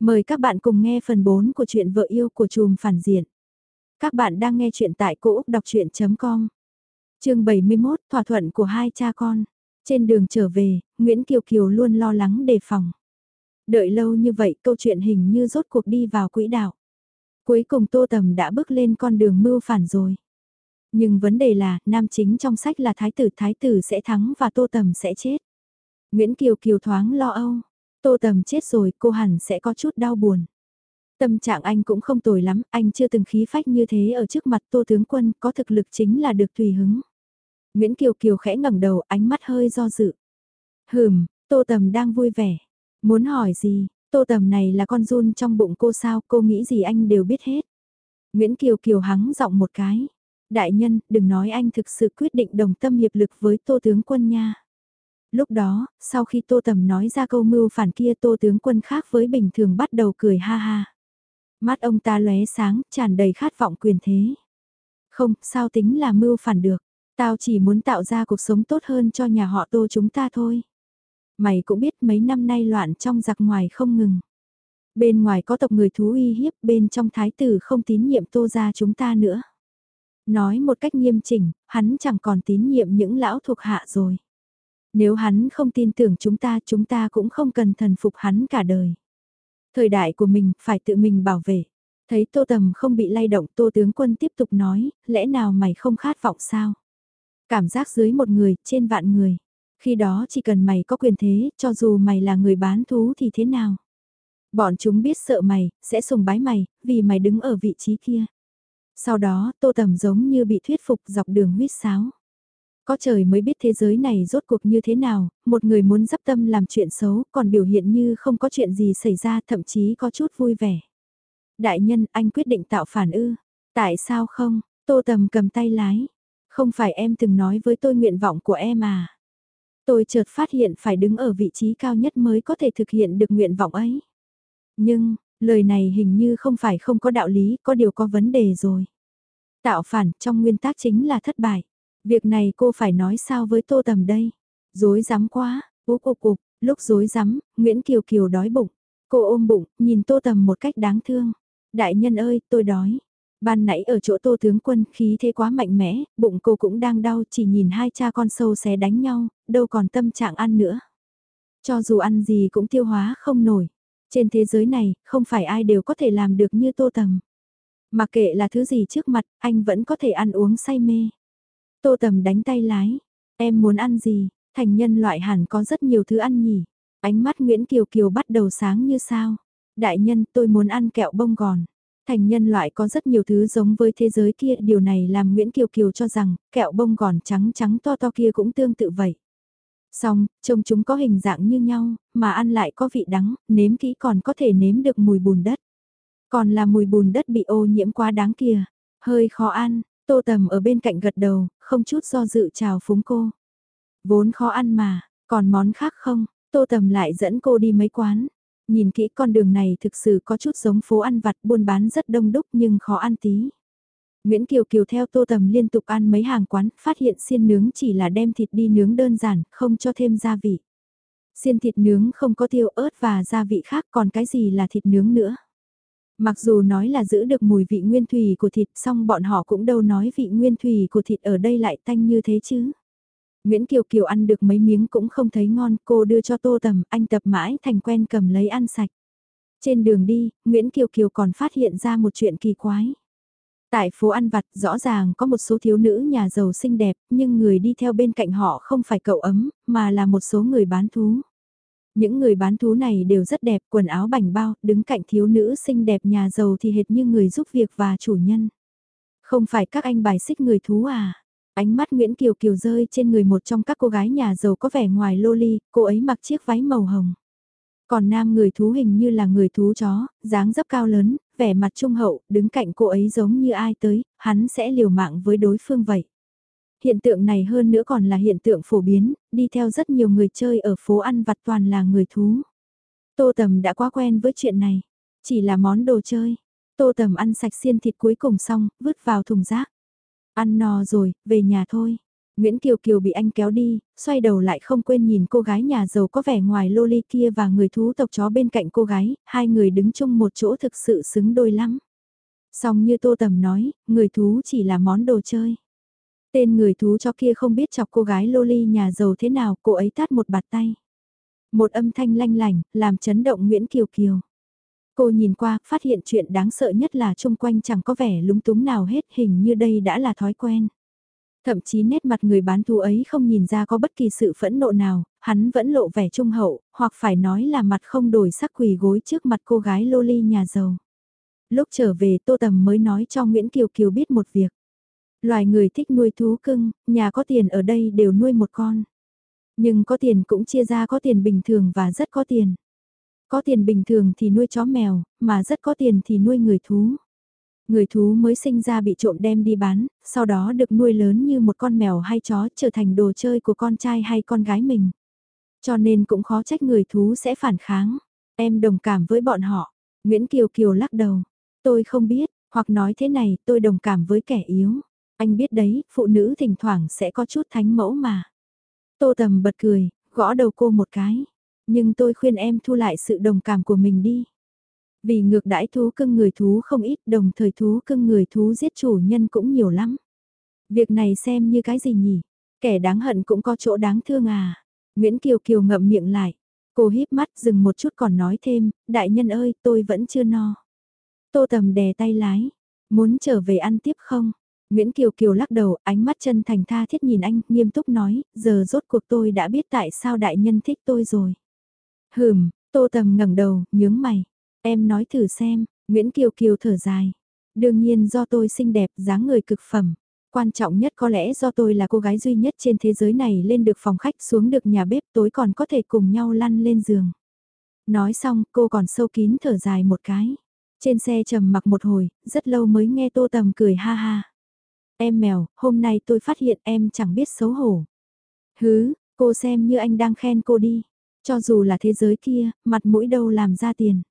Mời các bạn cùng nghe phần 4 của truyện vợ yêu của chùm phản diện. Các bạn đang nghe truyện tại cỗ Đọc Chuyện.com Trường 71 Thỏa thuận của hai cha con. Trên đường trở về, Nguyễn Kiều Kiều luôn lo lắng đề phòng. Đợi lâu như vậy câu chuyện hình như rốt cuộc đi vào quỹ đạo. Cuối cùng Tô Tầm đã bước lên con đường mưu phản rồi. Nhưng vấn đề là, nam chính trong sách là thái tử, thái tử sẽ thắng và Tô Tầm sẽ chết. Nguyễn Kiều Kiều thoáng lo âu. Tô Tầm chết rồi, cô hẳn sẽ có chút đau buồn. Tâm trạng anh cũng không tồi lắm, anh chưa từng khí phách như thế ở trước mặt Tô Tướng Quân, có thực lực chính là được tùy hứng. Nguyễn Kiều Kiều khẽ ngẩng đầu, ánh mắt hơi do dự. Hừm, Tô Tầm đang vui vẻ. Muốn hỏi gì, Tô Tầm này là con run trong bụng cô sao, cô nghĩ gì anh đều biết hết. Nguyễn Kiều Kiều hắng giọng một cái. Đại nhân, đừng nói anh thực sự quyết định đồng tâm hiệp lực với Tô Tướng Quân nha. Lúc đó, sau khi Tô Tầm nói ra câu mưu phản kia Tô Tướng Quân khác với bình thường bắt đầu cười ha ha. Mắt ông ta lóe sáng, tràn đầy khát vọng quyền thế. Không, sao tính là mưu phản được. Tao chỉ muốn tạo ra cuộc sống tốt hơn cho nhà họ Tô chúng ta thôi. Mày cũng biết mấy năm nay loạn trong giặc ngoài không ngừng. Bên ngoài có tộc người thú uy hiếp, bên trong thái tử không tín nhiệm Tô gia chúng ta nữa. Nói một cách nghiêm chỉnh, hắn chẳng còn tín nhiệm những lão thuộc hạ rồi. Nếu hắn không tin tưởng chúng ta, chúng ta cũng không cần thần phục hắn cả đời. Thời đại của mình phải tự mình bảo vệ. Thấy Tô Tầm không bị lay động Tô Tướng Quân tiếp tục nói, lẽ nào mày không khát vọng sao? Cảm giác dưới một người, trên vạn người. Khi đó chỉ cần mày có quyền thế, cho dù mày là người bán thú thì thế nào? Bọn chúng biết sợ mày, sẽ sùng bái mày, vì mày đứng ở vị trí kia. Sau đó, Tô Tầm giống như bị thuyết phục dọc đường huyết sáo. Có trời mới biết thế giới này rốt cuộc như thế nào, một người muốn dắp tâm làm chuyện xấu còn biểu hiện như không có chuyện gì xảy ra thậm chí có chút vui vẻ. Đại nhân anh quyết định tạo phản ư, tại sao không, tô tầm cầm tay lái, không phải em từng nói với tôi nguyện vọng của em à. Tôi chợt phát hiện phải đứng ở vị trí cao nhất mới có thể thực hiện được nguyện vọng ấy. Nhưng, lời này hình như không phải không có đạo lý, có điều có vấn đề rồi. Tạo phản trong nguyên tắc chính là thất bại. Việc này cô phải nói sao với Tô Tầm đây? Dối rắm quá, úp ục ục, lúc dối rắm, Nguyễn Kiều Kiều đói bụng. Cô ôm bụng, nhìn Tô Tầm một cách đáng thương. Đại nhân ơi, tôi đói. Ban nãy ở chỗ Tô Tướng Quân khí thế quá mạnh mẽ, bụng cô cũng đang đau chỉ nhìn hai cha con sâu xé đánh nhau, đâu còn tâm trạng ăn nữa. Cho dù ăn gì cũng tiêu hóa không nổi. Trên thế giới này, không phải ai đều có thể làm được như Tô Tầm. Mà kệ là thứ gì trước mặt, anh vẫn có thể ăn uống say mê. Tô Tầm đánh tay lái. Em muốn ăn gì? Thành nhân loại hẳn có rất nhiều thứ ăn nhỉ. Ánh mắt Nguyễn Kiều Kiều bắt đầu sáng như sao. Đại nhân tôi muốn ăn kẹo bông gòn. Thành nhân loại có rất nhiều thứ giống với thế giới kia. Điều này làm Nguyễn Kiều Kiều cho rằng kẹo bông gòn trắng trắng to to kia cũng tương tự vậy. Xong, trông chúng có hình dạng như nhau, mà ăn lại có vị đắng, nếm kỹ còn có thể nếm được mùi bùn đất. Còn là mùi bùn đất bị ô nhiễm quá đáng kìa, hơi khó ăn, Tô Tầm ở bên cạnh gật đầu, không chút do dự chào phúng cô. Vốn khó ăn mà, còn món khác không? Tô Tầm lại dẫn cô đi mấy quán. Nhìn kỹ con đường này thực sự có chút giống phố ăn vặt buôn bán rất đông đúc nhưng khó ăn tí. Nguyễn Kiều Kiều theo Tô Tầm liên tục ăn mấy hàng quán, phát hiện xiên nướng chỉ là đem thịt đi nướng đơn giản, không cho thêm gia vị. Xiên thịt nướng không có tiêu ớt và gia vị khác còn cái gì là thịt nướng nữa. Mặc dù nói là giữ được mùi vị nguyên thủy của thịt song bọn họ cũng đâu nói vị nguyên thủy của thịt ở đây lại tanh như thế chứ. Nguyễn Kiều Kiều ăn được mấy miếng cũng không thấy ngon, cô đưa cho tô tầm, anh tập mãi thành quen cầm lấy ăn sạch. Trên đường đi, Nguyễn Kiều Kiều còn phát hiện ra một chuyện kỳ quái. Tại phố ăn vặt rõ ràng có một số thiếu nữ nhà giàu xinh đẹp, nhưng người đi theo bên cạnh họ không phải cậu ấm, mà là một số người bán thú. Những người bán thú này đều rất đẹp, quần áo bảnh bao, đứng cạnh thiếu nữ xinh đẹp nhà giàu thì hệt như người giúp việc và chủ nhân. Không phải các anh bài xích người thú à? Ánh mắt Nguyễn Kiều Kiều rơi trên người một trong các cô gái nhà giàu có vẻ ngoài loli, cô ấy mặc chiếc váy màu hồng. Còn nam người thú hình như là người thú chó, dáng dấp cao lớn, vẻ mặt trung hậu, đứng cạnh cô ấy giống như ai tới, hắn sẽ liều mạng với đối phương vậy. Hiện tượng này hơn nữa còn là hiện tượng phổ biến, đi theo rất nhiều người chơi ở phố ăn vặt toàn là người thú. Tô Tầm đã quá quen với chuyện này, chỉ là món đồ chơi. Tô Tầm ăn sạch xiên thịt cuối cùng xong, vứt vào thùng rác. Ăn no rồi, về nhà thôi. Nguyễn Kiều Kiều bị anh kéo đi, xoay đầu lại không quên nhìn cô gái nhà giàu có vẻ ngoài loli kia và người thú tộc chó bên cạnh cô gái, hai người đứng chung một chỗ thực sự xứng đôi lắm. song như Tô Tầm nói, người thú chỉ là món đồ chơi. Tên người thú cho kia không biết chọc cô gái loli nhà giàu thế nào, cô ấy tát một bạt tay. Một âm thanh lanh lành, làm chấn động Nguyễn Kiều Kiều. Cô nhìn qua, phát hiện chuyện đáng sợ nhất là chung quanh chẳng có vẻ lúng túng nào hết, hình như đây đã là thói quen. Thậm chí nét mặt người bán thú ấy không nhìn ra có bất kỳ sự phẫn nộ nào, hắn vẫn lộ vẻ trung hậu, hoặc phải nói là mặt không đổi sắc quỳ gối trước mặt cô gái loli nhà giàu. Lúc trở về Tô Tầm mới nói cho Nguyễn Kiều Kiều biết một việc. Loài người thích nuôi thú cưng, nhà có tiền ở đây đều nuôi một con. Nhưng có tiền cũng chia ra có tiền bình thường và rất có tiền. Có tiền bình thường thì nuôi chó mèo, mà rất có tiền thì nuôi người thú. Người thú mới sinh ra bị trộm đem đi bán, sau đó được nuôi lớn như một con mèo hay chó trở thành đồ chơi của con trai hay con gái mình. Cho nên cũng khó trách người thú sẽ phản kháng. Em đồng cảm với bọn họ. Nguyễn Kiều Kiều lắc đầu. Tôi không biết, hoặc nói thế này, tôi đồng cảm với kẻ yếu. Anh biết đấy, phụ nữ thỉnh thoảng sẽ có chút thánh mẫu mà. Tô Tầm bật cười, gõ đầu cô một cái. Nhưng tôi khuyên em thu lại sự đồng cảm của mình đi. Vì ngược đãi thú cưng người thú không ít đồng thời thú cưng người thú giết chủ nhân cũng nhiều lắm. Việc này xem như cái gì nhỉ? Kẻ đáng hận cũng có chỗ đáng thương à. Nguyễn Kiều Kiều ngậm miệng lại. Cô híp mắt dừng một chút còn nói thêm, đại nhân ơi tôi vẫn chưa no. Tô tầm đè tay lái. Muốn trở về ăn tiếp không? Nguyễn Kiều Kiều lắc đầu, ánh mắt chân thành tha thiết nhìn anh, nghiêm túc nói, giờ rốt cuộc tôi đã biết tại sao đại nhân thích tôi rồi. Hừm, Tô Tầm ngẩng đầu, nhướng mày. Em nói thử xem, Nguyễn Kiều Kiều thở dài. Đương nhiên do tôi xinh đẹp, dáng người cực phẩm. Quan trọng nhất có lẽ do tôi là cô gái duy nhất trên thế giới này lên được phòng khách xuống được nhà bếp tối còn có thể cùng nhau lăn lên giường. Nói xong cô còn sâu kín thở dài một cái. Trên xe trầm mặc một hồi, rất lâu mới nghe Tô Tầm cười ha ha. Em mèo, hôm nay tôi phát hiện em chẳng biết xấu hổ. Hứ, cô xem như anh đang khen cô đi. Cho dù là thế giới kia, mặt mũi đâu làm ra tiền.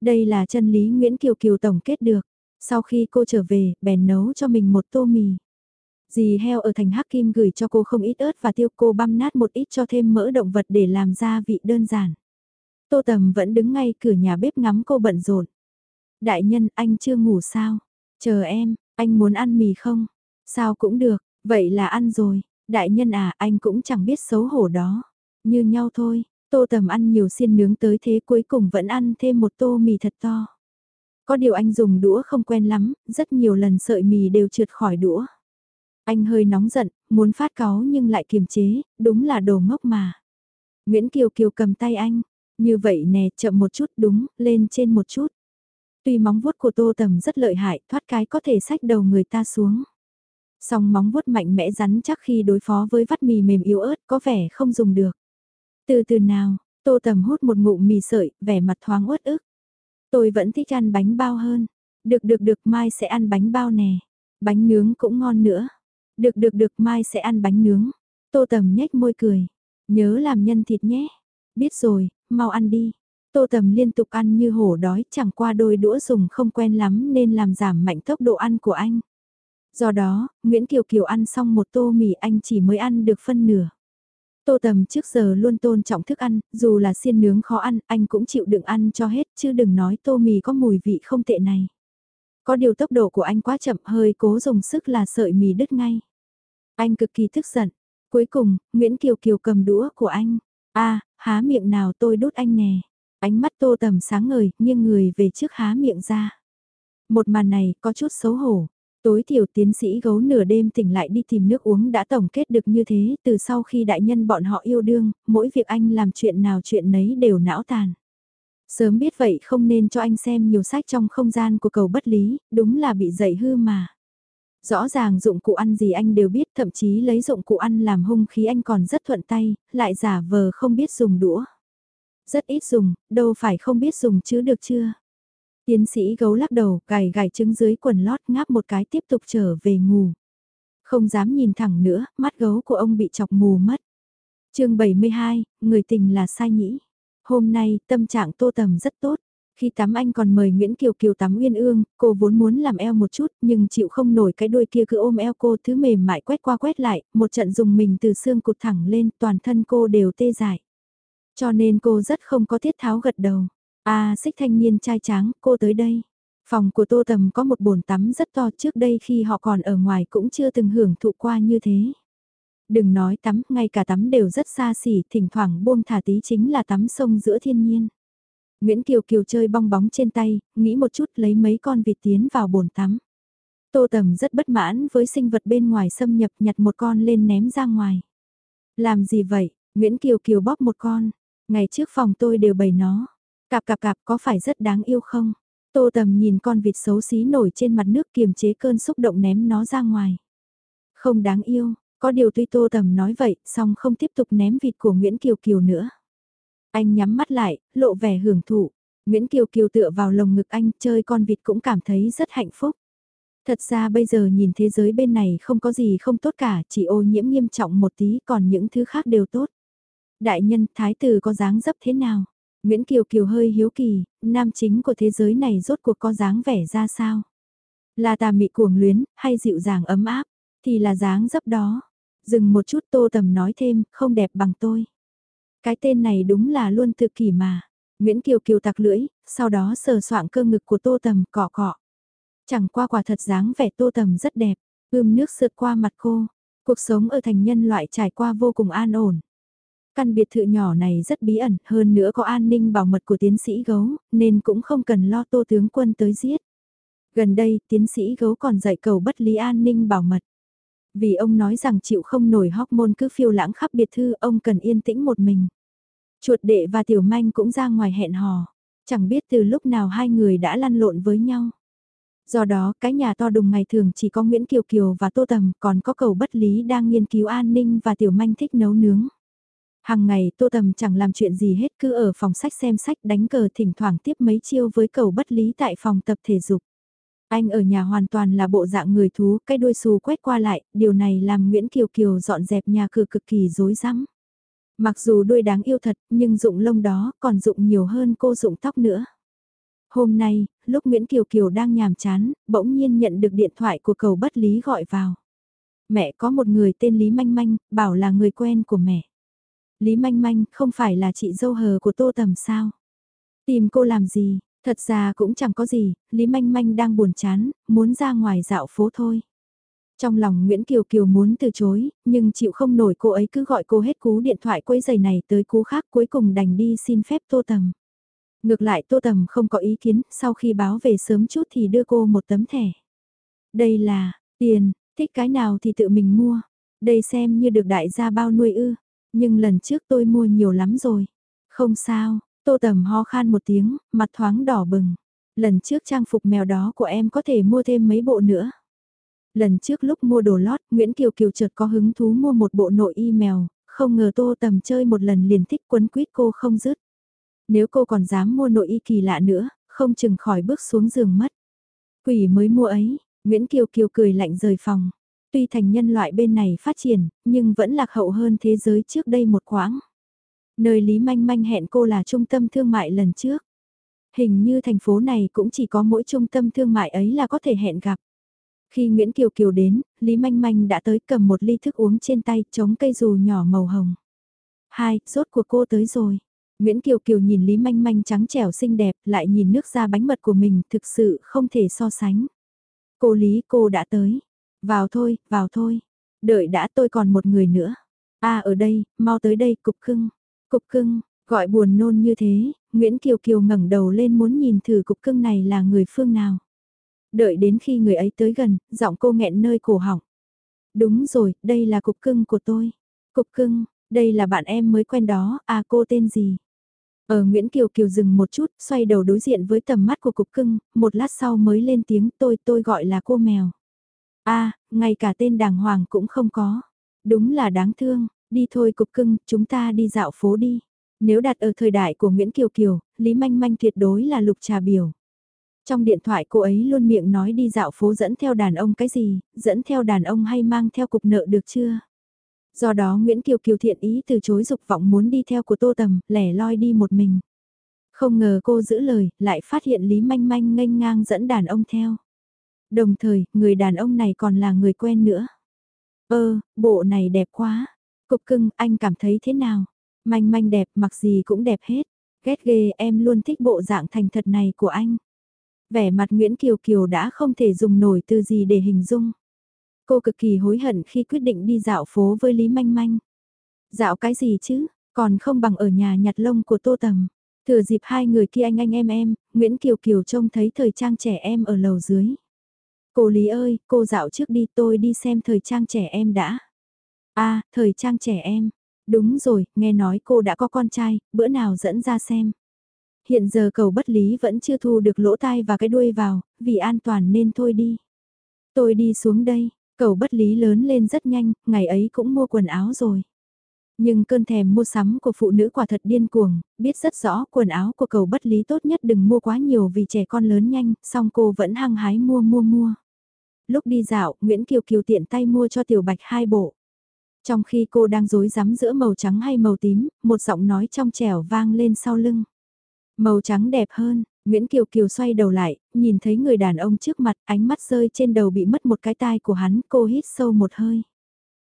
Đây là chân lý Nguyễn Kiều Kiều tổng kết được. Sau khi cô trở về, bèn nấu cho mình một tô mì. Dì heo ở thành Hắc Kim gửi cho cô không ít ớt và tiêu cô băm nát một ít cho thêm mỡ động vật để làm ra vị đơn giản. Tô Tầm vẫn đứng ngay cửa nhà bếp ngắm cô bận rộn. Đại nhân, anh chưa ngủ sao? Chờ em, anh muốn ăn mì không? Sao cũng được, vậy là ăn rồi. Đại nhân à, anh cũng chẳng biết xấu hổ đó. Như nhau thôi, Tô Tầm ăn nhiều xiên nướng tới thế cuối cùng vẫn ăn thêm một tô mì thật to. Có điều anh dùng đũa không quen lắm, rất nhiều lần sợi mì đều trượt khỏi đũa. Anh hơi nóng giận, muốn phát cáu nhưng lại kiềm chế, đúng là đồ ngốc mà. Nguyễn Kiều Kiều cầm tay anh, như vậy nè chậm một chút đúng, lên trên một chút. Tuy móng vuốt của tô tầm rất lợi hại, thoát cái có thể sách đầu người ta xuống. Song móng vuốt mạnh mẽ rắn chắc khi đối phó với vắt mì mềm yếu ớt có vẻ không dùng được. Từ từ nào, tô tầm hút một ngụm mì sợi, vẻ mặt thoáng uất ức. Tôi vẫn thích ăn bánh bao hơn. Được được được mai sẽ ăn bánh bao nè. Bánh nướng cũng ngon nữa. Được được được mai sẽ ăn bánh nướng. Tô tầm nhếch môi cười. Nhớ làm nhân thịt nhé. Biết rồi, mau ăn đi. Tô tầm liên tục ăn như hổ đói chẳng qua đôi đũa dùng không quen lắm nên làm giảm mạnh tốc độ ăn của anh. Do đó, Nguyễn Kiều Kiều ăn xong một tô mì anh chỉ mới ăn được phân nửa. Tô Tầm trước giờ luôn tôn trọng thức ăn, dù là xiên nướng khó ăn, anh cũng chịu đựng ăn cho hết, chứ đừng nói tô mì có mùi vị không tệ này. Có điều tốc độ của anh quá chậm hơi cố dùng sức là sợi mì đứt ngay. Anh cực kỳ tức giận. Cuối cùng, Nguyễn Kiều Kiều cầm đũa của anh. a há miệng nào tôi đút anh nè. Ánh mắt tô tầm sáng ngời, nghiêng người về trước há miệng ra. Một màn này có chút xấu hổ. Tối thiểu tiến sĩ gấu nửa đêm tỉnh lại đi tìm nước uống đã tổng kết được như thế từ sau khi đại nhân bọn họ yêu đương, mỗi việc anh làm chuyện nào chuyện nấy đều não tàn. Sớm biết vậy không nên cho anh xem nhiều sách trong không gian của cầu bất lý, đúng là bị dậy hư mà. Rõ ràng dụng cụ ăn gì anh đều biết, thậm chí lấy dụng cụ ăn làm hung khí anh còn rất thuận tay, lại giả vờ không biết dùng đũa. Rất ít dùng, đâu phải không biết dùng chứ được chưa? Tiến sĩ gấu lắc đầu, gài gài trứng dưới quần lót ngáp một cái tiếp tục trở về ngủ. Không dám nhìn thẳng nữa, mắt gấu của ông bị chọc mù mất. chương 72, người tình là sai nhĩ. Hôm nay, tâm trạng tô tầm rất tốt. Khi tắm anh còn mời Nguyễn Kiều Kiều tắm Uyên Ương, cô vốn muốn làm eo một chút nhưng chịu không nổi cái đuôi kia cứ ôm eo cô thứ mềm mại quét qua quét lại, một trận dùng mình từ xương cụt thẳng lên toàn thân cô đều tê dại. Cho nên cô rất không có thiết tháo gật đầu. À xích thanh niên trai tráng, cô tới đây. Phòng của Tô Tầm có một bồn tắm rất to trước đây khi họ còn ở ngoài cũng chưa từng hưởng thụ qua như thế. Đừng nói tắm, ngay cả tắm đều rất xa xỉ, thỉnh thoảng buông thả tí chính là tắm sông giữa thiên nhiên. Nguyễn Kiều Kiều chơi bong bóng trên tay, nghĩ một chút lấy mấy con vịt tiến vào bồn tắm. Tô Tầm rất bất mãn với sinh vật bên ngoài xâm nhập nhặt một con lên ném ra ngoài. Làm gì vậy? Nguyễn Kiều Kiều bóp một con. Ngày trước phòng tôi đều bày nó. Cạp cạp cạp có phải rất đáng yêu không? Tô Tầm nhìn con vịt xấu xí nổi trên mặt nước kiềm chế cơn xúc động ném nó ra ngoài. Không đáng yêu, có điều tuy Tô Tầm nói vậy, song không tiếp tục ném vịt của Nguyễn Kiều Kiều nữa. Anh nhắm mắt lại, lộ vẻ hưởng thụ. Nguyễn Kiều Kiều tựa vào lồng ngực anh chơi con vịt cũng cảm thấy rất hạnh phúc. Thật ra bây giờ nhìn thế giới bên này không có gì không tốt cả, chỉ ô nhiễm nghiêm trọng một tí còn những thứ khác đều tốt. Đại nhân, thái tử có dáng dấp thế nào? Nguyễn Kiều Kiều hơi hiếu kỳ, nam chính của thế giới này rốt cuộc có dáng vẻ ra sao? Là tà mị cuồng luyến, hay dịu dàng ấm áp? Thì là dáng dấp đó. Dừng một chút tô tầm nói thêm, không đẹp bằng tôi. Cái tên này đúng là luôn tự kỷ mà. Nguyễn Kiều Kiều tặc lưỡi, sau đó sờ soạng cơ ngực của tô tầm cọ cọ. Chẳng qua quả thật dáng vẻ tô tầm rất đẹp, ươm nước sượt qua mặt cô. Cuộc sống ở thành nhân loại trải qua vô cùng an ổn. Căn biệt thự nhỏ này rất bí ẩn, hơn nữa có an ninh bảo mật của tiến sĩ gấu, nên cũng không cần lo tô tướng quân tới giết. Gần đây, tiến sĩ gấu còn dạy cầu bất lý an ninh bảo mật. Vì ông nói rằng chịu không nổi hormone cứ phiêu lãng khắp biệt thư, ông cần yên tĩnh một mình. Chuột đệ và tiểu manh cũng ra ngoài hẹn hò. Chẳng biết từ lúc nào hai người đã lăn lộn với nhau. Do đó, cái nhà to đùng ngày thường chỉ có Nguyễn Kiều Kiều và Tô Tầm, còn có cầu bất lý đang nghiên cứu an ninh và tiểu manh thích nấu nướng. Hàng ngày Tô Tầm chẳng làm chuyện gì hết cứ ở phòng sách xem sách đánh cờ thỉnh thoảng tiếp mấy chiêu với cầu bất lý tại phòng tập thể dục. Anh ở nhà hoàn toàn là bộ dạng người thú, cái đuôi xù quét qua lại, điều này làm Nguyễn Kiều Kiều dọn dẹp nhà cửa cực kỳ rối rắm. Mặc dù đuôi đáng yêu thật, nhưng dụng lông đó còn dụng nhiều hơn cô dụng tóc nữa. Hôm nay, lúc Nguyễn Kiều Kiều đang nhàm chán, bỗng nhiên nhận được điện thoại của cầu bất lý gọi vào. Mẹ có một người tên Lý Manh Manh, bảo là người quen của mẹ. Lý Manh Manh không phải là chị dâu hờ của Tô Tầm sao? Tìm cô làm gì? Thật ra cũng chẳng có gì, Lý Manh Manh đang buồn chán, muốn ra ngoài dạo phố thôi. Trong lòng Nguyễn Kiều Kiều muốn từ chối, nhưng chịu không nổi cô ấy cứ gọi cô hết cú điện thoại quấy giày này tới cú khác cuối cùng đành đi xin phép Tô Tầm. Ngược lại Tô Tầm không có ý kiến, sau khi báo về sớm chút thì đưa cô một tấm thẻ. Đây là, tiền, thích cái nào thì tự mình mua. Đây xem như được đại gia bao nuôi ư. Nhưng lần trước tôi mua nhiều lắm rồi. Không sao, tô tầm ho khan một tiếng, mặt thoáng đỏ bừng. Lần trước trang phục mèo đó của em có thể mua thêm mấy bộ nữa. Lần trước lúc mua đồ lót, Nguyễn Kiều Kiều chợt có hứng thú mua một bộ nội y mèo, không ngờ tô tầm chơi một lần liền thích quấn quýt cô không dứt. Nếu cô còn dám mua nội y kỳ lạ nữa, không chừng khỏi bước xuống giường mất. Quỷ mới mua ấy, Nguyễn Kiều Kiều cười lạnh rời phòng. Tuy thành nhân loại bên này phát triển, nhưng vẫn lạc hậu hơn thế giới trước đây một quãng. Nơi Lý Manh Manh hẹn cô là trung tâm thương mại lần trước. Hình như thành phố này cũng chỉ có mỗi trung tâm thương mại ấy là có thể hẹn gặp. Khi Nguyễn Kiều Kiều đến, Lý Manh Manh đã tới cầm một ly thức uống trên tay chống cây dù nhỏ màu hồng. Hai, rốt của cô tới rồi. Nguyễn Kiều Kiều nhìn Lý Manh Manh trắng trẻo xinh đẹp lại nhìn nước da bánh mật của mình thực sự không thể so sánh. Cô Lý cô đã tới. Vào thôi, vào thôi. Đợi đã tôi còn một người nữa. a ở đây, mau tới đây, cục cưng. Cục cưng, gọi buồn nôn như thế, Nguyễn Kiều Kiều ngẩng đầu lên muốn nhìn thử cục cưng này là người phương nào. Đợi đến khi người ấy tới gần, giọng cô nghẹn nơi cổ họng. Đúng rồi, đây là cục cưng của tôi. Cục cưng, đây là bạn em mới quen đó, à cô tên gì? Ở Nguyễn Kiều Kiều dừng một chút, xoay đầu đối diện với tầm mắt của cục cưng, một lát sau mới lên tiếng tôi tôi gọi là cô mèo a ngay cả tên đàng hoàng cũng không có. Đúng là đáng thương, đi thôi cục cưng, chúng ta đi dạo phố đi. Nếu đặt ở thời đại của Nguyễn Kiều Kiều, Lý Manh Manh tuyệt đối là lục trà biểu. Trong điện thoại cô ấy luôn miệng nói đi dạo phố dẫn theo đàn ông cái gì, dẫn theo đàn ông hay mang theo cục nợ được chưa? Do đó Nguyễn Kiều Kiều thiện ý từ chối dục vọng muốn đi theo của Tô Tầm, lẻ loi đi một mình. Không ngờ cô giữ lời, lại phát hiện Lý Manh Manh nghênh ngang dẫn đàn ông theo. Đồng thời, người đàn ông này còn là người quen nữa. Ơ, bộ này đẹp quá. Cục cưng, anh cảm thấy thế nào? Manh manh đẹp, mặc gì cũng đẹp hết. Ghét ghê, em luôn thích bộ dạng thành thật này của anh. Vẻ mặt Nguyễn Kiều Kiều đã không thể dùng nổi từ gì để hình dung. Cô cực kỳ hối hận khi quyết định đi dạo phố với Lý Manh Manh. Dạo cái gì chứ, còn không bằng ở nhà nhặt lông của Tô Tầm. Thừa dịp hai người kia anh anh em em, Nguyễn Kiều Kiều trông thấy thời trang trẻ em ở lầu dưới. Cô Lý ơi, cô dạo trước đi tôi đi xem thời trang trẻ em đã. à, thời trang trẻ em. Đúng rồi, nghe nói cô đã có con trai, bữa nào dẫn ra xem. Hiện giờ cầu bất lý vẫn chưa thu được lỗ tai và cái đuôi vào, vì an toàn nên thôi đi. Tôi đi xuống đây, cầu bất lý lớn lên rất nhanh, ngày ấy cũng mua quần áo rồi. Nhưng cơn thèm mua sắm của phụ nữ quả thật điên cuồng, biết rất rõ quần áo của cầu bất lý tốt nhất đừng mua quá nhiều vì trẻ con lớn nhanh, song cô vẫn hăng hái mua mua mua. Lúc đi dạo, Nguyễn Kiều Kiều tiện tay mua cho Tiểu Bạch hai bộ. Trong khi cô đang rối rắm giữa màu trắng hay màu tím, một giọng nói trong trẻo vang lên sau lưng. Màu trắng đẹp hơn, Nguyễn Kiều Kiều xoay đầu lại, nhìn thấy người đàn ông trước mặt, ánh mắt rơi trên đầu bị mất một cái tai của hắn, cô hít sâu một hơi.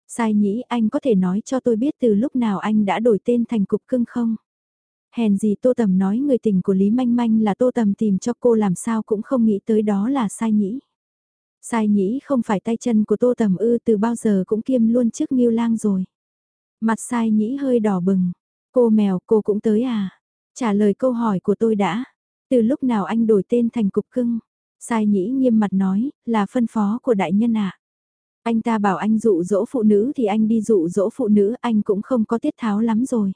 Sai nhĩ anh có thể nói cho tôi biết từ lúc nào anh đã đổi tên thành cục cưng không? Hèn gì Tô Tầm nói người tình của Lý Manh Manh là Tô Tầm tìm cho cô làm sao cũng không nghĩ tới đó là sai nhĩ. Sai nhĩ không phải tay chân của Tô Tầm ư từ bao giờ cũng kiêm luôn trước Nghiêu Lang rồi. Mặt sai nhĩ hơi đỏ bừng. Cô mèo cô cũng tới à? Trả lời câu hỏi của tôi đã. Từ lúc nào anh đổi tên thành cục cưng? Sai nhĩ nghiêm mặt nói, là phân phó của đại nhân ạ. Anh ta bảo anh dụ dỗ phụ nữ thì anh đi dụ dỗ phụ nữ, anh cũng không có tiết tháo lắm rồi.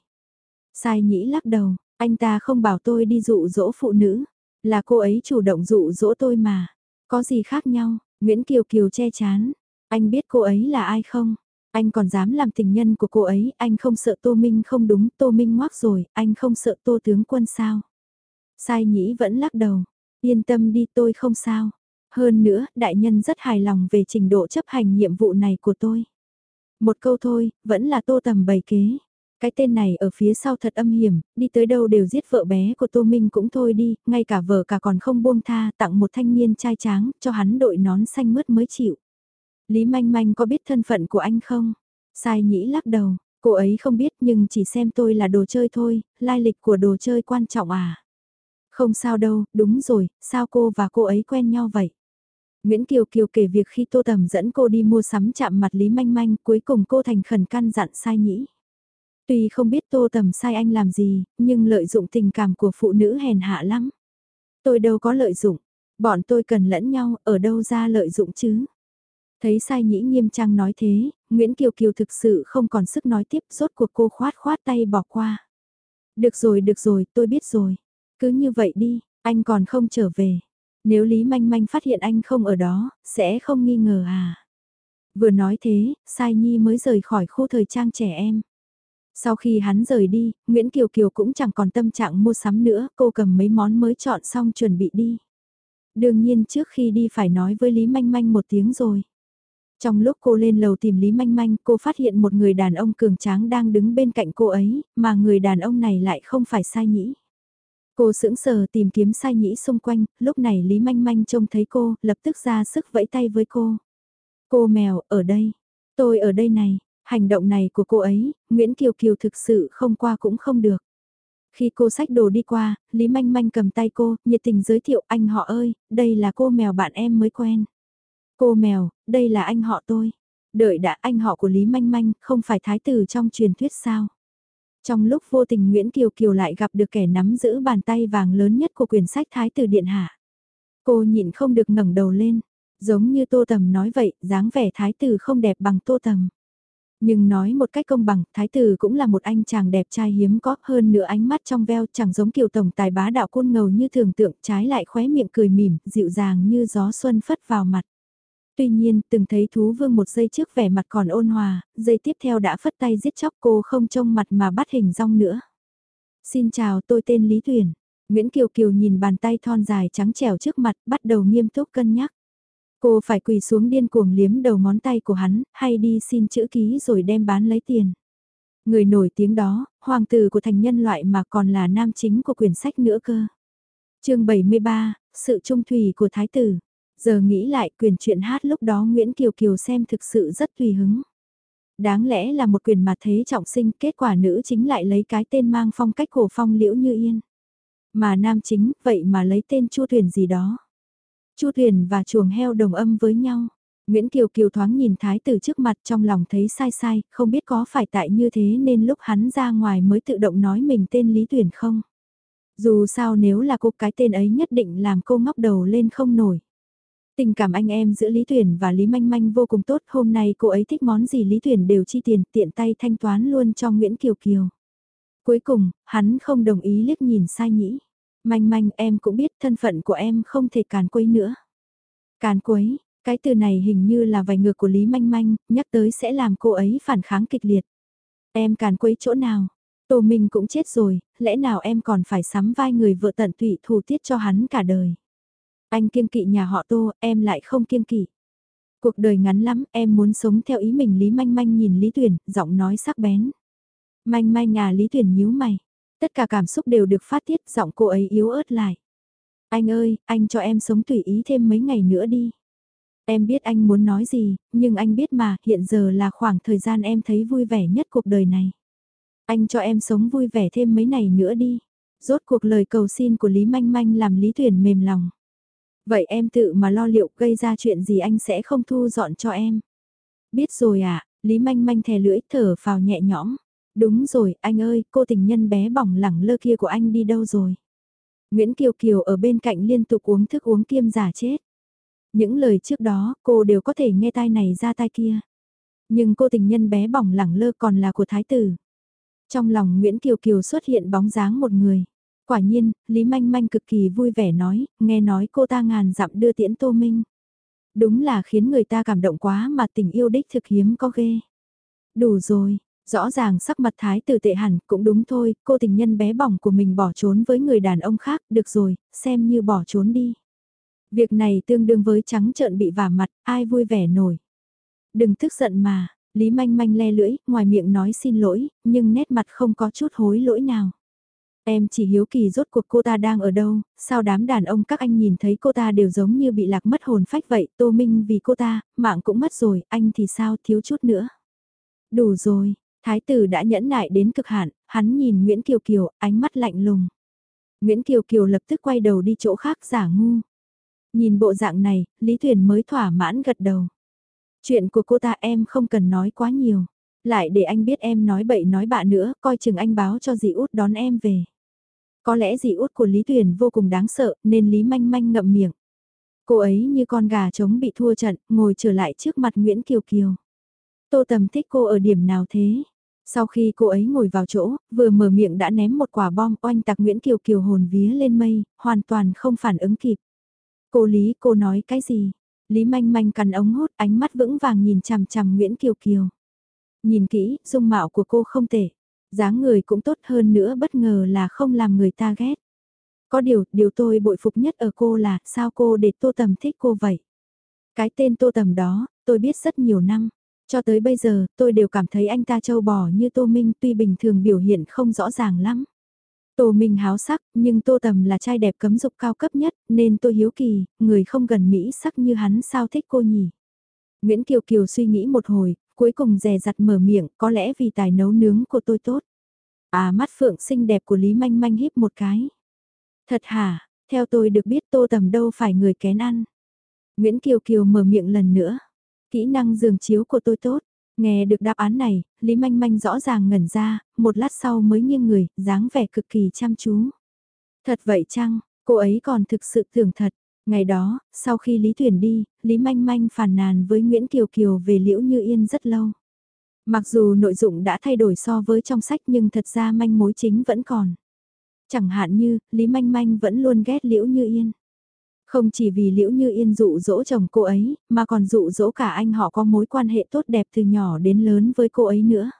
Sai nhĩ lắc đầu, anh ta không bảo tôi đi dụ dỗ phụ nữ, là cô ấy chủ động dụ dỗ tôi mà. Có gì khác nhau, Nguyễn Kiều Kiều che chán, anh biết cô ấy là ai không? Anh còn dám làm tình nhân của cô ấy, anh không sợ Tô Minh không đúng, Tô Minh ngoác rồi, anh không sợ Tô tướng quân sao? Sai nhĩ vẫn lắc đầu, yên tâm đi tôi không sao. Hơn nữa, đại nhân rất hài lòng về trình độ chấp hành nhiệm vụ này của tôi. Một câu thôi, vẫn là tô tầm bày kế. Cái tên này ở phía sau thật âm hiểm, đi tới đâu đều giết vợ bé của Tô Minh cũng thôi đi, ngay cả vợ cả còn không buông tha tặng một thanh niên trai tráng, cho hắn đội nón xanh mướt mới chịu. Lý Manh Manh có biết thân phận của anh không? Sai nhĩ lắc đầu, cô ấy không biết nhưng chỉ xem tôi là đồ chơi thôi, lai lịch của đồ chơi quan trọng à? Không sao đâu, đúng rồi, sao cô và cô ấy quen nhau vậy? Nguyễn Kiều Kiều kể việc khi Tô Tầm dẫn cô đi mua sắm chạm mặt Lý Manh Manh, cuối cùng cô thành khẩn căn dặn sai nhĩ. Tuy không biết Tô Tầm sai anh làm gì, nhưng lợi dụng tình cảm của phụ nữ hèn hạ lắm. Tôi đâu có lợi dụng, bọn tôi cần lẫn nhau, ở đâu ra lợi dụng chứ? Thấy sai nhĩ nghiêm trang nói thế, Nguyễn Kiều Kiều thực sự không còn sức nói tiếp, rốt cuộc cô khoát khoát tay bỏ qua. Được rồi, được rồi, tôi biết rồi. Cứ như vậy đi, anh còn không trở về. Nếu Lý Manh Manh phát hiện anh không ở đó, sẽ không nghi ngờ à. Vừa nói thế, Sai Nhi mới rời khỏi khu thời trang trẻ em. Sau khi hắn rời đi, Nguyễn Kiều Kiều cũng chẳng còn tâm trạng mua sắm nữa, cô cầm mấy món mới chọn xong chuẩn bị đi. Đương nhiên trước khi đi phải nói với Lý Manh Manh một tiếng rồi. Trong lúc cô lên lầu tìm Lý Manh Manh, cô phát hiện một người đàn ông cường tráng đang đứng bên cạnh cô ấy, mà người đàn ông này lại không phải sai nhĩ. Cô sững sờ tìm kiếm sai nhĩ xung quanh, lúc này Lý Manh Manh trông thấy cô, lập tức ra sức vẫy tay với cô. Cô mèo, ở đây. Tôi ở đây này. Hành động này của cô ấy, Nguyễn Kiều Kiều thực sự không qua cũng không được. Khi cô xách đồ đi qua, Lý Manh Manh cầm tay cô, nhiệt tình giới thiệu anh họ ơi, đây là cô mèo bạn em mới quen. Cô mèo, đây là anh họ tôi. Đợi đã anh họ của Lý Manh Manh, không phải thái tử trong truyền thuyết sao. Trong lúc vô tình Nguyễn Kiều Kiều lại gặp được kẻ nắm giữ bàn tay vàng lớn nhất của quyển sách Thái tử Điện Hạ. Cô nhịn không được ngẩng đầu lên, giống như Tô Tầm nói vậy, dáng vẻ Thái tử không đẹp bằng Tô Tầm. Nhưng nói một cách công bằng, Thái tử cũng là một anh chàng đẹp trai hiếm có hơn nữa ánh mắt trong veo chẳng giống kiều tổng tài bá đạo côn ngầu như thường tượng trái lại khóe miệng cười mỉm, dịu dàng như gió xuân phất vào mặt. Tuy nhiên, từng thấy thú vương một giây trước vẻ mặt còn ôn hòa, giây tiếp theo đã phất tay giết chóc cô không trông mặt mà bắt hình rong nữa. Xin chào tôi tên Lý Tuyển. Nguyễn Kiều Kiều nhìn bàn tay thon dài trắng trẻo trước mặt bắt đầu nghiêm túc cân nhắc. Cô phải quỳ xuống điên cuồng liếm đầu ngón tay của hắn, hay đi xin chữ ký rồi đem bán lấy tiền. Người nổi tiếng đó, hoàng tử của thành nhân loại mà còn là nam chính của quyển sách nữa cơ. chương 73, Sự trung thủy của Thái tử. Giờ nghĩ lại quyền chuyện hát lúc đó Nguyễn Kiều Kiều xem thực sự rất tùy hứng. Đáng lẽ là một quyền mà thế trọng sinh kết quả nữ chính lại lấy cái tên mang phong cách cổ phong liễu như yên. Mà nam chính vậy mà lấy tên chua thuyền gì đó. Chu thuyền và chuồng heo đồng âm với nhau. Nguyễn Kiều Kiều thoáng nhìn thái tử trước mặt trong lòng thấy sai sai, không biết có phải tại như thế nên lúc hắn ra ngoài mới tự động nói mình tên Lý Tuyển không. Dù sao nếu là cô cái tên ấy nhất định làm cô ngóc đầu lên không nổi. Tình cảm anh em giữa Lý Tuyển và Lý Manh Manh vô cùng tốt, hôm nay cô ấy thích món gì Lý Tuyển đều chi tiền tiện tay thanh toán luôn cho Nguyễn Kiều Kiều. Cuối cùng, hắn không đồng ý liếc nhìn sai nhĩ. Manh Manh em cũng biết thân phận của em không thể càn quấy nữa. Càn quấy, cái từ này hình như là vài ngược của Lý Manh Manh, nhắc tới sẽ làm cô ấy phản kháng kịch liệt. Em càn quấy chỗ nào? Tô Minh cũng chết rồi, lẽ nào em còn phải sắm vai người vợ tận tụy thù tiết cho hắn cả đời? Anh kiêng kỵ nhà họ Tô, em lại không kiêng kỵ. Cuộc đời ngắn lắm, em muốn sống theo ý mình Lý Manh Manh nhìn Lý Tuyển, giọng nói sắc bén. Manh Manh à Lý Tuyển nhíu mày. Tất cả cảm xúc đều được phát tiết, giọng cô ấy yếu ớt lại. Anh ơi, anh cho em sống tùy ý thêm mấy ngày nữa đi. Em biết anh muốn nói gì, nhưng anh biết mà, hiện giờ là khoảng thời gian em thấy vui vẻ nhất cuộc đời này. Anh cho em sống vui vẻ thêm mấy ngày nữa đi. Rốt cuộc lời cầu xin của Lý Manh Manh làm Lý Tuyển mềm lòng. Vậy em tự mà lo liệu gây ra chuyện gì anh sẽ không thu dọn cho em. Biết rồi à, Lý Manh Manh thè lưỡi thở vào nhẹ nhõm. Đúng rồi, anh ơi, cô tình nhân bé bỏng lẳng lơ kia của anh đi đâu rồi? Nguyễn Kiều Kiều ở bên cạnh liên tục uống thức uống kiêm giả chết. Những lời trước đó, cô đều có thể nghe tai này ra tai kia. Nhưng cô tình nhân bé bỏng lẳng lơ còn là của thái tử. Trong lòng Nguyễn Kiều Kiều xuất hiện bóng dáng một người. Quả nhiên, Lý Manh Manh cực kỳ vui vẻ nói, nghe nói cô ta ngàn dặm đưa tiễn Tô Minh. Đúng là khiến người ta cảm động quá mà tình yêu đích thực hiếm có ghê. Đủ rồi, rõ ràng sắc mặt thái tử tệ hẳn, cũng đúng thôi, cô tình nhân bé bỏng của mình bỏ trốn với người đàn ông khác, được rồi, xem như bỏ trốn đi. Việc này tương đương với trắng trợn bị vả mặt, ai vui vẻ nổi. Đừng tức giận mà, Lý Manh Manh le lưỡi, ngoài miệng nói xin lỗi, nhưng nét mặt không có chút hối lỗi nào. Em chỉ hiếu kỳ rốt cuộc cô ta đang ở đâu, sao đám đàn ông các anh nhìn thấy cô ta đều giống như bị lạc mất hồn phách vậy, Tô Minh vì cô ta, mạng cũng mất rồi, anh thì sao thiếu chút nữa. Đủ rồi, thái tử đã nhẫn nại đến cực hạn, hắn nhìn Nguyễn Kiều Kiều, ánh mắt lạnh lùng. Nguyễn Kiều Kiều lập tức quay đầu đi chỗ khác giả ngu. Nhìn bộ dạng này, Lý Thuyền mới thỏa mãn gật đầu. Chuyện của cô ta em không cần nói quá nhiều. Lại để anh biết em nói bậy nói bạ nữa, coi chừng anh báo cho dì út đón em về. Có lẽ dì út của Lý Tuyền vô cùng đáng sợ, nên Lý Manh Manh ngậm miệng. Cô ấy như con gà trống bị thua trận, ngồi trở lại trước mặt Nguyễn Kiều Kiều. Tô Tầm thích cô ở điểm nào thế? Sau khi cô ấy ngồi vào chỗ, vừa mở miệng đã ném một quả bom oanh tạc Nguyễn Kiều Kiều hồn vía lên mây, hoàn toàn không phản ứng kịp. Cô Lý, cô nói cái gì? Lý manh manh cắn ống hút ánh mắt vững vàng nhìn chằm chằm Nguyễn Kiều Kiều. Nhìn kỹ, dung mạo của cô không tệ. dáng người cũng tốt hơn nữa bất ngờ là không làm người ta ghét. Có điều, điều tôi bội phục nhất ở cô là sao cô để tô tầm thích cô vậy? Cái tên tô tầm đó, tôi biết rất nhiều năm. Cho tới bây giờ, tôi đều cảm thấy anh ta trâu bò như Tô Minh tuy bình thường biểu hiện không rõ ràng lắm. Tô Minh háo sắc, nhưng Tô Tầm là trai đẹp cấm dục cao cấp nhất, nên tôi hiếu kỳ, người không gần Mỹ sắc như hắn sao thích cô nhỉ? Nguyễn Kiều Kiều suy nghĩ một hồi, cuối cùng dè dặt mở miệng, có lẽ vì tài nấu nướng của tôi tốt. À mắt phượng xinh đẹp của Lý Manh Manh híp một cái. Thật hả, theo tôi được biết Tô Tầm đâu phải người kén ăn. Nguyễn Kiều Kiều mở miệng lần nữa. Kỹ năng giường chiếu của tôi tốt. Nghe được đáp án này, Lý Manh Manh rõ ràng ngẩn ra, một lát sau mới nghiêng người, dáng vẻ cực kỳ chăm chú. Thật vậy chăng, cô ấy còn thực sự tưởng thật. Ngày đó, sau khi Lý Tuyển đi, Lý Manh Manh phàn nàn với Nguyễn Kiều Kiều về Liễu Như Yên rất lâu. Mặc dù nội dung đã thay đổi so với trong sách nhưng thật ra manh mối chính vẫn còn. Chẳng hạn như, Lý Manh Manh vẫn luôn ghét Liễu Như Yên. Không chỉ vì Liễu Như Yên dụ dỗ chồng cô ấy, mà còn dụ dỗ cả anh họ có mối quan hệ tốt đẹp từ nhỏ đến lớn với cô ấy nữa.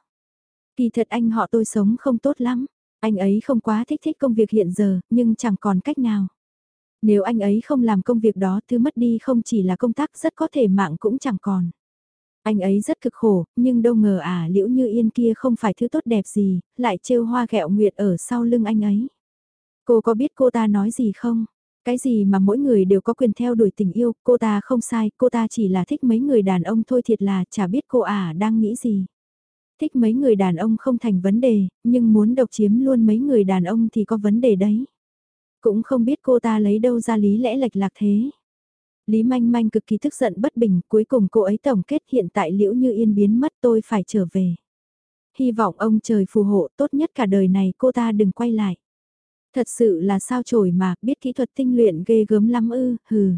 Kỳ thật anh họ tôi sống không tốt lắm, anh ấy không quá thích thích công việc hiện giờ, nhưng chẳng còn cách nào. Nếu anh ấy không làm công việc đó thứ mất đi không chỉ là công tác rất có thể mạng cũng chẳng còn. Anh ấy rất cực khổ, nhưng đâu ngờ à liễu như yên kia không phải thứ tốt đẹp gì, lại trêu hoa gẹo nguyệt ở sau lưng anh ấy. Cô có biết cô ta nói gì không? Cái gì mà mỗi người đều có quyền theo đuổi tình yêu, cô ta không sai, cô ta chỉ là thích mấy người đàn ông thôi thiệt là chả biết cô à đang nghĩ gì. Thích mấy người đàn ông không thành vấn đề, nhưng muốn độc chiếm luôn mấy người đàn ông thì có vấn đề đấy. Cũng không biết cô ta lấy đâu ra lý lẽ lệch lạc thế. Lý Manh Manh cực kỳ tức giận bất bình, cuối cùng cô ấy tổng kết hiện tại liễu như yên biến mất tôi phải trở về. Hy vọng ông trời phù hộ tốt nhất cả đời này cô ta đừng quay lại. Thật sự là sao trổi mà, biết kỹ thuật tinh luyện ghê gớm lắm ư, hừ.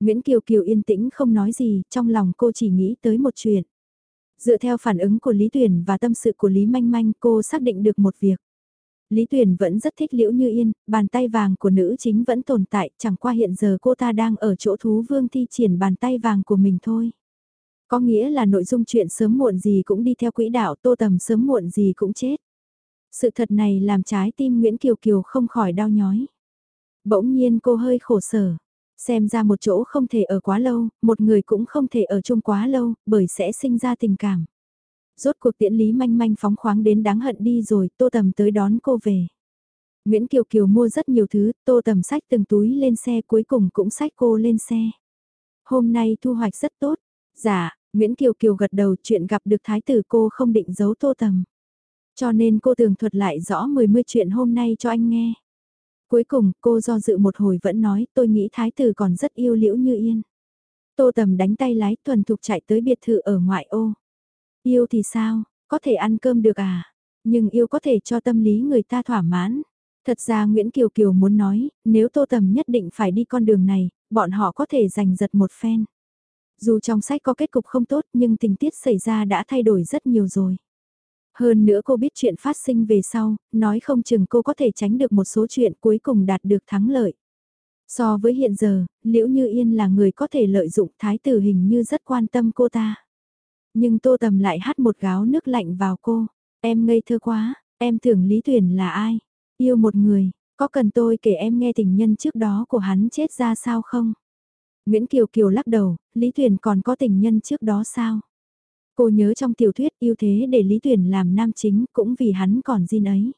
Nguyễn Kiều Kiều yên tĩnh không nói gì, trong lòng cô chỉ nghĩ tới một chuyện. Dựa theo phản ứng của Lý Tuyển và tâm sự của Lý Manh Manh cô xác định được một việc. Lý Tuyển vẫn rất thích Liễu Như Yên, bàn tay vàng của nữ chính vẫn tồn tại, chẳng qua hiện giờ cô ta đang ở chỗ thú vương thi triển bàn tay vàng của mình thôi. Có nghĩa là nội dung chuyện sớm muộn gì cũng đi theo quỹ đạo tô tầm sớm muộn gì cũng chết. Sự thật này làm trái tim Nguyễn Kiều Kiều không khỏi đau nhói. Bỗng nhiên cô hơi khổ sở. Xem ra một chỗ không thể ở quá lâu, một người cũng không thể ở chung quá lâu, bởi sẽ sinh ra tình cảm. Rốt cuộc tiễn lý manh manh phóng khoáng đến đáng hận đi rồi, tô tầm tới đón cô về. Nguyễn Kiều Kiều mua rất nhiều thứ, tô tầm sách từng túi lên xe cuối cùng cũng sách cô lên xe. Hôm nay thu hoạch rất tốt. Dạ, Nguyễn Kiều Kiều gật đầu chuyện gặp được thái tử cô không định giấu tô tầm. Cho nên cô tường thuật lại rõ mười mươi chuyện hôm nay cho anh nghe. Cuối cùng cô do dự một hồi vẫn nói tôi nghĩ thái tử còn rất yêu liễu như yên. Tô tầm đánh tay lái thuần thục chạy tới biệt thự ở ngoại ô. Yêu thì sao, có thể ăn cơm được à? Nhưng yêu có thể cho tâm lý người ta thỏa mãn. Thật ra Nguyễn Kiều Kiều muốn nói, nếu Tô Tầm nhất định phải đi con đường này, bọn họ có thể giành giật một phen. Dù trong sách có kết cục không tốt nhưng tình tiết xảy ra đã thay đổi rất nhiều rồi. Hơn nữa cô biết chuyện phát sinh về sau, nói không chừng cô có thể tránh được một số chuyện cuối cùng đạt được thắng lợi. So với hiện giờ, Liễu Như Yên là người có thể lợi dụng thái tử hình như rất quan tâm cô ta. Nhưng Tô Tầm lại hắt một gáo nước lạnh vào cô. Em ngây thơ quá, em tưởng Lý Tuyển là ai? Yêu một người, có cần tôi kể em nghe tình nhân trước đó của hắn chết ra sao không? Nguyễn Kiều Kiều lắc đầu, Lý Tuyển còn có tình nhân trước đó sao? Cô nhớ trong tiểu thuyết yêu thế để Lý Tuyển làm nam chính cũng vì hắn còn zin ấy.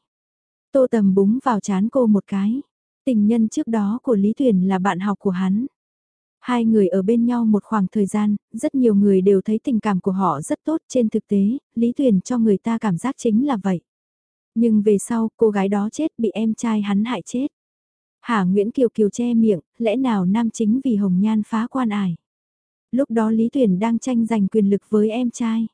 Tô Tầm búng vào chán cô một cái. Tình nhân trước đó của Lý Tuyển là bạn học của hắn. Hai người ở bên nhau một khoảng thời gian, rất nhiều người đều thấy tình cảm của họ rất tốt trên thực tế, Lý Tuyền cho người ta cảm giác chính là vậy. Nhưng về sau, cô gái đó chết bị em trai hắn hại chết. Hà Nguyễn Kiều Kiều che miệng, lẽ nào nam chính vì Hồng Nhan phá quan ải. Lúc đó Lý tuyển đang tranh giành quyền lực với em trai.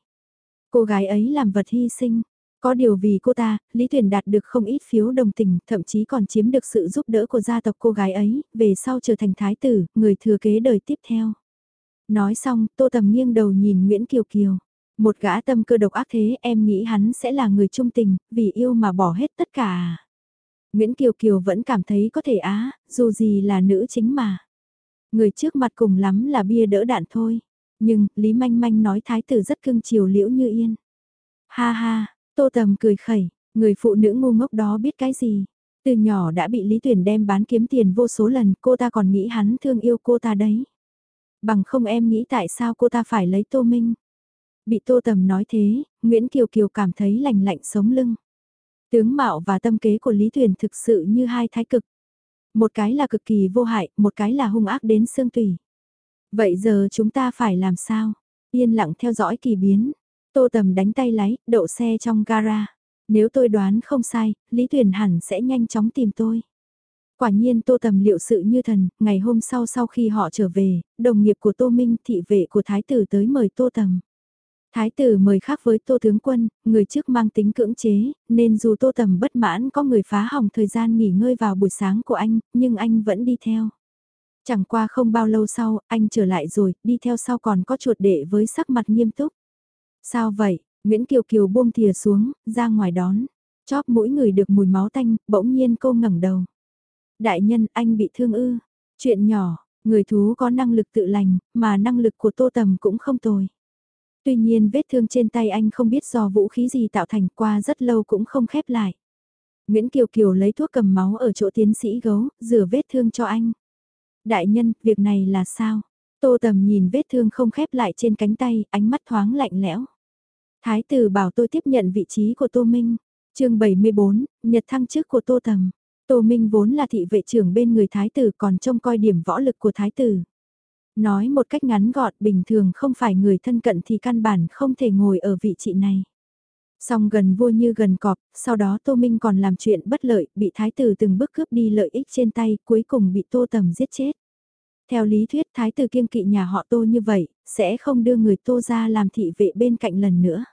Cô gái ấy làm vật hy sinh, có điều vì cô ta, Lý tuyển đạt được không ít phiếu đồng tình, thậm chí còn chiếm được sự giúp đỡ của gia tộc cô gái ấy, về sau trở thành thái tử, người thừa kế đời tiếp theo. Nói xong, Tô Tầm nghiêng đầu nhìn Nguyễn Kiều Kiều. Một gã tâm cơ độc ác thế em nghĩ hắn sẽ là người trung tình, vì yêu mà bỏ hết tất cả. À? Nguyễn Kiều Kiều vẫn cảm thấy có thể á, dù gì là nữ chính mà. Người trước mặt cùng lắm là bia đỡ đạn thôi. Nhưng, Lý Manh Manh nói thái tử rất cưng chiều liễu như yên. Ha ha, Tô Tầm cười khẩy, người phụ nữ ngu ngốc đó biết cái gì. Từ nhỏ đã bị Lý Tuyển đem bán kiếm tiền vô số lần, cô ta còn nghĩ hắn thương yêu cô ta đấy. Bằng không em nghĩ tại sao cô ta phải lấy Tô Minh. Bị Tô Tầm nói thế, Nguyễn Kiều Kiều cảm thấy lành lạnh sống lưng. Tướng mạo và tâm kế của Lý Tuyển thực sự như hai thái cực. Một cái là cực kỳ vô hại, một cái là hung ác đến xương tùy. Vậy giờ chúng ta phải làm sao? Yên lặng theo dõi kỳ biến, Tô Tầm đánh tay lái, đậu xe trong gara. Nếu tôi đoán không sai, Lý Tuyền hẳn sẽ nhanh chóng tìm tôi. Quả nhiên Tô Tầm liệu sự như thần, ngày hôm sau sau khi họ trở về, đồng nghiệp của Tô Minh thị vệ của Thái tử tới mời Tô Tầm. Thái tử mời khác với Tô Tướng Quân, người trước mang tính cưỡng chế, nên dù Tô Tầm bất mãn có người phá hỏng thời gian nghỉ ngơi vào buổi sáng của anh, nhưng anh vẫn đi theo. Chẳng qua không bao lâu sau, anh trở lại rồi, đi theo sau còn có chuột đệ với sắc mặt nghiêm túc. Sao vậy? Nguyễn Kiều Kiều buông thìa xuống, ra ngoài đón. Chóp mũi người được mùi máu tanh, bỗng nhiên cô ngẩng đầu. Đại nhân, anh bị thương ư. Chuyện nhỏ, người thú có năng lực tự lành, mà năng lực của tô tầm cũng không tồi. Tuy nhiên vết thương trên tay anh không biết do vũ khí gì tạo thành qua rất lâu cũng không khép lại. Nguyễn Kiều Kiều lấy thuốc cầm máu ở chỗ tiến sĩ gấu, rửa vết thương cho anh. Đại nhân, việc này là sao? Tô tầm nhìn vết thương không khép lại trên cánh tay, ánh mắt thoáng lạnh lẽo. Thái tử bảo tôi tiếp nhận vị trí của Tô Minh. chương 74, nhật thăng chức của Tô Tầm. Tô Minh vốn là thị vệ trưởng bên người Thái tử còn trông coi điểm võ lực của Thái tử. Nói một cách ngắn gọn bình thường không phải người thân cận thì căn bản không thể ngồi ở vị trí này. Song gần vua như gần cọp, sau đó Tô Minh còn làm chuyện bất lợi, bị thái tử từng bước cướp đi lợi ích trên tay, cuối cùng bị Tô Tầm giết chết. Theo lý thuyết thái tử kiêng kỵ nhà họ Tô như vậy, sẽ không đưa người Tô ra làm thị vệ bên cạnh lần nữa.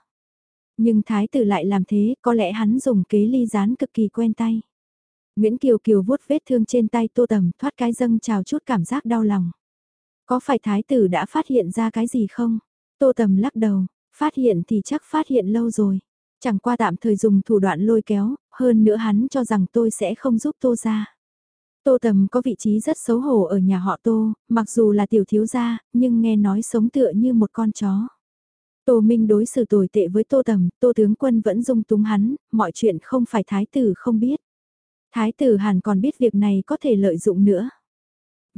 Nhưng thái tử lại làm thế, có lẽ hắn dùng kế ly gián cực kỳ quen tay. Nguyễn Kiều Kiều vuốt vết thương trên tay Tô Tầm thoát cái dâng trào chút cảm giác đau lòng. Có phải thái tử đã phát hiện ra cái gì không? Tô Tầm lắc đầu, phát hiện thì chắc phát hiện lâu rồi. Chẳng qua tạm thời dùng thủ đoạn lôi kéo, hơn nữa hắn cho rằng tôi sẽ không giúp Tô ra. Tô Tầm có vị trí rất xấu hổ ở nhà họ Tô, mặc dù là tiểu thiếu gia, nhưng nghe nói sống tựa như một con chó. Tô Minh đối xử tồi tệ với Tô Tầm, Tô tướng quân vẫn dung túng hắn, mọi chuyện không phải thái tử không biết. Thái tử hẳn còn biết việc này có thể lợi dụng nữa.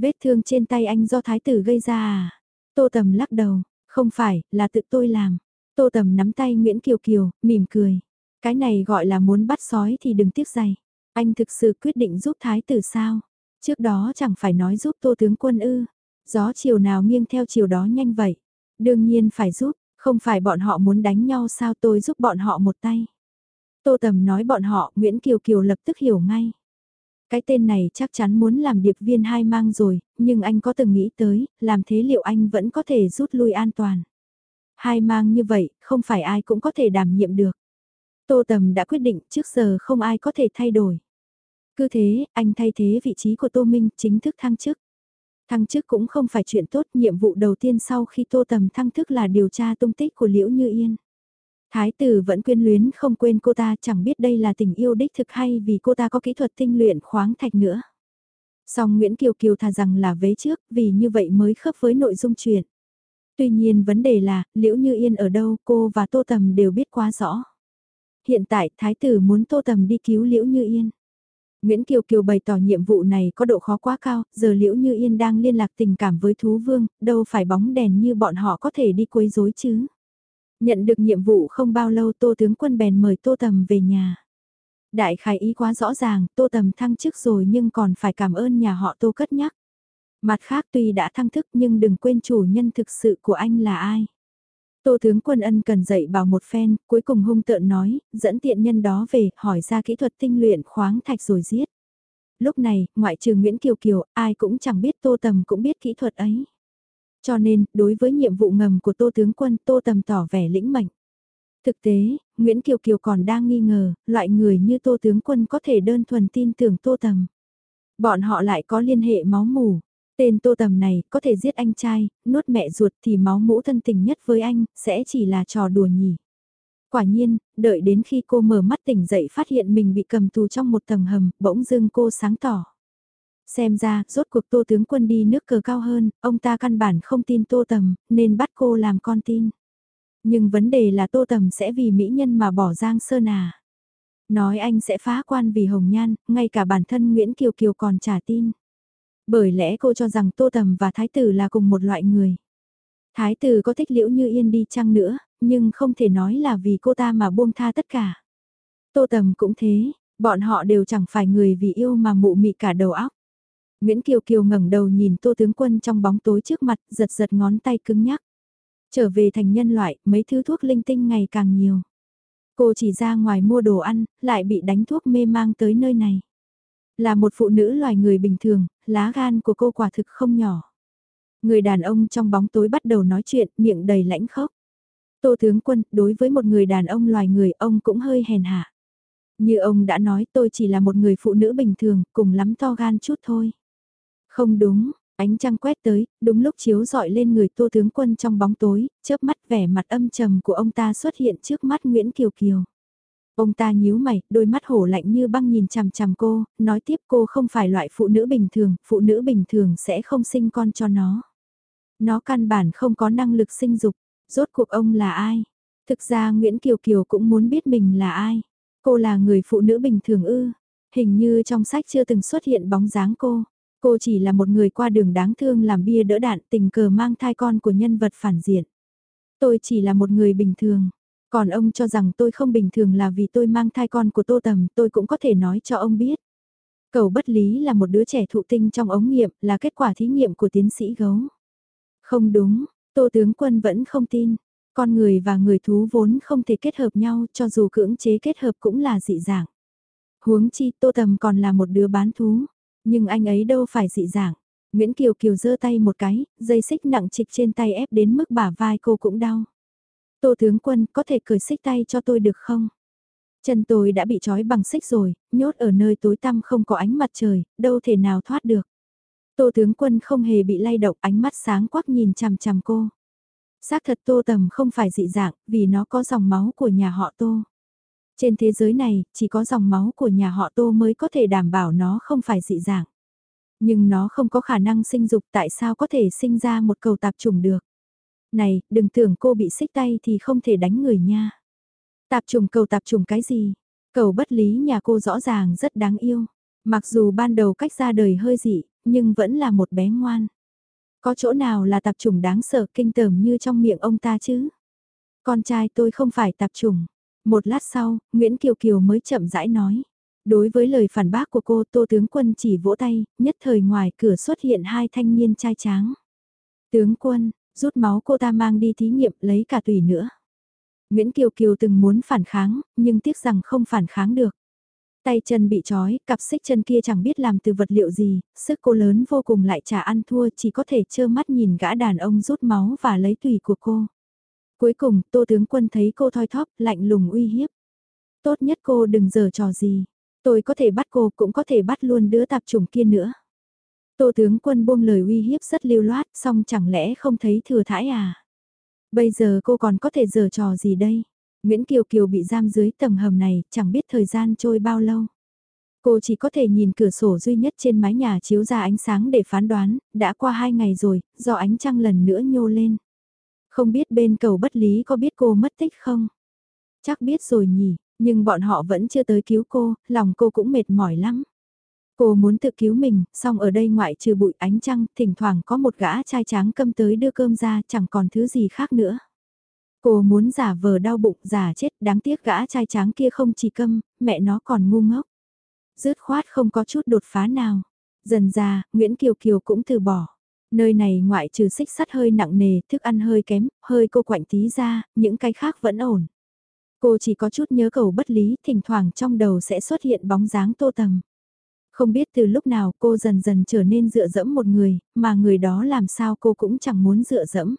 Vết thương trên tay anh do thái tử gây ra à? Tô Tầm lắc đầu, không phải, là tự tôi làm. Tô Tầm nắm tay Nguyễn Kiều Kiều, mỉm cười. Cái này gọi là muốn bắt sói thì đừng tiếc giày. Anh thực sự quyết định giúp thái tử sao? Trước đó chẳng phải nói giúp Tô tướng quân ư. Gió chiều nào nghiêng theo chiều đó nhanh vậy. Đương nhiên phải giúp, không phải bọn họ muốn đánh nhau sao tôi giúp bọn họ một tay. Tô Tầm nói bọn họ, Nguyễn Kiều Kiều lập tức hiểu ngay. Cái tên này chắc chắn muốn làm điệp viên hai mang rồi, nhưng anh có từng nghĩ tới, làm thế liệu anh vẫn có thể rút lui an toàn. Hai mang như vậy, không phải ai cũng có thể đảm nhiệm được. Tô Tầm đã quyết định trước giờ không ai có thể thay đổi. Cứ thế, anh thay thế vị trí của Tô Minh chính thức thăng chức. Thăng chức cũng không phải chuyện tốt, nhiệm vụ đầu tiên sau khi Tô Tầm thăng chức là điều tra tung tích của Liễu Như Yên. Thái tử vẫn quyến luyến không quên cô ta chẳng biết đây là tình yêu đích thực hay vì cô ta có kỹ thuật tinh luyện khoáng thạch nữa. Song Nguyễn Kiều Kiều thà rằng là vế trước vì như vậy mới khớp với nội dung chuyện. Tuy nhiên vấn đề là, Liễu Như Yên ở đâu cô và Tô Tầm đều biết quá rõ. Hiện tại Thái tử muốn Tô Tầm đi cứu Liễu Như Yên. Nguyễn Kiều Kiều bày tỏ nhiệm vụ này có độ khó quá cao, giờ Liễu Như Yên đang liên lạc tình cảm với thú vương, đâu phải bóng đèn như bọn họ có thể đi quấy rối chứ. Nhận được nhiệm vụ không bao lâu Tô tướng quân bèn mời Tô Tầm về nhà. Đại khái ý quá rõ ràng, Tô Tầm thăng chức rồi nhưng còn phải cảm ơn nhà họ Tô cất nhắc. Mặt khác tuy đã thăng thức nhưng đừng quên chủ nhân thực sự của anh là ai. Tô tướng quân ân cần dạy bảo một phen, cuối cùng hung tợn nói, dẫn tiện nhân đó về, hỏi ra kỹ thuật tinh luyện khoáng thạch rồi giết. Lúc này, ngoại trừ Nguyễn Kiều Kiều, ai cũng chẳng biết Tô Tầm cũng biết kỹ thuật ấy. Cho nên, đối với nhiệm vụ ngầm của Tô tướng quân, Tô Tầm tỏ vẻ lĩnh mệnh. Thực tế, Nguyễn Kiều Kiều còn đang nghi ngờ, loại người như Tô tướng quân có thể đơn thuần tin tưởng Tô Tầm. Bọn họ lại có liên hệ máu mủ. Tên Tô Tầm này có thể giết anh trai, nuốt mẹ ruột thì máu mũ thân tình nhất với anh, sẽ chỉ là trò đùa nhỉ. Quả nhiên, đợi đến khi cô mở mắt tỉnh dậy phát hiện mình bị cầm tù trong một tầng hầm, bỗng dưng cô sáng tỏ. Xem ra, rốt cuộc tô tướng quân đi nước cờ cao hơn, ông ta căn bản không tin tô tầm, nên bắt cô làm con tin. Nhưng vấn đề là tô tầm sẽ vì mỹ nhân mà bỏ giang sơn à. Nói anh sẽ phá quan vì hồng nhan, ngay cả bản thân Nguyễn Kiều Kiều còn trả tin. Bởi lẽ cô cho rằng tô tầm và thái tử là cùng một loại người. Thái tử có thích liễu như yên đi chăng nữa, nhưng không thể nói là vì cô ta mà buông tha tất cả. Tô tầm cũng thế, bọn họ đều chẳng phải người vì yêu mà mụ mị cả đầu óc. Nguyễn Kiều Kiều ngẩng đầu nhìn Tô tướng quân trong bóng tối trước mặt, giật giật ngón tay cứng nhắc. Trở về thành nhân loại, mấy thứ thuốc linh tinh ngày càng nhiều. Cô chỉ ra ngoài mua đồ ăn, lại bị đánh thuốc mê mang tới nơi này. Là một phụ nữ loài người bình thường, lá gan của cô quả thực không nhỏ. Người đàn ông trong bóng tối bắt đầu nói chuyện, miệng đầy lãnh khốc. Tô tướng quân, đối với một người đàn ông loài người, ông cũng hơi hèn hạ. Như ông đã nói tôi chỉ là một người phụ nữ bình thường, cùng lắm to gan chút thôi. Không đúng, ánh trăng quét tới, đúng lúc chiếu dọi lên người tô tướng quân trong bóng tối, chớp mắt vẻ mặt âm trầm của ông ta xuất hiện trước mắt Nguyễn Kiều Kiều. Ông ta nhíu mày, đôi mắt hổ lạnh như băng nhìn chằm chằm cô, nói tiếp cô không phải loại phụ nữ bình thường, phụ nữ bình thường sẽ không sinh con cho nó. Nó căn bản không có năng lực sinh dục, rốt cuộc ông là ai? Thực ra Nguyễn Kiều Kiều cũng muốn biết mình là ai. Cô là người phụ nữ bình thường ư, hình như trong sách chưa từng xuất hiện bóng dáng cô. Cô chỉ là một người qua đường đáng thương làm bia đỡ đạn tình cờ mang thai con của nhân vật phản diện. Tôi chỉ là một người bình thường. Còn ông cho rằng tôi không bình thường là vì tôi mang thai con của Tô Tầm, tôi cũng có thể nói cho ông biết. Cầu bất lý là một đứa trẻ thụ tinh trong ống nghiệm, là kết quả thí nghiệm của tiến sĩ gấu. Không đúng, Tô tướng quân vẫn không tin. Con người và người thú vốn không thể kết hợp nhau cho dù cưỡng chế kết hợp cũng là dị dạng. Huống chi Tô Tầm còn là một đứa bán thú. Nhưng anh ấy đâu phải dị dạng. Nguyễn Kiều Kiều giơ tay một cái, dây xích nặng trịch trên tay ép đến mức bả vai cô cũng đau. Tô tướng quân có thể cởi xích tay cho tôi được không? Chân tôi đã bị trói bằng xích rồi, nhốt ở nơi tối tăm không có ánh mặt trời, đâu thể nào thoát được. Tô tướng quân không hề bị lay động ánh mắt sáng quắc nhìn chằm chằm cô. Xác thật tô tầm không phải dị dạng, vì nó có dòng máu của nhà họ tô. Trên thế giới này, chỉ có dòng máu của nhà họ tô mới có thể đảm bảo nó không phải dị dạng. Nhưng nó không có khả năng sinh dục tại sao có thể sinh ra một cầu tạp trùng được. Này, đừng tưởng cô bị xích tay thì không thể đánh người nha. Tạp trùng cầu tạp trùng cái gì? Cầu bất lý nhà cô rõ ràng rất đáng yêu. Mặc dù ban đầu cách ra đời hơi dị, nhưng vẫn là một bé ngoan. Có chỗ nào là tạp trùng đáng sợ kinh tởm như trong miệng ông ta chứ? Con trai tôi không phải tạp trùng. Một lát sau, Nguyễn Kiều Kiều mới chậm rãi nói. Đối với lời phản bác của cô Tô Tướng Quân chỉ vỗ tay, nhất thời ngoài cửa xuất hiện hai thanh niên trai tráng. Tướng Quân, rút máu cô ta mang đi thí nghiệm lấy cả tùy nữa. Nguyễn Kiều Kiều từng muốn phản kháng, nhưng tiếc rằng không phản kháng được. Tay chân bị trói, cặp xích chân kia chẳng biết làm từ vật liệu gì, sức cô lớn vô cùng lại trả ăn thua chỉ có thể trơ mắt nhìn gã đàn ông rút máu và lấy tùy của cô. Cuối cùng, tô tướng quân thấy cô thoi thóp, lạnh lùng uy hiếp. Tốt nhất cô đừng giở trò gì. Tôi có thể bắt cô cũng có thể bắt luôn đứa tạp chủng kia nữa. Tô tướng quân buông lời uy hiếp rất lưu loát, xong chẳng lẽ không thấy thừa thãi à? Bây giờ cô còn có thể giở trò gì đây? Nguyễn Kiều Kiều bị giam dưới tầng hầm này, chẳng biết thời gian trôi bao lâu. Cô chỉ có thể nhìn cửa sổ duy nhất trên mái nhà chiếu ra ánh sáng để phán đoán, đã qua hai ngày rồi, do ánh trăng lần nữa nhô lên. Không biết bên cầu bất lý có biết cô mất tích không? Chắc biết rồi nhỉ, nhưng bọn họ vẫn chưa tới cứu cô, lòng cô cũng mệt mỏi lắm. Cô muốn tự cứu mình, song ở đây ngoại trừ bụi ánh trăng, thỉnh thoảng có một gã trai tráng câm tới đưa cơm ra, chẳng còn thứ gì khác nữa. Cô muốn giả vờ đau bụng, giả chết, đáng tiếc gã trai tráng kia không chỉ câm, mẹ nó còn ngu ngốc. Dứt khoát không có chút đột phá nào. Dần ra, Nguyễn Kiều Kiều cũng từ bỏ. Nơi này ngoại trừ xích sắt hơi nặng nề, thức ăn hơi kém, hơi cô quạnh tí ra, những cái khác vẫn ổn. Cô chỉ có chút nhớ cầu bất lý, thỉnh thoảng trong đầu sẽ xuất hiện bóng dáng tô tầm. Không biết từ lúc nào cô dần dần trở nên dựa dẫm một người, mà người đó làm sao cô cũng chẳng muốn dựa dẫm.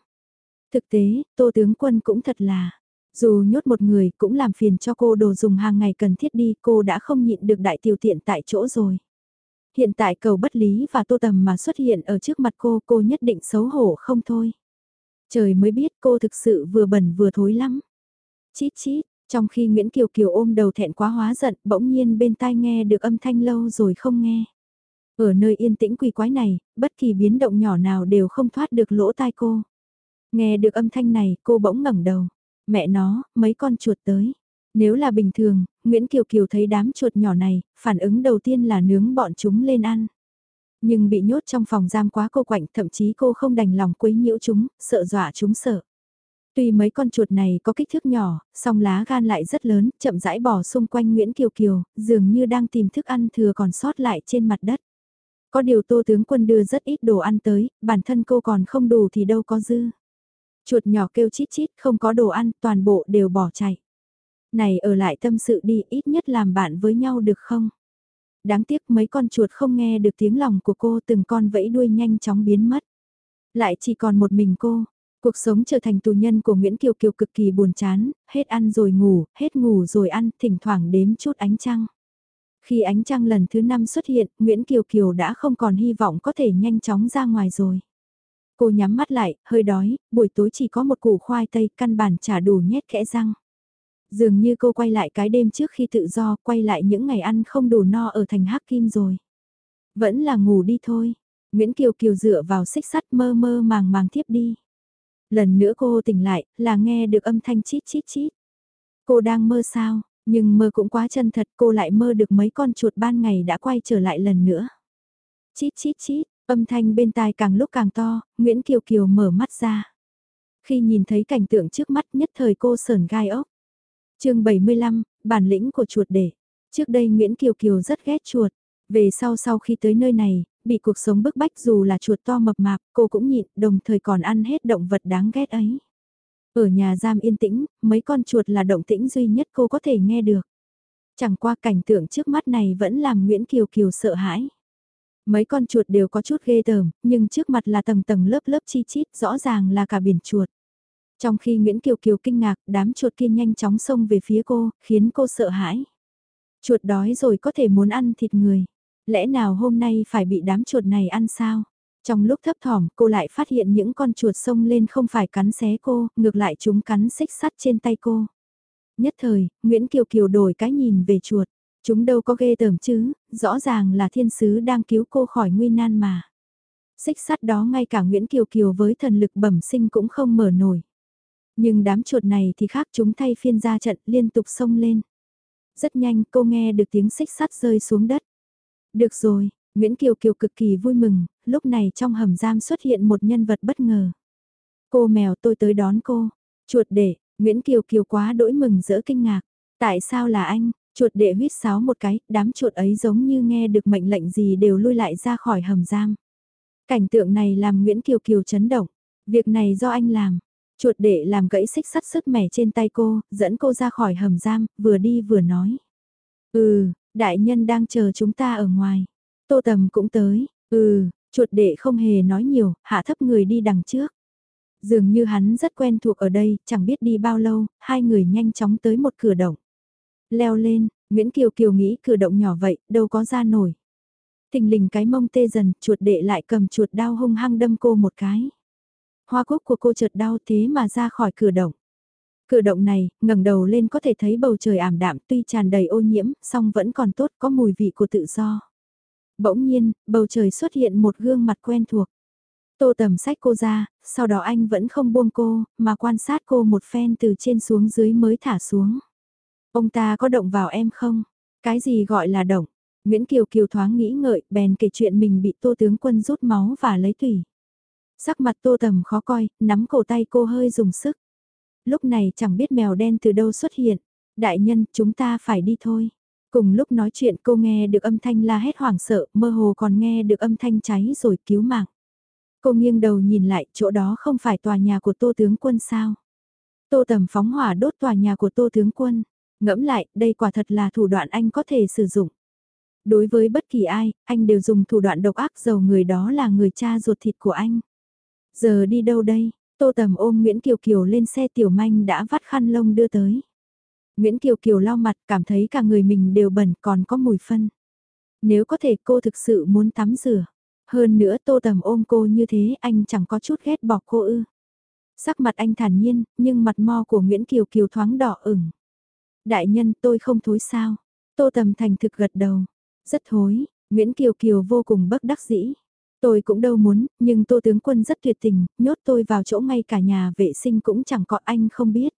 Thực tế, tô tướng quân cũng thật là, dù nhốt một người cũng làm phiền cho cô đồ dùng hàng ngày cần thiết đi, cô đã không nhịn được đại tiểu tiện tại chỗ rồi. Hiện tại cầu bất lý và tô tầm mà xuất hiện ở trước mặt cô, cô nhất định xấu hổ không thôi. Trời mới biết cô thực sự vừa bẩn vừa thối lắm. Chít chít, trong khi Nguyễn Kiều Kiều ôm đầu thẹn quá hóa giận, bỗng nhiên bên tai nghe được âm thanh lâu rồi không nghe. Ở nơi yên tĩnh quỷ quái này, bất kỳ biến động nhỏ nào đều không thoát được lỗ tai cô. Nghe được âm thanh này, cô bỗng ngẩng đầu. Mẹ nó, mấy con chuột tới. Nếu là bình thường, Nguyễn Kiều Kiều thấy đám chuột nhỏ này, phản ứng đầu tiên là nướng bọn chúng lên ăn. Nhưng bị nhốt trong phòng giam quá cô quạnh, thậm chí cô không đành lòng quấy nhiễu chúng, sợ dọa chúng sợ. Tuy mấy con chuột này có kích thước nhỏ, song lá gan lại rất lớn, chậm rãi bỏ xung quanh Nguyễn Kiều Kiều, dường như đang tìm thức ăn thừa còn sót lại trên mặt đất. Có điều tô tướng quân đưa rất ít đồ ăn tới, bản thân cô còn không đủ thì đâu có dư. Chuột nhỏ kêu chít chít, không có đồ ăn, toàn bộ đều bỏ chạy. Này ở lại tâm sự đi, ít nhất làm bạn với nhau được không? Đáng tiếc mấy con chuột không nghe được tiếng lòng của cô từng con vẫy đuôi nhanh chóng biến mất. Lại chỉ còn một mình cô, Cuộc sống trở thành tù nhân của Nguyễn Kiều Kiều cực kỳ buồn chán, hết ăn rồi ngủ, hết ngủ rồi ăn, thỉnh thoảng đếm chút ánh trăng. Khi ánh trăng lần thứ năm xuất hiện, Nguyễn Kiều Kiều đã không còn hy vọng có thể nhanh chóng ra ngoài rồi. Cô nhắm mắt lại, hơi đói, buổi tối chỉ có một củ khoai tây căn bản trả đủ nhét kẽ răng. Dường như cô quay lại cái đêm trước khi tự do, quay lại những ngày ăn không đủ no ở thành Hắc Kim rồi. Vẫn là ngủ đi thôi. Nguyễn Kiều Kiều dựa vào xích sắt mơ mơ màng màng tiếp đi. Lần nữa cô tỉnh lại, là nghe được âm thanh chít chít chít. Cô đang mơ sao, nhưng mơ cũng quá chân thật cô lại mơ được mấy con chuột ban ngày đã quay trở lại lần nữa. Chít chít chít, âm thanh bên tai càng lúc càng to, Nguyễn Kiều Kiều mở mắt ra. Khi nhìn thấy cảnh tượng trước mắt nhất thời cô sờn gai ốc chương 75, bản lĩnh của chuột để. Trước đây Nguyễn Kiều Kiều rất ghét chuột. Về sau sau khi tới nơi này, bị cuộc sống bức bách dù là chuột to mập mạp, cô cũng nhịn, đồng thời còn ăn hết động vật đáng ghét ấy. Ở nhà giam yên tĩnh, mấy con chuột là động tĩnh duy nhất cô có thể nghe được. Chẳng qua cảnh tượng trước mắt này vẫn làm Nguyễn Kiều Kiều sợ hãi. Mấy con chuột đều có chút ghê tởm, nhưng trước mặt là tầng tầng lớp lớp chi chít, rõ ràng là cả biển chuột. Trong khi Nguyễn Kiều Kiều kinh ngạc, đám chuột kia nhanh chóng xông về phía cô, khiến cô sợ hãi. Chuột đói rồi có thể muốn ăn thịt người. Lẽ nào hôm nay phải bị đám chuột này ăn sao? Trong lúc thấp thỏm cô lại phát hiện những con chuột xông lên không phải cắn xé cô, ngược lại chúng cắn xích sắt trên tay cô. Nhất thời, Nguyễn Kiều Kiều đổi cái nhìn về chuột. Chúng đâu có ghê tởm chứ, rõ ràng là thiên sứ đang cứu cô khỏi nguy nan mà. Xích sắt đó ngay cả Nguyễn Kiều Kiều với thần lực bẩm sinh cũng không mở nổi. Nhưng đám chuột này thì khác chúng thay phiên ra trận liên tục xông lên. Rất nhanh cô nghe được tiếng xích sắt rơi xuống đất. Được rồi, Nguyễn Kiều Kiều cực kỳ vui mừng, lúc này trong hầm giam xuất hiện một nhân vật bất ngờ. Cô mèo tôi tới đón cô. Chuột đệ Nguyễn Kiều Kiều quá đỗi mừng rỡ kinh ngạc. Tại sao là anh? Chuột đệ huyết sáo một cái, đám chuột ấy giống như nghe được mệnh lệnh gì đều lui lại ra khỏi hầm giam. Cảnh tượng này làm Nguyễn Kiều Kiều chấn động. Việc này do anh làm. Chuột đệ làm gãy xích sắt sức mẻ trên tay cô, dẫn cô ra khỏi hầm giam, vừa đi vừa nói. Ừ, đại nhân đang chờ chúng ta ở ngoài. Tô Tầm cũng tới, ừ, chuột đệ không hề nói nhiều, hạ thấp người đi đằng trước. Dường như hắn rất quen thuộc ở đây, chẳng biết đi bao lâu, hai người nhanh chóng tới một cửa động. Leo lên, Nguyễn Kiều Kiều nghĩ cửa động nhỏ vậy, đâu có ra nổi. Thình lình cái mông tê dần, chuột đệ lại cầm chuột đao hung hăng đâm cô một cái. Hoa cúc của cô chợt đau thế mà ra khỏi cửa động. Cửa động này, ngẩng đầu lên có thể thấy bầu trời ảm đạm tuy tràn đầy ô nhiễm, song vẫn còn tốt có mùi vị của tự do. Bỗng nhiên, bầu trời xuất hiện một gương mặt quen thuộc. Tô tầm sách cô ra, sau đó anh vẫn không buông cô, mà quan sát cô một phen từ trên xuống dưới mới thả xuống. Ông ta có động vào em không? Cái gì gọi là động? Nguyễn Kiều Kiều thoáng nghĩ ngợi, bèn kể chuyện mình bị tô tướng quân rút máu và lấy tủy. Sắc mặt tô tầm khó coi, nắm cổ tay cô hơi dùng sức. Lúc này chẳng biết mèo đen từ đâu xuất hiện. Đại nhân, chúng ta phải đi thôi. Cùng lúc nói chuyện cô nghe được âm thanh la hét hoảng sợ, mơ hồ còn nghe được âm thanh cháy rồi cứu mạng. Cô nghiêng đầu nhìn lại, chỗ đó không phải tòa nhà của tô tướng quân sao? Tô tầm phóng hỏa đốt tòa nhà của tô tướng quân. Ngẫm lại, đây quả thật là thủ đoạn anh có thể sử dụng. Đối với bất kỳ ai, anh đều dùng thủ đoạn độc ác dầu người đó là người cha ruột thịt của anh. Giờ đi đâu đây? Tô Tầm ôm Nguyễn Kiều Kiều lên xe tiểu manh đã vắt khăn lông đưa tới. Nguyễn Kiều Kiều lau mặt cảm thấy cả người mình đều bẩn còn có mùi phân. Nếu có thể cô thực sự muốn tắm rửa. Hơn nữa Tô Tầm ôm cô như thế anh chẳng có chút ghét bỏ cô ư. Sắc mặt anh thản nhiên, nhưng mặt mo của Nguyễn Kiều Kiều thoáng đỏ ửng. Đại nhân tôi không thối sao. Tô Tầm thành thực gật đầu. Rất thối, Nguyễn Kiều Kiều vô cùng bất đắc dĩ. Tôi cũng đâu muốn, nhưng tô tướng quân rất tuyệt tình, nhốt tôi vào chỗ ngay cả nhà vệ sinh cũng chẳng có anh không biết.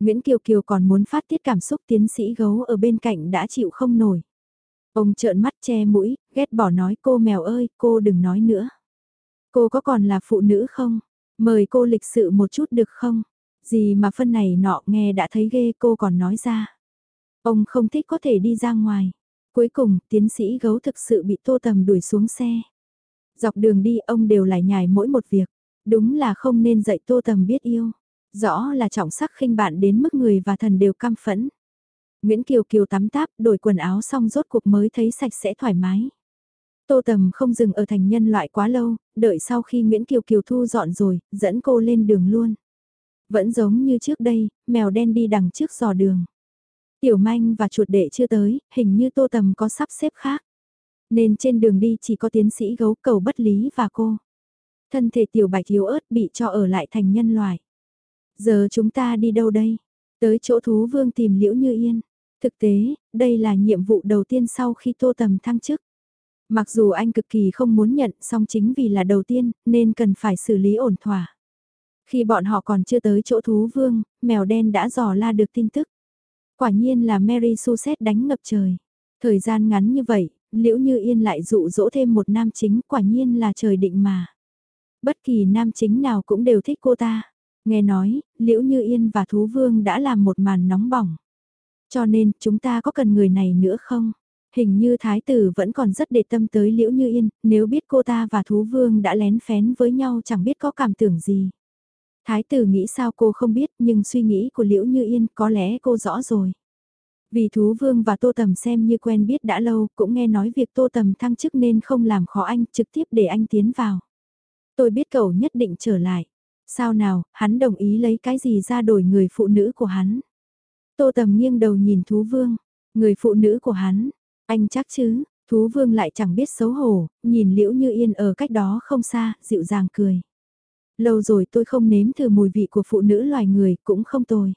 Nguyễn Kiều Kiều còn muốn phát tiết cảm xúc tiến sĩ gấu ở bên cạnh đã chịu không nổi. Ông trợn mắt che mũi, ghét bỏ nói cô mèo ơi, cô đừng nói nữa. Cô có còn là phụ nữ không? Mời cô lịch sự một chút được không? Gì mà phân này nọ nghe đã thấy ghê cô còn nói ra. Ông không thích có thể đi ra ngoài. Cuối cùng, tiến sĩ gấu thực sự bị tô tầm đuổi xuống xe. Dọc đường đi ông đều lại nhài mỗi một việc. Đúng là không nên dạy tô tầm biết yêu. Rõ là trọng sắc khinh bạn đến mức người và thần đều căm phẫn. Nguyễn Kiều Kiều tắm táp, đổi quần áo xong rốt cuộc mới thấy sạch sẽ thoải mái. Tô Tầm không dừng ở thành nhân loại quá lâu, đợi sau khi Nguyễn Kiều Kiều thu dọn rồi, dẫn cô lên đường luôn. Vẫn giống như trước đây, mèo đen đi đằng trước dò đường. Tiểu manh và chuột đệ chưa tới, hình như Tô Tầm có sắp xếp khác. Nên trên đường đi chỉ có tiến sĩ gấu cầu bất lý và cô. Thân thể tiểu bạch yếu ớt bị cho ở lại thành nhân loại. Giờ chúng ta đi đâu đây? Tới chỗ thú vương tìm liễu như yên. Thực tế, đây là nhiệm vụ đầu tiên sau khi tô tầm thăng chức. Mặc dù anh cực kỳ không muốn nhận song chính vì là đầu tiên nên cần phải xử lý ổn thỏa. Khi bọn họ còn chưa tới chỗ thú vương, mèo đen đã dò la được tin tức. Quả nhiên là Mary Suset đánh ngập trời. Thời gian ngắn như vậy, liễu như yên lại dụ dỗ thêm một nam chính quả nhiên là trời định mà. Bất kỳ nam chính nào cũng đều thích cô ta. Nghe nói, liễu như yên và thú vương đã làm một màn nóng bỏng. Cho nên, chúng ta có cần người này nữa không? Hình như thái tử vẫn còn rất để tâm tới liễu như yên, nếu biết cô ta và thú vương đã lén phén với nhau chẳng biết có cảm tưởng gì. Thái tử nghĩ sao cô không biết nhưng suy nghĩ của liễu như yên có lẽ cô rõ rồi. Vì thú vương và tô tầm xem như quen biết đã lâu cũng nghe nói việc tô tầm thăng chức nên không làm khó anh trực tiếp để anh tiến vào. Tôi biết cậu nhất định trở lại. Sao nào, hắn đồng ý lấy cái gì ra đổi người phụ nữ của hắn. Tô tầm nghiêng đầu nhìn thú vương, người phụ nữ của hắn, anh chắc chứ, thú vương lại chẳng biết xấu hổ, nhìn liễu như yên ở cách đó không xa, dịu dàng cười. Lâu rồi tôi không nếm thử mùi vị của phụ nữ loài người, cũng không tồi.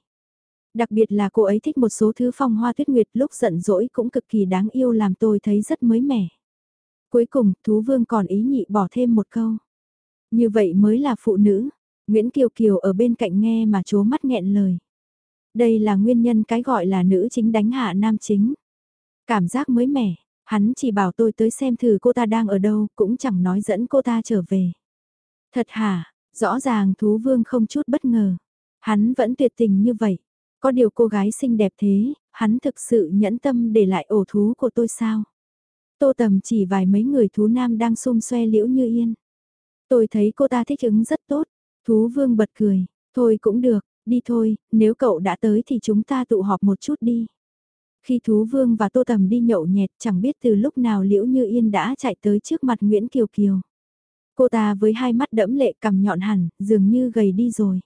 Đặc biệt là cô ấy thích một số thứ phong hoa tuyết nguyệt lúc giận dỗi cũng cực kỳ đáng yêu làm tôi thấy rất mới mẻ. Cuối cùng, thú vương còn ý nhị bỏ thêm một câu. Như vậy mới là phụ nữ. Nguyễn Kiều Kiều ở bên cạnh nghe mà chố mắt nghẹn lời. Đây là nguyên nhân cái gọi là nữ chính đánh hạ nam chính. Cảm giác mới mẻ, hắn chỉ bảo tôi tới xem thử cô ta đang ở đâu, cũng chẳng nói dẫn cô ta trở về. Thật hả, rõ ràng thú vương không chút bất ngờ. Hắn vẫn tuyệt tình như vậy. Có điều cô gái xinh đẹp thế, hắn thực sự nhẫn tâm để lại ổ thú của tôi sao? Tô tầm chỉ vài mấy người thú nam đang xung xoe liễu như yên. Tôi thấy cô ta thích ứng rất tốt. Thú vương bật cười, thôi cũng được, đi thôi, nếu cậu đã tới thì chúng ta tụ họp một chút đi. Khi Thú Vương và Tô Tầm đi nhậu nhẹt chẳng biết từ lúc nào Liễu Như Yên đã chạy tới trước mặt Nguyễn Kiều Kiều. Cô ta với hai mắt đẫm lệ cầm nhọn hẳn, dường như gầy đi rồi.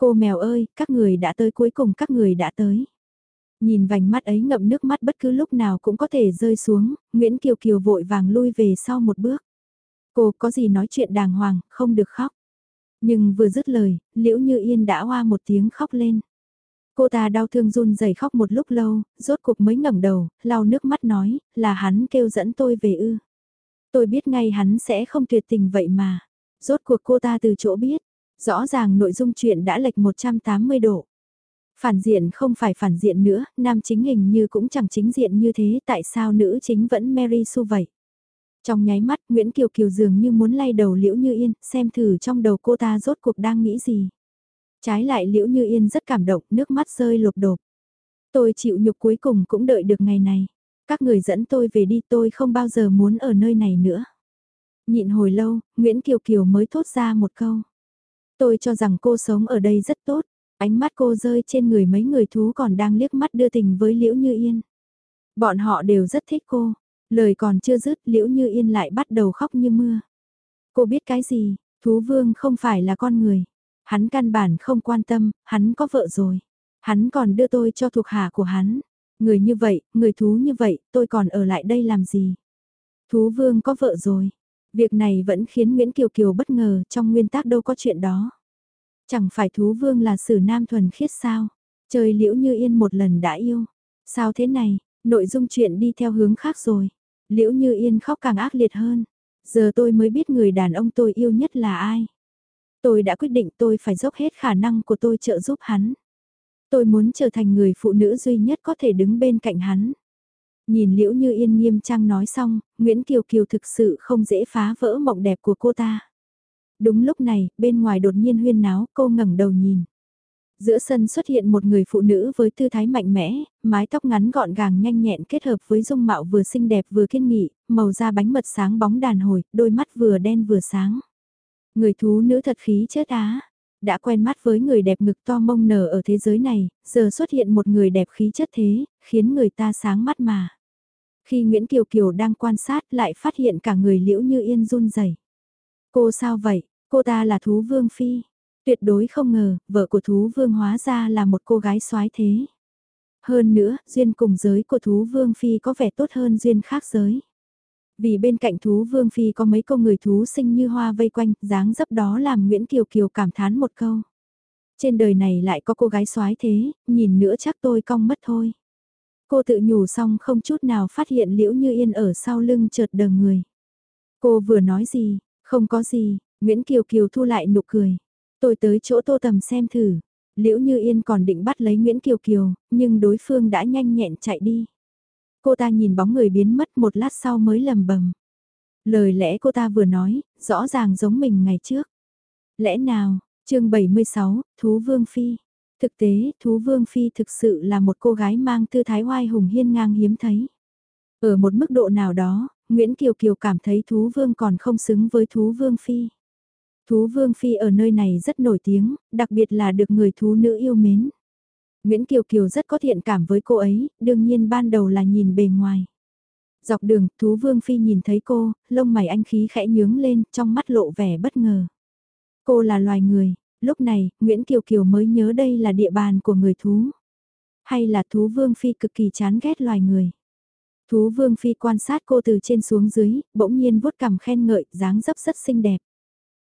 Cô mèo ơi, các người đã tới cuối cùng các người đã tới. Nhìn vành mắt ấy ngậm nước mắt bất cứ lúc nào cũng có thể rơi xuống, Nguyễn Kiều Kiều vội vàng lui về sau một bước. Cô có gì nói chuyện đàng hoàng, không được khóc. Nhưng vừa dứt lời, Liễu Như Yên đã hoa một tiếng khóc lên. Cô ta đau thương run rẩy khóc một lúc lâu, rốt cuộc mới ngẩng đầu, lau nước mắt nói, là hắn kêu dẫn tôi về ư. Tôi biết ngay hắn sẽ không tuyệt tình vậy mà. Rốt cuộc cô ta từ chỗ biết, rõ ràng nội dung chuyện đã lệch 180 độ. Phản diện không phải phản diện nữa, nam chính hình như cũng chẳng chính diện như thế, tại sao nữ chính vẫn Mary Sue vậy? Trong nháy mắt Nguyễn Kiều Kiều dường như muốn lay đầu Liễu Như Yên, xem thử trong đầu cô ta rốt cuộc đang nghĩ gì. Trái lại Liễu Như Yên rất cảm động, nước mắt rơi lột đột. Tôi chịu nhục cuối cùng cũng đợi được ngày này. Các người dẫn tôi về đi tôi không bao giờ muốn ở nơi này nữa. Nhịn hồi lâu, Nguyễn Kiều Kiều mới thốt ra một câu. Tôi cho rằng cô sống ở đây rất tốt, ánh mắt cô rơi trên người mấy người thú còn đang liếc mắt đưa tình với Liễu Như Yên. Bọn họ đều rất thích cô, lời còn chưa dứt Liễu Như Yên lại bắt đầu khóc như mưa. Cô biết cái gì, thú vương không phải là con người. Hắn căn bản không quan tâm, hắn có vợ rồi. Hắn còn đưa tôi cho thuộc hạ của hắn. Người như vậy, người thú như vậy, tôi còn ở lại đây làm gì? Thú vương có vợ rồi. Việc này vẫn khiến Nguyễn Kiều Kiều bất ngờ, trong nguyên tắc đâu có chuyện đó. Chẳng phải thú vương là sử nam thuần khiết sao? Trời liễu như yên một lần đã yêu. Sao thế này, nội dung chuyện đi theo hướng khác rồi. Liễu như yên khóc càng ác liệt hơn. Giờ tôi mới biết người đàn ông tôi yêu nhất là ai. Tôi đã quyết định tôi phải dốc hết khả năng của tôi trợ giúp hắn. Tôi muốn trở thành người phụ nữ duy nhất có thể đứng bên cạnh hắn. Nhìn Liễu Như Yên nghiêm trang nói xong, Nguyễn Kiều Kiều thực sự không dễ phá vỡ mộng đẹp của cô ta. Đúng lúc này, bên ngoài đột nhiên huyên náo, cô ngẩng đầu nhìn. Giữa sân xuất hiện một người phụ nữ với tư thái mạnh mẽ, mái tóc ngắn gọn gàng nhanh nhẹn kết hợp với dung mạo vừa xinh đẹp vừa kiên nghị, màu da bánh mật sáng bóng đàn hồi, đôi mắt vừa đen vừa sáng. Người thú nữ thật khí chết á. Đã quen mắt với người đẹp ngực to mông nở ở thế giới này, giờ xuất hiện một người đẹp khí chất thế, khiến người ta sáng mắt mà. Khi Nguyễn Kiều Kiều đang quan sát lại phát hiện cả người liễu như yên run rẩy. Cô sao vậy? Cô ta là thú vương phi. Tuyệt đối không ngờ, vợ của thú vương hóa ra là một cô gái soái thế. Hơn nữa, duyên cùng giới của thú vương phi có vẻ tốt hơn duyên khác giới. Vì bên cạnh thú vương phi có mấy câu người thú sinh như hoa vây quanh, dáng dấp đó làm Nguyễn Kiều Kiều cảm thán một câu. Trên đời này lại có cô gái soái thế, nhìn nữa chắc tôi cong mất thôi. Cô tự nhủ xong không chút nào phát hiện liễu như yên ở sau lưng chợt đờ người. Cô vừa nói gì, không có gì, Nguyễn Kiều Kiều thu lại nụ cười. Tôi tới chỗ tô tầm xem thử. Liễu Như Yên còn định bắt lấy Nguyễn Kiều Kiều, nhưng đối phương đã nhanh nhẹn chạy đi. Cô ta nhìn bóng người biến mất một lát sau mới lầm bầm. Lời lẽ cô ta vừa nói, rõ ràng giống mình ngày trước. Lẽ nào, chương 76, Thú Vương Phi. Thực tế, Thú Vương Phi thực sự là một cô gái mang tư thái oai hùng hiên ngang hiếm thấy. Ở một mức độ nào đó, Nguyễn Kiều Kiều cảm thấy Thú Vương còn không xứng với Thú Vương Phi. Thú Vương Phi ở nơi này rất nổi tiếng, đặc biệt là được người thú nữ yêu mến. Nguyễn Kiều Kiều rất có thiện cảm với cô ấy, đương nhiên ban đầu là nhìn bề ngoài. Dọc đường, Thú Vương Phi nhìn thấy cô, lông mày anh khí khẽ nhướng lên, trong mắt lộ vẻ bất ngờ. Cô là loài người, lúc này, Nguyễn Kiều Kiều mới nhớ đây là địa bàn của người thú. Hay là Thú Vương Phi cực kỳ chán ghét loài người. Thú Vương Phi quan sát cô từ trên xuống dưới, bỗng nhiên vuốt cằm khen ngợi, dáng dấp rất xinh đẹp.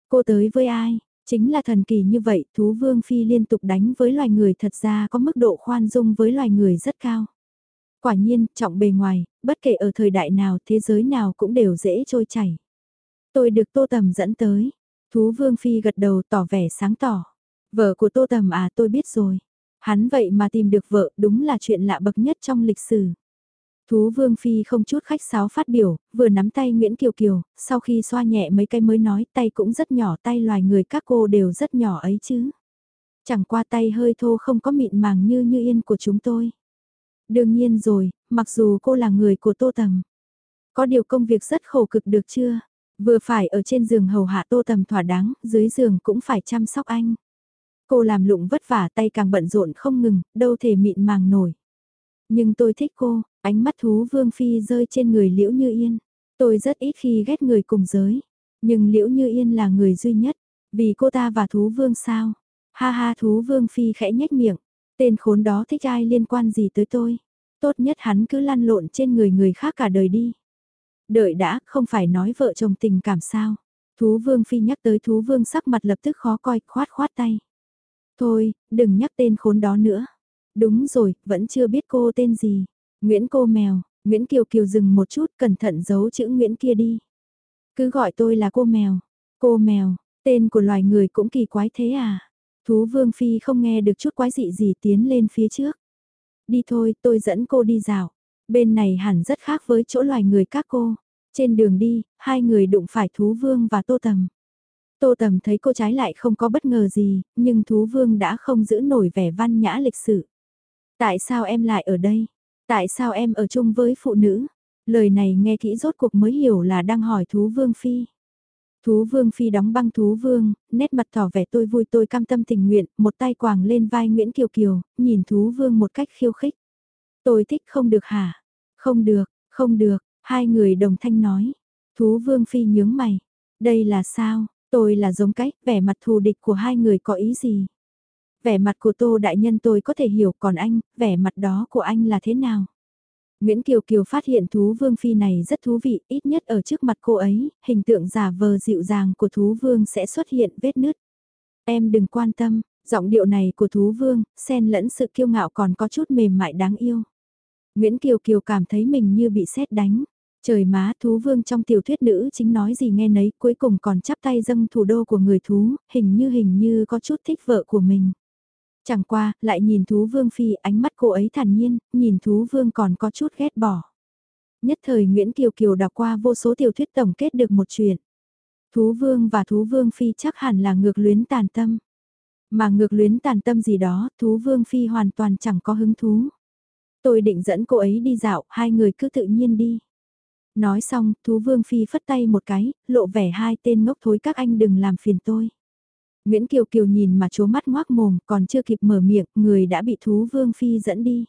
Cô tới với ai? Chính là thần kỳ như vậy, thú vương phi liên tục đánh với loài người thật ra có mức độ khoan dung với loài người rất cao. Quả nhiên, trọng bề ngoài, bất kể ở thời đại nào, thế giới nào cũng đều dễ trôi chảy. Tôi được Tô Tầm dẫn tới. Thú vương phi gật đầu tỏ vẻ sáng tỏ. Vợ của Tô Tầm à tôi biết rồi. Hắn vậy mà tìm được vợ đúng là chuyện lạ bậc nhất trong lịch sử. Thú Vương Phi không chút khách sáo phát biểu, vừa nắm tay Nguyễn Kiều Kiều, sau khi xoa nhẹ mấy cái mới nói tay cũng rất nhỏ tay loài người các cô đều rất nhỏ ấy chứ. Chẳng qua tay hơi thô không có mịn màng như như yên của chúng tôi. Đương nhiên rồi, mặc dù cô là người của Tô Tầm. Có điều công việc rất khổ cực được chưa? Vừa phải ở trên giường hầu hạ Tô Tầm thỏa đáng, dưới giường cũng phải chăm sóc anh. Cô làm lụng vất vả tay càng bận rộn không ngừng, đâu thể mịn màng nổi. Nhưng tôi thích cô, Ánh mắt thú vương phi rơi trên người liễu như yên. Tôi rất ít khi ghét người cùng giới. Nhưng liễu như yên là người duy nhất. Vì cô ta và thú vương sao? Ha ha thú vương phi khẽ nhếch miệng. Tên khốn đó thích ai liên quan gì tới tôi? Tốt nhất hắn cứ lăn lộn trên người người khác cả đời đi. Đợi đã, không phải nói vợ chồng tình cảm sao? Thú vương phi nhắc tới thú vương sắc mặt lập tức khó coi, khoát khoát tay. Thôi, đừng nhắc tên khốn đó nữa. Đúng rồi, vẫn chưa biết cô tên gì. Nguyễn cô mèo, Nguyễn Kiều Kiều dừng một chút cẩn thận giấu chữ Nguyễn kia đi. Cứ gọi tôi là cô mèo. Cô mèo, tên của loài người cũng kỳ quái thế à? Thú Vương Phi không nghe được chút quái dị gì tiến lên phía trước. Đi thôi, tôi dẫn cô đi dạo. Bên này hẳn rất khác với chỗ loài người các cô. Trên đường đi, hai người đụng phải Thú Vương và Tô Tầm. Tô Tầm thấy cô trái lại không có bất ngờ gì, nhưng Thú Vương đã không giữ nổi vẻ văn nhã lịch sự. Tại sao em lại ở đây? Tại sao em ở chung với phụ nữ? Lời này nghe kỹ rốt cuộc mới hiểu là đang hỏi thú vương phi. Thú vương phi đóng băng thú vương, nét mặt tỏ vẻ tôi vui tôi cam tâm tình nguyện, một tay quàng lên vai Nguyễn Kiều Kiều, nhìn thú vương một cách khiêu khích. Tôi thích không được hả? Không được, không được, hai người đồng thanh nói. Thú vương phi nhướng mày. Đây là sao? Tôi là giống cách, vẻ mặt thù địch của hai người có ý gì? Vẻ mặt của Tô Đại Nhân tôi có thể hiểu còn anh, vẻ mặt đó của anh là thế nào? Nguyễn Kiều Kiều phát hiện thú vương phi này rất thú vị, ít nhất ở trước mặt cô ấy, hình tượng giả vờ dịu dàng của thú vương sẽ xuất hiện vết nứt. Em đừng quan tâm, giọng điệu này của thú vương, xen lẫn sự kiêu ngạo còn có chút mềm mại đáng yêu. Nguyễn Kiều Kiều cảm thấy mình như bị sét đánh. Trời má thú vương trong tiểu thuyết nữ chính nói gì nghe nấy cuối cùng còn chắp tay dâng thủ đô của người thú, hình như hình như có chút thích vợ của mình. Chẳng qua, lại nhìn thú vương phi ánh mắt cô ấy thản nhiên, nhìn thú vương còn có chút ghét bỏ. Nhất thời Nguyễn Kiều Kiều đọc qua vô số tiểu thuyết tổng kết được một chuyện. Thú vương và thú vương phi chắc hẳn là ngược luyến tàn tâm. Mà ngược luyến tàn tâm gì đó, thú vương phi hoàn toàn chẳng có hứng thú. Tôi định dẫn cô ấy đi dạo, hai người cứ tự nhiên đi. Nói xong, thú vương phi phất tay một cái, lộ vẻ hai tên ngốc thối các anh đừng làm phiền tôi. Nguyễn Kiều Kiều nhìn mà chố mắt ngoác mồm, còn chưa kịp mở miệng, người đã bị thú vương phi dẫn đi.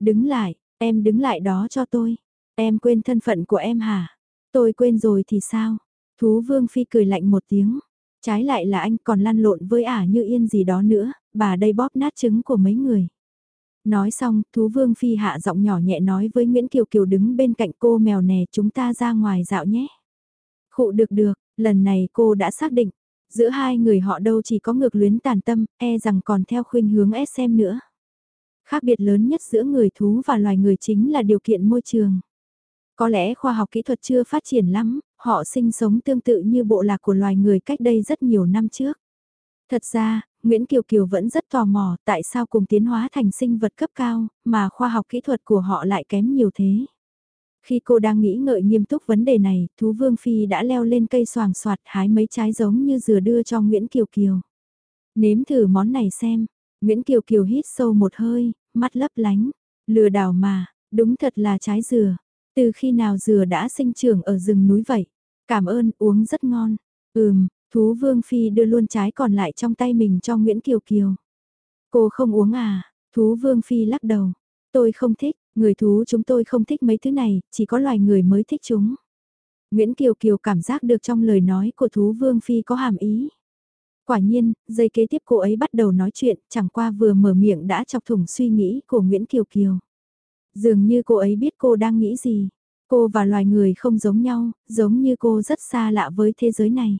Đứng lại, em đứng lại đó cho tôi. Em quên thân phận của em hả? Tôi quên rồi thì sao? Thú vương phi cười lạnh một tiếng. Trái lại là anh còn lăn lộn với ả như yên gì đó nữa, bà đây bóp nát trứng của mấy người. Nói xong, thú vương phi hạ giọng nhỏ nhẹ nói với Nguyễn Kiều Kiều đứng bên cạnh cô mèo nè chúng ta ra ngoài dạo nhé. Khụ được được, lần này cô đã xác định, Giữa hai người họ đâu chỉ có ngược luyến tàn tâm, e rằng còn theo khuynh hướng SM nữa. Khác biệt lớn nhất giữa người thú và loài người chính là điều kiện môi trường. Có lẽ khoa học kỹ thuật chưa phát triển lắm, họ sinh sống tương tự như bộ lạc của loài người cách đây rất nhiều năm trước. Thật ra, Nguyễn Kiều Kiều vẫn rất tò mò tại sao cùng tiến hóa thành sinh vật cấp cao, mà khoa học kỹ thuật của họ lại kém nhiều thế. Khi cô đang nghĩ ngợi nghiêm túc vấn đề này, Thú Vương Phi đã leo lên cây xoàng soạt hái mấy trái giống như dừa đưa cho Nguyễn Kiều Kiều. Nếm thử món này xem. Nguyễn Kiều Kiều hít sâu một hơi, mắt lấp lánh. Lừa đảo mà, đúng thật là trái dừa. Từ khi nào dừa đã sinh trưởng ở rừng núi vậy? Cảm ơn, uống rất ngon. Ừm, Thú Vương Phi đưa luôn trái còn lại trong tay mình cho Nguyễn Kiều Kiều. Cô không uống à? Thú Vương Phi lắc đầu. Tôi không thích, người thú chúng tôi không thích mấy thứ này, chỉ có loài người mới thích chúng. Nguyễn Kiều Kiều cảm giác được trong lời nói của Thú Vương Phi có hàm ý. Quả nhiên, giây kế tiếp cô ấy bắt đầu nói chuyện, chẳng qua vừa mở miệng đã chọc thủng suy nghĩ của Nguyễn Kiều Kiều. Dường như cô ấy biết cô đang nghĩ gì. Cô và loài người không giống nhau, giống như cô rất xa lạ với thế giới này.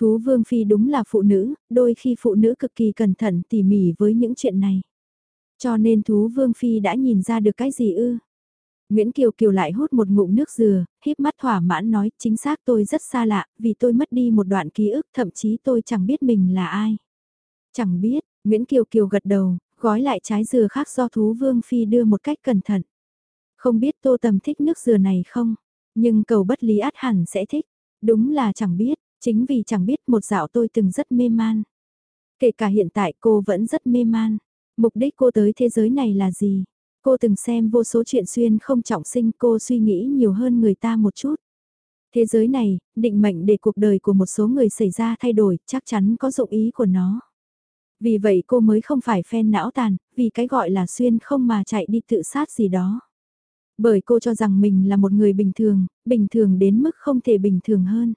Thú Vương Phi đúng là phụ nữ, đôi khi phụ nữ cực kỳ cẩn thận tỉ mỉ với những chuyện này. Cho nên Thú Vương Phi đã nhìn ra được cái gì ư? Nguyễn Kiều Kiều lại hút một ngụm nước dừa, híp mắt thỏa mãn nói chính xác tôi rất xa lạ, vì tôi mất đi một đoạn ký ức thậm chí tôi chẳng biết mình là ai. Chẳng biết, Nguyễn Kiều Kiều gật đầu, gói lại trái dừa khác do Thú Vương Phi đưa một cách cẩn thận. Không biết Tô Tầm thích nước dừa này không? Nhưng cầu bất lý át hẳn sẽ thích. Đúng là chẳng biết, chính vì chẳng biết một dạo tôi từng rất mê man. Kể cả hiện tại cô vẫn rất mê man. Mục đích cô tới thế giới này là gì? Cô từng xem vô số chuyện xuyên không trọng sinh cô suy nghĩ nhiều hơn người ta một chút. Thế giới này, định mệnh để cuộc đời của một số người xảy ra thay đổi, chắc chắn có dụng ý của nó. Vì vậy cô mới không phải phen não tàn, vì cái gọi là xuyên không mà chạy đi tự sát gì đó. Bởi cô cho rằng mình là một người bình thường, bình thường đến mức không thể bình thường hơn.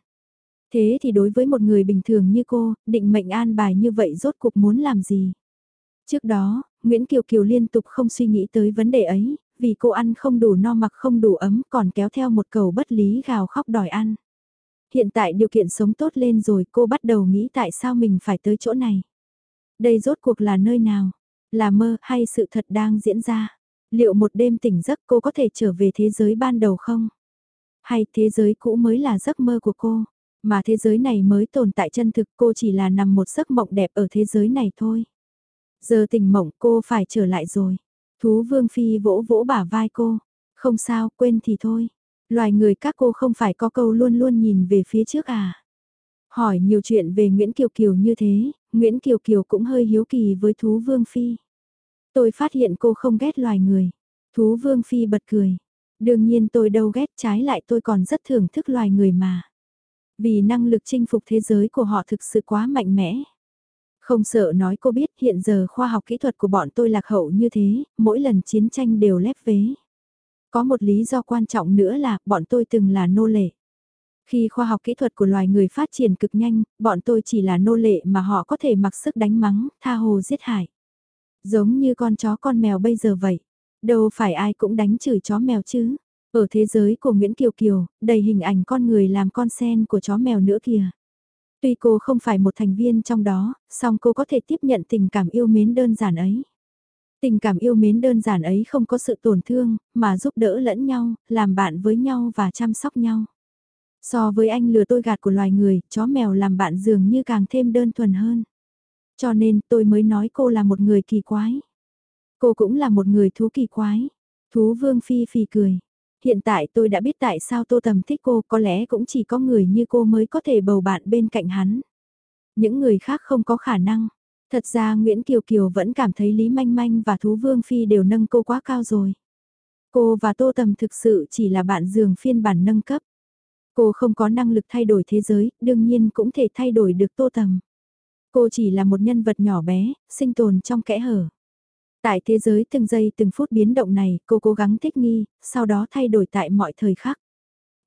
Thế thì đối với một người bình thường như cô, định mệnh an bài như vậy rốt cuộc muốn làm gì? Trước đó, Nguyễn Kiều Kiều liên tục không suy nghĩ tới vấn đề ấy, vì cô ăn không đủ no mặc không đủ ấm còn kéo theo một cầu bất lý gào khóc đòi ăn. Hiện tại điều kiện sống tốt lên rồi cô bắt đầu nghĩ tại sao mình phải tới chỗ này. Đây rốt cuộc là nơi nào? Là mơ hay sự thật đang diễn ra? Liệu một đêm tỉnh giấc cô có thể trở về thế giới ban đầu không? Hay thế giới cũ mới là giấc mơ của cô? Mà thế giới này mới tồn tại chân thực cô chỉ là nằm một giấc mộng đẹp ở thế giới này thôi. Giờ tỉnh mộng cô phải trở lại rồi. Thú vương phi vỗ vỗ bả vai cô. Không sao, quên thì thôi. Loài người các cô không phải có câu luôn luôn nhìn về phía trước à. Hỏi nhiều chuyện về Nguyễn Kiều Kiều như thế, Nguyễn Kiều Kiều cũng hơi hiếu kỳ với thú vương phi. Tôi phát hiện cô không ghét loài người. Thú vương phi bật cười. Đương nhiên tôi đâu ghét trái lại tôi còn rất thưởng thức loài người mà. Vì năng lực chinh phục thế giới của họ thực sự quá mạnh mẽ. Không sợ nói cô biết hiện giờ khoa học kỹ thuật của bọn tôi lạc hậu như thế, mỗi lần chiến tranh đều lép vế. Có một lý do quan trọng nữa là bọn tôi từng là nô lệ. Khi khoa học kỹ thuật của loài người phát triển cực nhanh, bọn tôi chỉ là nô lệ mà họ có thể mặc sức đánh mắng, tha hồ giết hại. Giống như con chó con mèo bây giờ vậy. Đâu phải ai cũng đánh chửi chó mèo chứ. Ở thế giới của Nguyễn Kiều Kiều, đầy hình ảnh con người làm con sen của chó mèo nữa kìa. Tuy cô không phải một thành viên trong đó, song cô có thể tiếp nhận tình cảm yêu mến đơn giản ấy. Tình cảm yêu mến đơn giản ấy không có sự tổn thương, mà giúp đỡ lẫn nhau, làm bạn với nhau và chăm sóc nhau. So với anh lừa tôi gạt của loài người, chó mèo làm bạn dường như càng thêm đơn thuần hơn. Cho nên tôi mới nói cô là một người kỳ quái. Cô cũng là một người thú kỳ quái. Thú vương phi phì cười hiện tại tôi đã biết tại sao Tô Tầm thích cô, có lẽ cũng chỉ có người như cô mới có thể bầu bạn bên cạnh hắn. Những người khác không có khả năng. Thật ra Nguyễn Kiều Kiều vẫn cảm thấy Lý Manh Manh và Thú Vương Phi đều nâng cô quá cao rồi. Cô và Tô Tầm thực sự chỉ là bạn giường phiên bản nâng cấp. Cô không có năng lực thay đổi thế giới, đương nhiên cũng thể thay đổi được Tô Tầm. Cô chỉ là một nhân vật nhỏ bé, sinh tồn trong kẽ hở. Tại thế giới từng giây từng phút biến động này, cô cố gắng thích nghi, sau đó thay đổi tại mọi thời khắc.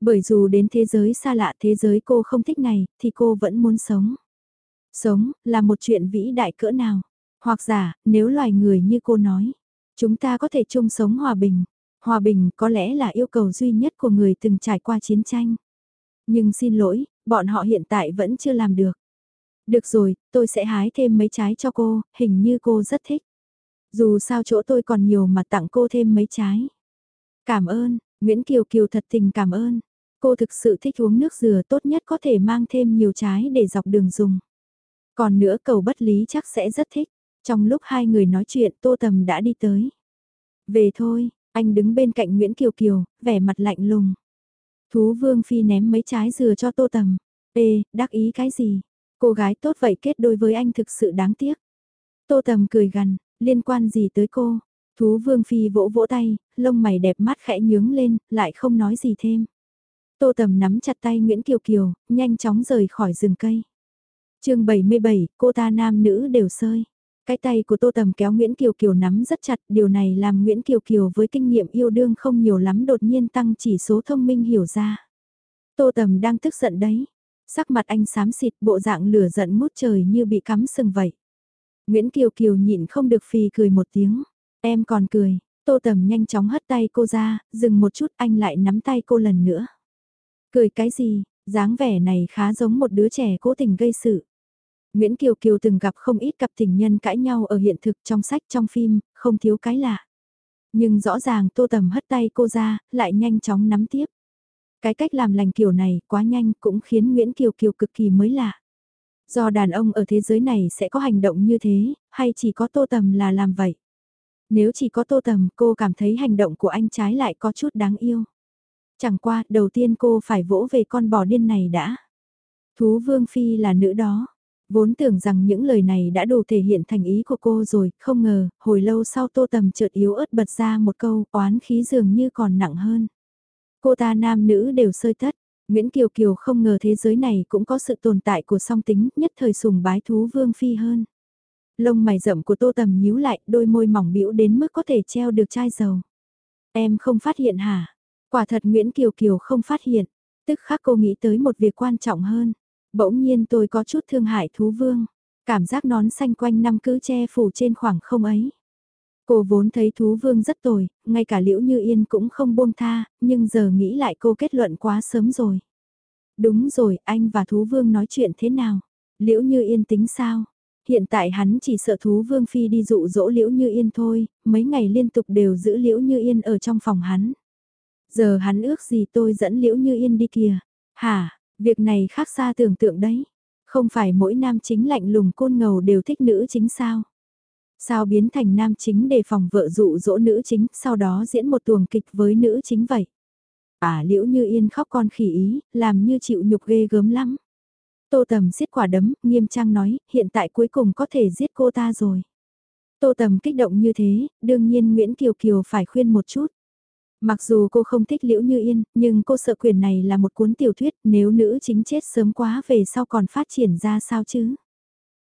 Bởi dù đến thế giới xa lạ thế giới cô không thích này, thì cô vẫn muốn sống. Sống, là một chuyện vĩ đại cỡ nào. Hoặc giả, nếu loài người như cô nói, chúng ta có thể chung sống hòa bình. Hòa bình có lẽ là yêu cầu duy nhất của người từng trải qua chiến tranh. Nhưng xin lỗi, bọn họ hiện tại vẫn chưa làm được. Được rồi, tôi sẽ hái thêm mấy trái cho cô, hình như cô rất thích. Dù sao chỗ tôi còn nhiều mà tặng cô thêm mấy trái. Cảm ơn, Nguyễn Kiều Kiều thật tình cảm ơn. Cô thực sự thích uống nước dừa tốt nhất có thể mang thêm nhiều trái để dọc đường dùng. Còn nữa cầu bất lý chắc sẽ rất thích. Trong lúc hai người nói chuyện Tô Tầm đã đi tới. Về thôi, anh đứng bên cạnh Nguyễn Kiều Kiều, vẻ mặt lạnh lùng. Thú Vương Phi ném mấy trái dừa cho Tô Tầm. Ê, đắc ý cái gì? Cô gái tốt vậy kết đôi với anh thực sự đáng tiếc. Tô Tầm cười gằn, liên quan gì tới cô? Thú Vương Phi vỗ vỗ tay, lông mày đẹp mắt khẽ nhướng lên, lại không nói gì thêm. Tô Tầm nắm chặt tay Nguyễn Kiều Kiều, nhanh chóng rời khỏi rừng cây. chương 77, cô ta nam nữ đều sơi. Cái tay của Tô Tầm kéo Nguyễn Kiều Kiều nắm rất chặt, điều này làm Nguyễn Kiều Kiều với kinh nghiệm yêu đương không nhiều lắm đột nhiên tăng chỉ số thông minh hiểu ra. Tô Tầm đang tức giận đấy. Sắc mặt anh xám xịt bộ dạng lửa giận mút trời như bị cắm sừng vậy. Nguyễn Kiều Kiều nhịn không được phì cười một tiếng. Em còn cười, Tô Tầm nhanh chóng hất tay cô ra, dừng một chút anh lại nắm tay cô lần nữa. Cười cái gì, dáng vẻ này khá giống một đứa trẻ cố tình gây sự. Nguyễn Kiều Kiều từng gặp không ít cặp tình nhân cãi nhau ở hiện thực trong sách trong phim, không thiếu cái lạ. Nhưng rõ ràng Tô Tầm hất tay cô ra, lại nhanh chóng nắm tiếp. Cái cách làm lành kiểu này quá nhanh cũng khiến Nguyễn Kiều Kiều cực kỳ mới lạ. Do đàn ông ở thế giới này sẽ có hành động như thế, hay chỉ có Tô Tầm là làm vậy? Nếu chỉ có Tô Tầm cô cảm thấy hành động của anh trái lại có chút đáng yêu. Chẳng qua, đầu tiên cô phải vỗ về con bò điên này đã. Thú Vương Phi là nữ đó. Vốn tưởng rằng những lời này đã đủ thể hiện thành ý của cô rồi, không ngờ, hồi lâu sau tô tầm chợt yếu ớt bật ra một câu, oán khí dường như còn nặng hơn. Cô ta nam nữ đều sơi tất, Nguyễn Kiều Kiều không ngờ thế giới này cũng có sự tồn tại của song tính, nhất thời sùng bái thú vương phi hơn. Lông mày rậm của tô tầm nhíu lại, đôi môi mỏng bĩu đến mức có thể treo được chai dầu. Em không phát hiện hả? Quả thật Nguyễn Kiều Kiều không phát hiện, tức khắc cô nghĩ tới một việc quan trọng hơn. Bỗng nhiên tôi có chút thương hại thú vương, cảm giác nón xanh quanh năm cứ che phủ trên khoảng không ấy. Cô vốn thấy thú vương rất tồi, ngay cả liễu như yên cũng không buông tha, nhưng giờ nghĩ lại cô kết luận quá sớm rồi. Đúng rồi, anh và thú vương nói chuyện thế nào? Liễu như yên tính sao? Hiện tại hắn chỉ sợ thú vương phi đi dụ dỗ liễu như yên thôi, mấy ngày liên tục đều giữ liễu như yên ở trong phòng hắn. Giờ hắn ước gì tôi dẫn liễu như yên đi kìa. Hả, việc này khác xa tưởng tượng đấy. Không phải mỗi nam chính lạnh lùng côn ngầu đều thích nữ chính sao? Sao biến thành nam chính để phòng vợ dụ dỗ nữ chính, sau đó diễn một tuồng kịch với nữ chính vậy? À liễu như yên khóc con khỉ ý, làm như chịu nhục ghê gớm lắm. Tô Tầm giết quả đấm, nghiêm trang nói, hiện tại cuối cùng có thể giết cô ta rồi. Tô Tầm kích động như thế, đương nhiên Nguyễn Kiều Kiều phải khuyên một chút. Mặc dù cô không thích Liễu Như Yên, nhưng cô sợ quyền này là một cuốn tiểu thuyết, nếu nữ chính chết sớm quá về sau còn phát triển ra sao chứ?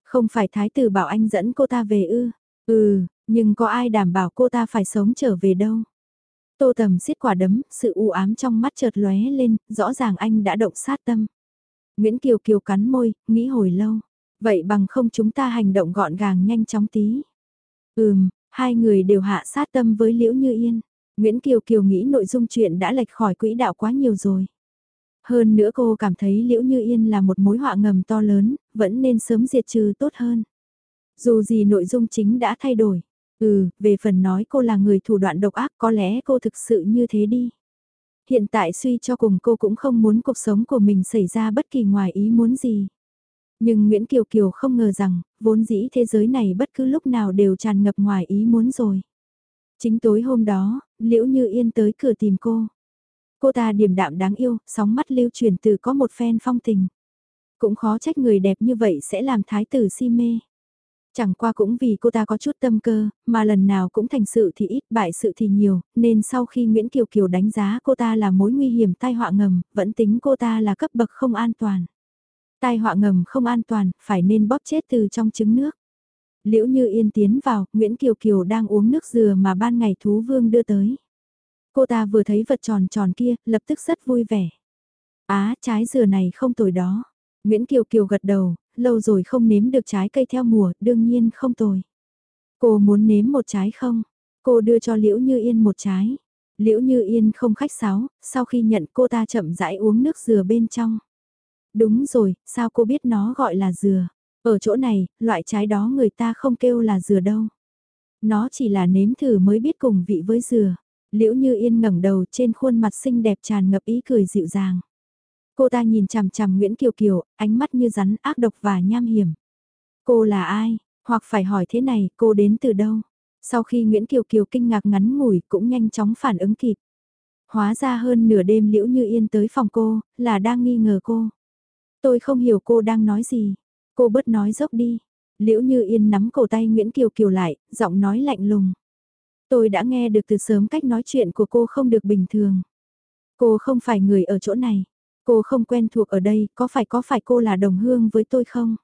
Không phải thái tử bảo anh dẫn cô ta về ư? Ừ, nhưng có ai đảm bảo cô ta phải sống trở về đâu? Tô Tầm xiết quả đấm, sự u ám trong mắt chợt lóe lên, rõ ràng anh đã động sát tâm. Nguyễn Kiều Kiều cắn môi, nghĩ hồi lâu. Vậy bằng không chúng ta hành động gọn gàng nhanh chóng tí. Ừm, hai người đều hạ sát tâm với Liễu Như Yên. Nguyễn Kiều Kiều nghĩ nội dung chuyện đã lệch khỏi quỹ đạo quá nhiều rồi. Hơn nữa cô cảm thấy Liễu Như Yên là một mối họa ngầm to lớn, vẫn nên sớm diệt trừ tốt hơn. Dù gì nội dung chính đã thay đổi. Ừ, về phần nói cô là người thủ đoạn độc ác có lẽ cô thực sự như thế đi. Hiện tại suy cho cùng cô cũng không muốn cuộc sống của mình xảy ra bất kỳ ngoài ý muốn gì. Nhưng Nguyễn Kiều Kiều không ngờ rằng, vốn dĩ thế giới này bất cứ lúc nào đều tràn ngập ngoài ý muốn rồi. Chính tối hôm đó, Liễu Như Yên tới cửa tìm cô. Cô ta điềm đạm đáng yêu, sóng mắt lưu truyền từ có một phen phong tình. Cũng khó trách người đẹp như vậy sẽ làm thái tử si mê. Chẳng qua cũng vì cô ta có chút tâm cơ, mà lần nào cũng thành sự thì ít, bại sự thì nhiều, nên sau khi Nguyễn Kiều Kiều đánh giá cô ta là mối nguy hiểm tai họa ngầm, vẫn tính cô ta là cấp bậc không an toàn. Tai họa ngầm không an toàn, phải nên bóp chết từ trong trứng nước. Liễu Như Yên tiến vào, Nguyễn Kiều Kiều đang uống nước dừa mà ban ngày thú vương đưa tới. Cô ta vừa thấy vật tròn tròn kia, lập tức rất vui vẻ. Á, trái dừa này không tồi đó. Nguyễn Kiều Kiều gật đầu, lâu rồi không nếm được trái cây theo mùa, đương nhiên không tồi. Cô muốn nếm một trái không? Cô đưa cho Liễu Như Yên một trái. Liễu Như Yên không khách sáo, sau khi nhận cô ta chậm rãi uống nước dừa bên trong. Đúng rồi, sao cô biết nó gọi là dừa? Ở chỗ này, loại trái đó người ta không kêu là dừa đâu. Nó chỉ là nếm thử mới biết cùng vị với dừa. Liễu Như Yên ngẩng đầu trên khuôn mặt xinh đẹp tràn ngập ý cười dịu dàng. Cô ta nhìn chằm chằm Nguyễn Kiều Kiều, ánh mắt như rắn ác độc và nham hiểm. Cô là ai? Hoặc phải hỏi thế này, cô đến từ đâu? Sau khi Nguyễn Kiều Kiều kinh ngạc ngắn ngủi cũng nhanh chóng phản ứng kịp. Hóa ra hơn nửa đêm Liễu Như Yên tới phòng cô, là đang nghi ngờ cô. Tôi không hiểu cô đang nói gì. Cô bớt nói dốc đi. Liễu Như Yên nắm cổ tay Nguyễn Kiều Kiều lại, giọng nói lạnh lùng. Tôi đã nghe được từ sớm cách nói chuyện của cô không được bình thường. Cô không phải người ở chỗ này. Cô không quen thuộc ở đây, có phải có phải cô là đồng hương với tôi không?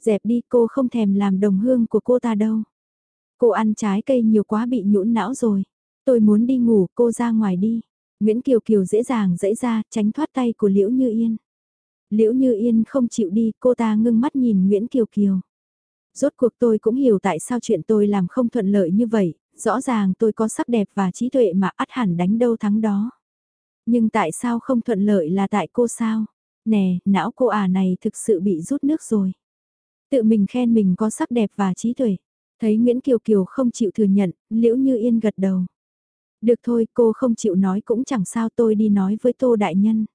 Dẹp đi cô không thèm làm đồng hương của cô ta đâu. Cô ăn trái cây nhiều quá bị nhũn não rồi. Tôi muốn đi ngủ, cô ra ngoài đi. Nguyễn Kiều Kiều dễ dàng dễ ra, tránh thoát tay của Liễu Như Yên. Liễu Như Yên không chịu đi, cô ta ngưng mắt nhìn Nguyễn Kiều Kiều. Rốt cuộc tôi cũng hiểu tại sao chuyện tôi làm không thuận lợi như vậy, rõ ràng tôi có sắc đẹp và trí tuệ mà ắt hẳn đánh đâu thắng đó. Nhưng tại sao không thuận lợi là tại cô sao? Nè, não cô à này thực sự bị rút nước rồi. Tự mình khen mình có sắc đẹp và trí tuệ. Thấy Nguyễn Kiều Kiều không chịu thừa nhận, Liễu Như Yên gật đầu. Được thôi, cô không chịu nói cũng chẳng sao tôi đi nói với Tô Đại Nhân.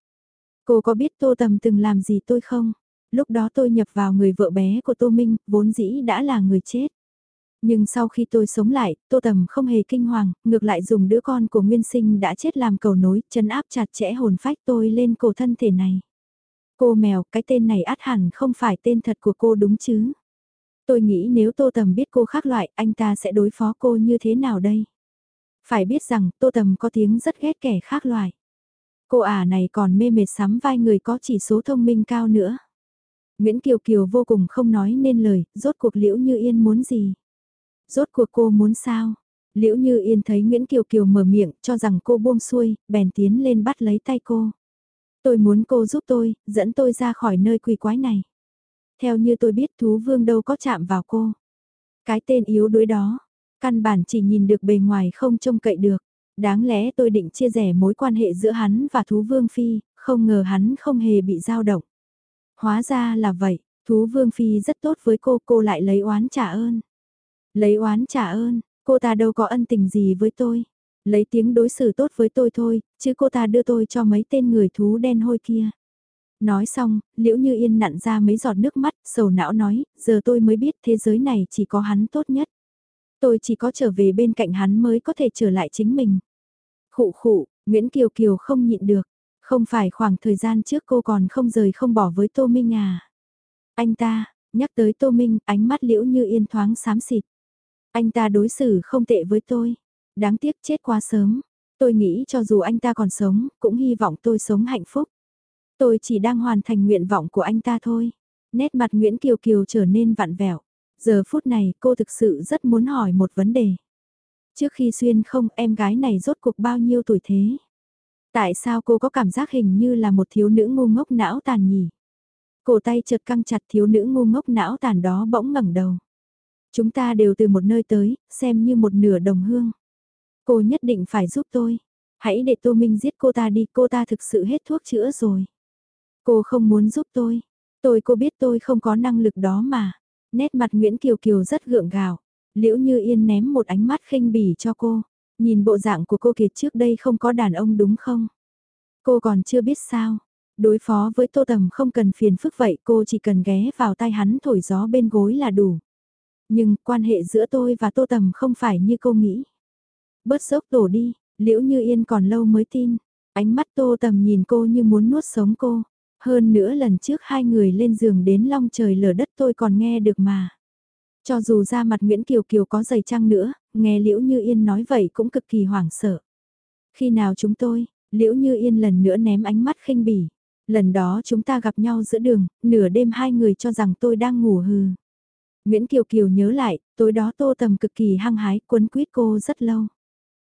Cô có biết Tô Tầm từng làm gì tôi không? Lúc đó tôi nhập vào người vợ bé của Tô Minh, vốn dĩ đã là người chết. Nhưng sau khi tôi sống lại, Tô Tầm không hề kinh hoàng, ngược lại dùng đứa con của Nguyên Sinh đã chết làm cầu nối, chân áp chặt chẽ hồn phách tôi lên cổ thân thể này. Cô mèo, cái tên này át hẳn không phải tên thật của cô đúng chứ? Tôi nghĩ nếu Tô Tầm biết cô khác loại, anh ta sẽ đối phó cô như thế nào đây? Phải biết rằng Tô Tầm có tiếng rất ghét kẻ khác loại. Cô ả này còn mê mệt sắm vai người có chỉ số thông minh cao nữa. Nguyễn Kiều Kiều vô cùng không nói nên lời, rốt cuộc Liễu Như Yên muốn gì? Rốt cuộc cô muốn sao? Liễu Như Yên thấy Nguyễn Kiều Kiều mở miệng cho rằng cô buông xuôi, bèn tiến lên bắt lấy tay cô. Tôi muốn cô giúp tôi, dẫn tôi ra khỏi nơi quỷ quái này. Theo như tôi biết thú vương đâu có chạm vào cô. Cái tên yếu đuối đó, căn bản chỉ nhìn được bề ngoài không trông cậy được. Đáng lẽ tôi định chia rẽ mối quan hệ giữa hắn và thú vương phi, không ngờ hắn không hề bị dao động. Hóa ra là vậy, thú vương phi rất tốt với cô, cô lại lấy oán trả ơn. Lấy oán trả ơn, cô ta đâu có ân tình gì với tôi. Lấy tiếng đối xử tốt với tôi thôi, chứ cô ta đưa tôi cho mấy tên người thú đen hôi kia. Nói xong, liễu như yên nặn ra mấy giọt nước mắt, sầu não nói, giờ tôi mới biết thế giới này chỉ có hắn tốt nhất. Tôi chỉ có trở về bên cạnh hắn mới có thể trở lại chính mình. Khụ khụ, Nguyễn Kiều Kiều không nhịn được. Không phải khoảng thời gian trước cô còn không rời không bỏ với Tô Minh à. Anh ta, nhắc tới Tô Minh, ánh mắt liễu như yên thoáng xám xịt. Anh ta đối xử không tệ với tôi. Đáng tiếc chết quá sớm. Tôi nghĩ cho dù anh ta còn sống, cũng hy vọng tôi sống hạnh phúc. Tôi chỉ đang hoàn thành nguyện vọng của anh ta thôi. Nét mặt Nguyễn Kiều Kiều trở nên vặn vẹo. Giờ phút này cô thực sự rất muốn hỏi một vấn đề. Trước khi xuyên không em gái này rốt cuộc bao nhiêu tuổi thế? Tại sao cô có cảm giác hình như là một thiếu nữ ngu ngốc não tàn nhỉ? Cổ tay chợt căng chặt thiếu nữ ngu ngốc não tàn đó bỗng ngẩng đầu. Chúng ta đều từ một nơi tới, xem như một nửa đồng hương. Cô nhất định phải giúp tôi. Hãy để Tô Minh giết cô ta đi, cô ta thực sự hết thuốc chữa rồi. Cô không muốn giúp tôi. Tôi cô biết tôi không có năng lực đó mà. Nét mặt Nguyễn Kiều Kiều rất gượng gạo. Liễu Như Yên ném một ánh mắt khinh bỉ cho cô. Nhìn bộ dạng của cô Kiệt trước đây không có đàn ông đúng không? Cô còn chưa biết sao. Đối phó với Tô Tầm không cần phiền phức vậy cô chỉ cần ghé vào tai hắn thổi gió bên gối là đủ. Nhưng quan hệ giữa tôi và Tô Tầm không phải như cô nghĩ. Bớt sốc đổ đi, liễu như yên còn lâu mới tin. Ánh mắt Tô Tầm nhìn cô như muốn nuốt sống cô. Hơn nữa lần trước hai người lên giường đến long trời lở đất tôi còn nghe được mà. Cho dù ra mặt Nguyễn Kiều Kiều có dày trăng nữa, nghe Liễu Như Yên nói vậy cũng cực kỳ hoảng sợ. Khi nào chúng tôi, Liễu Như Yên lần nữa ném ánh mắt khinh bỉ. Lần đó chúng ta gặp nhau giữa đường, nửa đêm hai người cho rằng tôi đang ngủ hừ. Nguyễn Kiều Kiều nhớ lại, tối đó tô tầm cực kỳ hăng hái, quấn quýt cô rất lâu.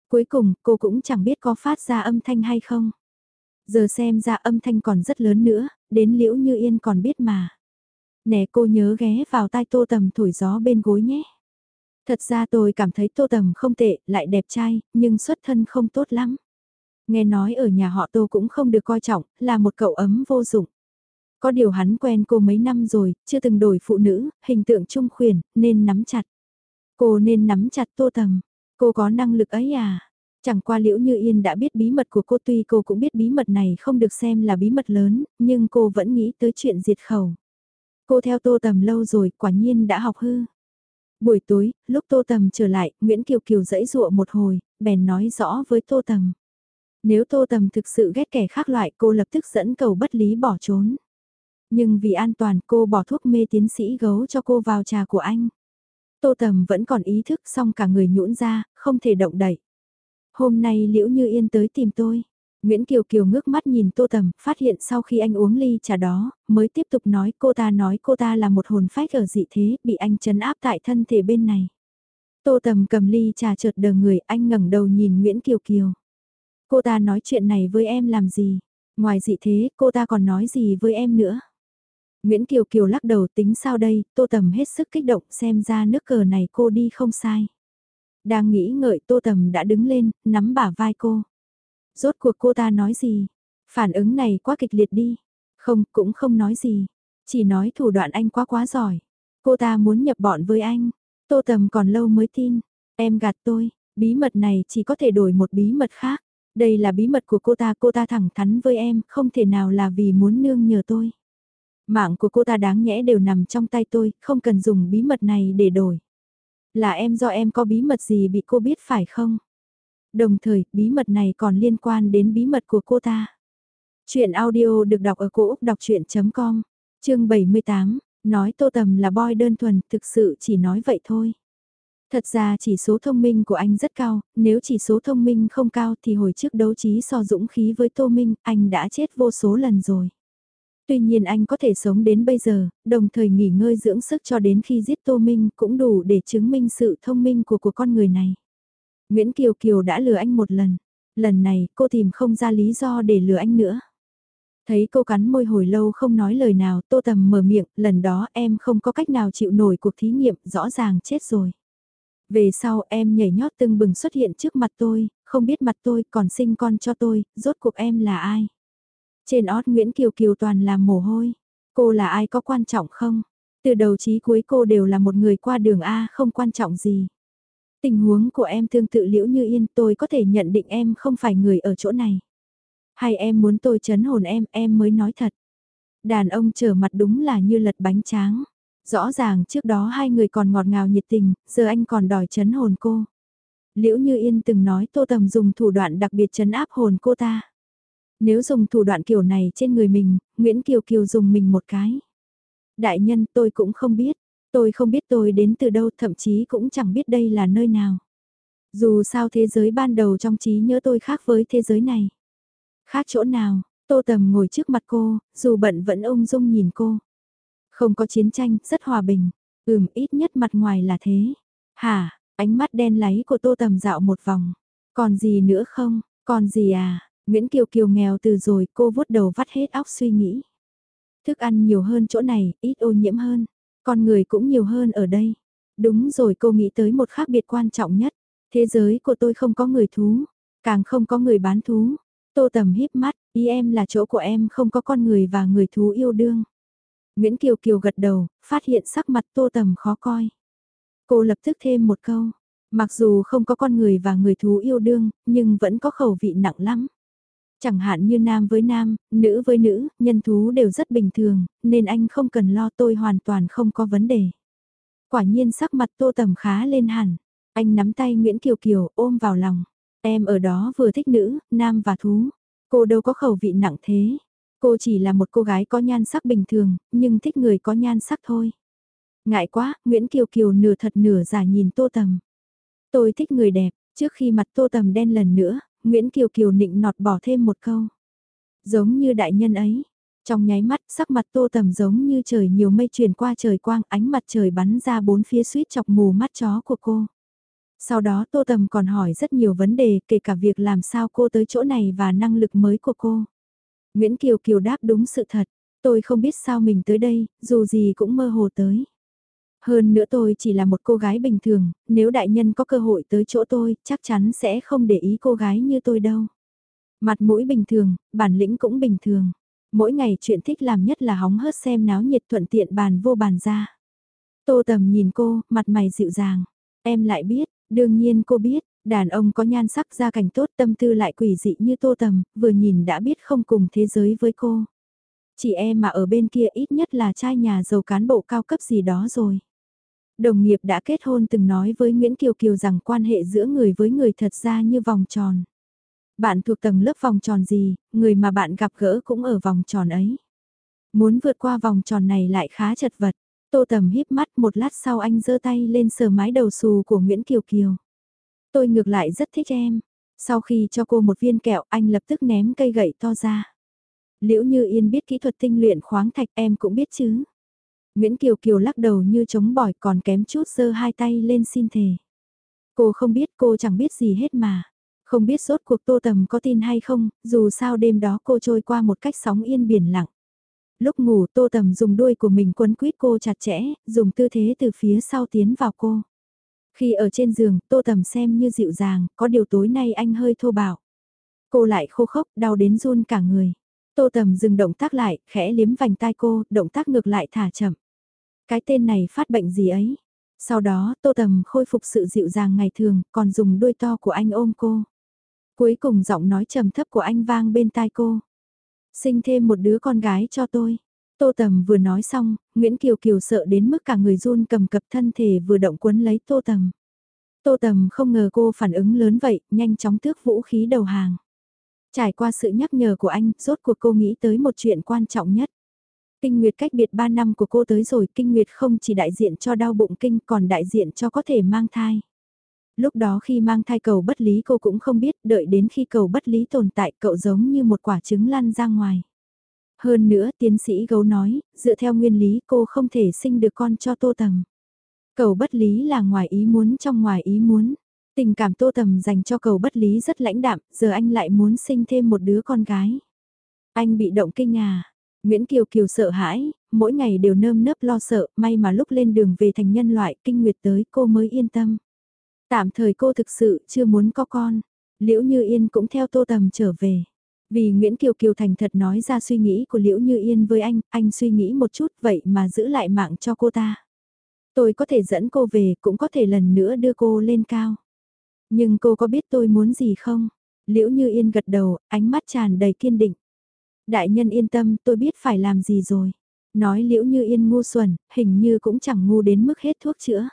Cuối cùng, cô cũng chẳng biết có phát ra âm thanh hay không. Giờ xem ra âm thanh còn rất lớn nữa, đến liễu như yên còn biết mà. Nè cô nhớ ghé vào tai tô tầm thổi gió bên gối nhé. Thật ra tôi cảm thấy tô tầm không tệ, lại đẹp trai, nhưng xuất thân không tốt lắm. Nghe nói ở nhà họ tô cũng không được coi trọng, là một cậu ấm vô dụng. Có điều hắn quen cô mấy năm rồi, chưa từng đổi phụ nữ, hình tượng trung khuyển, nên nắm chặt. Cô nên nắm chặt tô tầm. Cô có năng lực ấy à? Chẳng qua liễu như yên đã biết bí mật của cô tuy cô cũng biết bí mật này không được xem là bí mật lớn, nhưng cô vẫn nghĩ tới chuyện diệt khẩu. Cô theo Tô Tầm lâu rồi, quả nhiên đã học hư. Buổi tối, lúc Tô Tầm trở lại, Nguyễn Kiều Kiều dẫy dụa một hồi, bèn nói rõ với Tô Tầm. Nếu Tô Tầm thực sự ghét kẻ khác loại cô lập tức dẫn cầu bất lý bỏ trốn. Nhưng vì an toàn cô bỏ thuốc mê tiến sĩ gấu cho cô vào trà của anh. Tô Tầm vẫn còn ý thức xong cả người nhũn ra, không thể động đậy. Hôm nay Liễu Như Yên tới tìm tôi. Nguyễn Kiều Kiều ngước mắt nhìn Tô Tầm, phát hiện sau khi anh uống ly trà đó, mới tiếp tục nói cô ta nói cô ta là một hồn phách ở dị thế, bị anh chấn áp tại thân thể bên này. Tô Tầm cầm ly trà chợt đờ người, anh ngẩng đầu nhìn Nguyễn Kiều Kiều. Cô ta nói chuyện này với em làm gì? Ngoài dị thế, cô ta còn nói gì với em nữa? Nguyễn Kiều Kiều lắc đầu tính sao đây, Tô Tầm hết sức kích động xem ra nước cờ này cô đi không sai. Đang nghĩ ngợi Tô Tầm đã đứng lên, nắm bả vai cô. Rốt cuộc cô ta nói gì? Phản ứng này quá kịch liệt đi. Không, cũng không nói gì. Chỉ nói thủ đoạn anh quá quá giỏi. Cô ta muốn nhập bọn với anh. Tô Tầm còn lâu mới tin. Em gạt tôi, bí mật này chỉ có thể đổi một bí mật khác. Đây là bí mật của cô ta, cô ta thẳng thắn với em, không thể nào là vì muốn nương nhờ tôi. Mạng của cô ta đáng nhẽ đều nằm trong tay tôi, không cần dùng bí mật này để đổi. Là em do em có bí mật gì bị cô biết phải không? Đồng thời, bí mật này còn liên quan đến bí mật của cô ta. Chuyện audio được đọc ở cổ Úc đọc chuyện.com, chương 78, nói Tô Tầm là boy đơn thuần, thực sự chỉ nói vậy thôi. Thật ra chỉ số thông minh của anh rất cao, nếu chỉ số thông minh không cao thì hồi trước đấu trí so dũng khí với Tô Minh, anh đã chết vô số lần rồi. Tuy nhiên anh có thể sống đến bây giờ, đồng thời nghỉ ngơi dưỡng sức cho đến khi giết Tô Minh cũng đủ để chứng minh sự thông minh của của con người này. Nguyễn Kiều Kiều đã lừa anh một lần, lần này cô tìm không ra lý do để lừa anh nữa. Thấy cô cắn môi hồi lâu không nói lời nào, Tô Tầm mở miệng, lần đó em không có cách nào chịu nổi cuộc thí nghiệm, rõ ràng chết rồi. Về sau em nhảy nhót tưng bừng xuất hiện trước mặt tôi, không biết mặt tôi còn sinh con cho tôi, rốt cuộc em là ai? Trên ót Nguyễn Kiều Kiều toàn là mồ hôi. Cô là ai có quan trọng không? Từ đầu chí cuối cô đều là một người qua đường A không quan trọng gì. Tình huống của em tương tự liễu như yên tôi có thể nhận định em không phải người ở chỗ này. Hay em muốn tôi chấn hồn em, em mới nói thật. Đàn ông trở mặt đúng là như lật bánh tráng. Rõ ràng trước đó hai người còn ngọt ngào nhiệt tình, giờ anh còn đòi chấn hồn cô. Liễu Như Yên từng nói Tô Tầm dùng thủ đoạn đặc biệt chấn áp hồn cô ta. Nếu dùng thủ đoạn kiểu này trên người mình, Nguyễn Kiều Kiều dùng mình một cái. Đại nhân tôi cũng không biết, tôi không biết tôi đến từ đâu thậm chí cũng chẳng biết đây là nơi nào. Dù sao thế giới ban đầu trong trí nhớ tôi khác với thế giới này. Khác chỗ nào, Tô Tầm ngồi trước mặt cô, dù bận vẫn ung dung nhìn cô. Không có chiến tranh, rất hòa bình. Ừm, ít nhất mặt ngoài là thế. Hả, ánh mắt đen láy của Tô Tầm dạo một vòng. Còn gì nữa không, còn gì à, Nguyễn Kiều Kiều nghèo từ rồi cô vuốt đầu vắt hết óc suy nghĩ. Thức ăn nhiều hơn chỗ này, ít ô nhiễm hơn. Con người cũng nhiều hơn ở đây. Đúng rồi cô nghĩ tới một khác biệt quan trọng nhất. Thế giới của tôi không có người thú, càng không có người bán thú. Tô tầm híp mắt, ý em là chỗ của em không có con người và người thú yêu đương. Nguyễn Kiều Kiều gật đầu, phát hiện sắc mặt tô tầm khó coi. Cô lập tức thêm một câu, mặc dù không có con người và người thú yêu đương, nhưng vẫn có khẩu vị nặng lắm. Chẳng hạn như nam với nam, nữ với nữ, nhân thú đều rất bình thường, nên anh không cần lo tôi hoàn toàn không có vấn đề. Quả nhiên sắc mặt tô tầm khá lên hẳn. Anh nắm tay Nguyễn Kiều Kiều ôm vào lòng. Em ở đó vừa thích nữ, nam và thú. Cô đâu có khẩu vị nặng thế. Cô chỉ là một cô gái có nhan sắc bình thường, nhưng thích người có nhan sắc thôi. Ngại quá, Nguyễn Kiều Kiều nửa thật nửa giả nhìn tô tầm. Tôi thích người đẹp, trước khi mặt tô tầm đen lần nữa, Nguyễn Kiều Kiều nịnh nọt bỏ thêm một câu. Giống như đại nhân ấy. Trong nháy mắt, sắc mặt tô tầm giống như trời nhiều mây truyền qua trời quang, ánh mặt trời bắn ra bốn phía suýt chọc mù mắt chó của cô. Sau đó tô tầm còn hỏi rất nhiều vấn đề, kể cả việc làm sao cô tới chỗ này và năng lực mới của cô. Nguyễn Kiều Kiều đáp đúng sự thật, tôi không biết sao mình tới đây, dù gì cũng mơ hồ tới. Hơn nữa tôi chỉ là một cô gái bình thường, nếu đại nhân có cơ hội tới chỗ tôi, chắc chắn sẽ không để ý cô gái như tôi đâu. Mặt mũi bình thường, bản lĩnh cũng bình thường. Mỗi ngày chuyện thích làm nhất là hóng hớt xem náo nhiệt thuận tiện bàn vô bàn ra. Tô tầm nhìn cô, mặt mày dịu dàng. Em lại biết, đương nhiên cô biết, đàn ông có nhan sắc gia cảnh tốt tâm tư lại quỷ dị như tô tầm, vừa nhìn đã biết không cùng thế giới với cô. Chị em mà ở bên kia ít nhất là trai nhà giàu cán bộ cao cấp gì đó rồi. Đồng nghiệp đã kết hôn từng nói với Nguyễn Kiều Kiều rằng quan hệ giữa người với người thật ra như vòng tròn. Bạn thuộc tầng lớp vòng tròn gì, người mà bạn gặp gỡ cũng ở vòng tròn ấy. Muốn vượt qua vòng tròn này lại khá chật vật. Tô Tầm híp mắt một lát sau anh giơ tay lên sờ mái đầu xù của Nguyễn Kiều Kiều. Tôi ngược lại rất thích em. Sau khi cho cô một viên kẹo anh lập tức ném cây gậy to ra. Liễu Như Yên biết kỹ thuật tinh luyện khoáng thạch em cũng biết chứ. Nguyễn Kiều Kiều lắc đầu như chống bỏi còn kém chút giơ hai tay lên xin thề. Cô không biết cô chẳng biết gì hết mà. Không biết sốt cuộc tô tầm có tin hay không, dù sao đêm đó cô trôi qua một cách sóng yên biển lặng. Lúc ngủ tô tầm dùng đuôi của mình quấn quýt cô chặt chẽ, dùng tư thế từ phía sau tiến vào cô. Khi ở trên giường, tô tầm xem như dịu dàng, có điều tối nay anh hơi thô bạo. Cô lại khô khốc, đau đến run cả người. Tô tầm dừng động tác lại, khẽ liếm vành tai cô, động tác ngược lại thả chậm. Cái tên này phát bệnh gì ấy? Sau đó, Tô Tầm khôi phục sự dịu dàng ngày thường, còn dùng đôi to của anh ôm cô. Cuối cùng giọng nói trầm thấp của anh vang bên tai cô. Sinh thêm một đứa con gái cho tôi. Tô Tầm vừa nói xong, Nguyễn Kiều Kiều sợ đến mức cả người run cầm cập thân thể vừa động quấn lấy Tô Tầm. Tô Tầm không ngờ cô phản ứng lớn vậy, nhanh chóng tước vũ khí đầu hàng. Trải qua sự nhắc nhở của anh, rốt cuộc cô nghĩ tới một chuyện quan trọng nhất. Kinh nguyệt cách biệt 3 năm của cô tới rồi, kinh nguyệt không chỉ đại diện cho đau bụng kinh còn đại diện cho có thể mang thai. Lúc đó khi mang thai cầu bất lý cô cũng không biết, đợi đến khi cầu bất lý tồn tại cậu giống như một quả trứng lăn ra ngoài. Hơn nữa tiến sĩ gấu nói, dựa theo nguyên lý cô không thể sinh được con cho tô tầm. Cầu bất lý là ngoài ý muốn trong ngoài ý muốn. Tình cảm tô tầm dành cho cầu bất lý rất lãnh đạm, giờ anh lại muốn sinh thêm một đứa con gái. Anh bị động kinh à, Nguyễn Kiều Kiều sợ hãi, mỗi ngày đều nơm nớp lo sợ, may mà lúc lên đường về thành nhân loại kinh nguyệt tới cô mới yên tâm. Tạm thời cô thực sự chưa muốn có con, Liễu Như Yên cũng theo Tô Tầm trở về. Vì Nguyễn Kiều Kiều thành thật nói ra suy nghĩ của Liễu Như Yên với anh, anh suy nghĩ một chút vậy mà giữ lại mạng cho cô ta. Tôi có thể dẫn cô về, cũng có thể lần nữa đưa cô lên cao. Nhưng cô có biết tôi muốn gì không? Liễu Như Yên gật đầu, ánh mắt tràn đầy kiên định. Đại nhân yên tâm, tôi biết phải làm gì rồi. Nói liễu như yên ngu xuẩn, hình như cũng chẳng ngu đến mức hết thuốc chữa.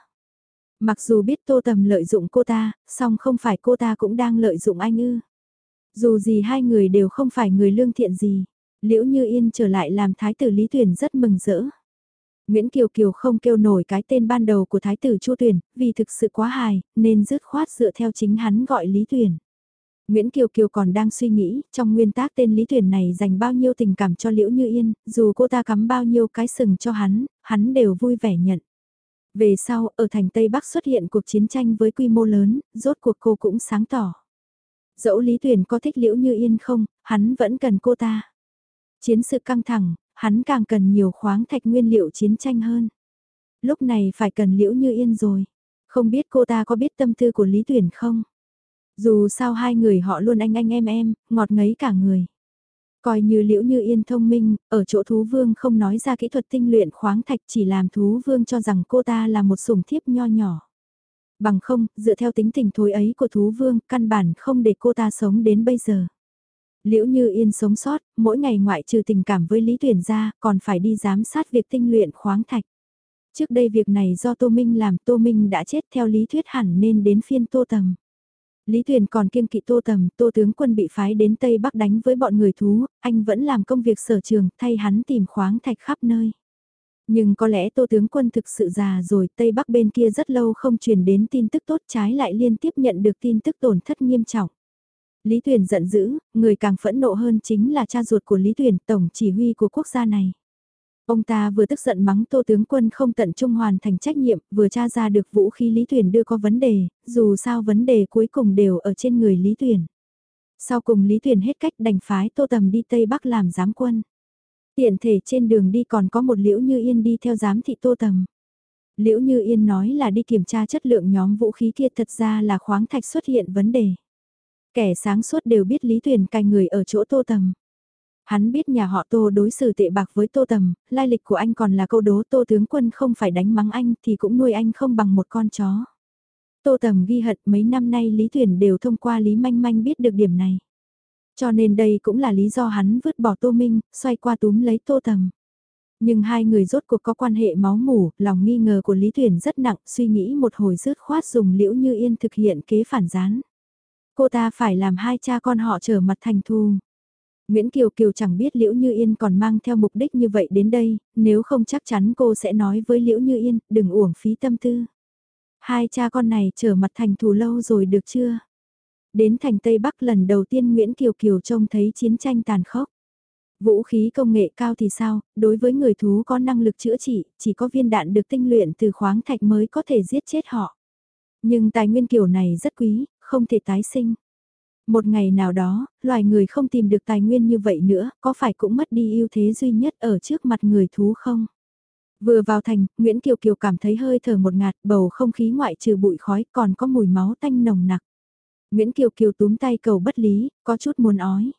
Mặc dù biết tô tầm lợi dụng cô ta, song không phải cô ta cũng đang lợi dụng anh ư. Dù gì hai người đều không phải người lương thiện gì. Liễu Như Yên trở lại làm thái tử Lý Tuyển rất mừng rỡ. Nguyễn Kiều Kiều không kêu nổi cái tên ban đầu của thái tử Chu Tuyển, vì thực sự quá hài, nên dứt khoát dựa theo chính hắn gọi Lý Tuyển. Nguyễn Kiều Kiều còn đang suy nghĩ, trong nguyên tác tên Lý Thuyền này dành bao nhiêu tình cảm cho Liễu Như Yên, dù cô ta cắm bao nhiêu cái sừng cho hắn, hắn đều vui vẻ nhận. Về sau, ở thành Tây Bắc xuất hiện cuộc chiến tranh với quy mô lớn, rốt cuộc cô cũng sáng tỏ. Dẫu Lý Thuyền có thích Liễu Như Yên không, hắn vẫn cần cô ta. Chiến sự căng thẳng, hắn càng cần nhiều khoáng thạch nguyên liệu chiến tranh hơn. Lúc này phải cần Liễu Như Yên rồi. Không biết cô ta có biết tâm tư của Lý Tuyển không? Dù sao hai người họ luôn anh anh em em, ngọt ngấy cả người. Coi như liễu như yên thông minh, ở chỗ thú vương không nói ra kỹ thuật tinh luyện khoáng thạch chỉ làm thú vương cho rằng cô ta là một sủng thiếp nho nhỏ. Bằng không, dựa theo tính tình thối ấy của thú vương, căn bản không để cô ta sống đến bây giờ. Liễu Như Yên sống sót, mỗi ngày ngoại trừ tình cảm với Lý Tuyển ra, còn phải đi giám sát việc tinh luyện khoáng thạch. Trước đây việc này do Tô Minh làm Tô Minh đã chết theo lý thuyết hẳn nên đến phiên Tô Tầm. Lý Tuyền còn kiêng kỵ tô tầm, tô tướng quân bị phái đến Tây Bắc đánh với bọn người thú, anh vẫn làm công việc sở trường, thay hắn tìm khoáng thạch khắp nơi. Nhưng có lẽ tô tướng quân thực sự già rồi, Tây Bắc bên kia rất lâu không truyền đến tin tức tốt trái lại liên tiếp nhận được tin tức tổn thất nghiêm trọng. Lý Tuyền giận dữ, người càng phẫn nộ hơn chính là cha ruột của Lý Tuyền, tổng chỉ huy của quốc gia này. Ông ta vừa tức giận mắng tô tướng quân không tận trung hoàn thành trách nhiệm, vừa tra ra được vũ khí Lý Tuyển đưa có vấn đề, dù sao vấn đề cuối cùng đều ở trên người Lý Tuyển. Sau cùng Lý Tuyển hết cách đành phái tô tầm đi Tây Bắc làm giám quân. Tiện thể trên đường đi còn có một liễu như yên đi theo giám thị tô tầm. Liễu Như Yên nói là đi kiểm tra chất lượng nhóm vũ khí kia thật ra là khoáng thạch xuất hiện vấn đề. Kẻ sáng suốt đều biết Lý tuyển cài người ở chỗ tô tầm. Hắn biết nhà họ Tô đối xử tệ bạc với Tô Tầm, lai lịch của anh còn là câu đố Tô tướng quân không phải đánh mắng anh thì cũng nuôi anh không bằng một con chó. Tô Tầm ghi hận mấy năm nay Lý thuyền đều thông qua Lý Manh Manh biết được điểm này. Cho nên đây cũng là lý do hắn vứt bỏ Tô Minh, xoay qua túm lấy Tô Tầm. Nhưng hai người rốt cuộc có quan hệ máu mủ, lòng nghi ngờ của Lý thuyền rất nặng, suy nghĩ một hồi rứt khoát dùng liễu như yên thực hiện kế phản gián. Cô ta phải làm hai cha con họ trở mặt thành thù. Nguyễn Kiều Kiều chẳng biết Liễu Như Yên còn mang theo mục đích như vậy đến đây, nếu không chắc chắn cô sẽ nói với Liễu Như Yên, đừng uổng phí tâm tư. Hai cha con này trở mặt thành thù lâu rồi được chưa? Đến thành Tây Bắc lần đầu tiên Nguyễn Kiều Kiều trông thấy chiến tranh tàn khốc. Vũ khí công nghệ cao thì sao, đối với người thú có năng lực chữa trị, chỉ có viên đạn được tinh luyện từ khoáng thạch mới có thể giết chết họ. Nhưng tài nguyên kiểu này rất quý, không thể tái sinh. Một ngày nào đó, loài người không tìm được tài nguyên như vậy nữa, có phải cũng mất đi ưu thế duy nhất ở trước mặt người thú không? Vừa vào thành, Nguyễn Kiều Kiều cảm thấy hơi thở một ngạt, bầu không khí ngoại trừ bụi khói còn có mùi máu tanh nồng nặc. Nguyễn Kiều Kiều túm tay cầu bất lý, có chút muốn ói.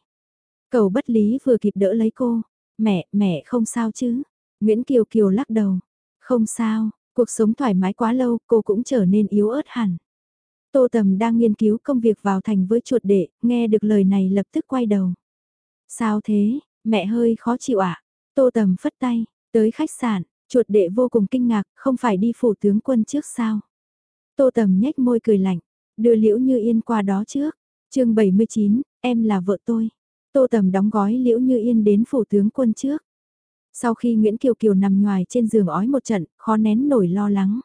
Cầu bất lý vừa kịp đỡ lấy cô. Mẹ, mẹ không sao chứ? Nguyễn Kiều Kiều lắc đầu. Không sao, cuộc sống thoải mái quá lâu, cô cũng trở nên yếu ớt hẳn. Tô Tầm đang nghiên cứu công việc vào thành với chuột đệ, nghe được lời này lập tức quay đầu. Sao thế, mẹ hơi khó chịu ạ? À? Tô Tầm phất tay, tới khách sạn, chuột đệ vô cùng kinh ngạc, không phải đi phủ tướng quân trước sao? Tô Tầm nhếch môi cười lạnh, đưa Liễu Như Yên qua đó trước. chương 79, em là vợ tôi. Tô Tầm đóng gói Liễu Như Yên đến phủ tướng quân trước. Sau khi Nguyễn Kiều Kiều nằm ngoài trên giường ói một trận, khó nén nổi lo lắng.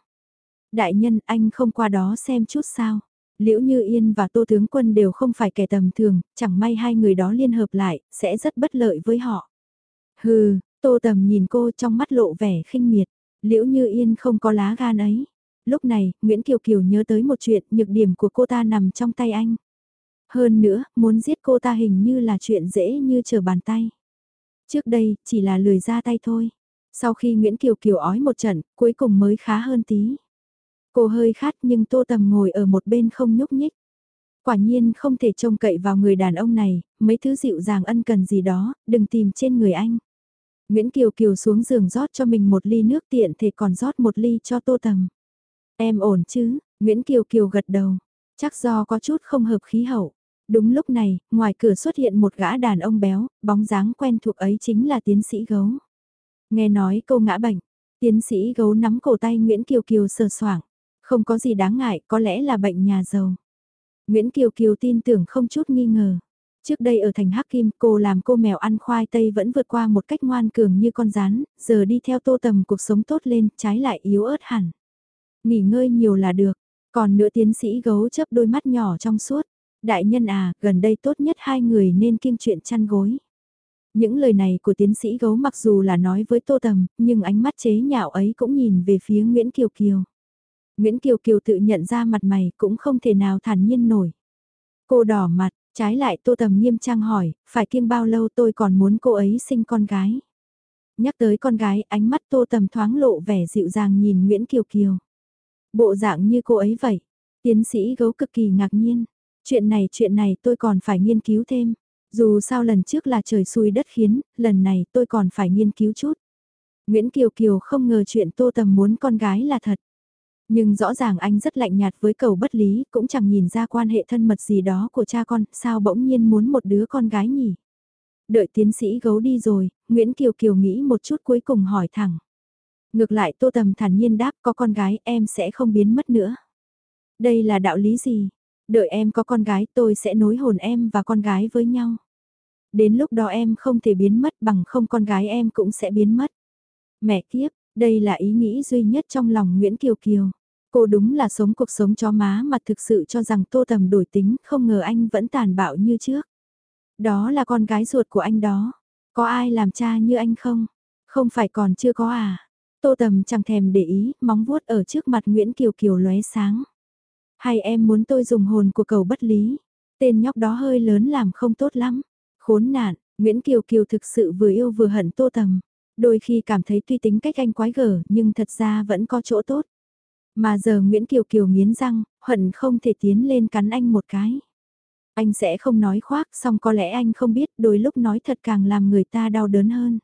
Đại nhân anh không qua đó xem chút sao. Liễu Như Yên và Tô Tướng Quân đều không phải kẻ tầm thường, chẳng may hai người đó liên hợp lại, sẽ rất bất lợi với họ. Hừ, Tô Tầm nhìn cô trong mắt lộ vẻ khinh miệt, Liễu Như Yên không có lá gan ấy. Lúc này, Nguyễn Kiều Kiều nhớ tới một chuyện, nhược điểm của cô ta nằm trong tay anh. Hơn nữa, muốn giết cô ta hình như là chuyện dễ như trở bàn tay. Trước đây, chỉ là lười ra tay thôi. Sau khi Nguyễn Kiều Kiều ói một trận, cuối cùng mới khá hơn tí. Cô hơi khát nhưng Tô Tầm ngồi ở một bên không nhúc nhích. Quả nhiên không thể trông cậy vào người đàn ông này, mấy thứ dịu dàng ân cần gì đó, đừng tìm trên người anh. Nguyễn Kiều Kiều xuống giường rót cho mình một ly nước tiện thì còn rót một ly cho Tô Tầm. Em ổn chứ, Nguyễn Kiều Kiều gật đầu, chắc do có chút không hợp khí hậu. Đúng lúc này, ngoài cửa xuất hiện một gã đàn ông béo, bóng dáng quen thuộc ấy chính là tiến sĩ gấu. Nghe nói cô ngã bệnh, tiến sĩ gấu nắm cổ tay Nguyễn Kiều Kiều sờ soảng. Không có gì đáng ngại, có lẽ là bệnh nhà giàu. Nguyễn Kiều Kiều tin tưởng không chút nghi ngờ. Trước đây ở thành Hắc Kim cô làm cô mèo ăn khoai tây vẫn vượt qua một cách ngoan cường như con rán, giờ đi theo tô tầm cuộc sống tốt lên, trái lại yếu ớt hẳn. Nghỉ ngơi nhiều là được, còn nữa tiến sĩ gấu chớp đôi mắt nhỏ trong suốt. Đại nhân à, gần đây tốt nhất hai người nên kiêng chuyện chăn gối. Những lời này của tiến sĩ gấu mặc dù là nói với tô tầm, nhưng ánh mắt chế nhạo ấy cũng nhìn về phía Nguyễn Kiều Kiều. Nguyễn Kiều Kiều tự nhận ra mặt mày cũng không thể nào thản nhiên nổi. Cô đỏ mặt, trái lại Tô Tầm nghiêm trang hỏi, phải kiêng bao lâu tôi còn muốn cô ấy sinh con gái. Nhắc tới con gái, ánh mắt Tô Tầm thoáng lộ vẻ dịu dàng nhìn Nguyễn Kiều Kiều. Bộ dạng như cô ấy vậy. Tiến sĩ gấu cực kỳ ngạc nhiên. Chuyện này chuyện này tôi còn phải nghiên cứu thêm. Dù sao lần trước là trời xui đất khiến, lần này tôi còn phải nghiên cứu chút. Nguyễn Kiều Kiều không ngờ chuyện Tô Tầm muốn con gái là thật. Nhưng rõ ràng anh rất lạnh nhạt với cầu bất lý, cũng chẳng nhìn ra quan hệ thân mật gì đó của cha con, sao bỗng nhiên muốn một đứa con gái nhỉ? Đợi tiến sĩ gấu đi rồi, Nguyễn Kiều Kiều nghĩ một chút cuối cùng hỏi thẳng. Ngược lại Tô Tầm thản nhiên đáp có con gái em sẽ không biến mất nữa. Đây là đạo lý gì? Đợi em có con gái tôi sẽ nối hồn em và con gái với nhau. Đến lúc đó em không thể biến mất bằng không con gái em cũng sẽ biến mất. Mẹ kiếp, đây là ý nghĩ duy nhất trong lòng Nguyễn Kiều Kiều. Cô đúng là sống cuộc sống cho má mà thực sự cho rằng tô tầm đổi tính, không ngờ anh vẫn tàn bạo như trước. Đó là con gái ruột của anh đó. Có ai làm cha như anh không? Không phải còn chưa có à? Tô tầm chẳng thèm để ý, móng vuốt ở trước mặt Nguyễn Kiều Kiều lóe sáng. Hay em muốn tôi dùng hồn của cầu bất lý? Tên nhóc đó hơi lớn làm không tốt lắm. Khốn nạn, Nguyễn Kiều Kiều thực sự vừa yêu vừa hận tô tầm. Đôi khi cảm thấy tuy tính cách anh quái gở nhưng thật ra vẫn có chỗ tốt. Mà giờ Nguyễn Kiều Kiều nghiến răng, hận không thể tiến lên cắn anh một cái. Anh sẽ không nói khoác, song có lẽ anh không biết đôi lúc nói thật càng làm người ta đau đớn hơn.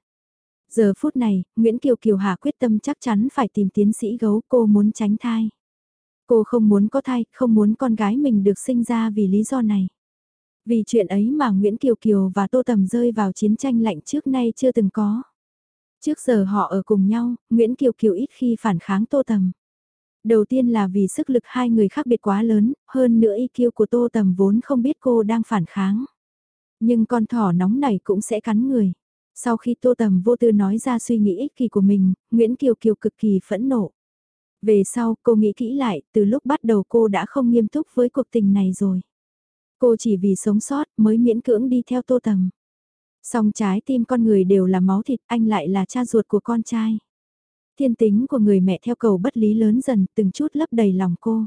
Giờ phút này, Nguyễn Kiều Kiều hà quyết tâm chắc chắn phải tìm tiến sĩ gấu cô muốn tránh thai. Cô không muốn có thai, không muốn con gái mình được sinh ra vì lý do này. Vì chuyện ấy mà Nguyễn Kiều Kiều và Tô Tầm rơi vào chiến tranh lạnh trước nay chưa từng có. Trước giờ họ ở cùng nhau, Nguyễn Kiều Kiều ít khi phản kháng Tô Tầm. Đầu tiên là vì sức lực hai người khác biệt quá lớn, hơn nữa IQ của Tô Tầm vốn không biết cô đang phản kháng. Nhưng con thỏ nóng này cũng sẽ cắn người. Sau khi Tô Tầm vô tư nói ra suy nghĩ ích kỷ của mình, Nguyễn Kiều Kiều cực kỳ phẫn nộ. Về sau, cô nghĩ kỹ lại, từ lúc bắt đầu cô đã không nghiêm túc với cuộc tình này rồi. Cô chỉ vì sống sót mới miễn cưỡng đi theo Tô Tầm. Song trái tim con người đều là máu thịt, anh lại là cha ruột của con trai. Thiên tính của người mẹ theo cầu bất lý lớn dần, từng chút lấp đầy lòng cô.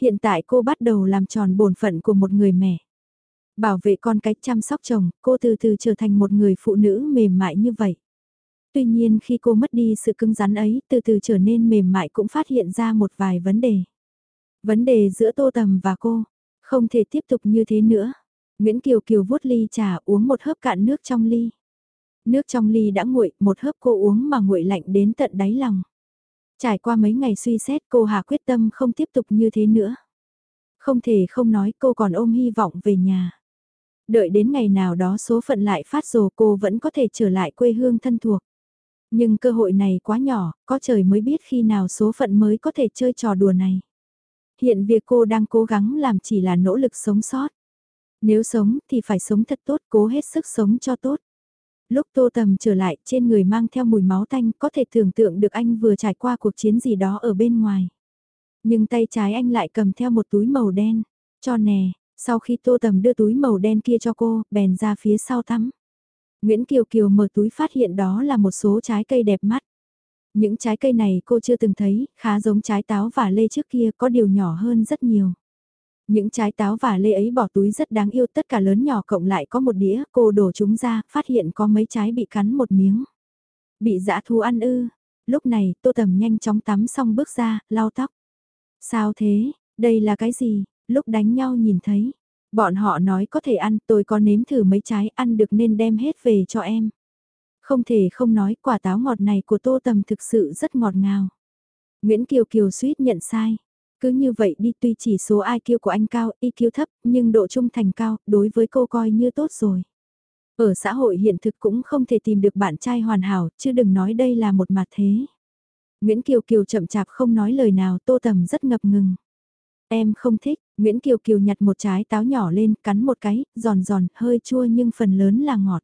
Hiện tại cô bắt đầu làm tròn bổn phận của một người mẹ. Bảo vệ con cái chăm sóc chồng, cô từ từ trở thành một người phụ nữ mềm mại như vậy. Tuy nhiên khi cô mất đi sự cứng rắn ấy, từ từ trở nên mềm mại cũng phát hiện ra một vài vấn đề. Vấn đề giữa Tô Tầm và cô, không thể tiếp tục như thế nữa. Nguyễn Kiều Kiều vuốt ly trà uống một hớp cạn nước trong ly. Nước trong ly đã nguội, một hớp cô uống mà nguội lạnh đến tận đáy lòng. Trải qua mấy ngày suy xét cô Hà quyết tâm không tiếp tục như thế nữa. Không thể không nói cô còn ôm hy vọng về nhà. Đợi đến ngày nào đó số phận lại phát rồ cô vẫn có thể trở lại quê hương thân thuộc. Nhưng cơ hội này quá nhỏ, có trời mới biết khi nào số phận mới có thể chơi trò đùa này. Hiện việc cô đang cố gắng làm chỉ là nỗ lực sống sót. Nếu sống thì phải sống thật tốt, cố hết sức sống cho tốt. Lúc tô tầm trở lại, trên người mang theo mùi máu tanh, có thể tưởng tượng được anh vừa trải qua cuộc chiến gì đó ở bên ngoài. Nhưng tay trái anh lại cầm theo một túi màu đen. Cho nè, sau khi tô tầm đưa túi màu đen kia cho cô, bèn ra phía sau tắm. Nguyễn Kiều Kiều mở túi phát hiện đó là một số trái cây đẹp mắt. Những trái cây này cô chưa từng thấy, khá giống trái táo và lê trước kia có điều nhỏ hơn rất nhiều. Những trái táo và lê ấy bỏ túi rất đáng yêu tất cả lớn nhỏ cộng lại có một đĩa, cô đổ chúng ra, phát hiện có mấy trái bị cắn một miếng. Bị dã thú ăn ư. Lúc này, tô tầm nhanh chóng tắm xong bước ra, lau tóc. Sao thế, đây là cái gì, lúc đánh nhau nhìn thấy. Bọn họ nói có thể ăn, tôi có nếm thử mấy trái ăn được nên đem hết về cho em. Không thể không nói quả táo ngọt này của tô tầm thực sự rất ngọt ngào. Nguyễn Kiều Kiều suýt nhận sai. Cứ như vậy đi tuy chỉ số IQ của anh cao, IQ thấp, nhưng độ trung thành cao, đối với cô coi như tốt rồi. Ở xã hội hiện thực cũng không thể tìm được bạn trai hoàn hảo, chứ đừng nói đây là một mặt thế. Nguyễn Kiều Kiều chậm chạp không nói lời nào, tô tầm rất ngập ngừng. Em không thích, Nguyễn Kiều Kiều nhặt một trái táo nhỏ lên, cắn một cái, giòn giòn, hơi chua nhưng phần lớn là ngọt.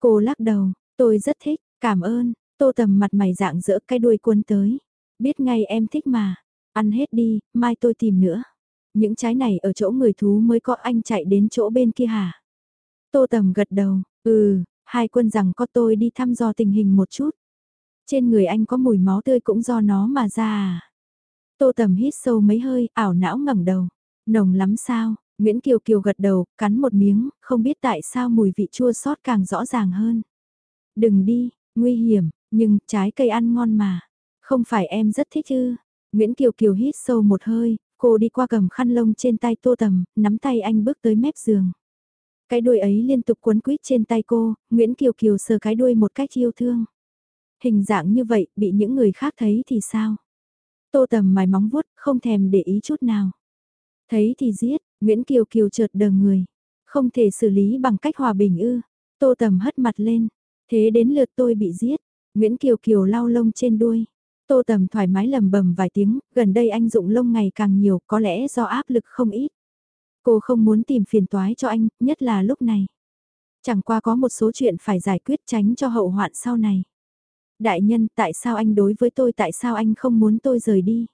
Cô lắc đầu, tôi rất thích, cảm ơn, tô tầm mặt mày dạng dỡ cái đuôi cuốn tới. Biết ngay em thích mà, Ăn hết đi, mai tôi tìm nữa. Những trái này ở chỗ người thú mới có anh chạy đến chỗ bên kia hả? Tô Tầm gật đầu, ừ, hai quân rằng có tôi đi thăm dò tình hình một chút. Trên người anh có mùi máu tươi cũng do nó mà ra à? Tô Tầm hít sâu mấy hơi, ảo não ngẩng đầu. Nồng lắm sao? Nguyễn Kiều Kiều gật đầu, cắn một miếng, không biết tại sao mùi vị chua xót càng rõ ràng hơn. Đừng đi, nguy hiểm, nhưng trái cây ăn ngon mà. Không phải em rất thích ư? Nguyễn Kiều Kiều hít sâu một hơi, cô đi qua cầm khăn lông trên tay tô tầm, nắm tay anh bước tới mép giường. Cái đuôi ấy liên tục quấn quýt trên tay cô, Nguyễn Kiều Kiều sờ cái đuôi một cách yêu thương. Hình dạng như vậy, bị những người khác thấy thì sao? Tô tầm mài móng vuốt, không thèm để ý chút nào. Thấy thì giết, Nguyễn Kiều Kiều chợt đờ người. Không thể xử lý bằng cách hòa bình ư. Tô tầm hất mặt lên. Thế đến lượt tôi bị giết. Nguyễn Kiều Kiều lau lông trên đuôi. Tô Tầm thoải mái lầm bầm vài tiếng, gần đây anh dụng lông ngày càng nhiều, có lẽ do áp lực không ít. Cô không muốn tìm phiền toái cho anh, nhất là lúc này. Chẳng qua có một số chuyện phải giải quyết tránh cho hậu hoạn sau này. Đại nhân, tại sao anh đối với tôi, tại sao anh không muốn tôi rời đi?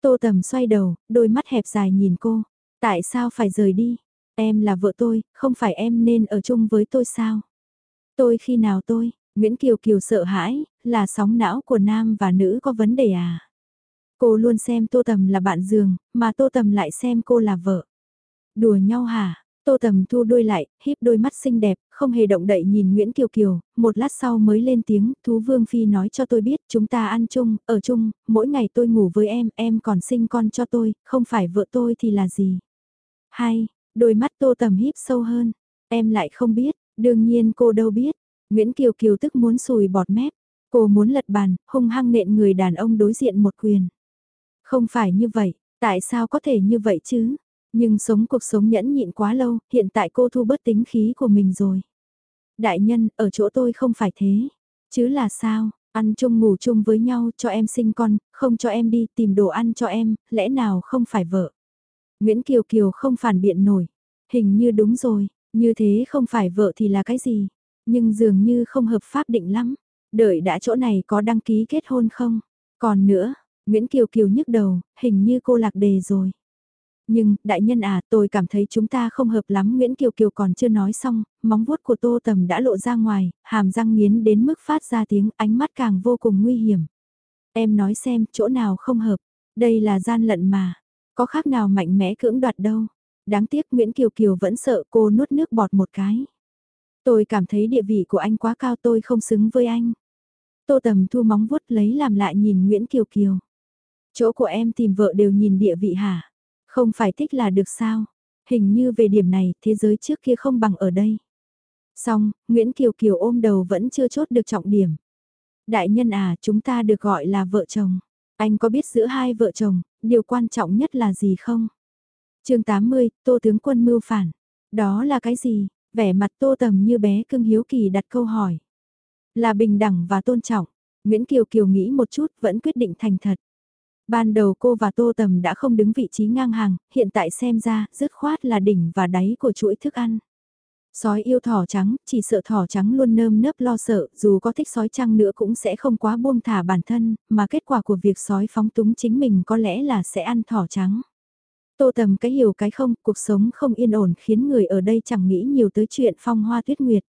Tô Tầm xoay đầu, đôi mắt hẹp dài nhìn cô. Tại sao phải rời đi? Em là vợ tôi, không phải em nên ở chung với tôi sao? Tôi khi nào tôi? Nguyễn Kiều Kiều sợ hãi, là sóng não của nam và nữ có vấn đề à? Cô luôn xem Tô Tầm là bạn giường, mà Tô Tầm lại xem cô là vợ. Đùa nhau hả? Tô Tầm thu đôi lại, híp đôi mắt xinh đẹp, không hề động đậy nhìn Nguyễn Kiều Kiều, một lát sau mới lên tiếng, Thú Vương Phi nói cho tôi biết chúng ta ăn chung, ở chung, mỗi ngày tôi ngủ với em, em còn sinh con cho tôi, không phải vợ tôi thì là gì. Hay, đôi mắt Tô Tầm híp sâu hơn, em lại không biết, đương nhiên cô đâu biết, Nguyễn Kiều Kiều tức muốn sùi bọt mép, cô muốn lật bàn, hung hăng nện người đàn ông đối diện một quyền. Không phải như vậy, tại sao có thể như vậy chứ? Nhưng sống cuộc sống nhẫn nhịn quá lâu, hiện tại cô thu bớt tính khí của mình rồi. Đại nhân, ở chỗ tôi không phải thế. Chứ là sao, ăn chung ngủ chung với nhau cho em sinh con, không cho em đi tìm đồ ăn cho em, lẽ nào không phải vợ. Nguyễn Kiều Kiều không phản biện nổi. Hình như đúng rồi, như thế không phải vợ thì là cái gì. Nhưng dường như không hợp pháp định lắm. Đợi đã chỗ này có đăng ký kết hôn không? Còn nữa, Nguyễn Kiều Kiều nhức đầu, hình như cô lạc đề rồi. Nhưng, đại nhân à, tôi cảm thấy chúng ta không hợp lắm Nguyễn Kiều Kiều còn chưa nói xong, móng vuốt của Tô Tầm đã lộ ra ngoài, hàm răng nghiến đến mức phát ra tiếng ánh mắt càng vô cùng nguy hiểm. Em nói xem, chỗ nào không hợp, đây là gian lận mà, có khác nào mạnh mẽ cưỡng đoạt đâu. Đáng tiếc Nguyễn Kiều Kiều vẫn sợ cô nuốt nước bọt một cái. Tôi cảm thấy địa vị của anh quá cao tôi không xứng với anh. Tô Tầm thu móng vuốt lấy làm lại nhìn Nguyễn Kiều Kiều. Chỗ của em tìm vợ đều nhìn địa vị hả? Không phải thích là được sao? Hình như về điểm này thế giới trước kia không bằng ở đây. Xong, Nguyễn Kiều Kiều ôm đầu vẫn chưa chốt được trọng điểm. Đại nhân à, chúng ta được gọi là vợ chồng. Anh có biết giữa hai vợ chồng, điều quan trọng nhất là gì không? chương 80, Tô Tướng Quân mưu phản. Đó là cái gì? Vẻ mặt Tô Tầm như bé cưng hiếu kỳ đặt câu hỏi. Là bình đẳng và tôn trọng. Nguyễn Kiều Kiều nghĩ một chút vẫn quyết định thành thật. Ban đầu cô và Tô Tầm đã không đứng vị trí ngang hàng, hiện tại xem ra, dứt khoát là đỉnh và đáy của chuỗi thức ăn. Sói yêu thỏ trắng, chỉ sợ thỏ trắng luôn nơm nớp lo sợ, dù có thích sói trăng nữa cũng sẽ không quá buông thả bản thân, mà kết quả của việc sói phóng túng chính mình có lẽ là sẽ ăn thỏ trắng. Tô tầm cái hiểu cái không, cuộc sống không yên ổn khiến người ở đây chẳng nghĩ nhiều tới chuyện phong hoa tuyết nguyệt.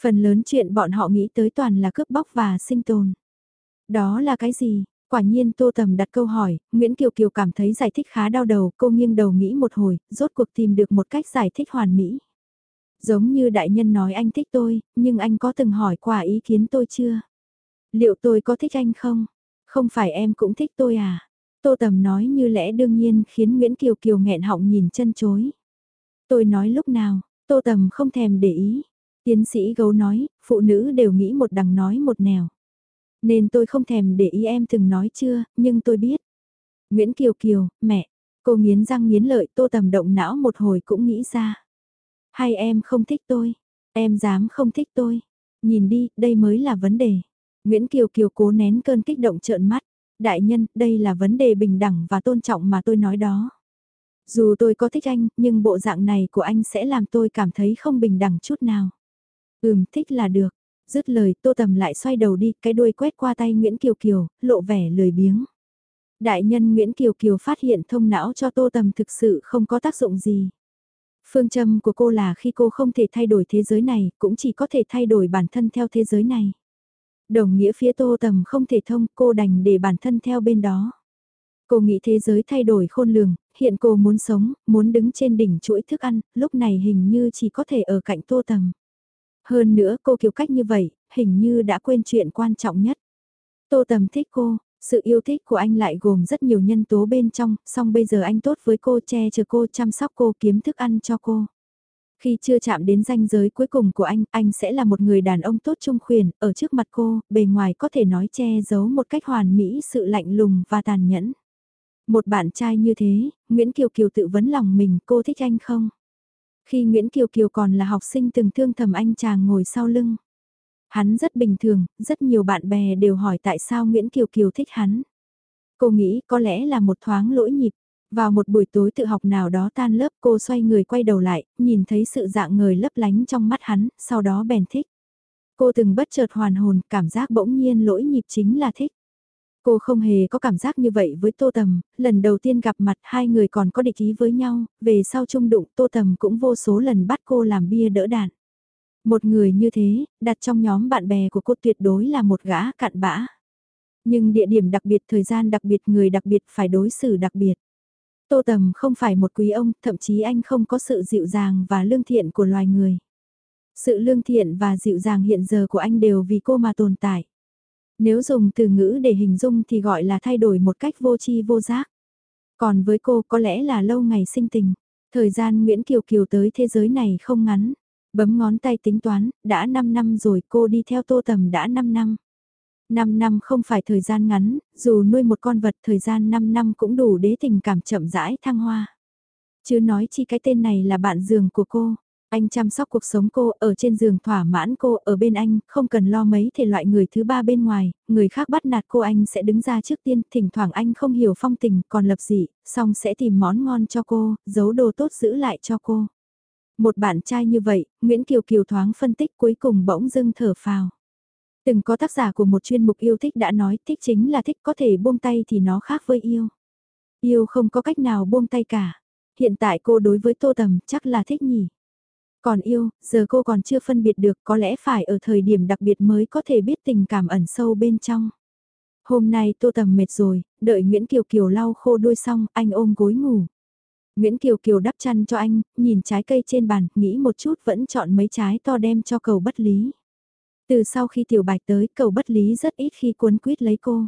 Phần lớn chuyện bọn họ nghĩ tới toàn là cướp bóc và sinh tồn. Đó là cái gì? Quả nhiên Tô Tầm đặt câu hỏi, Nguyễn Kiều Kiều cảm thấy giải thích khá đau đầu, cô nghiêng đầu nghĩ một hồi, rốt cuộc tìm được một cách giải thích hoàn mỹ. Giống như đại nhân nói anh thích tôi, nhưng anh có từng hỏi qua ý kiến tôi chưa? Liệu tôi có thích anh không? Không phải em cũng thích tôi à? Tô Tầm nói như lẽ đương nhiên khiến Nguyễn Kiều Kiều nghẹn họng nhìn chân chối. Tôi nói lúc nào, Tô Tầm không thèm để ý. Tiến sĩ gấu nói, phụ nữ đều nghĩ một đằng nói một nẻo. Nên tôi không thèm để ý em từng nói chưa, nhưng tôi biết. Nguyễn Kiều Kiều, mẹ, cô nghiến răng nghiến lợi tô tầm động não một hồi cũng nghĩ ra. Hay em không thích tôi, em dám không thích tôi. Nhìn đi, đây mới là vấn đề. Nguyễn Kiều Kiều cố nén cơn kích động trợn mắt. Đại nhân, đây là vấn đề bình đẳng và tôn trọng mà tôi nói đó. Dù tôi có thích anh, nhưng bộ dạng này của anh sẽ làm tôi cảm thấy không bình đẳng chút nào. Ừm, thích là được. Dứt lời tô tầm lại xoay đầu đi, cái đuôi quét qua tay Nguyễn Kiều Kiều, lộ vẻ lười biếng. Đại nhân Nguyễn Kiều Kiều phát hiện thông não cho tô tầm thực sự không có tác dụng gì. Phương châm của cô là khi cô không thể thay đổi thế giới này, cũng chỉ có thể thay đổi bản thân theo thế giới này. Đồng nghĩa phía tô tầm không thể thông, cô đành để bản thân theo bên đó. Cô nghĩ thế giới thay đổi khôn lường, hiện cô muốn sống, muốn đứng trên đỉnh chuỗi thức ăn, lúc này hình như chỉ có thể ở cạnh tô tầm. Hơn nữa cô kiểu cách như vậy, hình như đã quên chuyện quan trọng nhất. Tô Tầm thích cô, sự yêu thích của anh lại gồm rất nhiều nhân tố bên trong, song bây giờ anh tốt với cô che chở cô chăm sóc cô kiếm thức ăn cho cô. Khi chưa chạm đến ranh giới cuối cùng của anh, anh sẽ là một người đàn ông tốt trung khuyền, ở trước mặt cô, bề ngoài có thể nói che giấu một cách hoàn mỹ sự lạnh lùng và tàn nhẫn. Một bạn trai như thế, Nguyễn Kiều Kiều tự vấn lòng mình cô thích anh không? Khi Nguyễn Kiều Kiều còn là học sinh từng thương thầm anh chàng ngồi sau lưng. Hắn rất bình thường, rất nhiều bạn bè đều hỏi tại sao Nguyễn Kiều Kiều thích hắn. Cô nghĩ có lẽ là một thoáng lỗi nhịp. Vào một buổi tối tự học nào đó tan lớp cô xoay người quay đầu lại, nhìn thấy sự dạng người lấp lánh trong mắt hắn, sau đó bèn thích. Cô từng bất chợt hoàn hồn, cảm giác bỗng nhiên lỗi nhịp chính là thích. Cô không hề có cảm giác như vậy với Tô Tầm, lần đầu tiên gặp mặt hai người còn có địch ý với nhau, về sau chung đụng Tô Tầm cũng vô số lần bắt cô làm bia đỡ đạn. Một người như thế, đặt trong nhóm bạn bè của cô tuyệt đối là một gã cặn bã. Nhưng địa điểm đặc biệt, thời gian đặc biệt, người đặc biệt phải đối xử đặc biệt. Tô Tầm không phải một quý ông, thậm chí anh không có sự dịu dàng và lương thiện của loài người. Sự lương thiện và dịu dàng hiện giờ của anh đều vì cô mà tồn tại. Nếu dùng từ ngữ để hình dung thì gọi là thay đổi một cách vô tri vô giác. Còn với cô có lẽ là lâu ngày sinh tình. Thời gian Nguyễn Kiều Kiều tới thế giới này không ngắn. Bấm ngón tay tính toán, đã 5 năm rồi cô đi theo tô tầm đã 5 năm. 5 năm không phải thời gian ngắn, dù nuôi một con vật thời gian 5 năm cũng đủ để tình cảm chậm rãi thăng hoa. Chứ nói chi cái tên này là bạn giường của cô. Anh chăm sóc cuộc sống cô, ở trên giường thỏa mãn cô, ở bên anh, không cần lo mấy thể loại người thứ ba bên ngoài, người khác bắt nạt cô anh sẽ đứng ra trước tiên, thỉnh thoảng anh không hiểu phong tình, còn lập dị, xong sẽ tìm món ngon cho cô, giấu đồ tốt giữ lại cho cô. Một bạn trai như vậy, Nguyễn Kiều Kiều thoáng phân tích cuối cùng bỗng dưng thở phào. Từng có tác giả của một chuyên mục yêu thích đã nói thích chính là thích có thể buông tay thì nó khác với yêu. Yêu không có cách nào buông tay cả. Hiện tại cô đối với Tô Tầm chắc là thích nhỉ. Còn yêu, giờ cô còn chưa phân biệt được có lẽ phải ở thời điểm đặc biệt mới có thể biết tình cảm ẩn sâu bên trong. Hôm nay Tô Tầm mệt rồi, đợi Nguyễn Kiều Kiều lau khô đôi xong, anh ôm gối ngủ. Nguyễn Kiều Kiều đắp chăn cho anh, nhìn trái cây trên bàn, nghĩ một chút vẫn chọn mấy trái to đem cho cầu bất lý. Từ sau khi tiểu bạch tới, cầu bất lý rất ít khi cuốn quýt lấy cô.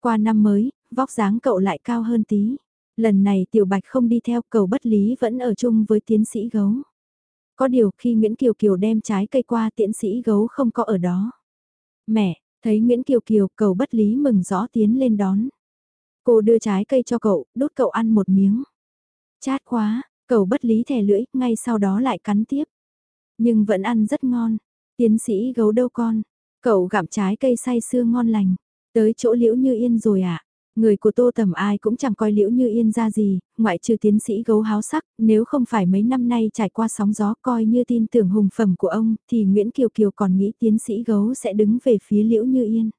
Qua năm mới, vóc dáng cậu lại cao hơn tí. Lần này tiểu bạch không đi theo cầu bất lý vẫn ở chung với tiến sĩ gấu. Có điều khi Nguyễn Kiều Kiều đem trái cây qua tiến sĩ gấu không có ở đó. Mẹ, thấy Nguyễn Kiều Kiều cầu bất lý mừng rõ tiến lên đón. Cô đưa trái cây cho cậu, đút cậu ăn một miếng. Chát quá, cậu bất lý thè lưỡi, ngay sau đó lại cắn tiếp. Nhưng vẫn ăn rất ngon. Tiến sĩ gấu đâu con, cậu gặm trái cây say sưa ngon lành. Tới chỗ liễu như yên rồi à? Người của tô tầm ai cũng chẳng coi liễu như yên ra gì, ngoại trừ tiến sĩ gấu háo sắc, nếu không phải mấy năm nay trải qua sóng gió coi như tin tưởng hùng phẩm của ông, thì Nguyễn Kiều Kiều còn nghĩ tiến sĩ gấu sẽ đứng về phía liễu như yên.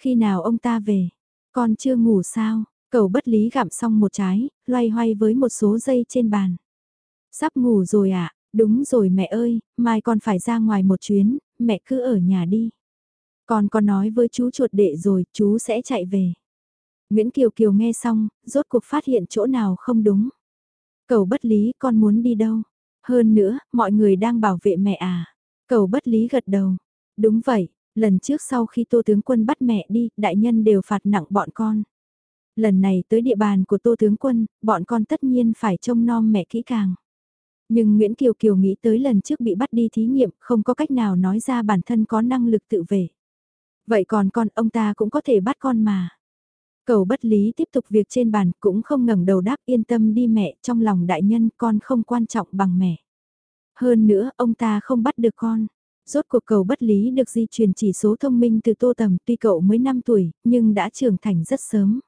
Khi nào ông ta về? Con chưa ngủ sao? cậu bất lý gặm xong một trái, loay hoay với một số dây trên bàn. Sắp ngủ rồi ạ, à? Đúng rồi mẹ ơi, mai con phải ra ngoài một chuyến, mẹ cứ ở nhà đi. Con có nói với chú chuột đệ rồi, chú sẽ chạy về. Nguyễn Kiều Kiều nghe xong, rốt cuộc phát hiện chỗ nào không đúng. Cầu bất lý con muốn đi đâu? Hơn nữa, mọi người đang bảo vệ mẹ à? Cầu bất lý gật đầu. Đúng vậy, lần trước sau khi tô tướng quân bắt mẹ đi, đại nhân đều phạt nặng bọn con. Lần này tới địa bàn của tô tướng quân, bọn con tất nhiên phải trông nom mẹ kỹ càng. Nhưng Nguyễn Kiều Kiều nghĩ tới lần trước bị bắt đi thí nghiệm, không có cách nào nói ra bản thân có năng lực tự vệ. Vậy còn con ông ta cũng có thể bắt con mà. Cầu bất lý tiếp tục việc trên bàn cũng không ngẩng đầu đáp yên tâm đi mẹ trong lòng đại nhân con không quan trọng bằng mẹ. Hơn nữa ông ta không bắt được con. Rốt cuộc cầu bất lý được di truyền chỉ số thông minh từ tô tầm tuy cậu mới 5 tuổi nhưng đã trưởng thành rất sớm.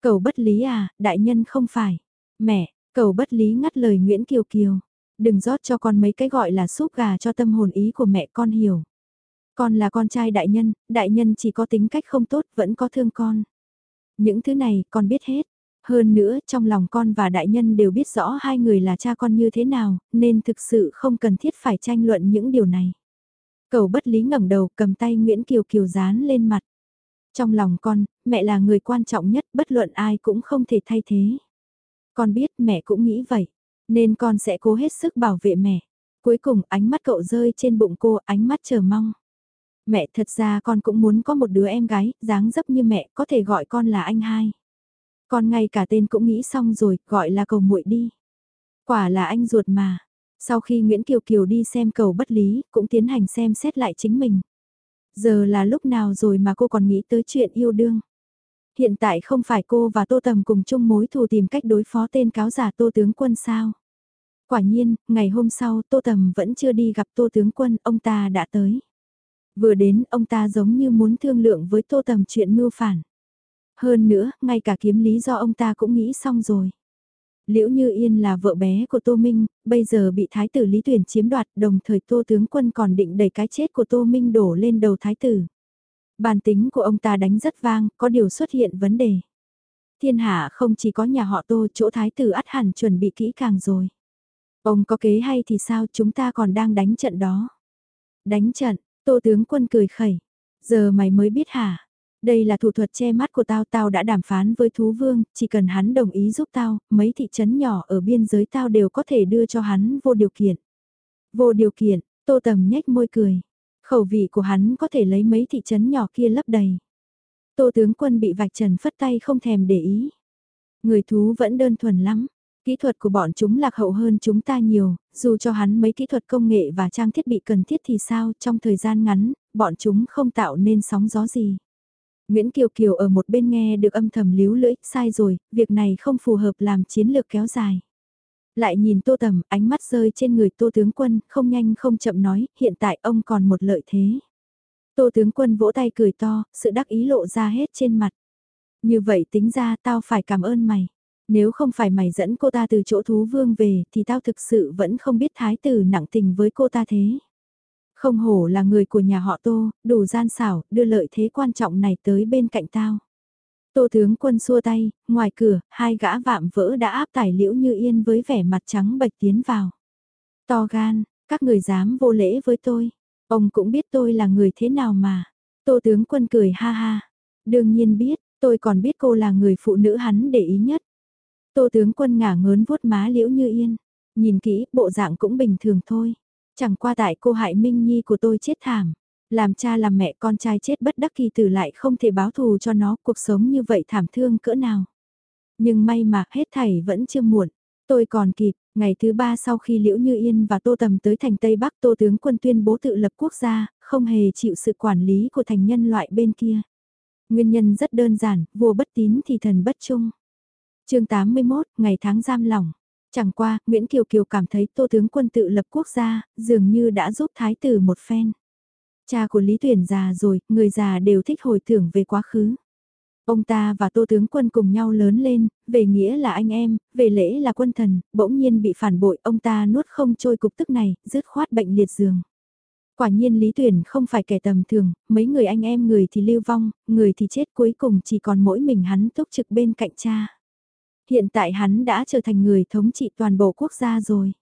Cầu bất lý à, đại nhân không phải. Mẹ, cầu bất lý ngắt lời Nguyễn Kiều Kiều. Đừng rót cho con mấy cái gọi là súp gà cho tâm hồn ý của mẹ con hiểu. Con là con trai đại nhân, đại nhân chỉ có tính cách không tốt vẫn có thương con. Những thứ này con biết hết. Hơn nữa, trong lòng con và đại nhân đều biết rõ hai người là cha con như thế nào, nên thực sự không cần thiết phải tranh luận những điều này. Cầu bất lý ngẩng đầu cầm tay Nguyễn Kiều Kiều dán lên mặt. Trong lòng con, mẹ là người quan trọng nhất, bất luận ai cũng không thể thay thế. Con biết mẹ cũng nghĩ vậy, nên con sẽ cố hết sức bảo vệ mẹ. Cuối cùng ánh mắt cậu rơi trên bụng cô, ánh mắt chờ mong. Mẹ thật ra con cũng muốn có một đứa em gái, dáng dấp như mẹ, có thể gọi con là anh hai. Con ngay cả tên cũng nghĩ xong rồi, gọi là cầu muội đi. Quả là anh ruột mà. Sau khi Nguyễn Kiều Kiều đi xem cầu bất lý, cũng tiến hành xem xét lại chính mình. Giờ là lúc nào rồi mà cô còn nghĩ tới chuyện yêu đương. Hiện tại không phải cô và Tô Tầm cùng chung mối thù tìm cách đối phó tên cáo giả Tô Tướng Quân sao. Quả nhiên, ngày hôm sau Tô Tầm vẫn chưa đi gặp Tô Tướng Quân, ông ta đã tới. Vừa đến, ông ta giống như muốn thương lượng với Tô Tầm chuyện mưu phản. Hơn nữa, ngay cả kiếm lý do ông ta cũng nghĩ xong rồi. Liễu Như Yên là vợ bé của Tô Minh, bây giờ bị Thái tử Lý Tuyển chiếm đoạt, đồng thời Tô Tướng Quân còn định đẩy cái chết của Tô Minh đổ lên đầu Thái tử. Bản tính của ông ta đánh rất vang, có điều xuất hiện vấn đề. Thiên hạ không chỉ có nhà họ Tô, chỗ Thái tử ắt hẳn chuẩn bị kỹ càng rồi. Ông có kế hay thì sao chúng ta còn đang đánh trận đó. Đánh trận, Tô Tướng Quân cười khẩy. Giờ mày mới biết hả? Đây là thủ thuật che mắt của tao, tao đã đàm phán với thú vương, chỉ cần hắn đồng ý giúp tao, mấy thị trấn nhỏ ở biên giới tao đều có thể đưa cho hắn vô điều kiện. Vô điều kiện, tô tầm nhếch môi cười. Khẩu vị của hắn có thể lấy mấy thị trấn nhỏ kia lấp đầy. Tô tướng quân bị vạch trần phất tay không thèm để ý. Người thú vẫn đơn thuần lắm. Kỹ thuật của bọn chúng lạc hậu hơn chúng ta nhiều, dù cho hắn mấy kỹ thuật công nghệ và trang thiết bị cần thiết thì sao, trong thời gian ngắn, bọn chúng không tạo nên sóng gió gì. Nguyễn Kiều Kiều ở một bên nghe được âm thầm líu lưỡi, sai rồi, việc này không phù hợp làm chiến lược kéo dài. Lại nhìn tô tầm, ánh mắt rơi trên người tô tướng quân, không nhanh không chậm nói, hiện tại ông còn một lợi thế. Tô tướng quân vỗ tay cười to, sự đắc ý lộ ra hết trên mặt. Như vậy tính ra tao phải cảm ơn mày. Nếu không phải mày dẫn cô ta từ chỗ thú vương về thì tao thực sự vẫn không biết thái tử nặng tình với cô ta thế. Không hổ là người của nhà họ Tô, đủ gian xảo, đưa lợi thế quan trọng này tới bên cạnh tao. Tô tướng quân xua tay, ngoài cửa, hai gã vạm vỡ đã áp tải liễu như yên với vẻ mặt trắng bệch tiến vào. To gan, các người dám vô lễ với tôi. Ông cũng biết tôi là người thế nào mà. Tô tướng quân cười ha ha. Đương nhiên biết, tôi còn biết cô là người phụ nữ hắn để ý nhất. Tô tướng quân ngả ngớn vuốt má liễu như yên. Nhìn kỹ, bộ dạng cũng bình thường thôi. Chẳng qua tại cô hại Minh Nhi của tôi chết thảm. Làm cha làm mẹ con trai chết bất đắc kỳ tử lại không thể báo thù cho nó cuộc sống như vậy thảm thương cỡ nào. Nhưng may mà hết thảy vẫn chưa muộn. Tôi còn kịp, ngày thứ ba sau khi Liễu Như Yên và Tô Tầm tới thành Tây Bắc Tô tướng quân tuyên bố tự lập quốc gia, không hề chịu sự quản lý của thành nhân loại bên kia. Nguyên nhân rất đơn giản, vua bất tín thì thần bất trung. chương 81, ngày tháng giam lỏng. Chẳng qua, Nguyễn Kiều Kiều cảm thấy Tô tướng quân tự lập quốc gia, dường như đã giúp thái tử một phen. Cha của Lý Tuyển già rồi, người già đều thích hồi tưởng về quá khứ. Ông ta và Tô Tướng Quân cùng nhau lớn lên, về nghĩa là anh em, về lễ là quân thần, bỗng nhiên bị phản bội, ông ta nuốt không trôi cục tức này, dứt khoát bệnh liệt giường. Quả nhiên Lý Tuyển không phải kẻ tầm thường, mấy người anh em người thì lưu vong, người thì chết cuối cùng chỉ còn mỗi mình hắn túc trực bên cạnh cha. Hiện tại hắn đã trở thành người thống trị toàn bộ quốc gia rồi.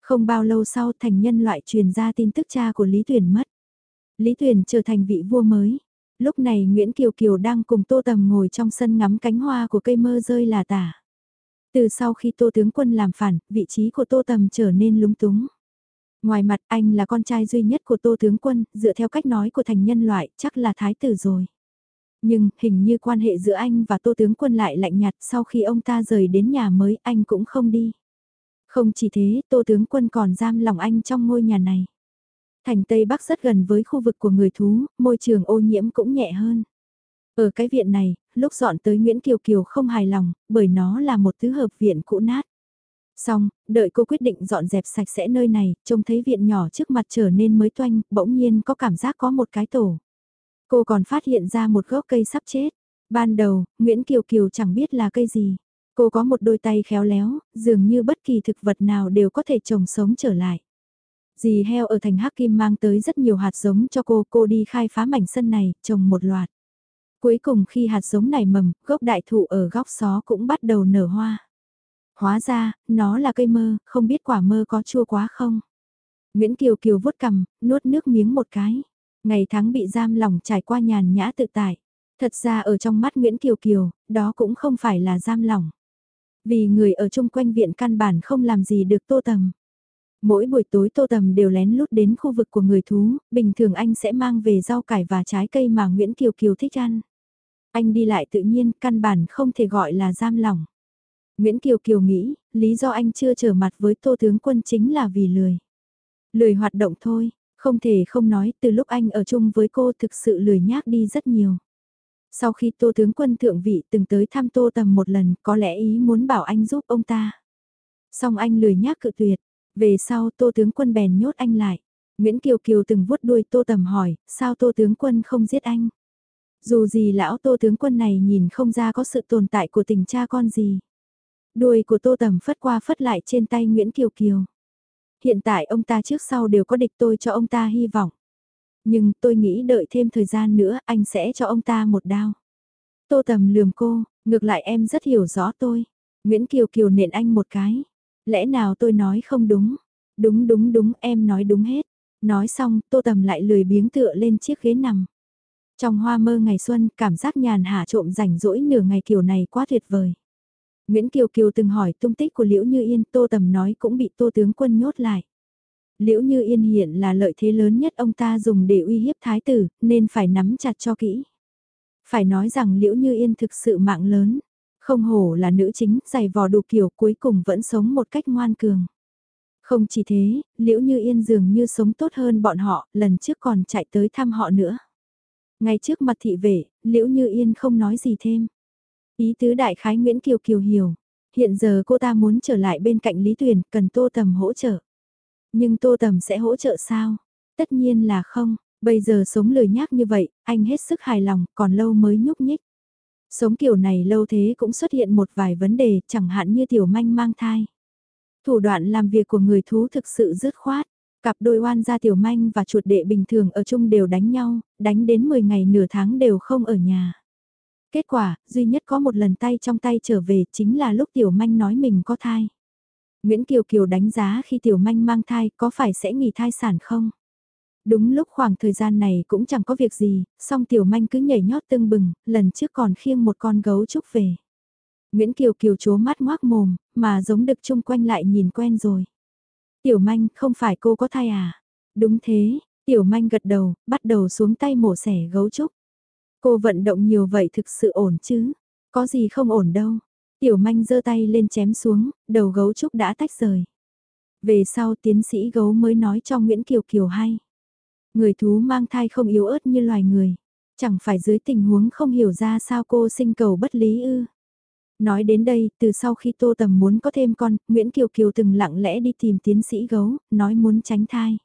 Không bao lâu sau thành nhân loại truyền ra tin tức cha của Lý Tuyển mất. Lý Tuyền trở thành vị vua mới. Lúc này Nguyễn Kiều Kiều đang cùng Tô Tầm ngồi trong sân ngắm cánh hoa của cây mơ rơi là tả. Từ sau khi Tô Tướng Quân làm phản, vị trí của Tô Tầm trở nên lúng túng. Ngoài mặt anh là con trai duy nhất của Tô Tướng Quân, dựa theo cách nói của thành nhân loại, chắc là thái tử rồi. Nhưng hình như quan hệ giữa anh và Tô Tướng Quân lại lạnh nhạt sau khi ông ta rời đến nhà mới anh cũng không đi. Không chỉ thế, Tô Tướng Quân còn giam lòng anh trong ngôi nhà này. Thành Tây Bắc rất gần với khu vực của người thú, môi trường ô nhiễm cũng nhẹ hơn. Ở cái viện này, lúc dọn tới Nguyễn Kiều Kiều không hài lòng, bởi nó là một thứ hợp viện cũ nát. Xong, đợi cô quyết định dọn dẹp sạch sẽ nơi này, trông thấy viện nhỏ trước mặt trở nên mới toanh, bỗng nhiên có cảm giác có một cái tổ. Cô còn phát hiện ra một gốc cây sắp chết. Ban đầu, Nguyễn Kiều Kiều chẳng biết là cây gì. Cô có một đôi tay khéo léo, dường như bất kỳ thực vật nào đều có thể trồng sống trở lại. Dì heo ở thành Hắc Kim mang tới rất nhiều hạt giống cho cô, cô đi khai phá mảnh sân này, trồng một loạt. Cuối cùng khi hạt giống này mầm, gốc đại thụ ở góc xó cũng bắt đầu nở hoa. Hóa ra, nó là cây mơ, không biết quả mơ có chua quá không? Nguyễn Kiều Kiều vuốt cằm, nuốt nước miếng một cái. Ngày tháng bị giam lỏng trải qua nhàn nhã tự tại. Thật ra ở trong mắt Nguyễn Kiều Kiều, đó cũng không phải là giam lỏng. Vì người ở chung quanh viện căn bản không làm gì được tô tầm. Mỗi buổi tối Tô Tầm đều lén lút đến khu vực của người thú, bình thường anh sẽ mang về rau cải và trái cây mà Nguyễn Kiều Kiều thích ăn. Anh đi lại tự nhiên, căn bản không thể gọi là giam lỏng. Nguyễn Kiều Kiều nghĩ, lý do anh chưa trở mặt với Tô Tướng Quân chính là vì lười. Lười hoạt động thôi, không thể không nói từ lúc anh ở chung với cô thực sự lười nhác đi rất nhiều. Sau khi Tô Tướng Quân thượng vị từng tới thăm Tô Tầm một lần có lẽ ý muốn bảo anh giúp ông ta. Xong anh lười nhác cự tuyệt, về sau Tô Tướng Quân bèn nhốt anh lại. Nguyễn Kiều Kiều từng vuốt đuôi Tô Tầm hỏi, sao Tô Tướng Quân không giết anh? Dù gì lão Tô Tướng Quân này nhìn không ra có sự tồn tại của tình cha con gì. Đuôi của Tô Tầm phất qua phất lại trên tay Nguyễn Kiều Kiều. Hiện tại ông ta trước sau đều có địch tôi cho ông ta hy vọng. Nhưng tôi nghĩ đợi thêm thời gian nữa anh sẽ cho ông ta một đao. Tô Tầm lườm cô, ngược lại em rất hiểu rõ tôi. Nguyễn Kiều Kiều nện anh một cái. Lẽ nào tôi nói không đúng? Đúng đúng đúng em nói đúng hết. Nói xong tô tầm lại lười biếng tựa lên chiếc ghế nằm. Trong hoa mơ ngày xuân cảm giác nhàn hạ trộm rảnh rỗi nửa ngày kiểu này quá tuyệt vời. Nguyễn Kiều Kiều từng hỏi tung tích của Liễu Như Yên tô tầm nói cũng bị tô tướng quân nhốt lại. Liễu Như Yên hiện là lợi thế lớn nhất ông ta dùng để uy hiếp thái tử, nên phải nắm chặt cho kỹ. Phải nói rằng Liễu Như Yên thực sự mạng lớn, không hổ là nữ chính, giày vò đủ kiểu cuối cùng vẫn sống một cách ngoan cường. Không chỉ thế, liễu như yên dường như sống tốt hơn bọn họ, lần trước còn chạy tới thăm họ nữa. Ngay trước mặt thị vệ, liễu như yên không nói gì thêm. Ý tứ đại khái Nguyễn Kiều Kiều hiểu. Hiện giờ cô ta muốn trở lại bên cạnh Lý Tuyền, cần Tô Tầm hỗ trợ. Nhưng Tô Tầm sẽ hỗ trợ sao? Tất nhiên là không, bây giờ sống lười nhác như vậy, anh hết sức hài lòng, còn lâu mới nhúc nhích. Sống kiểu này lâu thế cũng xuất hiện một vài vấn đề, chẳng hạn như tiểu manh mang thai. Thủ đoạn làm việc của người thú thực sự dứt khoát. Cặp đôi oan gia tiểu manh và chuột đệ bình thường ở chung đều đánh nhau, đánh đến 10 ngày nửa tháng đều không ở nhà. Kết quả, duy nhất có một lần tay trong tay trở về chính là lúc tiểu manh nói mình có thai. Nguyễn Kiều Kiều đánh giá khi tiểu manh mang thai có phải sẽ nghỉ thai sản không? Đúng lúc khoảng thời gian này cũng chẳng có việc gì, song tiểu manh cứ nhảy nhót tưng bừng, lần trước còn khiêng một con gấu trúc về. Nguyễn Kiều Kiều chố mắt ngoác mồm, mà giống đực chung quanh lại nhìn quen rồi. Tiểu manh, không phải cô có thai à? Đúng thế, tiểu manh gật đầu, bắt đầu xuống tay mổ xẻ gấu trúc. Cô vận động nhiều vậy thực sự ổn chứ? Có gì không ổn đâu. Tiểu manh giơ tay lên chém xuống, đầu gấu trúc đã tách rời. Về sau tiến sĩ gấu mới nói cho Nguyễn Kiều Kiều hay. Người thú mang thai không yếu ớt như loài người. Chẳng phải dưới tình huống không hiểu ra sao cô sinh cầu bất lý ư. Nói đến đây, từ sau khi Tô Tầm muốn có thêm con, Nguyễn Kiều Kiều từng lặng lẽ đi tìm tiến sĩ gấu, nói muốn tránh thai.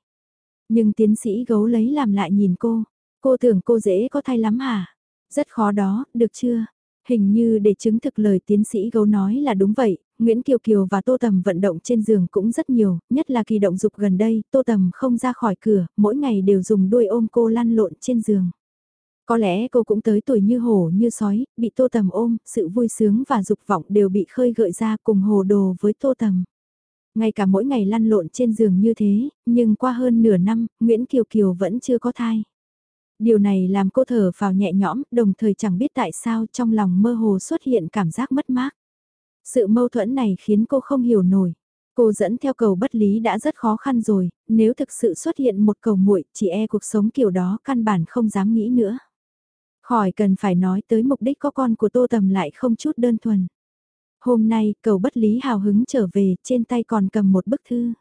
Nhưng tiến sĩ gấu lấy làm lại nhìn cô, cô tưởng cô dễ có thai lắm hả? Rất khó đó, được chưa? Hình như để chứng thực lời tiến sĩ gấu nói là đúng vậy, Nguyễn Kiều Kiều và Tô Tầm vận động trên giường cũng rất nhiều, nhất là kỳ động dục gần đây, Tô Tầm không ra khỏi cửa, mỗi ngày đều dùng đuôi ôm cô lăn lộn trên giường. Có lẽ cô cũng tới tuổi như hổ như sói, bị Tô Tầm ôm, sự vui sướng và dục vọng đều bị khơi gợi ra cùng hồ đồ với Tô Tầm. Ngay cả mỗi ngày lăn lộn trên giường như thế, nhưng qua hơn nửa năm, Nguyễn Kiều Kiều vẫn chưa có thai. Điều này làm cô thở vào nhẹ nhõm, đồng thời chẳng biết tại sao trong lòng mơ hồ xuất hiện cảm giác mất mát. Sự mâu thuẫn này khiến cô không hiểu nổi. Cô dẫn theo cầu bất lý đã rất khó khăn rồi, nếu thực sự xuất hiện một cầu muội, chỉ e cuộc sống kiểu đó căn bản không dám nghĩ nữa. Khỏi cần phải nói tới mục đích có con của Tô Tầm lại không chút đơn thuần. Hôm nay, cầu bất lý hào hứng trở về, trên tay còn cầm một bức thư.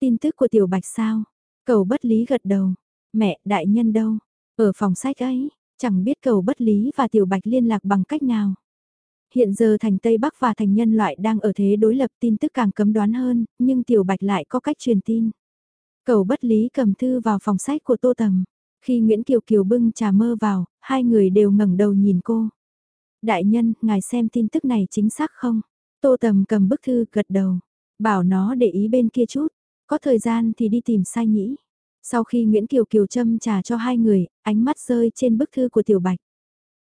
Tin tức của Tiểu Bạch sao? Cầu bất lý gật đầu. Mẹ, đại nhân đâu? Ở phòng sách ấy, chẳng biết cầu bất lý và Tiểu Bạch liên lạc bằng cách nào. Hiện giờ thành Tây Bắc và thành nhân loại đang ở thế đối lập tin tức càng cấm đoán hơn, nhưng Tiểu Bạch lại có cách truyền tin. Cầu bất lý cầm thư vào phòng sách của Tô Tầm. Khi Nguyễn Kiều Kiều bưng trà mơ vào, hai người đều ngẩng đầu nhìn cô. Đại nhân, ngài xem tin tức này chính xác không? Tô Tầm cầm bức thư gật đầu. Bảo nó để ý bên kia chút. Có thời gian thì đi tìm sai nhĩ. Sau khi Nguyễn Kiều Kiều châm trà cho hai người, ánh mắt rơi trên bức thư của Tiểu Bạch.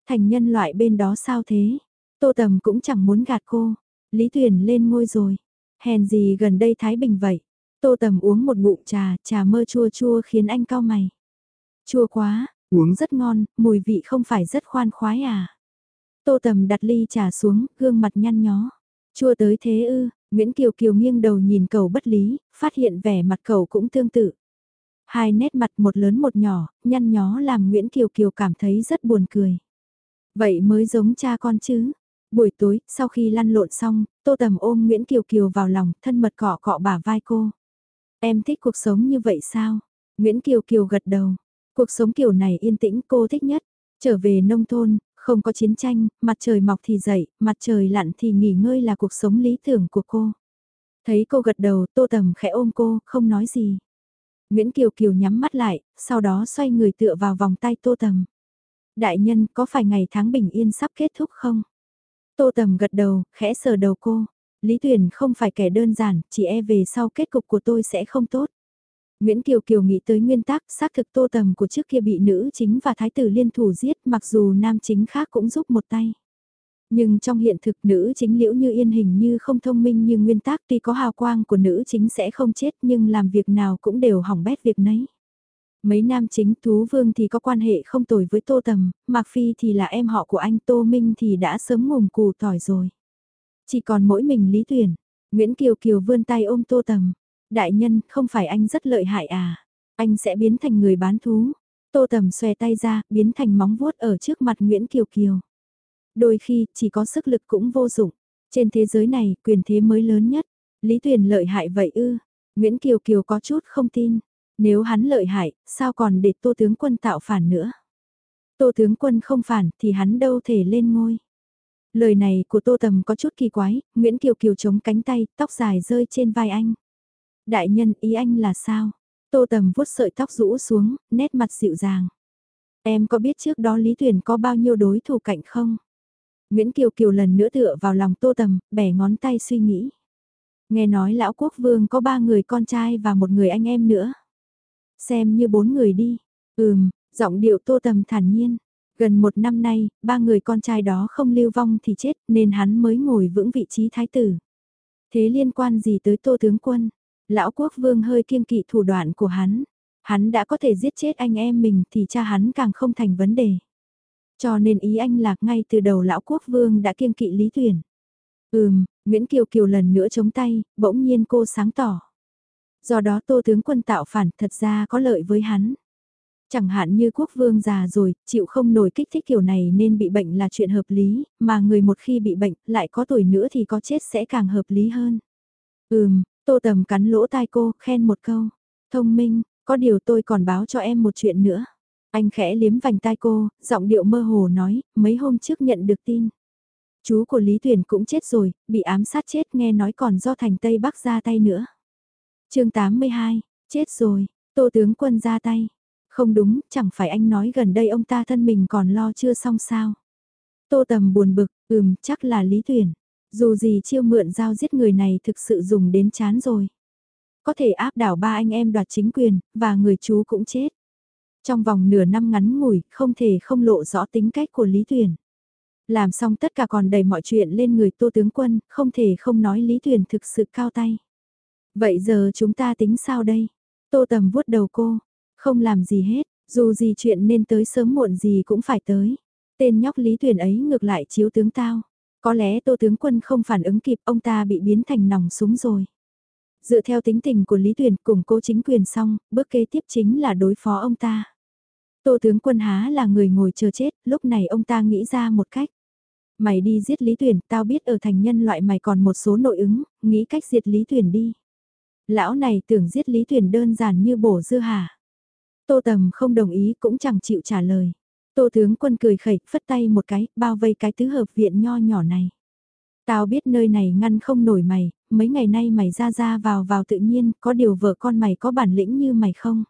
Thành nhân loại bên đó sao thế? Tô Tầm cũng chẳng muốn gạt cô. Lý Tuyền lên ngôi rồi. Hèn gì gần đây Thái Bình vậy? Tô Tầm uống một ngụm trà, trà mơ chua chua khiến anh cao mày. Chua quá, uống rất ngon, mùi vị không phải rất khoan khoái à. Tô Tầm đặt ly trà xuống, gương mặt nhăn nhó. Chua tới thế ư, Nguyễn Kiều Kiều nghiêng đầu nhìn cầu bất lý, phát hiện vẻ mặt cầu cũng tương tự. Hai nét mặt một lớn một nhỏ, nhăn nhó làm Nguyễn Kiều Kiều cảm thấy rất buồn cười. Vậy mới giống cha con chứ. Buổi tối, sau khi lăn lộn xong, Tô Tầm ôm Nguyễn Kiều Kiều vào lòng, thân mật cọ cọ bả vai cô. Em thích cuộc sống như vậy sao? Nguyễn Kiều Kiều gật đầu. Cuộc sống kiểu này yên tĩnh cô thích nhất. Trở về nông thôn, không có chiến tranh, mặt trời mọc thì dậy, mặt trời lặn thì nghỉ ngơi là cuộc sống lý tưởng của cô. Thấy cô gật đầu, Tô Tầm khẽ ôm cô, không nói gì. Nguyễn Kiều Kiều nhắm mắt lại, sau đó xoay người tựa vào vòng tay Tô Tầm. Đại nhân, có phải ngày tháng bình yên sắp kết thúc không? Tô Tầm gật đầu, khẽ sờ đầu cô. Lý Tuyền không phải kẻ đơn giản, chỉ e về sau kết cục của tôi sẽ không tốt. Nguyễn Kiều Kiều nghĩ tới nguyên tắc xác thực tô tầm của trước kia bị nữ chính và thái tử liên thủ giết mặc dù nam chính khác cũng giúp một tay. Nhưng trong hiện thực nữ chính liễu như yên hình như không thông minh như nguyên tắc tuy có hào quang của nữ chính sẽ không chết nhưng làm việc nào cũng đều hỏng bét việc nấy. Mấy nam chính Thú Vương thì có quan hệ không tồi với Tô Tầm, Mạc Phi thì là em họ của anh Tô Minh thì đã sớm ngùm cù tỏi rồi. Chỉ còn mỗi mình Lý Tuyển, Nguyễn Kiều Kiều vươn tay ôm Tô Tầm. Đại nhân, không phải anh rất lợi hại à? Anh sẽ biến thành người bán thú. Tô Tầm xòe tay ra, biến thành móng vuốt ở trước mặt Nguyễn Kiều Kiều. Đôi khi, chỉ có sức lực cũng vô dụng. Trên thế giới này, quyền thế mới lớn nhất. Lý Tuyền lợi hại vậy ư? Nguyễn Kiều Kiều có chút không tin. Nếu hắn lợi hại, sao còn để Tô Tướng Quân tạo phản nữa? Tô Tướng Quân không phản thì hắn đâu thể lên ngôi. Lời này của Tô Tầm có chút kỳ quái, Nguyễn Kiều Kiều chống cánh tay, tóc dài rơi trên vai anh. Đại nhân ý anh là sao? Tô Tầm vuốt sợi tóc rũ xuống, nét mặt dịu dàng. Em có biết trước đó Lý Tuyền có bao nhiêu đối thủ cạnh không? Nguyễn Kiều Kiều lần nữa tựa vào lòng Tô Tầm, bẻ ngón tay suy nghĩ. Nghe nói lão quốc vương có ba người con trai và một người anh em nữa. Xem như bốn người đi. Ừm, giọng điệu Tô Tầm thản nhiên. Gần một năm nay, ba người con trai đó không lưu vong thì chết nên hắn mới ngồi vững vị trí thái tử. Thế liên quan gì tới Tô Tướng Quân? Lão quốc vương hơi kiêng kỵ thủ đoạn của hắn. Hắn đã có thể giết chết anh em mình thì cha hắn càng không thành vấn đề. Cho nên ý anh là ngay từ đầu lão quốc vương đã kiêng kỵ lý tuyển. Ừm, Nguyễn Kiều Kiều lần nữa chống tay, bỗng nhiên cô sáng tỏ. Do đó tô tướng quân tạo phản thật ra có lợi với hắn. Chẳng hạn như quốc vương già rồi, chịu không nổi kích thích kiểu này nên bị bệnh là chuyện hợp lý, mà người một khi bị bệnh lại có tuổi nữa thì có chết sẽ càng hợp lý hơn. Ừm, tô tầm cắn lỗ tai cô, khen một câu. Thông minh, có điều tôi còn báo cho em một chuyện nữa. Anh khẽ liếm vành tai cô, giọng điệu mơ hồ nói, mấy hôm trước nhận được tin. Chú của Lý Tuyển cũng chết rồi, bị ám sát chết nghe nói còn do thành Tây Bắc ra tay nữa chương 82, chết rồi, tô tướng quân ra tay. Không đúng, chẳng phải anh nói gần đây ông ta thân mình còn lo chưa xong sao. Tô tầm buồn bực, ừm, chắc là Lý Tuyển. Dù gì chiêu mượn dao giết người này thực sự dùng đến chán rồi. Có thể áp đảo ba anh em đoạt chính quyền, và người chú cũng chết. Trong vòng nửa năm ngắn ngủi, không thể không lộ rõ tính cách của Lý Tuyển. Làm xong tất cả còn đầy mọi chuyện lên người tô tướng quân, không thể không nói Lý Tuyển thực sự cao tay. Vậy giờ chúng ta tính sao đây? Tô tầm vuốt đầu cô, không làm gì hết, dù gì chuyện nên tới sớm muộn gì cũng phải tới. Tên nhóc Lý Tuyển ấy ngược lại chiếu tướng tao. Có lẽ tô tướng quân không phản ứng kịp ông ta bị biến thành nòng súng rồi. Dựa theo tính tình của Lý tuyền cùng cố chính quyền xong, bước kế tiếp chính là đối phó ông ta. Tô tướng quân há là người ngồi chờ chết, lúc này ông ta nghĩ ra một cách. Mày đi giết Lý tuyền tao biết ở thành nhân loại mày còn một số nội ứng, nghĩ cách diệt Lý tuyền đi. Lão này tưởng giết Lý Tuyển đơn giản như bổ dưa hả. Tô Tầm không đồng ý cũng chẳng chịu trả lời. Tô tướng quân cười khẩy, phất tay một cái, bao vây cái tứ hợp viện nho nhỏ này. Tao biết nơi này ngăn không nổi mày, mấy ngày nay mày ra ra vào vào tự nhiên, có điều vợ con mày có bản lĩnh như mày không?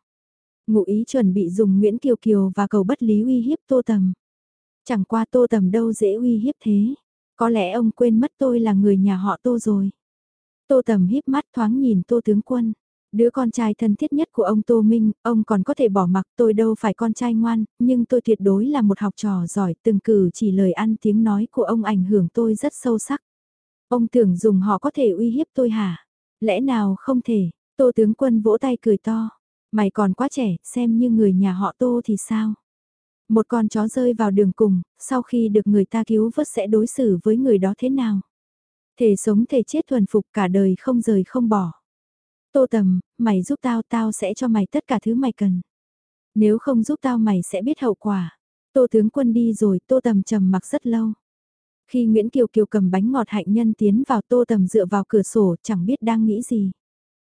Ngụ ý chuẩn bị dùng Nguyễn Kiều Kiều và cầu bất lý uy hiếp Tô Tầm. Chẳng qua Tô Tầm đâu dễ uy hiếp thế. Có lẽ ông quên mất tôi là người nhà họ Tô rồi. Tô Tầm híp mắt thoáng nhìn Tô Tướng Quân. Đứa con trai thân thiết nhất của ông Tô Minh, ông còn có thể bỏ mặc tôi đâu phải con trai ngoan, nhưng tôi tuyệt đối là một học trò giỏi, từng cử chỉ lời ăn tiếng nói của ông ảnh hưởng tôi rất sâu sắc. Ông tưởng dùng họ có thể uy hiếp tôi hả? Lẽ nào không thể? Tô tướng quân vỗ tay cười to. Mày còn quá trẻ, xem như người nhà họ Tô thì sao? Một con chó rơi vào đường cùng, sau khi được người ta cứu vớt sẽ đối xử với người đó thế nào? Thể sống thể chết thuần phục cả đời không rời không bỏ. Tô tầm, mày giúp tao tao sẽ cho mày tất cả thứ mày cần. Nếu không giúp tao mày sẽ biết hậu quả. Tô tướng quân đi rồi tô tầm trầm mặc rất lâu. Khi Nguyễn Kiều Kiều cầm bánh ngọt hạnh nhân tiến vào tô tầm dựa vào cửa sổ chẳng biết đang nghĩ gì.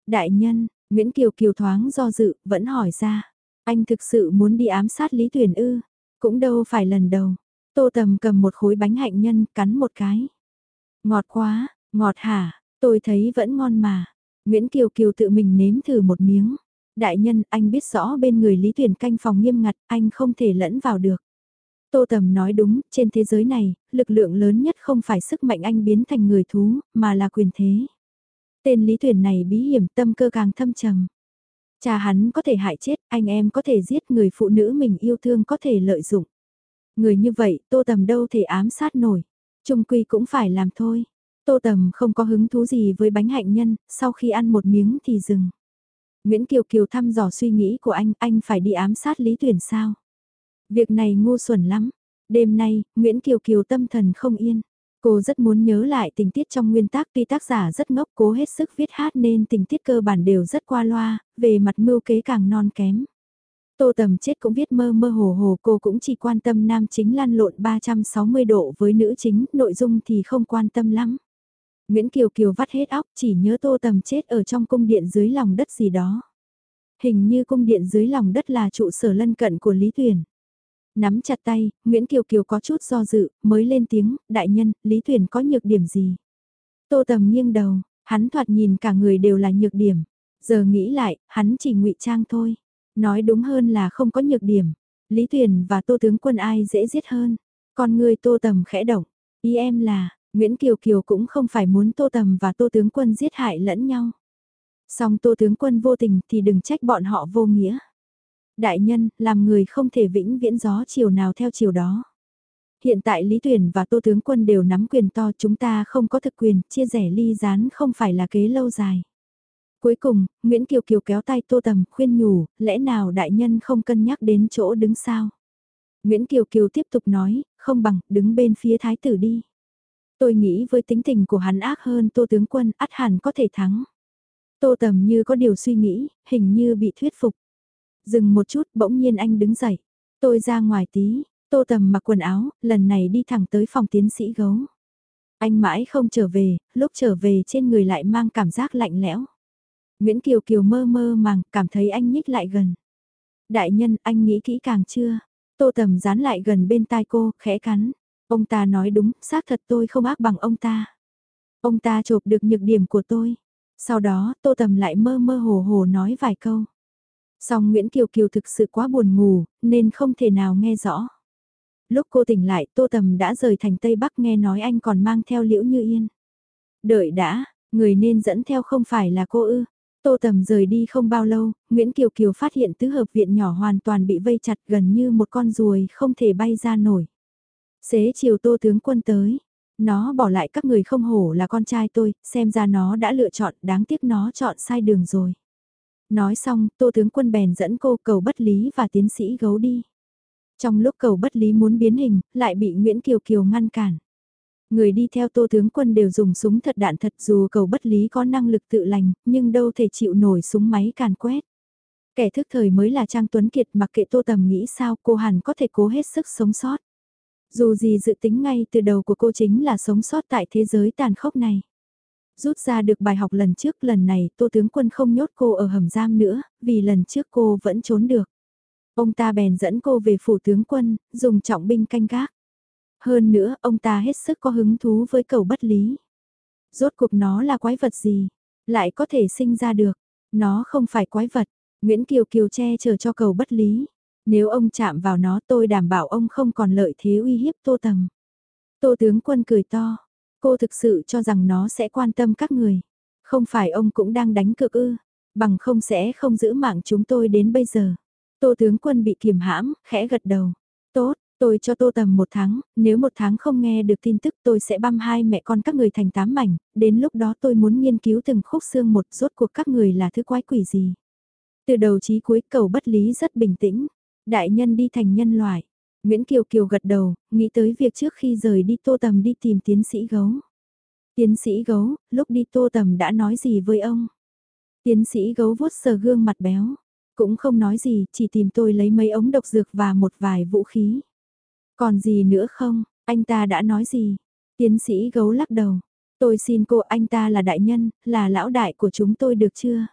Đại nhân, Nguyễn Kiều Kiều thoáng do dự, vẫn hỏi ra. Anh thực sự muốn đi ám sát Lý Tuyển ư? Cũng đâu phải lần đầu. Tô tầm cầm một khối bánh hạnh nhân, cắn một cái. Ngọt quá, ngọt hả, tôi thấy vẫn ngon mà. Nguyễn Kiều Kiều tự mình nếm thử một miếng. Đại nhân, anh biết rõ bên người Lý Tuyển canh phòng nghiêm ngặt, anh không thể lẫn vào được. Tô Tầm nói đúng, trên thế giới này, lực lượng lớn nhất không phải sức mạnh anh biến thành người thú, mà là quyền thế. Tên Lý Tuyển này bí hiểm tâm cơ càng thâm trầm. Cha hắn có thể hại chết, anh em có thể giết người phụ nữ mình yêu thương có thể lợi dụng. Người như vậy, Tô Tầm đâu thể ám sát nổi. Trung quy cũng phải làm thôi. Tô Tầm không có hứng thú gì với bánh hạnh nhân, sau khi ăn một miếng thì dừng. Nguyễn Kiều Kiều thăm dò suy nghĩ của anh, anh phải đi ám sát Lý Tuyển sao? Việc này ngu xuẩn lắm. Đêm nay, Nguyễn Kiều Kiều tâm thần không yên. Cô rất muốn nhớ lại tình tiết trong nguyên tác tuy tác giả rất ngốc cố hết sức viết hát nên tình tiết cơ bản đều rất qua loa, về mặt mưu kế càng non kém. Tô tầm chết cũng viết mơ mơ hồ hồ cô cũng chỉ quan tâm nam chính lan lộn 360 độ với nữ chính, nội dung thì không quan tâm lắm. Nguyễn Kiều Kiều vắt hết óc chỉ nhớ tô tầm chết ở trong cung điện dưới lòng đất gì đó. Hình như cung điện dưới lòng đất là trụ sở lân cận của Lý Tuyển. Nắm chặt tay, Nguyễn Kiều Kiều có chút do dự, mới lên tiếng, đại nhân, Lý Tuyển có nhược điểm gì? Tô Tầm nghiêng đầu, hắn thoạt nhìn cả người đều là nhược điểm. Giờ nghĩ lại, hắn chỉ ngụy trang thôi. Nói đúng hơn là không có nhược điểm. Lý Tuyền và Tô Tướng Quân ai dễ giết hơn. Con người Tô Tầm khẽ động. Ý em là, Nguyễn Kiều Kiều cũng không phải muốn Tô Tầm và Tô Tướng Quân giết hại lẫn nhau. Song Tô Tướng Quân vô tình thì đừng trách bọn họ vô nghĩa. Đại nhân, làm người không thể vĩnh viễn gió chiều nào theo chiều đó. Hiện tại Lý Tuyển và Tô Tướng Quân đều nắm quyền to chúng ta không có thực quyền, chia rẻ ly gián không phải là kế lâu dài. Cuối cùng, Nguyễn Kiều Kiều kéo tay Tô Tầm khuyên nhủ, lẽ nào đại nhân không cân nhắc đến chỗ đứng sao? Nguyễn Kiều Kiều tiếp tục nói, không bằng, đứng bên phía thái tử đi. Tôi nghĩ với tính tình của hắn ác hơn Tô Tướng Quân, ắt hẳn có thể thắng. Tô Tầm như có điều suy nghĩ, hình như bị thuyết phục. Dừng một chút, bỗng nhiên anh đứng dậy. Tôi ra ngoài tí, Tô Tầm mặc quần áo, lần này đi thẳng tới phòng tiến sĩ gấu. Anh mãi không trở về, lúc trở về trên người lại mang cảm giác lạnh lẽo. Nguyễn Kiều Kiều mơ mơ màng, cảm thấy anh nhích lại gần. Đại nhân, anh nghĩ kỹ càng chưa? Tô Tầm dán lại gần bên tai cô, khẽ cắn. Ông ta nói đúng, xác thật tôi không ác bằng ông ta. Ông ta chộp được nhược điểm của tôi. Sau đó, Tô Tầm lại mơ mơ hồ hồ nói vài câu. Song Nguyễn Kiều Kiều thực sự quá buồn ngủ, nên không thể nào nghe rõ. Lúc cô tỉnh lại, Tô Tầm đã rời thành Tây Bắc nghe nói anh còn mang theo Liễu Như Yên. Đợi đã, người nên dẫn theo không phải là cô ư. Tô Tầm rời đi không bao lâu, Nguyễn Kiều Kiều phát hiện tứ hợp viện nhỏ hoàn toàn bị vây chặt gần như một con ruồi không thể bay ra nổi. Xế chiều Tô tướng quân tới, nó bỏ lại các người không hổ là con trai tôi, xem ra nó đã lựa chọn, đáng tiếc nó chọn sai đường rồi. Nói xong, Tô tướng quân bèn dẫn cô cầu bất lý và tiến sĩ gấu đi. Trong lúc cầu bất lý muốn biến hình, lại bị Nguyễn Kiều Kiều ngăn cản. Người đi theo tô tướng quân đều dùng súng thật đạn thật dù cầu bất lý có năng lực tự lành, nhưng đâu thể chịu nổi súng máy càn quét. Kẻ thức thời mới là Trang Tuấn Kiệt mặc kệ tô tầm nghĩ sao cô hẳn có thể cố hết sức sống sót. Dù gì dự tính ngay từ đầu của cô chính là sống sót tại thế giới tàn khốc này. Rút ra được bài học lần trước lần này tô tướng quân không nhốt cô ở hầm giam nữa, vì lần trước cô vẫn trốn được. Ông ta bèn dẫn cô về phủ tướng quân, dùng trọng binh canh gác. Hơn nữa, ông ta hết sức có hứng thú với cầu bất lý. Rốt cuộc nó là quái vật gì? Lại có thể sinh ra được. Nó không phải quái vật. Nguyễn Kiều Kiều che chở cho cầu bất lý. Nếu ông chạm vào nó tôi đảm bảo ông không còn lợi thế uy hiếp tô tầm. Tô tướng quân cười to. Cô thực sự cho rằng nó sẽ quan tâm các người. Không phải ông cũng đang đánh cược ư. Bằng không sẽ không giữ mạng chúng tôi đến bây giờ. Tô tướng quân bị kiềm hãm, khẽ gật đầu. Tốt, tôi cho tô tầm một tháng, nếu một tháng không nghe được tin tức tôi sẽ băm hai mẹ con các người thành tám mảnh, đến lúc đó tôi muốn nghiên cứu từng khúc xương một rốt cuộc các người là thứ quái quỷ gì. Từ đầu chí cuối cầu bất lý rất bình tĩnh, đại nhân đi thành nhân loại. Nguyễn Kiều Kiều gật đầu, nghĩ tới việc trước khi rời đi tô tầm đi tìm tiến sĩ gấu. Tiến sĩ gấu, lúc đi tô tầm đã nói gì với ông? Tiến sĩ gấu vuốt sờ gương mặt béo. Cũng không nói gì, chỉ tìm tôi lấy mấy ống độc dược và một vài vũ khí. Còn gì nữa không, anh ta đã nói gì? Tiến sĩ gấu lắc đầu. Tôi xin cô anh ta là đại nhân, là lão đại của chúng tôi được chưa?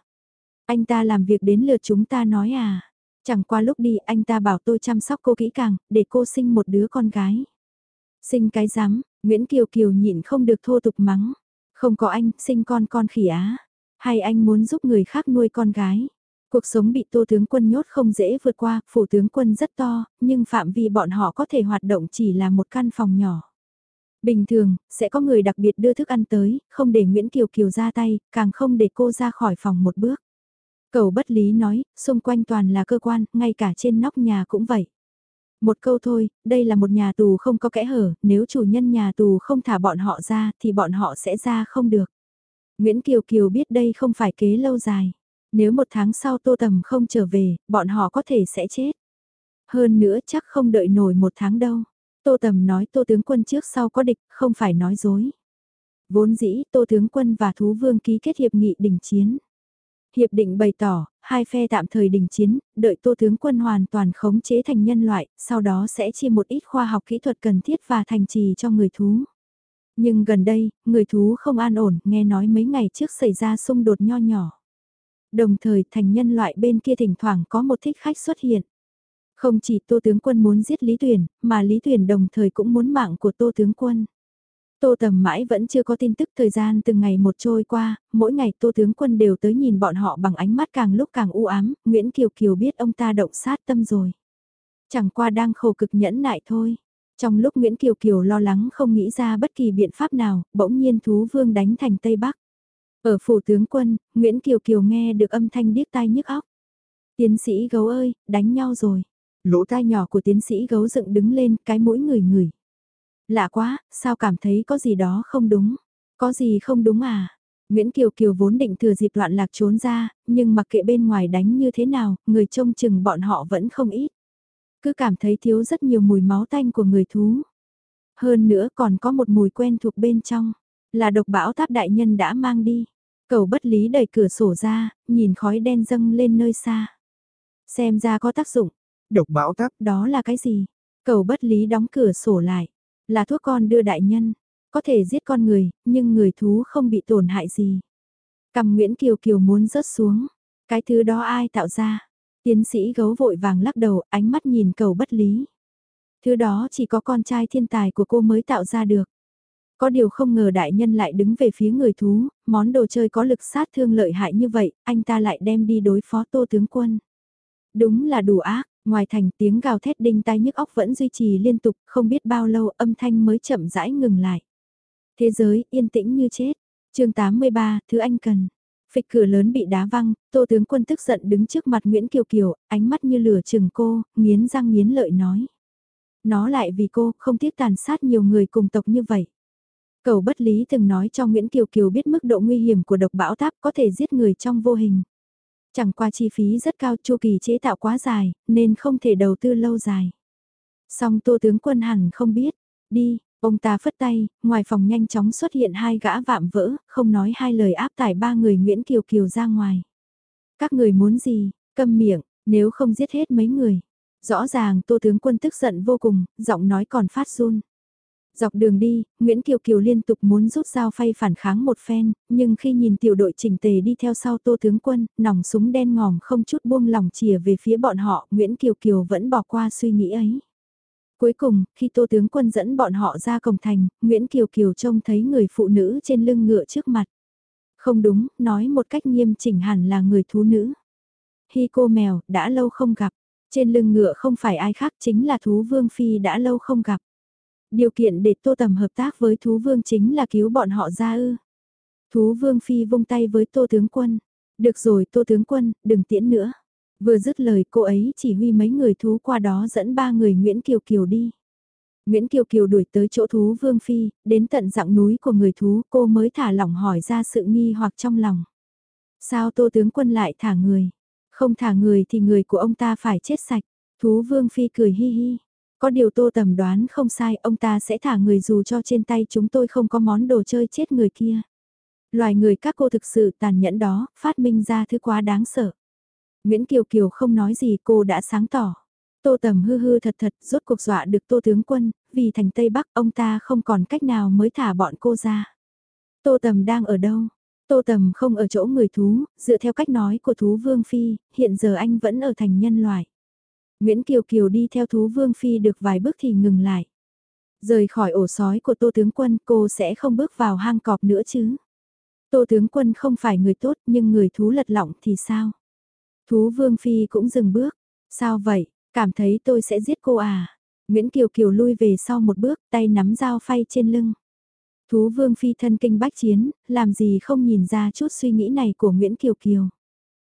Anh ta làm việc đến lượt chúng ta nói à? Chẳng qua lúc đi anh ta bảo tôi chăm sóc cô kỹ càng, để cô sinh một đứa con gái. Sinh cái rắm Nguyễn Kiều Kiều nhịn không được thô tục mắng. Không có anh, sinh con con khỉ á. Hay anh muốn giúp người khác nuôi con gái. Cuộc sống bị tô tướng quân nhốt không dễ vượt qua, phủ tướng quân rất to, nhưng phạm vi bọn họ có thể hoạt động chỉ là một căn phòng nhỏ. Bình thường, sẽ có người đặc biệt đưa thức ăn tới, không để Nguyễn Kiều Kiều ra tay, càng không để cô ra khỏi phòng một bước. Cầu bất lý nói, xung quanh toàn là cơ quan, ngay cả trên nóc nhà cũng vậy. Một câu thôi, đây là một nhà tù không có kẽ hở, nếu chủ nhân nhà tù không thả bọn họ ra thì bọn họ sẽ ra không được. Nguyễn Kiều Kiều biết đây không phải kế lâu dài. Nếu một tháng sau Tô Tầm không trở về, bọn họ có thể sẽ chết. Hơn nữa chắc không đợi nổi một tháng đâu. Tô Tầm nói Tô Tướng Quân trước sau có địch, không phải nói dối. Vốn dĩ Tô Tướng Quân và Thú Vương ký kết hiệp nghị đình chiến. Hiệp định bày tỏ, hai phe tạm thời đình chiến, đợi Tô Tướng Quân hoàn toàn khống chế thành nhân loại, sau đó sẽ chia một ít khoa học kỹ thuật cần thiết và thành trì cho người thú. Nhưng gần đây, người thú không an ổn, nghe nói mấy ngày trước xảy ra xung đột nho nhỏ. Đồng thời thành nhân loại bên kia thỉnh thoảng có một thích khách xuất hiện. Không chỉ Tô Tướng Quân muốn giết Lý Tuyển, mà Lý Tuyển đồng thời cũng muốn mạng của Tô Tướng Quân. Tô Tầm mãi vẫn chưa có tin tức thời gian từng ngày một trôi qua, mỗi ngày Tô Tướng Quân đều tới nhìn bọn họ bằng ánh mắt càng lúc càng u ám, Nguyễn Kiều Kiều biết ông ta động sát tâm rồi. Chẳng qua đang khổ cực nhẫn nại thôi. Trong lúc Nguyễn Kiều Kiều lo lắng không nghĩ ra bất kỳ biện pháp nào, bỗng nhiên thú vương đánh thành Tây Bắc. Ở phủ tướng quân, Nguyễn Kiều Kiều nghe được âm thanh điếc tai nhức óc. Tiến sĩ gấu ơi, đánh nhau rồi. Lỗ tai nhỏ của tiến sĩ gấu dựng đứng lên, cái mũi người người. Lạ quá, sao cảm thấy có gì đó không đúng? Có gì không đúng à? Nguyễn Kiều Kiều vốn định thừa dịp loạn lạc trốn ra, nhưng mặc kệ bên ngoài đánh như thế nào, người trông chừng bọn họ vẫn không ít. Cứ cảm thấy thiếu rất nhiều mùi máu tanh của người thú. Hơn nữa còn có một mùi quen thuộc bên trong, là độc bão táp đại nhân đã mang đi. Cầu bất lý đẩy cửa sổ ra, nhìn khói đen dâng lên nơi xa. Xem ra có tác dụng. Độc bão táp. Đó là cái gì? Cầu bất lý đóng cửa sổ lại. Là thuốc con đưa đại nhân. Có thể giết con người, nhưng người thú không bị tổn hại gì. Cầm Nguyễn Kiều Kiều muốn rớt xuống. Cái thứ đó ai tạo ra? Tiến sĩ gấu vội vàng lắc đầu, ánh mắt nhìn cầu bất lý. Thứ đó chỉ có con trai thiên tài của cô mới tạo ra được. Có điều không ngờ đại nhân lại đứng về phía người thú, món đồ chơi có lực sát thương lợi hại như vậy, anh ta lại đem đi đối phó tô tướng quân. Đúng là đủ ác, ngoài thành tiếng gào thét đinh tai nhức óc vẫn duy trì liên tục, không biết bao lâu âm thanh mới chậm rãi ngừng lại. Thế giới yên tĩnh như chết. chương 83, thứ anh cần. Phịch cửa lớn bị đá văng, tô tướng quân tức giận đứng trước mặt Nguyễn Kiều Kiều, ánh mắt như lửa chừng cô, nghiến răng nghiến lợi nói. Nó lại vì cô, không tiếc tàn sát nhiều người cùng tộc như vậy. Cầu bất lý từng nói cho Nguyễn Kiều Kiều biết mức độ nguy hiểm của độc bão táp có thể giết người trong vô hình. Chẳng qua chi phí rất cao chu kỳ chế tạo quá dài, nên không thể đầu tư lâu dài. Song tô tướng quân hẳn không biết. Đi, ông ta phất tay, ngoài phòng nhanh chóng xuất hiện hai gã vạm vỡ, không nói hai lời áp tải ba người Nguyễn Kiều Kiều ra ngoài. Các người muốn gì, câm miệng, nếu không giết hết mấy người. Rõ ràng tô tướng quân tức giận vô cùng, giọng nói còn phát run. Dọc đường đi, Nguyễn Kiều Kiều liên tục muốn rút dao phay phản kháng một phen, nhưng khi nhìn tiểu đội chỉnh tề đi theo sau tô tướng quân, nòng súng đen ngòm không chút buông lỏng chìa về phía bọn họ, Nguyễn Kiều Kiều vẫn bỏ qua suy nghĩ ấy. Cuối cùng, khi tô tướng quân dẫn bọn họ ra cổng thành, Nguyễn Kiều Kiều trông thấy người phụ nữ trên lưng ngựa trước mặt. Không đúng, nói một cách nghiêm chỉnh hẳn là người thú nữ. Hi cô mèo, đã lâu không gặp. Trên lưng ngựa không phải ai khác chính là thú vương phi đã lâu không gặp. Điều kiện để Tô Tầm hợp tác với Thú Vương chính là cứu bọn họ ra ư. Thú Vương Phi vung tay với Tô Tướng Quân. Được rồi Tô Tướng Quân, đừng tiễn nữa. Vừa dứt lời cô ấy chỉ huy mấy người thú qua đó dẫn ba người Nguyễn Kiều Kiều đi. Nguyễn Kiều Kiều đuổi tới chỗ thú Vương Phi, đến tận dạng núi của người thú cô mới thả lỏng hỏi ra sự nghi hoặc trong lòng. Sao Tô Tướng Quân lại thả người? Không thả người thì người của ông ta phải chết sạch. Thú Vương Phi cười hi hi. Có điều tô tầm đoán không sai, ông ta sẽ thả người dù cho trên tay chúng tôi không có món đồ chơi chết người kia. Loài người các cô thực sự tàn nhẫn đó, phát minh ra thứ quá đáng sợ. Nguyễn Kiều Kiều không nói gì cô đã sáng tỏ. Tô tầm hư hư thật thật rốt cuộc dọa được tô tướng quân, vì thành Tây Bắc ông ta không còn cách nào mới thả bọn cô ra. Tô tầm đang ở đâu? Tô tầm không ở chỗ người thú, dựa theo cách nói của thú vương phi, hiện giờ anh vẫn ở thành nhân loại. Nguyễn Kiều Kiều đi theo thú vương phi được vài bước thì ngừng lại. Rời khỏi ổ sói của tô tướng quân cô sẽ không bước vào hang cọp nữa chứ. Tô tướng quân không phải người tốt nhưng người thú lật lọng thì sao? Thú vương phi cũng dừng bước. Sao vậy? Cảm thấy tôi sẽ giết cô à? Nguyễn Kiều Kiều lui về sau một bước tay nắm dao phay trên lưng. Thú vương phi thân kinh bách chiến, làm gì không nhìn ra chút suy nghĩ này của Nguyễn Kiều Kiều.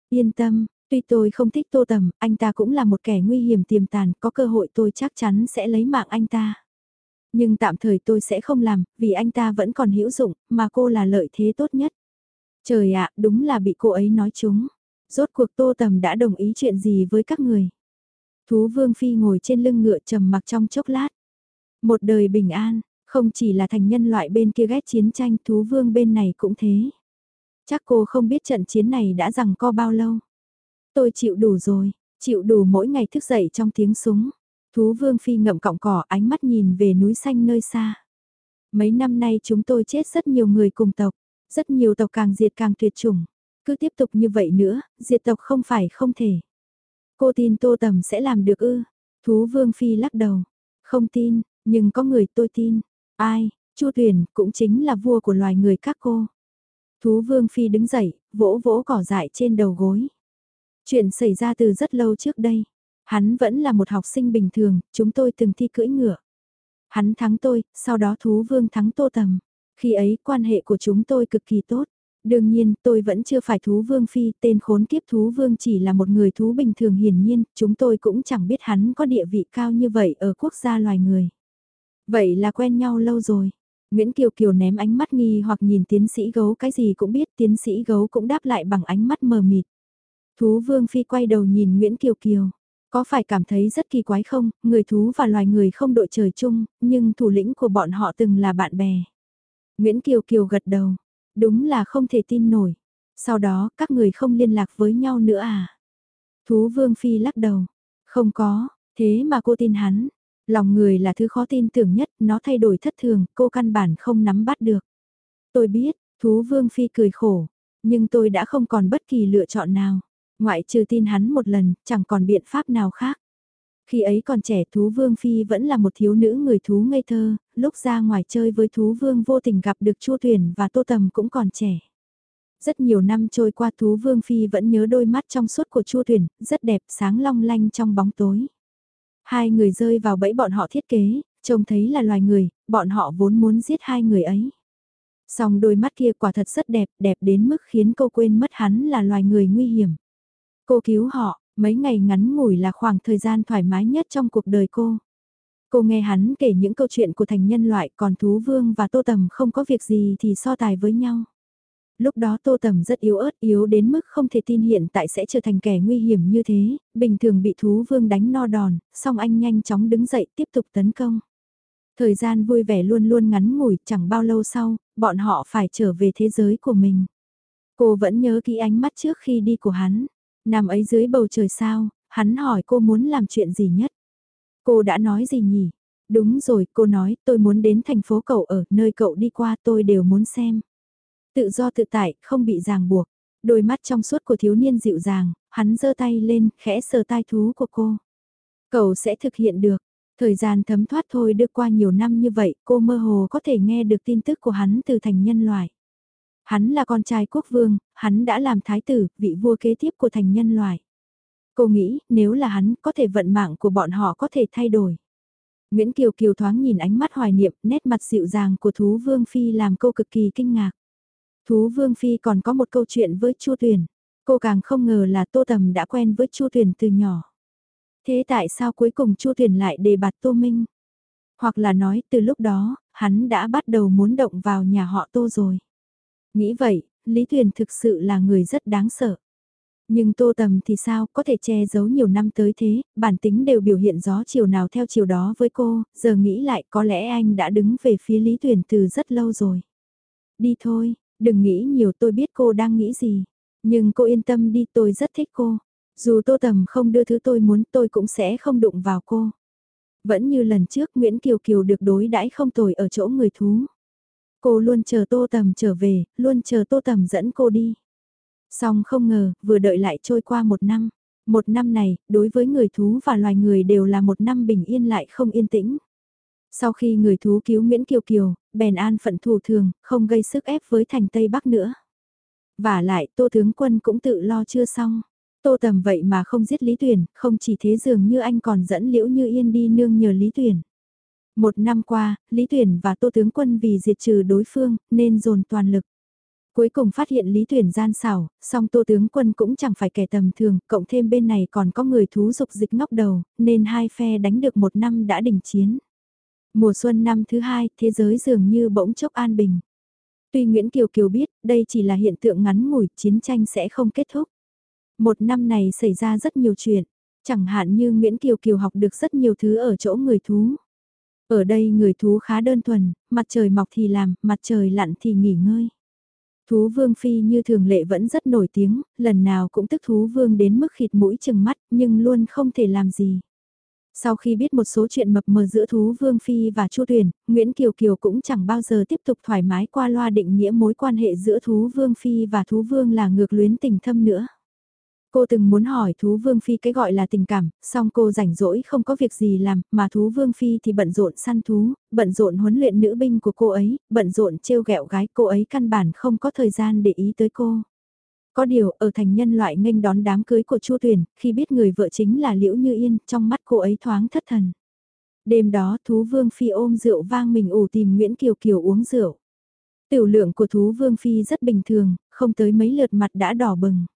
Yên tâm, Tuy tôi không thích tô tầm, anh ta cũng là một kẻ nguy hiểm tiềm tàn, có cơ hội tôi chắc chắn sẽ lấy mạng anh ta. Nhưng tạm thời tôi sẽ không làm, vì anh ta vẫn còn hữu dụng, mà cô là lợi thế tốt nhất. Trời ạ, đúng là bị cô ấy nói chúng. Rốt cuộc tô tầm đã đồng ý chuyện gì với các người. Thú vương phi ngồi trên lưng ngựa trầm mặc trong chốc lát. Một đời bình an, không chỉ là thành nhân loại bên kia ghét chiến tranh thú vương bên này cũng thế. Chắc cô không biết trận chiến này đã rằng co bao lâu. Tôi chịu đủ rồi, chịu đủ mỗi ngày thức dậy trong tiếng súng. Thú vương phi ngậm cọng cỏ ánh mắt nhìn về núi xanh nơi xa. Mấy năm nay chúng tôi chết rất nhiều người cùng tộc, rất nhiều tộc càng diệt càng tuyệt chủng. Cứ tiếp tục như vậy nữa, diệt tộc không phải không thể. Cô tin Tô Tầm sẽ làm được ư, Thú Vương Phi lắc đầu, không tin, nhưng có người tôi tin. Ai, Chu Tuyền cũng chính là vua của loài người các cô. Thú Vương Phi đứng dậy, vỗ vỗ cỏ dại trên đầu gối. Chuyện xảy ra từ rất lâu trước đây. Hắn vẫn là một học sinh bình thường, chúng tôi từng thi cưỡi ngựa. Hắn thắng tôi, sau đó Thú Vương thắng Tô Tầm. Khi ấy quan hệ của chúng tôi cực kỳ tốt. Đương nhiên, tôi vẫn chưa phải thú vương phi, tên khốn kiếp thú vương chỉ là một người thú bình thường hiển nhiên, chúng tôi cũng chẳng biết hắn có địa vị cao như vậy ở quốc gia loài người. Vậy là quen nhau lâu rồi. Nguyễn Kiều Kiều ném ánh mắt nghi hoặc nhìn tiến sĩ gấu cái gì cũng biết, tiến sĩ gấu cũng đáp lại bằng ánh mắt mờ mịt. Thú vương phi quay đầu nhìn Nguyễn Kiều Kiều. Có phải cảm thấy rất kỳ quái không, người thú và loài người không đội trời chung, nhưng thủ lĩnh của bọn họ từng là bạn bè. Nguyễn Kiều Kiều gật đầu, đúng là không thể tin nổi. Sau đó, các người không liên lạc với nhau nữa à? Thú Vương Phi lắc đầu, không có, thế mà cô tin hắn. Lòng người là thứ khó tin tưởng nhất, nó thay đổi thất thường, cô căn bản không nắm bắt được. Tôi biết, Thú Vương Phi cười khổ, nhưng tôi đã không còn bất kỳ lựa chọn nào. Ngoại trừ tin hắn một lần, chẳng còn biện pháp nào khác. Khi ấy còn trẻ thú vương phi vẫn là một thiếu nữ người thú ngây thơ, lúc ra ngoài chơi với thú vương vô tình gặp được chua tuyển và tô tầm cũng còn trẻ. Rất nhiều năm trôi qua thú vương phi vẫn nhớ đôi mắt trong suốt của chua tuyển, rất đẹp sáng long lanh trong bóng tối. Hai người rơi vào bẫy bọn họ thiết kế, trông thấy là loài người, bọn họ vốn muốn giết hai người ấy. Song đôi mắt kia quả thật rất đẹp, đẹp đến mức khiến cô quên mất hắn là loài người nguy hiểm. Cô cứu họ, mấy ngày ngắn ngủi là khoảng thời gian thoải mái nhất trong cuộc đời cô. Cô nghe hắn kể những câu chuyện của thành nhân loại còn thú vương và tô tầm không có việc gì thì so tài với nhau. Lúc đó tô tầm rất yếu ớt yếu đến mức không thể tin hiện tại sẽ trở thành kẻ nguy hiểm như thế, bình thường bị thú vương đánh no đòn, song anh nhanh chóng đứng dậy tiếp tục tấn công. Thời gian vui vẻ luôn luôn ngắn ngủi, chẳng bao lâu sau, bọn họ phải trở về thế giới của mình. Cô vẫn nhớ kỹ ánh mắt trước khi đi của hắn. Năm ấy dưới bầu trời sao, hắn hỏi cô muốn làm chuyện gì nhất. Cô đã nói gì nhỉ? Đúng rồi, cô nói tôi muốn đến thành phố cậu ở, nơi cậu đi qua tôi đều muốn xem. Tự do tự tại, không bị ràng buộc. Đôi mắt trong suốt của thiếu niên dịu dàng, hắn giơ tay lên, khẽ sờ tai thú của cô. Cậu sẽ thực hiện được. Thời gian thấm thoát thôi được qua nhiều năm như vậy, cô mơ hồ có thể nghe được tin tức của hắn từ thành nhân loại. Hắn là con trai quốc vương, hắn đã làm thái tử, vị vua kế tiếp của thành nhân loại. Cô nghĩ, nếu là hắn, có thể vận mạng của bọn họ có thể thay đổi. Nguyễn Kiều Kiều thoáng nhìn ánh mắt hoài niệm, nét mặt dịu dàng của thú vương phi làm cô cực kỳ kinh ngạc. Thú vương phi còn có một câu chuyện với Chu Tuyền. Cô càng không ngờ là Tô Tầm đã quen với Chu Tuyền từ nhỏ. Thế tại sao cuối cùng Chu Tuyền lại đề bạt Tô Minh? Hoặc là nói từ lúc đó, hắn đã bắt đầu muốn động vào nhà họ Tô rồi. Nghĩ vậy, Lý Tuyền thực sự là người rất đáng sợ. Nhưng Tô Tầm thì sao, có thể che giấu nhiều năm tới thế, bản tính đều biểu hiện gió chiều nào theo chiều đó với cô, giờ nghĩ lại có lẽ anh đã đứng về phía Lý Tuyền từ rất lâu rồi. Đi thôi, đừng nghĩ nhiều tôi biết cô đang nghĩ gì. Nhưng cô yên tâm đi tôi rất thích cô. Dù Tô Tầm không đưa thứ tôi muốn tôi cũng sẽ không đụng vào cô. Vẫn như lần trước Nguyễn Kiều Kiều được đối đãi không tồi ở chỗ người thú. Cô luôn chờ Tô Tầm trở về, luôn chờ Tô Tầm dẫn cô đi. song không ngờ, vừa đợi lại trôi qua một năm. Một năm này, đối với người thú và loài người đều là một năm bình yên lại không yên tĩnh. Sau khi người thú cứu Nguyễn Kiều Kiều, bèn an phận thủ thường, không gây sức ép với thành Tây Bắc nữa. Và lại, Tô Tướng Quân cũng tự lo chưa xong. Tô Tầm vậy mà không giết Lý Tuyển, không chỉ thế dường như anh còn dẫn Liễu Như Yên đi nương nhờ Lý Tuyển. Một năm qua, Lý Tuyển và Tô Tướng Quân vì diệt trừ đối phương, nên dồn toàn lực. Cuối cùng phát hiện Lý Tuyển gian xảo, song Tô Tướng Quân cũng chẳng phải kẻ tầm thường, cộng thêm bên này còn có người thú dục dịch ngóc đầu, nên hai phe đánh được một năm đã đình chiến. Mùa xuân năm thứ hai, thế giới dường như bỗng chốc an bình. Tuy Nguyễn Kiều Kiều biết, đây chỉ là hiện tượng ngắn ngủi, chiến tranh sẽ không kết thúc. Một năm này xảy ra rất nhiều chuyện, chẳng hạn như Nguyễn Kiều Kiều học được rất nhiều thứ ở chỗ người thú. Ở đây người thú khá đơn thuần, mặt trời mọc thì làm, mặt trời lặn thì nghỉ ngơi. Thú vương phi như thường lệ vẫn rất nổi tiếng, lần nào cũng tức thú vương đến mức khịt mũi chừng mắt nhưng luôn không thể làm gì. Sau khi biết một số chuyện mập mờ giữa thú vương phi và chu tuyển, Nguyễn Kiều Kiều cũng chẳng bao giờ tiếp tục thoải mái qua loa định nghĩa mối quan hệ giữa thú vương phi và thú vương là ngược luyến tình thâm nữa. Cô từng muốn hỏi thú vương phi cái gọi là tình cảm, song cô rảnh rỗi không có việc gì làm, mà thú vương phi thì bận rộn săn thú, bận rộn huấn luyện nữ binh của cô ấy, bận rộn trêu ghẹo gái cô ấy căn bản không có thời gian để ý tới cô. Có điều, ở thành nhân loại nghênh đón đám cưới của Chu Tuyền, khi biết người vợ chính là Liễu Như Yên, trong mắt cô ấy thoáng thất thần. Đêm đó, thú vương phi ôm rượu vang mình ủ tìm Nguyễn Kiều Kiều uống rượu. Tiểu lượng của thú vương phi rất bình thường, không tới mấy lượt mặt đã đỏ bừng.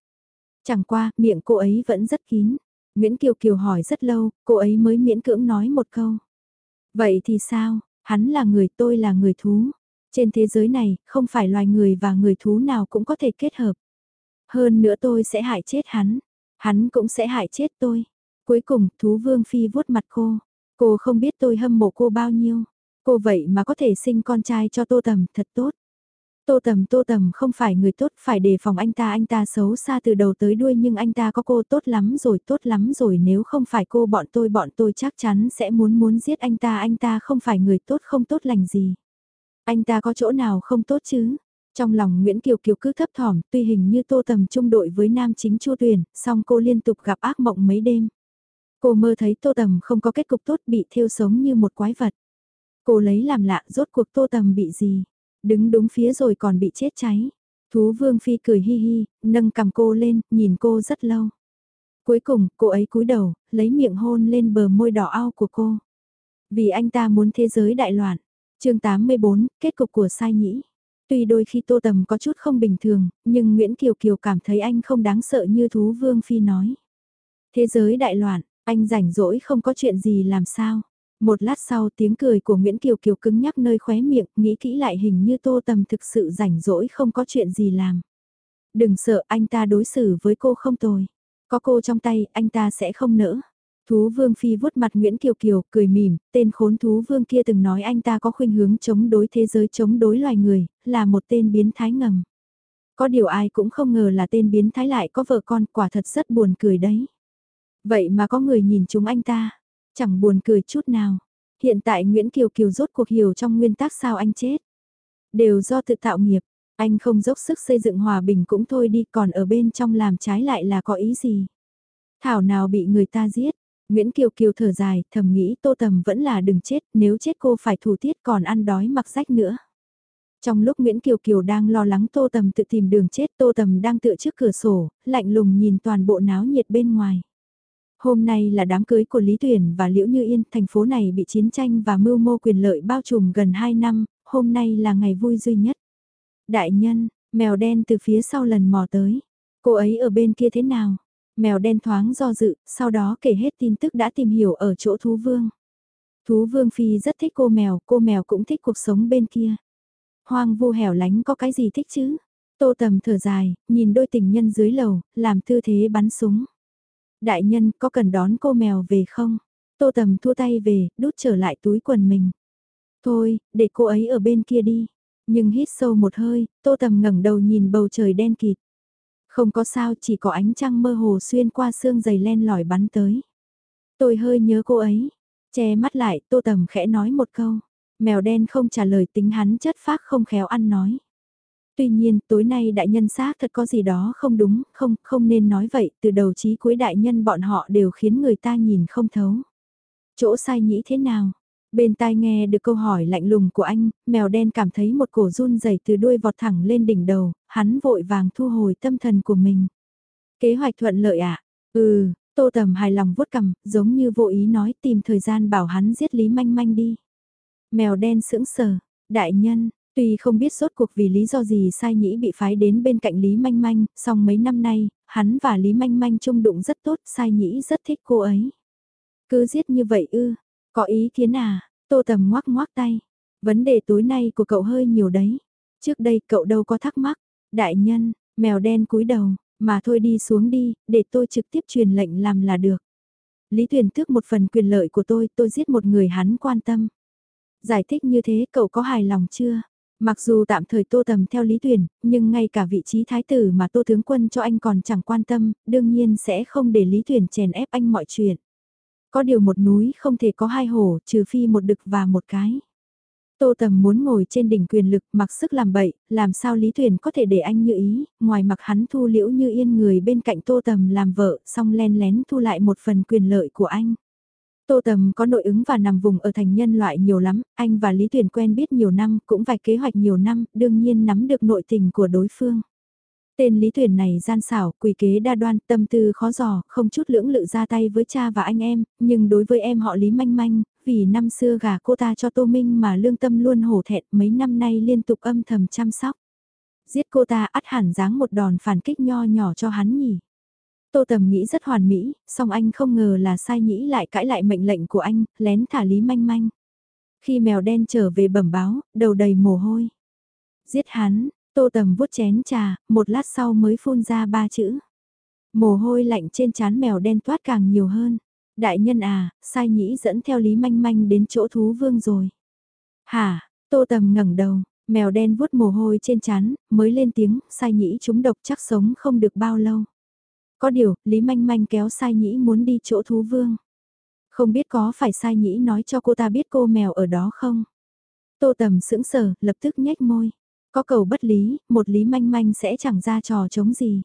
Chẳng qua, miệng cô ấy vẫn rất kín. Nguyễn Kiều Kiều hỏi rất lâu, cô ấy mới miễn cưỡng nói một câu. Vậy thì sao, hắn là người tôi là người thú. Trên thế giới này, không phải loài người và người thú nào cũng có thể kết hợp. Hơn nữa tôi sẽ hại chết hắn. Hắn cũng sẽ hại chết tôi. Cuối cùng, thú vương phi vuốt mặt cô. Cô không biết tôi hâm mộ cô bao nhiêu. Cô vậy mà có thể sinh con trai cho tô tầm thật tốt. Tô Tầm Tô Tầm không phải người tốt, phải đề phòng anh ta anh ta xấu xa từ đầu tới đuôi nhưng anh ta có cô tốt lắm rồi, tốt lắm rồi nếu không phải cô bọn tôi bọn tôi chắc chắn sẽ muốn muốn giết anh ta anh ta không phải người tốt không tốt lành gì. Anh ta có chỗ nào không tốt chứ? Trong lòng Nguyễn Kiều Kiều cứ thấp thỏm, tuy hình như Tô Tầm chung đội với nam chính Chu Tuyền, song cô liên tục gặp ác mộng mấy đêm. Cô mơ thấy Tô Tầm không có kết cục tốt bị thiêu sống như một quái vật. Cô lấy làm lạ rốt cuộc Tô Tầm bị gì? Đứng đúng phía rồi còn bị chết cháy. Thú vương phi cười hi hi, nâng cầm cô lên, nhìn cô rất lâu. Cuối cùng, cô ấy cúi đầu, lấy miệng hôn lên bờ môi đỏ ao của cô. Vì anh ta muốn thế giới đại loạn. chương 84, kết cục của sai nhĩ. Tuy đôi khi Tô Tầm có chút không bình thường, nhưng Nguyễn Kiều Kiều cảm thấy anh không đáng sợ như thú vương phi nói. Thế giới đại loạn, anh rảnh rỗi không có chuyện gì làm sao. Một lát sau tiếng cười của Nguyễn Kiều Kiều cứng nhắc nơi khóe miệng, nghĩ kỹ lại hình như Tô Tầm thực sự rảnh rỗi không có chuyện gì làm. Đừng sợ anh ta đối xử với cô không tồi. Có cô trong tay, anh ta sẽ không nỡ. Thú vương phi vuốt mặt Nguyễn Kiều Kiều, cười mỉm, tên khốn thú vương kia từng nói anh ta có khuynh hướng chống đối thế giới chống đối loài người, là một tên biến thái ngầm. Có điều ai cũng không ngờ là tên biến thái lại có vợ con, quả thật rất buồn cười đấy. Vậy mà có người nhìn chúng anh ta, chẳng buồn cười chút nào. Hiện tại Nguyễn Kiều Kiều rốt cuộc hiểu trong nguyên tắc sao anh chết. Đều do tự tạo nghiệp, anh không dốc sức xây dựng hòa bình cũng thôi đi còn ở bên trong làm trái lại là có ý gì. Thảo nào bị người ta giết, Nguyễn Kiều Kiều thở dài, thầm nghĩ Tô Tầm vẫn là đừng chết, nếu chết cô phải thủ tiết còn ăn đói mặc rách nữa. Trong lúc Nguyễn Kiều Kiều đang lo lắng Tô Tầm tự tìm đường chết, Tô Tầm đang tựa trước cửa sổ, lạnh lùng nhìn toàn bộ náo nhiệt bên ngoài. Hôm nay là đám cưới của Lý Tuyển và Liễu Như Yên, thành phố này bị chiến tranh và mưu mô quyền lợi bao trùm gần 2 năm, hôm nay là ngày vui duy nhất. Đại nhân, mèo đen từ phía sau lần mò tới. Cô ấy ở bên kia thế nào? Mèo đen thoáng do dự, sau đó kể hết tin tức đã tìm hiểu ở chỗ thú vương. Thú vương phi rất thích cô mèo, cô mèo cũng thích cuộc sống bên kia. Hoang vu hẻo lánh có cái gì thích chứ? Tô tầm thở dài, nhìn đôi tình nhân dưới lầu, làm tư thế bắn súng. Đại nhân có cần đón cô mèo về không? Tô tầm thua tay về, đút trở lại túi quần mình. Thôi, để cô ấy ở bên kia đi. Nhưng hít sâu một hơi, tô tầm ngẩng đầu nhìn bầu trời đen kịt. Không có sao, chỉ có ánh trăng mơ hồ xuyên qua xương dày len lỏi bắn tới. Tôi hơi nhớ cô ấy. Che mắt lại, tô tầm khẽ nói một câu. Mèo đen không trả lời tính hắn chất phác không khéo ăn nói. Tuy nhiên, tối nay đại nhân xác thật có gì đó không đúng, không, không nên nói vậy, từ đầu chí cuối đại nhân bọn họ đều khiến người ta nhìn không thấu. Chỗ sai nhĩ thế nào? Bên tai nghe được câu hỏi lạnh lùng của anh, mèo đen cảm thấy một cổ run rẩy từ đuôi vọt thẳng lên đỉnh đầu, hắn vội vàng thu hồi tâm thần của mình. Kế hoạch thuận lợi ạ? À? Ừ, tô tầm hài lòng vuốt cầm, giống như vô ý nói tìm thời gian bảo hắn giết Lý Manh Manh đi. Mèo đen sững sờ, đại nhân, Tuy không biết rốt cuộc vì lý do gì sai nhĩ bị phái đến bên cạnh Lý Manh Manh, song mấy năm nay, hắn và Lý Manh Manh chung đụng rất tốt, sai nhĩ rất thích cô ấy. Cứ giết như vậy ư, có ý kiến à, tô tầm ngoác ngoác tay. Vấn đề tối nay của cậu hơi nhiều đấy. Trước đây cậu đâu có thắc mắc. Đại nhân, mèo đen cúi đầu, mà thôi đi xuống đi, để tôi trực tiếp truyền lệnh làm là được. Lý Tuyền tước một phần quyền lợi của tôi, tôi giết một người hắn quan tâm. Giải thích như thế cậu có hài lòng chưa? Mặc dù tạm thời tô tầm theo lý tuyển, nhưng ngay cả vị trí thái tử mà tô tướng quân cho anh còn chẳng quan tâm, đương nhiên sẽ không để lý tuyển chèn ép anh mọi chuyện. Có điều một núi không thể có hai hổ, trừ phi một đực và một cái. Tô Tầm muốn ngồi trên đỉnh quyền lực mặc sức làm bậy, làm sao Lý tuyển có thể để anh như ý, ngoài mặc hắn thu liễu như yên người bên cạnh Tô Tầm làm vợ, xong len lén thu lại một phần quyền lợi của anh. Tô Tầm có nội ứng và nằm vùng ở thành nhân loại nhiều lắm, anh và Lý Tuyền quen biết nhiều năm, cũng vài kế hoạch nhiều năm, đương nhiên nắm được nội tình của đối phương. Tên Lý Tuyền này gian xảo, quỷ kế đa đoan, tâm tư khó dò, không chút lưỡng lự ra tay với cha và anh em, nhưng đối với em họ Lý Manh Manh, vì năm xưa gả cô ta cho Tô Minh mà lương tâm luôn hổ thẹn mấy năm nay liên tục âm thầm chăm sóc. Giết cô ta ắt hẳn dáng một đòn phản kích nho nhỏ cho hắn nhỉ. Tô Tầm nghĩ rất hoàn mỹ, song anh không ngờ là sai nhĩ lại cãi lại mệnh lệnh của anh, lén thả Lý Manh Manh. Khi mèo đen trở về bẩm báo, đầu đầy mồ hôi. Giết hắn, Tô Tầm vuốt chén trà, một lát sau mới phun ra ba chữ. Mồ hôi lạnh trên trán mèo đen toát càng nhiều hơn. Đại nhân à, sai nhĩ dẫn theo Lý Manh Manh đến chỗ thú vương rồi. Hả, Tô Tầm ngẩng đầu, mèo đen vuốt mồ hôi trên trán, mới lên tiếng, sai nhĩ chúng độc chắc sống không được bao lâu. Có điều, Lý Manh Manh kéo sai nhĩ muốn đi chỗ thú vương. Không biết có phải sai nhĩ nói cho cô ta biết cô mèo ở đó không? Tô Tầm sững sờ, lập tức nhếch môi. Có cầu bất lý, một lý manh manh sẽ chẳng ra trò chống gì.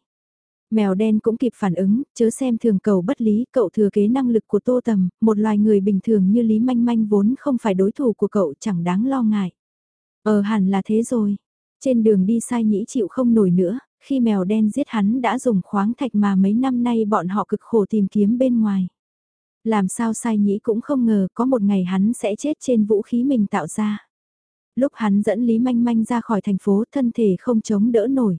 Mèo đen cũng kịp phản ứng, chớ xem thường cầu bất lý, cậu thừa kế năng lực của tô tầm, một loài người bình thường như Lý Manh Manh vốn không phải đối thủ của cậu chẳng đáng lo ngại. Ờ hẳn là thế rồi. Trên đường đi sai nhĩ chịu không nổi nữa, khi mèo đen giết hắn đã dùng khoáng thạch mà mấy năm nay bọn họ cực khổ tìm kiếm bên ngoài. Làm sao sai nhĩ cũng không ngờ có một ngày hắn sẽ chết trên vũ khí mình tạo ra lúc hắn dẫn Lý Manh Manh ra khỏi thành phố thân thể không chống đỡ nổi.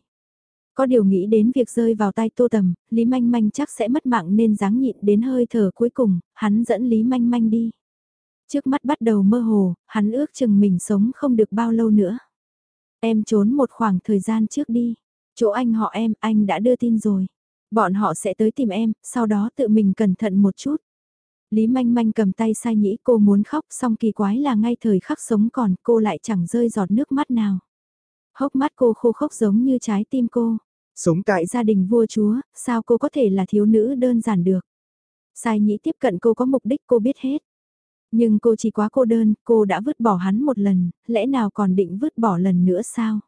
Có điều nghĩ đến việc rơi vào tay tô tầm, Lý Manh Manh chắc sẽ mất mạng nên dáng nhịn đến hơi thở cuối cùng, hắn dẫn Lý Manh Manh đi. Trước mắt bắt đầu mơ hồ, hắn ước chừng mình sống không được bao lâu nữa. Em trốn một khoảng thời gian trước đi. Chỗ anh họ em, anh đã đưa tin rồi. Bọn họ sẽ tới tìm em, sau đó tự mình cẩn thận một chút. Lý manh manh cầm tay sai nhĩ cô muốn khóc xong kỳ quái là ngay thời khắc sống còn cô lại chẳng rơi giọt nước mắt nào. Hốc mắt cô khô khốc giống như trái tim cô. Sống tại gia đình vua chúa, sao cô có thể là thiếu nữ đơn giản được. Sai nhĩ tiếp cận cô có mục đích cô biết hết. Nhưng cô chỉ quá cô đơn, cô đã vứt bỏ hắn một lần, lẽ nào còn định vứt bỏ lần nữa sao?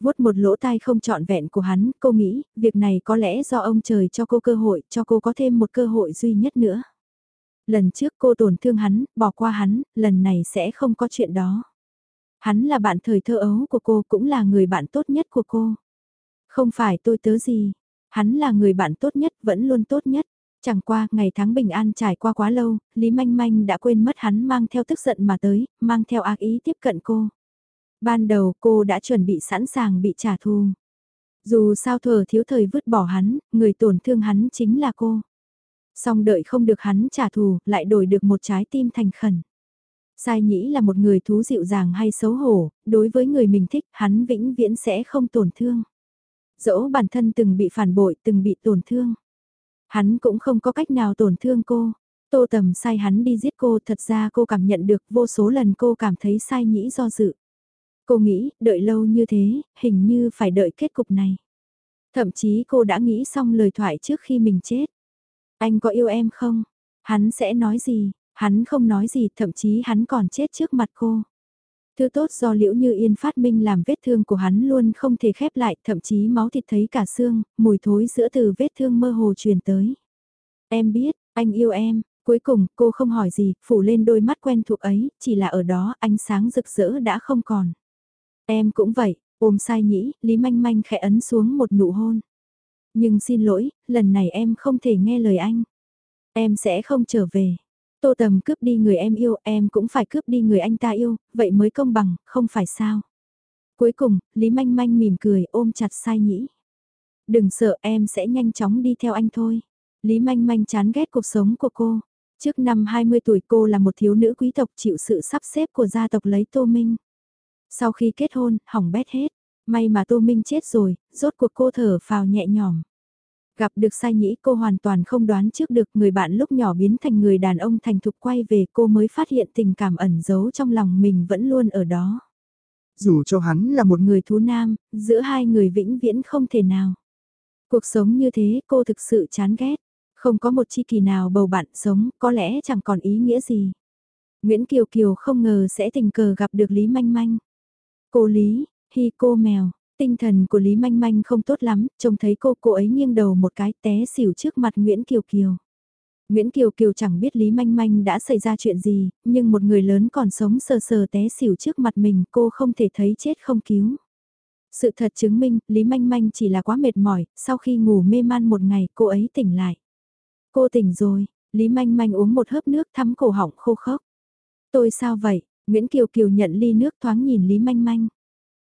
Vuốt một lỗ tai không trọn vẹn của hắn, cô nghĩ, việc này có lẽ do ông trời cho cô cơ hội, cho cô có thêm một cơ hội duy nhất nữa lần trước cô tổn thương hắn, bỏ qua hắn, lần này sẽ không có chuyện đó. Hắn là bạn thời thơ ấu của cô, cũng là người bạn tốt nhất của cô. Không phải tôi tớ gì, hắn là người bạn tốt nhất, vẫn luôn tốt nhất. Chẳng qua, ngày tháng bình an trải qua quá lâu, Lý Manh Manh đã quên mất hắn mang theo tức giận mà tới, mang theo ác ý tiếp cận cô. Ban đầu cô đã chuẩn bị sẵn sàng bị trả thù. Dù sao thờ thiếu thời vứt bỏ hắn, người tổn thương hắn chính là cô. Song đợi không được hắn trả thù, lại đổi được một trái tim thành khẩn. Sai nhĩ là một người thú dịu dàng hay xấu hổ, đối với người mình thích, hắn vĩnh viễn sẽ không tổn thương. Dẫu bản thân từng bị phản bội, từng bị tổn thương. Hắn cũng không có cách nào tổn thương cô. Tô tầm sai hắn đi giết cô, thật ra cô cảm nhận được vô số lần cô cảm thấy sai nhĩ do dự. Cô nghĩ, đợi lâu như thế, hình như phải đợi kết cục này. Thậm chí cô đã nghĩ xong lời thoại trước khi mình chết. Anh có yêu em không? Hắn sẽ nói gì? Hắn không nói gì, thậm chí hắn còn chết trước mặt cô. Thứ tốt do liễu như yên phát minh làm vết thương của hắn luôn không thể khép lại, thậm chí máu thịt thấy cả xương, mùi thối giữa từ vết thương mơ hồ truyền tới. Em biết, anh yêu em, cuối cùng cô không hỏi gì, phủ lên đôi mắt quen thuộc ấy, chỉ là ở đó ánh sáng rực rỡ đã không còn. Em cũng vậy, ôm sai nhĩ, Lý Manh Manh khẽ ấn xuống một nụ hôn. Nhưng xin lỗi, lần này em không thể nghe lời anh. Em sẽ không trở về. Tô Tầm cướp đi người em yêu, em cũng phải cướp đi người anh ta yêu, vậy mới công bằng, không phải sao. Cuối cùng, Lý Manh Manh mỉm cười ôm chặt sai nhĩ. Đừng sợ em sẽ nhanh chóng đi theo anh thôi. Lý Manh Manh chán ghét cuộc sống của cô. Trước năm 20 tuổi cô là một thiếu nữ quý tộc chịu sự sắp xếp của gia tộc lấy Tô Minh. Sau khi kết hôn, hỏng bét hết. May mà Tô Minh chết rồi, rốt cuộc cô thở phào nhẹ nhõm. Gặp được sai nhĩ cô hoàn toàn không đoán trước được người bạn lúc nhỏ biến thành người đàn ông thành thục quay về cô mới phát hiện tình cảm ẩn giấu trong lòng mình vẫn luôn ở đó. Dù cho hắn là một người thú nam, giữa hai người vĩnh viễn không thể nào. Cuộc sống như thế cô thực sự chán ghét, không có một chi kỳ nào bầu bạn sống có lẽ chẳng còn ý nghĩa gì. Nguyễn Kiều Kiều không ngờ sẽ tình cờ gặp được Lý Manh Manh. Cô Lý, hi cô mèo, tinh thần của Lý Manh Manh không tốt lắm, trông thấy cô cô ấy nghiêng đầu một cái té xỉu trước mặt Nguyễn Kiều Kiều. Nguyễn Kiều Kiều chẳng biết Lý Manh Manh đã xảy ra chuyện gì, nhưng một người lớn còn sống sờ sờ té xỉu trước mặt mình cô không thể thấy chết không cứu. Sự thật chứng minh, Lý Manh Manh chỉ là quá mệt mỏi, sau khi ngủ mê man một ngày cô ấy tỉnh lại. Cô tỉnh rồi, Lý Manh Manh uống một hớp nước thắm cổ họng khô khốc. Tôi sao vậy? Nguyễn Kiều Kiều nhận ly nước thoáng nhìn Lý Manh Manh.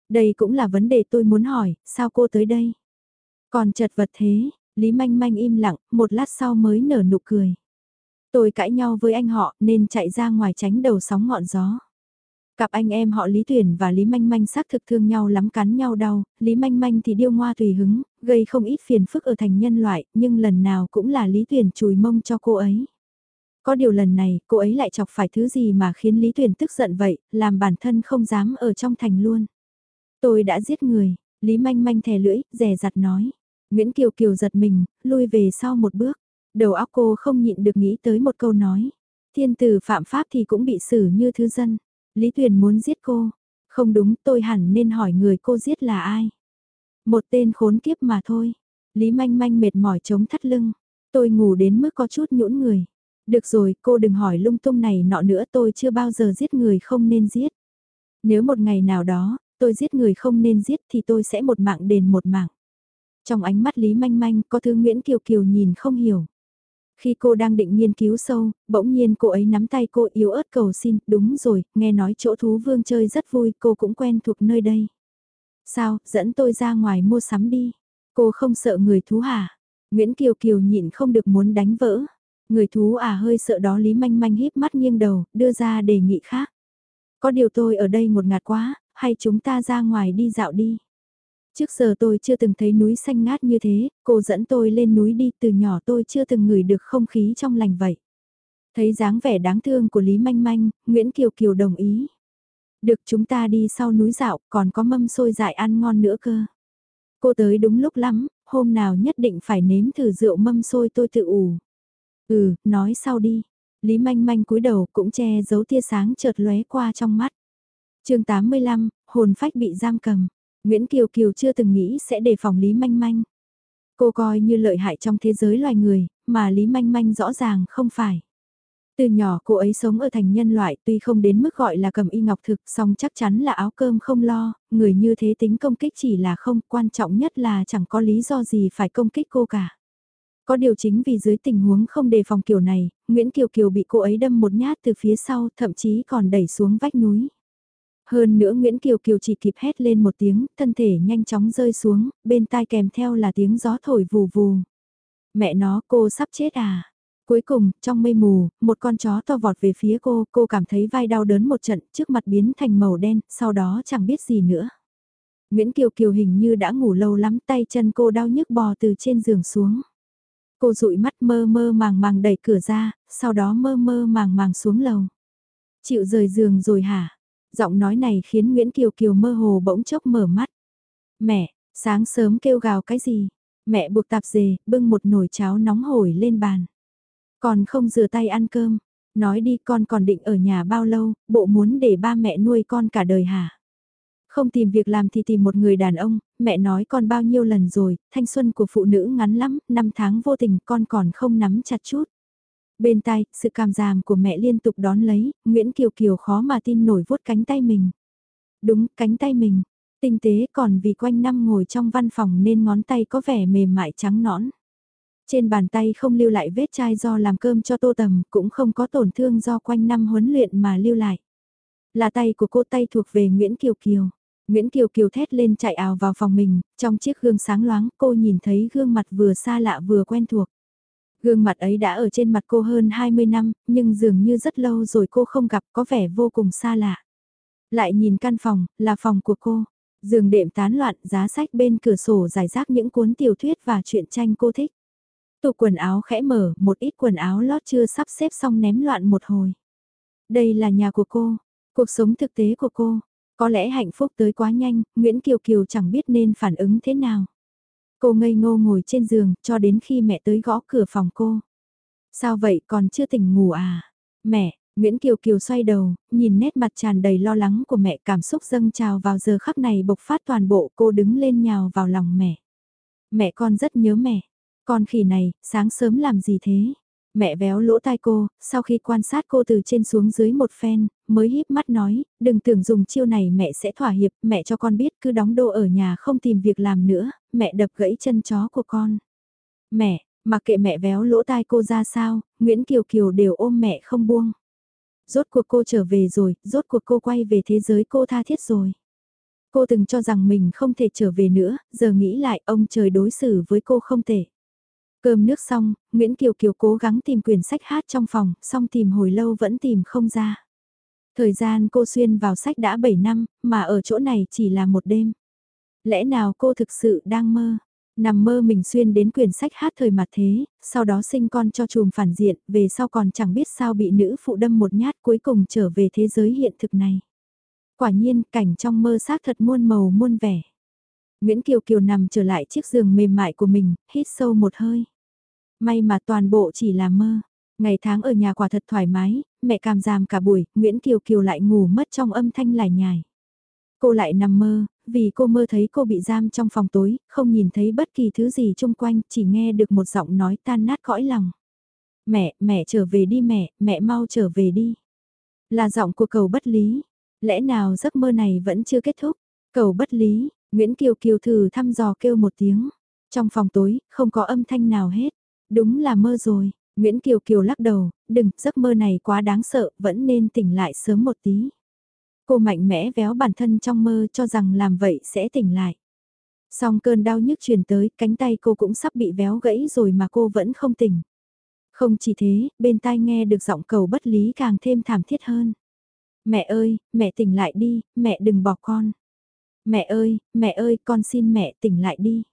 Đây cũng là vấn đề tôi muốn hỏi, sao cô tới đây? Còn chật vật thế, Lý Manh Manh im lặng, một lát sau mới nở nụ cười. Tôi cãi nhau với anh họ nên chạy ra ngoài tránh đầu sóng ngọn gió. Cặp anh em họ Lý Tuyển và Lý Manh Manh xác thực thương nhau lắm cắn nhau đau, Lý Manh Manh thì điêu ngoa tùy hứng, gây không ít phiền phức ở thành nhân loại, nhưng lần nào cũng là Lý Tuyển chùi mông cho cô ấy. Có điều lần này, cô ấy lại chọc phải thứ gì mà khiến Lý Tuyền tức giận vậy, làm bản thân không dám ở trong thành luôn. Tôi đã giết người, Lý Manh Manh thè lưỡi, rè rặt nói. Nguyễn Kiều Kiều giật mình, lui về sau một bước. Đầu óc cô không nhịn được nghĩ tới một câu nói. Thiên tử phạm pháp thì cũng bị xử như thứ dân. Lý Tuyền muốn giết cô. Không đúng, tôi hẳn nên hỏi người cô giết là ai. Một tên khốn kiếp mà thôi. Lý manh manh mệt mỏi chống thắt lưng. Tôi ngủ đến mức có chút nhũn người. Được rồi, cô đừng hỏi lung tung này nọ nữa tôi chưa bao giờ giết người không nên giết. Nếu một ngày nào đó, tôi giết người không nên giết thì tôi sẽ một mạng đền một mạng. Trong ánh mắt Lý Manh Manh có thứ Nguyễn Kiều Kiều nhìn không hiểu. Khi cô đang định nghiên cứu sâu, bỗng nhiên cô ấy nắm tay cô yếu ớt cầu xin, đúng rồi, nghe nói chỗ thú vương chơi rất vui, cô cũng quen thuộc nơi đây. Sao, dẫn tôi ra ngoài mua sắm đi. Cô không sợ người thú hả? Nguyễn Kiều Kiều nhịn không được muốn đánh vỡ. Người thú à hơi sợ đó Lý Manh Manh híp mắt nghiêng đầu, đưa ra đề nghị khác. Có điều tôi ở đây một ngạt quá, hay chúng ta ra ngoài đi dạo đi. Trước giờ tôi chưa từng thấy núi xanh ngát như thế, cô dẫn tôi lên núi đi từ nhỏ tôi chưa từng ngửi được không khí trong lành vậy. Thấy dáng vẻ đáng thương của Lý Manh Manh, Nguyễn Kiều Kiều đồng ý. Được chúng ta đi sau núi dạo, còn có mâm xôi dại ăn ngon nữa cơ. Cô tới đúng lúc lắm, hôm nào nhất định phải nếm thử rượu mâm xôi tôi tự ủ. Ừ, nói sau đi. Lý Manh Manh cúi đầu cũng che giấu tia sáng chợt lóe qua trong mắt. chương 85, hồn phách bị giam cầm. Nguyễn Kiều Kiều chưa từng nghĩ sẽ đề phòng Lý Manh Manh. Cô coi như lợi hại trong thế giới loài người, mà Lý Manh Manh rõ ràng không phải. Từ nhỏ cô ấy sống ở thành nhân loại tuy không đến mức gọi là cầm y ngọc thực song chắc chắn là áo cơm không lo, người như thế tính công kích chỉ là không quan trọng nhất là chẳng có lý do gì phải công kích cô cả. Có điều chính vì dưới tình huống không đề phòng kiểu này, Nguyễn Kiều Kiều bị cô ấy đâm một nhát từ phía sau thậm chí còn đẩy xuống vách núi. Hơn nữa Nguyễn Kiều Kiều chỉ kịp hét lên một tiếng, thân thể nhanh chóng rơi xuống, bên tai kèm theo là tiếng gió thổi vù vù. Mẹ nó cô sắp chết à? Cuối cùng, trong mây mù, một con chó to vọt về phía cô, cô cảm thấy vai đau đớn một trận, trước mặt biến thành màu đen, sau đó chẳng biết gì nữa. Nguyễn Kiều Kiều hình như đã ngủ lâu lắm, tay chân cô đau nhức bò từ trên giường xuống. Cô dụi mắt mơ mơ màng màng đẩy cửa ra, sau đó mơ mơ màng màng xuống lầu. Chịu rời giường rồi hả? Giọng nói này khiến Nguyễn Kiều Kiều mơ hồ bỗng chốc mở mắt. Mẹ, sáng sớm kêu gào cái gì? Mẹ buộc tạp dề, bưng một nồi cháo nóng hổi lên bàn. Còn không rửa tay ăn cơm. Nói đi con còn định ở nhà bao lâu, bộ muốn để ba mẹ nuôi con cả đời hả? Không tìm việc làm thì tìm một người đàn ông, mẹ nói con bao nhiêu lần rồi, thanh xuân của phụ nữ ngắn lắm, năm tháng vô tình con còn không nắm chặt chút. Bên tai, sự cảm giảm của mẹ liên tục đón lấy, Nguyễn Kiều Kiều khó mà tin nổi vuốt cánh tay mình. Đúng, cánh tay mình. Tinh tế còn vì quanh năm ngồi trong văn phòng nên ngón tay có vẻ mềm mại trắng nõn. Trên bàn tay không lưu lại vết chai do làm cơm cho tô tầm, cũng không có tổn thương do quanh năm huấn luyện mà lưu lại. Là tay của cô tay thuộc về Nguyễn Kiều Kiều. Nguyễn Kiều Kiều thét lên chạy ào vào phòng mình, trong chiếc gương sáng loáng cô nhìn thấy gương mặt vừa xa lạ vừa quen thuộc. Gương mặt ấy đã ở trên mặt cô hơn 20 năm, nhưng dường như rất lâu rồi cô không gặp có vẻ vô cùng xa lạ. Lại nhìn căn phòng, là phòng của cô. Giường đệm tán loạn, giá sách bên cửa sổ giải rác những cuốn tiểu thuyết và truyện tranh cô thích. Tủ quần áo khẽ mở, một ít quần áo lót chưa sắp xếp xong ném loạn một hồi. Đây là nhà của cô, cuộc sống thực tế của cô. Có lẽ hạnh phúc tới quá nhanh, Nguyễn Kiều Kiều chẳng biết nên phản ứng thế nào. Cô ngây ngô ngồi trên giường cho đến khi mẹ tới gõ cửa phòng cô. Sao vậy còn chưa tỉnh ngủ à? Mẹ, Nguyễn Kiều Kiều xoay đầu, nhìn nét mặt tràn đầy lo lắng của mẹ cảm xúc dâng trào vào giờ khắc này bộc phát toàn bộ cô đứng lên nhào vào lòng mẹ. Mẹ con rất nhớ mẹ. Con khỉ này, sáng sớm làm gì thế? Mẹ véo lỗ tai cô, sau khi quan sát cô từ trên xuống dưới một phen, mới híp mắt nói, đừng tưởng dùng chiêu này mẹ sẽ thỏa hiệp, mẹ cho con biết cứ đóng đô ở nhà không tìm việc làm nữa, mẹ đập gãy chân chó của con. Mẹ, mặc kệ mẹ véo lỗ tai cô ra sao, Nguyễn Kiều Kiều đều ôm mẹ không buông. Rốt cuộc cô trở về rồi, rốt cuộc cô quay về thế giới cô tha thiết rồi. Cô từng cho rằng mình không thể trở về nữa, giờ nghĩ lại ông trời đối xử với cô không thể. Cơm nước xong, Nguyễn Kiều Kiều cố gắng tìm quyển sách hát trong phòng, xong tìm hồi lâu vẫn tìm không ra. Thời gian cô xuyên vào sách đã 7 năm, mà ở chỗ này chỉ là một đêm. Lẽ nào cô thực sự đang mơ? Nằm mơ mình xuyên đến quyển sách hát thời mặt thế, sau đó sinh con cho chùm phản diện, về sau còn chẳng biết sao bị nữ phụ đâm một nhát cuối cùng trở về thế giới hiện thực này. Quả nhiên, cảnh trong mơ xác thật muôn màu muôn vẻ. Nguyễn Kiều Kiều nằm trở lại chiếc giường mềm mại của mình, hít sâu một hơi. May mà toàn bộ chỉ là mơ. Ngày tháng ở nhà quả thật thoải mái, mẹ cam giam cả buổi, Nguyễn Kiều Kiều lại ngủ mất trong âm thanh lải nhải. Cô lại nằm mơ, vì cô mơ thấy cô bị giam trong phòng tối, không nhìn thấy bất kỳ thứ gì chung quanh, chỉ nghe được một giọng nói tan nát cõi lòng. Mẹ, mẹ trở về đi mẹ, mẹ mau trở về đi. Là giọng của cầu bất lý. Lẽ nào giấc mơ này vẫn chưa kết thúc? Cầu bất lý, Nguyễn Kiều Kiều thử thăm dò kêu một tiếng. Trong phòng tối, không có âm thanh nào hết. Đúng là mơ rồi. Nguyễn Kiều Kiều lắc đầu, đừng, giấc mơ này quá đáng sợ, vẫn nên tỉnh lại sớm một tí. Cô mạnh mẽ véo bản thân trong mơ cho rằng làm vậy sẽ tỉnh lại. Song cơn đau nhức truyền tới, cánh tay cô cũng sắp bị véo gãy rồi mà cô vẫn không tỉnh. Không chỉ thế, bên tai nghe được giọng cầu bất lý càng thêm thảm thiết hơn. Mẹ ơi, mẹ tỉnh lại đi, mẹ đừng bỏ con. Mẹ ơi, mẹ ơi, con xin mẹ tỉnh lại đi.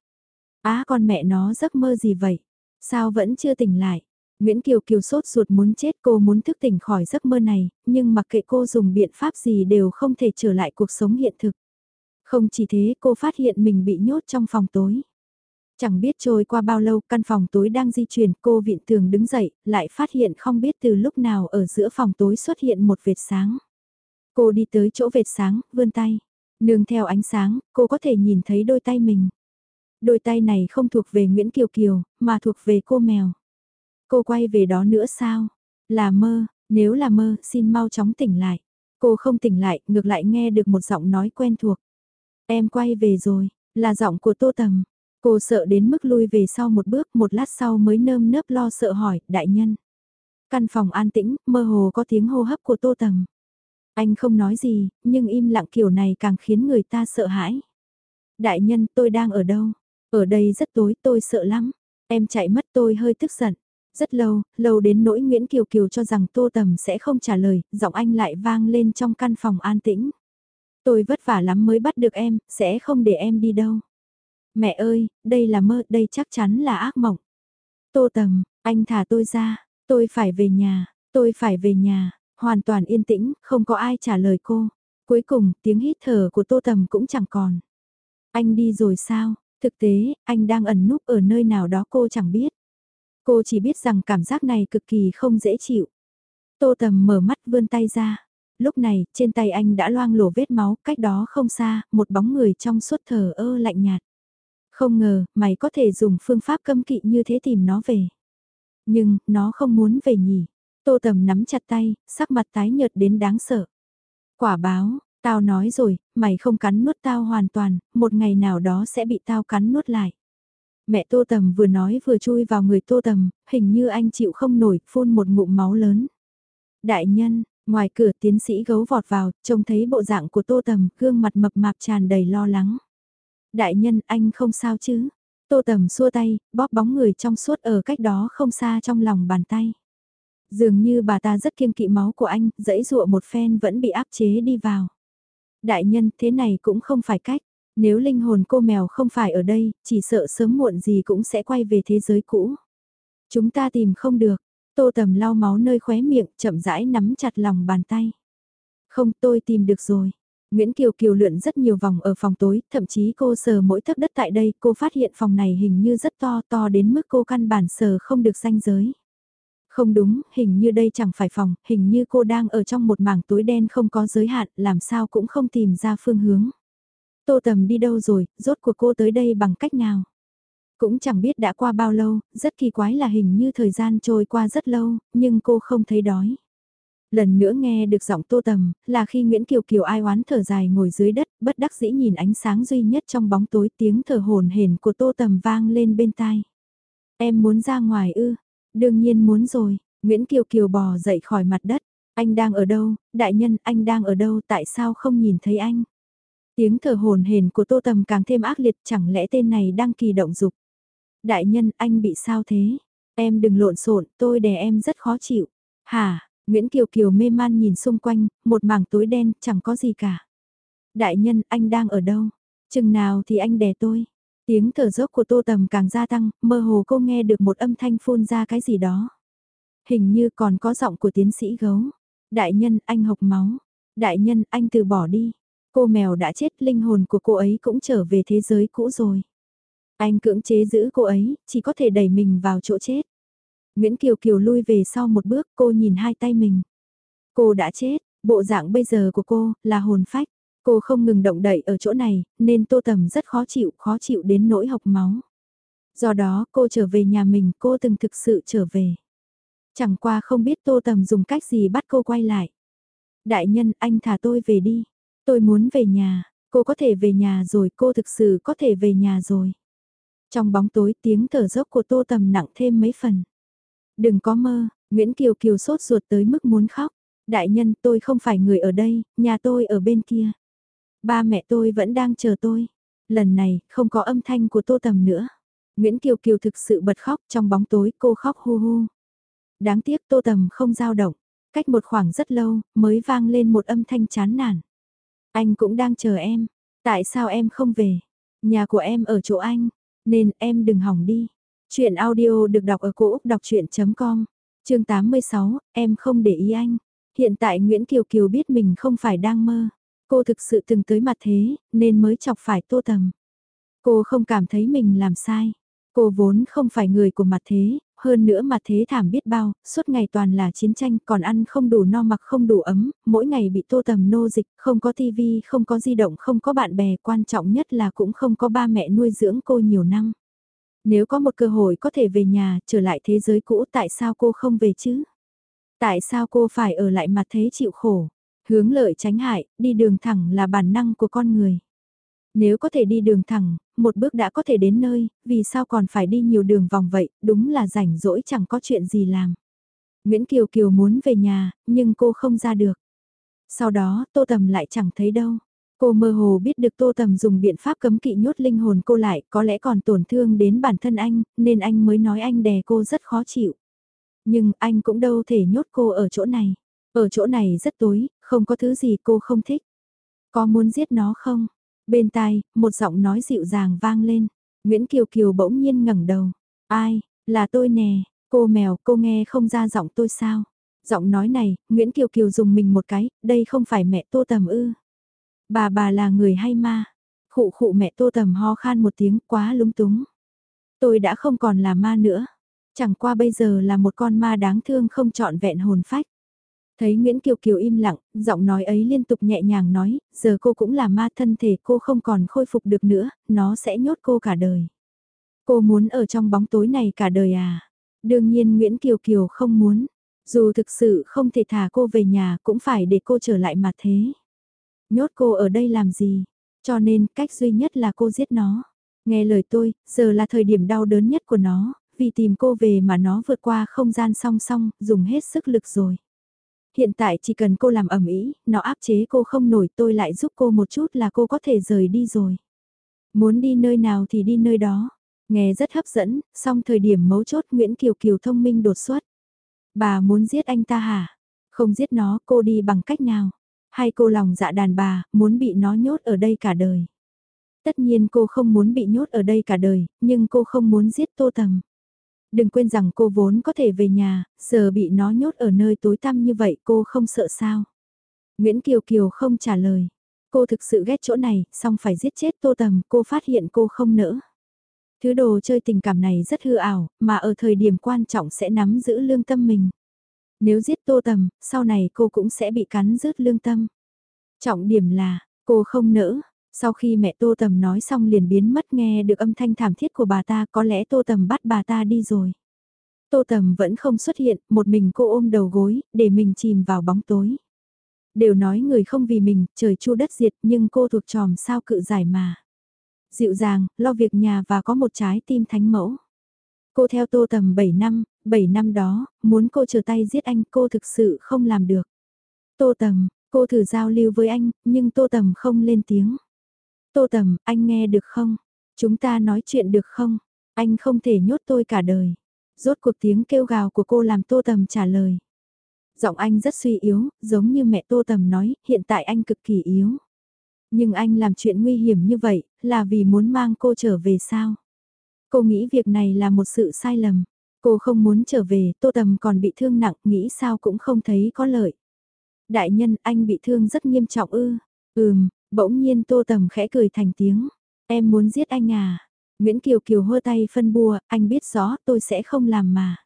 Á con mẹ nó giấc mơ gì vậy? Sao vẫn chưa tỉnh lại? Nguyễn Kiều Kiều sốt ruột muốn chết cô muốn thức tỉnh khỏi giấc mơ này, nhưng mặc kệ cô dùng biện pháp gì đều không thể trở lại cuộc sống hiện thực. Không chỉ thế cô phát hiện mình bị nhốt trong phòng tối. Chẳng biết trôi qua bao lâu căn phòng tối đang di chuyển cô viện tường đứng dậy, lại phát hiện không biết từ lúc nào ở giữa phòng tối xuất hiện một vệt sáng. Cô đi tới chỗ vệt sáng, vươn tay. Nương theo ánh sáng, cô có thể nhìn thấy đôi tay mình. Đôi tay này không thuộc về Nguyễn Kiều Kiều, mà thuộc về cô mèo. Cô quay về đó nữa sao? Là mơ, nếu là mơ, xin mau chóng tỉnh lại. Cô không tỉnh lại, ngược lại nghe được một giọng nói quen thuộc. Em quay về rồi, là giọng của Tô Tầm. Cô sợ đến mức lui về sau một bước, một lát sau mới nơm nớp lo sợ hỏi, đại nhân. Căn phòng an tĩnh, mơ hồ có tiếng hô hấp của Tô Tầm. Anh không nói gì, nhưng im lặng kiểu này càng khiến người ta sợ hãi. Đại nhân, tôi đang ở đâu? Ở đây rất tối, tôi sợ lắm. Em chạy mất tôi hơi tức giận. Rất lâu, lâu đến nỗi Nguyễn Kiều Kiều cho rằng Tô Tầm sẽ không trả lời, giọng anh lại vang lên trong căn phòng an tĩnh. Tôi vất vả lắm mới bắt được em, sẽ không để em đi đâu. Mẹ ơi, đây là mơ, đây chắc chắn là ác mộng. Tô Tầm, anh thả tôi ra, tôi phải về nhà, tôi phải về nhà, hoàn toàn yên tĩnh, không có ai trả lời cô. Cuối cùng, tiếng hít thở của Tô Tầm cũng chẳng còn. Anh đi rồi sao? Thực tế, anh đang ẩn núp ở nơi nào đó cô chẳng biết. Cô chỉ biết rằng cảm giác này cực kỳ không dễ chịu. Tô Tầm mở mắt vươn tay ra. Lúc này, trên tay anh đã loang lổ vết máu, cách đó không xa, một bóng người trong suốt thờ ơ lạnh nhạt. Không ngờ, mày có thể dùng phương pháp cấm kỵ như thế tìm nó về. Nhưng, nó không muốn về nhỉ. Tô Tầm nắm chặt tay, sắc mặt tái nhợt đến đáng sợ. Quả báo, tao nói rồi, mày không cắn nuốt tao hoàn toàn, một ngày nào đó sẽ bị tao cắn nuốt lại. Mẹ Tô Tầm vừa nói vừa chui vào người Tô Tầm, hình như anh chịu không nổi, phun một ngụm máu lớn. Đại nhân, ngoài cửa tiến sĩ gấu vọt vào, trông thấy bộ dạng của Tô Tầm, gương mặt mập mạp tràn đầy lo lắng. Đại nhân, anh không sao chứ? Tô Tầm xua tay, bóp bóng người trong suốt ở cách đó không xa trong lòng bàn tay. Dường như bà ta rất kiêng kỵ máu của anh, dẫy dụa một phen vẫn bị áp chế đi vào. Đại nhân, thế này cũng không phải cách. Nếu linh hồn cô mèo không phải ở đây, chỉ sợ sớm muộn gì cũng sẽ quay về thế giới cũ. Chúng ta tìm không được, tô tầm lau máu nơi khóe miệng, chậm rãi nắm chặt lòng bàn tay. Không tôi tìm được rồi. Nguyễn Kiều Kiều lượn rất nhiều vòng ở phòng tối, thậm chí cô sờ mỗi thấp đất tại đây, cô phát hiện phòng này hình như rất to, to đến mức cô căn bản sờ không được ranh giới. Không đúng, hình như đây chẳng phải phòng, hình như cô đang ở trong một mảng túi đen không có giới hạn, làm sao cũng không tìm ra phương hướng. Tô Tầm đi đâu rồi, rốt cuộc cô tới đây bằng cách nào? Cũng chẳng biết đã qua bao lâu, rất kỳ quái là hình như thời gian trôi qua rất lâu, nhưng cô không thấy đói. Lần nữa nghe được giọng tô tầm, là khi Nguyễn Kiều Kiều ai oán thở dài ngồi dưới đất, bất đắc dĩ nhìn ánh sáng duy nhất trong bóng tối tiếng thở hồn hển của tô tầm vang lên bên tai. Em muốn ra ngoài ư, đương nhiên muốn rồi, Nguyễn Kiều Kiều bò dậy khỏi mặt đất, anh đang ở đâu, đại nhân anh đang ở đâu tại sao không nhìn thấy anh. Tiếng thở hồn hền của tô tầm càng thêm ác liệt chẳng lẽ tên này đang kỳ động dục. Đại nhân anh bị sao thế, em đừng lộn xộn tôi đè em rất khó chịu. Hả, Nguyễn Kiều Kiều mê man nhìn xung quanh, một mảng tối đen, chẳng có gì cả. Đại nhân, anh đang ở đâu? Chừng nào thì anh đè tôi? Tiếng thở dốc của tô tầm càng gia tăng, mơ hồ cô nghe được một âm thanh phun ra cái gì đó. Hình như còn có giọng của tiến sĩ gấu. Đại nhân, anh hộc máu. Đại nhân, anh từ bỏ đi. Cô mèo đã chết, linh hồn của cô ấy cũng trở về thế giới cũ rồi. Anh cưỡng chế giữ cô ấy, chỉ có thể đẩy mình vào chỗ chết. Nguyễn Kiều Kiều lui về sau một bước, cô nhìn hai tay mình. Cô đã chết, bộ dạng bây giờ của cô là hồn phách. Cô không ngừng động đậy ở chỗ này, nên tô tầm rất khó chịu, khó chịu đến nỗi học máu. Do đó cô trở về nhà mình, cô từng thực sự trở về. Chẳng qua không biết tô tầm dùng cách gì bắt cô quay lại. Đại nhân, anh thả tôi về đi. Tôi muốn về nhà, cô có thể về nhà rồi, cô thực sự có thể về nhà rồi. Trong bóng tối tiếng thở dốc của tô tầm nặng thêm mấy phần. Đừng có mơ, Nguyễn Kiều Kiều sốt ruột tới mức muốn khóc. Đại nhân tôi không phải người ở đây, nhà tôi ở bên kia. Ba mẹ tôi vẫn đang chờ tôi. Lần này, không có âm thanh của tô tầm nữa. Nguyễn Kiều Kiều thực sự bật khóc trong bóng tối cô khóc hu hu. Đáng tiếc tô tầm không giao động. Cách một khoảng rất lâu, mới vang lên một âm thanh chán nản. Anh cũng đang chờ em. Tại sao em không về? Nhà của em ở chỗ anh. Nên em đừng hỏng đi. Chuyện audio được đọc ở cổ Úc đọc chuyện.com, chương 86, em không để ý anh. Hiện tại Nguyễn Kiều Kiều biết mình không phải đang mơ. Cô thực sự từng tới mặt thế, nên mới chọc phải tô tầm. Cô không cảm thấy mình làm sai. Cô vốn không phải người của mặt thế, hơn nữa mặt thế thảm biết bao, suốt ngày toàn là chiến tranh, còn ăn không đủ no mặc không đủ ấm, mỗi ngày bị tô tầm nô dịch, không có tivi, không có di động, không có bạn bè, quan trọng nhất là cũng không có ba mẹ nuôi dưỡng cô nhiều năm. Nếu có một cơ hội có thể về nhà, trở lại thế giới cũ tại sao cô không về chứ? Tại sao cô phải ở lại mặt thế chịu khổ? Hướng lợi tránh hại, đi đường thẳng là bản năng của con người. Nếu có thể đi đường thẳng, một bước đã có thể đến nơi, vì sao còn phải đi nhiều đường vòng vậy, đúng là rảnh rỗi chẳng có chuyện gì làm. Nguyễn Kiều Kiều muốn về nhà, nhưng cô không ra được. Sau đó, Tô Tầm lại chẳng thấy đâu. Cô mơ hồ biết được Tô Tầm dùng biện pháp cấm kỵ nhốt linh hồn cô lại, có lẽ còn tổn thương đến bản thân anh, nên anh mới nói anh đè cô rất khó chịu. Nhưng anh cũng đâu thể nhốt cô ở chỗ này. Ở chỗ này rất tối, không có thứ gì cô không thích. Có muốn giết nó không? Bên tai, một giọng nói dịu dàng vang lên. Nguyễn Kiều Kiều bỗng nhiên ngẩng đầu. Ai, là tôi nè, cô mèo, cô nghe không ra giọng tôi sao? Giọng nói này, Nguyễn Kiều Kiều dùng mình một cái, đây không phải mẹ Tô Tầm ư. Bà bà là người hay ma? Khụ khụ mẹ tô tầm ho khan một tiếng quá lúng túng. Tôi đã không còn là ma nữa. Chẳng qua bây giờ là một con ma đáng thương không trọn vẹn hồn phách. Thấy Nguyễn Kiều Kiều im lặng, giọng nói ấy liên tục nhẹ nhàng nói, giờ cô cũng là ma thân thể cô không còn khôi phục được nữa, nó sẽ nhốt cô cả đời. Cô muốn ở trong bóng tối này cả đời à? Đương nhiên Nguyễn Kiều Kiều không muốn. Dù thực sự không thể thả cô về nhà cũng phải để cô trở lại mà thế. Nhốt cô ở đây làm gì? Cho nên cách duy nhất là cô giết nó. Nghe lời tôi, giờ là thời điểm đau đớn nhất của nó, vì tìm cô về mà nó vượt qua không gian song song, dùng hết sức lực rồi. Hiện tại chỉ cần cô làm ẩm ý, nó áp chế cô không nổi tôi lại giúp cô một chút là cô có thể rời đi rồi. Muốn đi nơi nào thì đi nơi đó. Nghe rất hấp dẫn, song thời điểm mấu chốt Nguyễn Kiều Kiều thông minh đột xuất. Bà muốn giết anh ta hả? Không giết nó, cô đi bằng cách nào? Hay cô lòng dạ đàn bà, muốn bị nó nhốt ở đây cả đời. Tất nhiên cô không muốn bị nhốt ở đây cả đời, nhưng cô không muốn giết Tô Tầm. Đừng quên rằng cô vốn có thể về nhà, giờ bị nó nhốt ở nơi tối tăm như vậy cô không sợ sao. Nguyễn Kiều Kiều không trả lời. Cô thực sự ghét chỗ này, xong phải giết chết Tô Tầm, cô phát hiện cô không nỡ. Thứ đồ chơi tình cảm này rất hư ảo, mà ở thời điểm quan trọng sẽ nắm giữ lương tâm mình. Nếu giết tô tầm, sau này cô cũng sẽ bị cắn rứt lương tâm. Trọng điểm là, cô không nỡ. Sau khi mẹ Tô Tầm nói xong liền biến mất nghe được âm thanh thảm thiết của bà ta có lẽ Tô Tầm bắt bà ta đi rồi. Tô Tầm vẫn không xuất hiện, một mình cô ôm đầu gối, để mình chìm vào bóng tối. Đều nói người không vì mình, trời chu đất diệt nhưng cô thuộc tròm sao cự giải mà. Dịu dàng, lo việc nhà và có một trái tim thánh mẫu. Cô theo Tô Tầm 7 năm, 7 năm đó, muốn cô trở tay giết anh cô thực sự không làm được. Tô Tầm, cô thử giao lưu với anh, nhưng Tô Tầm không lên tiếng. Tô Tầm, anh nghe được không? Chúng ta nói chuyện được không? Anh không thể nhốt tôi cả đời. Rốt cuộc tiếng kêu gào của cô làm Tô Tầm trả lời. Giọng anh rất suy yếu, giống như mẹ Tô Tầm nói, hiện tại anh cực kỳ yếu. Nhưng anh làm chuyện nguy hiểm như vậy, là vì muốn mang cô trở về sao? Cô nghĩ việc này là một sự sai lầm. Cô không muốn trở về, Tô Tầm còn bị thương nặng, nghĩ sao cũng không thấy có lợi. Đại nhân, anh bị thương rất nghiêm trọng ư. Ừm, bỗng nhiên Tô Tầm khẽ cười thành tiếng. Em muốn giết anh à? Nguyễn Kiều Kiều hơ tay phân bùa anh biết rõ tôi sẽ không làm mà.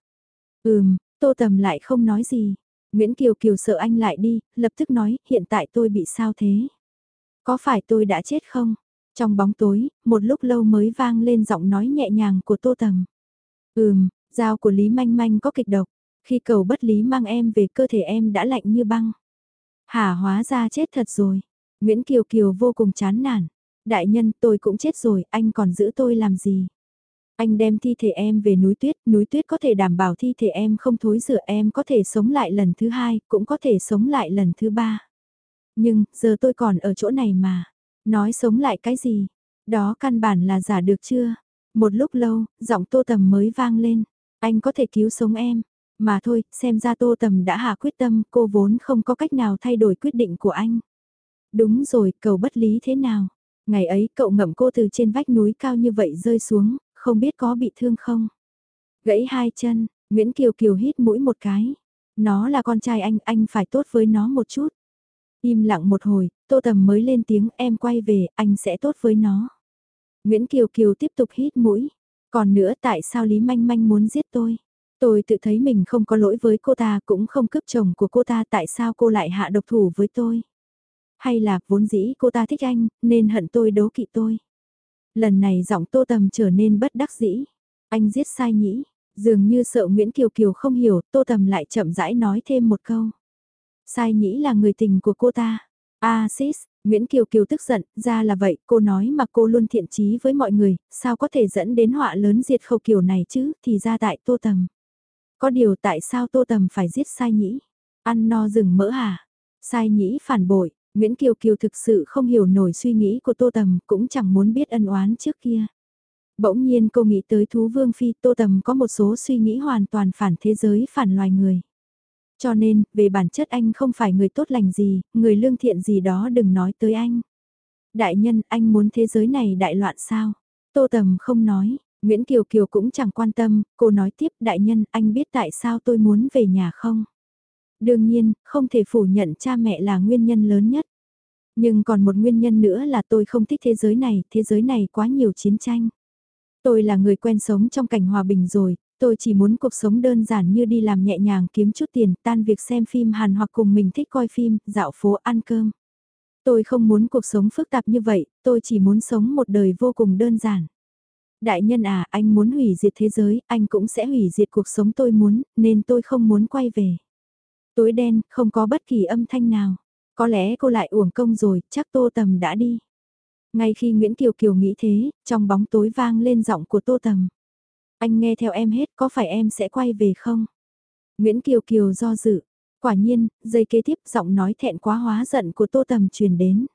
Ừm, Tô Tầm lại không nói gì. Nguyễn Kiều Kiều sợ anh lại đi, lập tức nói, hiện tại tôi bị sao thế? Có phải tôi đã chết không? Trong bóng tối, một lúc lâu mới vang lên giọng nói nhẹ nhàng của Tô Tầm. Ừm, dao của Lý Manh Manh có kịch độc. Khi cầu bất lý mang em về cơ thể em đã lạnh như băng. Hả hóa ra chết thật rồi. Nguyễn Kiều Kiều vô cùng chán nản. Đại nhân tôi cũng chết rồi, anh còn giữ tôi làm gì? Anh đem thi thể em về núi tuyết, núi tuyết có thể đảm bảo thi thể em không thối rửa em có thể sống lại lần thứ hai, cũng có thể sống lại lần thứ ba. Nhưng, giờ tôi còn ở chỗ này mà. Nói sống lại cái gì? Đó căn bản là giả được chưa? Một lúc lâu, giọng tô tầm mới vang lên. Anh có thể cứu sống em. Mà thôi, xem ra tô tầm đã hạ quyết tâm, cô vốn không có cách nào thay đổi quyết định của anh. Đúng rồi, cầu bất lý thế nào? Ngày ấy cậu ngậm cô từ trên vách núi cao như vậy rơi xuống, không biết có bị thương không? Gãy hai chân, Nguyễn Kiều Kiều hít mũi một cái. Nó là con trai anh, anh phải tốt với nó một chút. Im lặng một hồi, Tô Tầm mới lên tiếng em quay về, anh sẽ tốt với nó. Nguyễn Kiều Kiều tiếp tục hít mũi. Còn nữa tại sao Lý Manh Manh muốn giết tôi? Tôi tự thấy mình không có lỗi với cô ta cũng không cướp chồng của cô ta tại sao cô lại hạ độc thủ với tôi? Hay là vốn dĩ cô ta thích anh, nên hận tôi đố kỵ tôi? Lần này giọng tô tầm trở nên bất đắc dĩ. Anh giết sai nhĩ, dường như sợ Nguyễn Kiều Kiều không hiểu, tô tầm lại chậm rãi nói thêm một câu. Sai nhĩ là người tình của cô ta. À sis, Nguyễn Kiều Kiều tức giận, ra là vậy, cô nói mà cô luôn thiện trí với mọi người, sao có thể dẫn đến họa lớn diệt khâu kiều này chứ, thì ra tại tô tầm. Có điều tại sao tô tầm phải giết sai nhĩ? Ăn no rừng mỡ hả? Sai nhĩ phản bội, Nguyễn Kiều Kiều thực sự không hiểu nổi suy nghĩ của Tô Tầm, cũng chẳng muốn biết ân oán trước kia. Bỗng nhiên cô nghĩ tới thú vương phi Tô Tầm có một số suy nghĩ hoàn toàn phản thế giới phản loài người. Cho nên, về bản chất anh không phải người tốt lành gì, người lương thiện gì đó đừng nói tới anh. Đại nhân, anh muốn thế giới này đại loạn sao? Tô Tầm không nói, Nguyễn Kiều Kiều cũng chẳng quan tâm, cô nói tiếp đại nhân, anh biết tại sao tôi muốn về nhà không? Đương nhiên, không thể phủ nhận cha mẹ là nguyên nhân lớn nhất. Nhưng còn một nguyên nhân nữa là tôi không thích thế giới này, thế giới này quá nhiều chiến tranh. Tôi là người quen sống trong cảnh hòa bình rồi, tôi chỉ muốn cuộc sống đơn giản như đi làm nhẹ nhàng kiếm chút tiền, tan việc xem phim hàn hoặc cùng mình thích coi phim, dạo phố ăn cơm. Tôi không muốn cuộc sống phức tạp như vậy, tôi chỉ muốn sống một đời vô cùng đơn giản. Đại nhân à, anh muốn hủy diệt thế giới, anh cũng sẽ hủy diệt cuộc sống tôi muốn, nên tôi không muốn quay về. Tối đen, không có bất kỳ âm thanh nào. Có lẽ cô lại uổng công rồi, chắc Tô Tầm đã đi. Ngay khi Nguyễn Kiều Kiều nghĩ thế, trong bóng tối vang lên giọng của Tô Tầm. Anh nghe theo em hết, có phải em sẽ quay về không? Nguyễn Kiều Kiều do dự. Quả nhiên, giây kế tiếp giọng nói thẹn quá hóa giận của Tô Tầm truyền đến.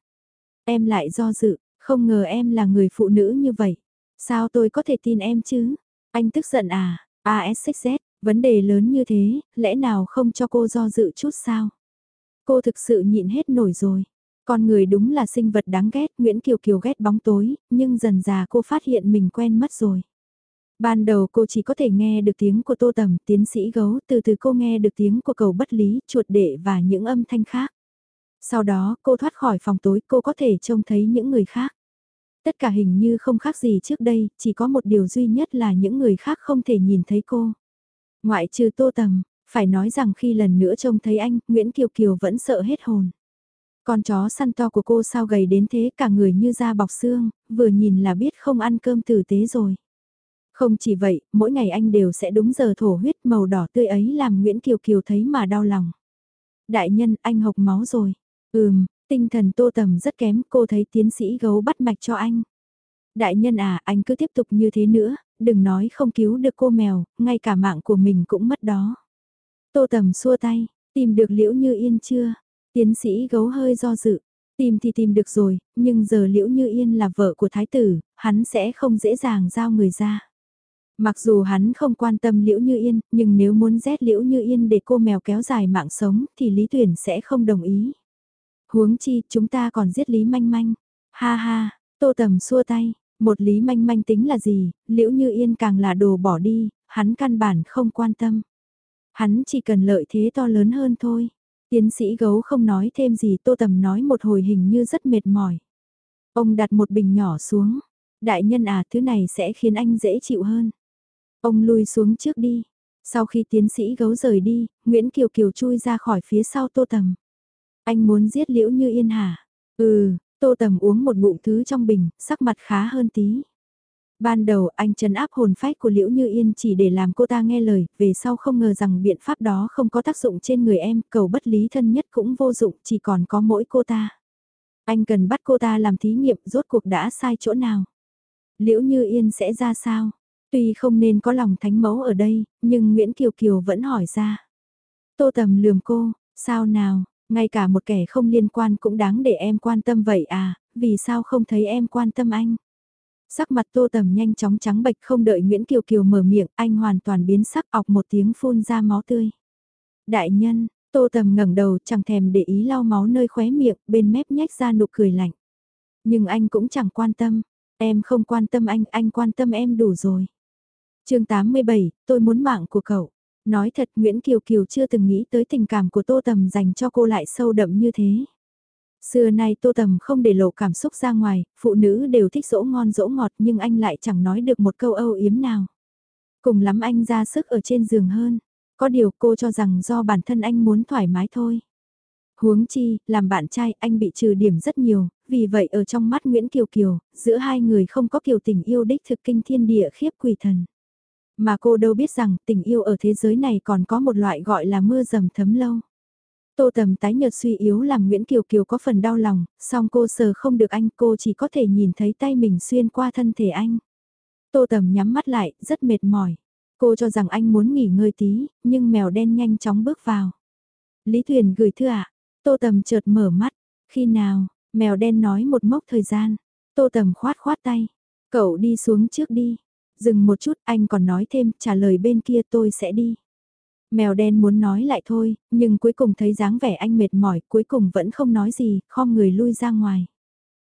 Em lại do dự, không ngờ em là người phụ nữ như vậy. Sao tôi có thể tin em chứ? Anh tức giận à? ASXZ, Vấn đề lớn như thế, lẽ nào không cho cô do dự chút sao? Cô thực sự nhịn hết nổi rồi. Con người đúng là sinh vật đáng ghét, Nguyễn Kiều Kiều ghét bóng tối, nhưng dần già cô phát hiện mình quen mất rồi. Ban đầu cô chỉ có thể nghe được tiếng của tô tầm, tiến sĩ gấu, từ từ cô nghe được tiếng của cầu bất lý, chuột đệ và những âm thanh khác. Sau đó cô thoát khỏi phòng tối, cô có thể trông thấy những người khác. Tất cả hình như không khác gì trước đây, chỉ có một điều duy nhất là những người khác không thể nhìn thấy cô. Ngoại trừ tô tầm, phải nói rằng khi lần nữa trông thấy anh, Nguyễn Kiều Kiều vẫn sợ hết hồn. Con chó săn to của cô sao gầy đến thế cả người như da bọc xương, vừa nhìn là biết không ăn cơm tử tế rồi. Không chỉ vậy, mỗi ngày anh đều sẽ đúng giờ thổ huyết màu đỏ tươi ấy làm Nguyễn Kiều Kiều thấy mà đau lòng. Đại nhân, anh hộc máu rồi. Ừm, tinh thần tô tầm rất kém, cô thấy tiến sĩ gấu bắt mạch cho anh. Đại nhân à, anh cứ tiếp tục như thế nữa, đừng nói không cứu được cô mèo, ngay cả mạng của mình cũng mất đó. Tô tầm xua tay, tìm được liễu như yên chưa? Tiến sĩ gấu hơi do dự, tìm thì tìm được rồi, nhưng giờ liễu như yên là vợ của thái tử, hắn sẽ không dễ dàng giao người ra. Mặc dù hắn không quan tâm Liễu Như Yên, nhưng nếu muốn rét Liễu Như Yên để cô mèo kéo dài mạng sống thì Lý Tuyển sẽ không đồng ý. Huống chi, chúng ta còn giết Lý Manh Manh. Ha ha, Tô Tầm xua tay, một Lý Manh Manh tính là gì, Liễu Như Yên càng là đồ bỏ đi, hắn căn bản không quan tâm. Hắn chỉ cần lợi thế to lớn hơn thôi. Tiến sĩ gấu không nói thêm gì Tô Tầm nói một hồi hình như rất mệt mỏi. Ông đặt một bình nhỏ xuống. Đại nhân à thứ này sẽ khiến anh dễ chịu hơn. Ông lui xuống trước đi. Sau khi tiến sĩ gấu rời đi, Nguyễn Kiều Kiều chui ra khỏi phía sau Tô Tầm. Anh muốn giết Liễu Như Yên hả? Ừ, Tô Tầm uống một ngụm thứ trong bình, sắc mặt khá hơn tí. Ban đầu anh trấn áp hồn phách của Liễu Như Yên chỉ để làm cô ta nghe lời, về sau không ngờ rằng biện pháp đó không có tác dụng trên người em, cầu bất lý thân nhất cũng vô dụng, chỉ còn có mỗi cô ta. Anh cần bắt cô ta làm thí nghiệm rốt cuộc đã sai chỗ nào. Liễu Như Yên sẽ ra sao? Tuy không nên có lòng thánh mẫu ở đây, nhưng Nguyễn Kiều Kiều vẫn hỏi ra. Tô Tầm lườm cô, sao nào, ngay cả một kẻ không liên quan cũng đáng để em quan tâm vậy à, vì sao không thấy em quan tâm anh? Sắc mặt Tô Tầm nhanh chóng trắng bệch không đợi Nguyễn Kiều Kiều mở miệng, anh hoàn toàn biến sắc ọc một tiếng phun ra máu tươi. Đại nhân, Tô Tầm ngẩng đầu chẳng thèm để ý lau máu nơi khóe miệng, bên mép nhếch ra nụ cười lạnh. Nhưng anh cũng chẳng quan tâm, em không quan tâm anh, anh quan tâm em đủ rồi chương 87, tôi muốn mạng của cậu. Nói thật Nguyễn Kiều Kiều chưa từng nghĩ tới tình cảm của Tô Tầm dành cho cô lại sâu đậm như thế. Xưa nay Tô Tầm không để lộ cảm xúc ra ngoài, phụ nữ đều thích dỗ ngon dỗ ngọt nhưng anh lại chẳng nói được một câu âu yếm nào. Cùng lắm anh ra sức ở trên giường hơn, có điều cô cho rằng do bản thân anh muốn thoải mái thôi. Huống chi, làm bạn trai anh bị trừ điểm rất nhiều, vì vậy ở trong mắt Nguyễn Kiều Kiều, giữa hai người không có kiều tình yêu đích thực kinh thiên địa khiếp quỷ thần. Mà cô đâu biết rằng tình yêu ở thế giới này còn có một loại gọi là mưa dầm thấm lâu. Tô tầm tái nhợt suy yếu làm Nguyễn Kiều Kiều có phần đau lòng, song cô sờ không được anh cô chỉ có thể nhìn thấy tay mình xuyên qua thân thể anh. Tô tầm nhắm mắt lại, rất mệt mỏi. Cô cho rằng anh muốn nghỉ ngơi tí, nhưng mèo đen nhanh chóng bước vào. Lý Thuyền gửi thư ạ. Tô tầm chợt mở mắt. Khi nào, mèo đen nói một mốc thời gian. Tô tầm khoát khoát tay. Cậu đi xuống trước đi. Dừng một chút anh còn nói thêm trả lời bên kia tôi sẽ đi. Mèo đen muốn nói lại thôi, nhưng cuối cùng thấy dáng vẻ anh mệt mỏi, cuối cùng vẫn không nói gì, khom người lui ra ngoài.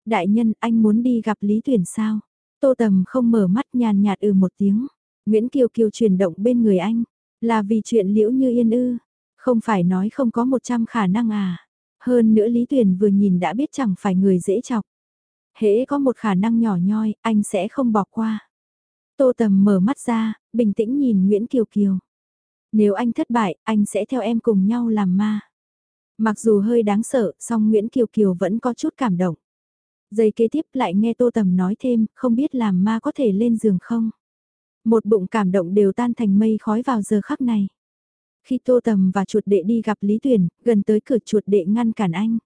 Đại nhân, anh muốn đi gặp Lý Tuyển sao? Tô Tầm không mở mắt nhàn nhạt ừ một tiếng. Nguyễn Kiều Kiều chuyển động bên người anh, là vì chuyện liễu như yên ư. Không phải nói không có một trăm khả năng à. Hơn nữa Lý Tuyển vừa nhìn đã biết chẳng phải người dễ chọc. Hễ có một khả năng nhỏ nhoi, anh sẽ không bỏ qua. Tô Tầm mở mắt ra, bình tĩnh nhìn Nguyễn Kiều Kiều. Nếu anh thất bại, anh sẽ theo em cùng nhau làm ma. Mặc dù hơi đáng sợ, song Nguyễn Kiều Kiều vẫn có chút cảm động. Giây kế tiếp lại nghe Tô Tầm nói thêm, không biết làm ma có thể lên giường không? Một bụng cảm động đều tan thành mây khói vào giờ khắc này. Khi Tô Tầm và chuột đệ đi gặp Lý Tuyển, gần tới cửa chuột đệ ngăn cản anh.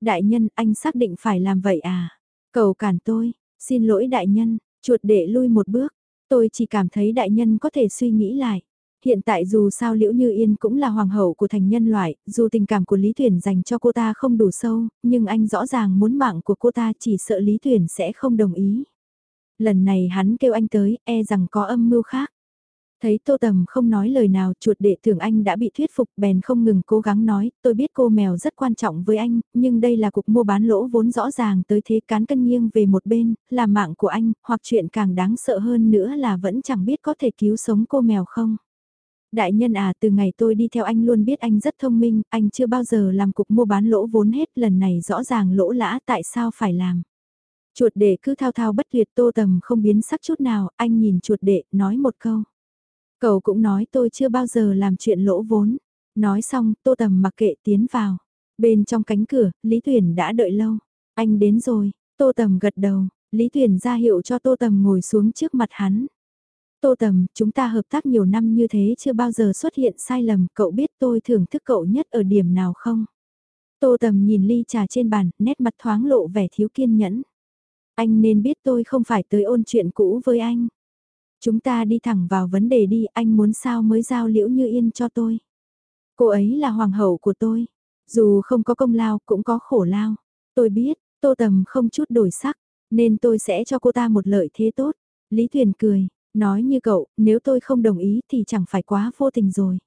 Đại nhân, anh xác định phải làm vậy à? Cầu cản tôi, xin lỗi đại nhân, chuột đệ lui một bước, Tôi chỉ cảm thấy đại nhân có thể suy nghĩ lại. Hiện tại dù sao Liễu Như Yên cũng là hoàng hậu của thành nhân loại, dù tình cảm của Lý Tuyển dành cho cô ta không đủ sâu, nhưng anh rõ ràng muốn mạng của cô ta chỉ sợ Lý Tuyển sẽ không đồng ý. Lần này hắn kêu anh tới, e rằng có âm mưu khác. Thấy Tô Tầm không nói lời nào, chuột đệ tưởng anh đã bị thuyết phục bèn không ngừng cố gắng nói, tôi biết cô mèo rất quan trọng với anh, nhưng đây là cuộc mua bán lỗ vốn rõ ràng tới thế cán cân nghiêng về một bên, là mạng của anh, hoặc chuyện càng đáng sợ hơn nữa là vẫn chẳng biết có thể cứu sống cô mèo không. Đại nhân à, từ ngày tôi đi theo anh luôn biết anh rất thông minh, anh chưa bao giờ làm cuộc mua bán lỗ vốn hết, lần này rõ ràng lỗ lã tại sao phải làm. Chuột đệ cứ thao thao bất tuyệt tô tầm không biến sắc chút nào, anh nhìn chuột đệ, nói một câu. Cậu cũng nói tôi chưa bao giờ làm chuyện lỗ vốn. Nói xong, tô tầm mặc kệ tiến vào. Bên trong cánh cửa, Lý Tuyển đã đợi lâu. Anh đến rồi, tô tầm gật đầu, Lý Tuyển ra hiệu cho tô tầm ngồi xuống trước mặt hắn. Tô tầm, chúng ta hợp tác nhiều năm như thế chưa bao giờ xuất hiện sai lầm, cậu biết tôi thưởng thức cậu nhất ở điểm nào không? Tô tầm nhìn ly trà trên bàn, nét mặt thoáng lộ vẻ thiếu kiên nhẫn. Anh nên biết tôi không phải tới ôn chuyện cũ với anh. Chúng ta đi thẳng vào vấn đề đi, anh muốn sao mới giao liễu như yên cho tôi. Cô ấy là hoàng hậu của tôi. Dù không có công lao cũng có khổ lao. Tôi biết, tô tầm không chút đổi sắc, nên tôi sẽ cho cô ta một lợi thế tốt. Lý Thuyền cười, nói như cậu, nếu tôi không đồng ý thì chẳng phải quá vô tình rồi.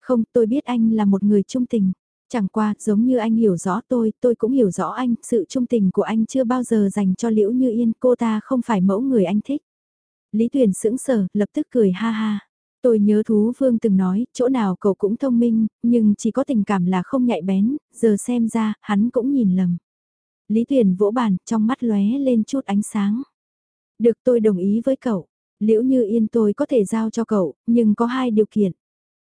Không, tôi biết anh là một người trung tình. Chẳng qua, giống như anh hiểu rõ tôi, tôi cũng hiểu rõ anh, sự trung tình của anh chưa bao giờ dành cho Liễu Như Yên, cô ta không phải mẫu người anh thích. Lý Tuyền sững sờ, lập tức cười ha ha. Tôi nhớ Thú Vương từng nói, chỗ nào cậu cũng thông minh, nhưng chỉ có tình cảm là không nhạy bén, giờ xem ra, hắn cũng nhìn lầm. Lý Tuyền vỗ bàn, trong mắt lóe lên chút ánh sáng. Được tôi đồng ý với cậu. Liễu Như Yên tôi có thể giao cho cậu, nhưng có hai điều kiện.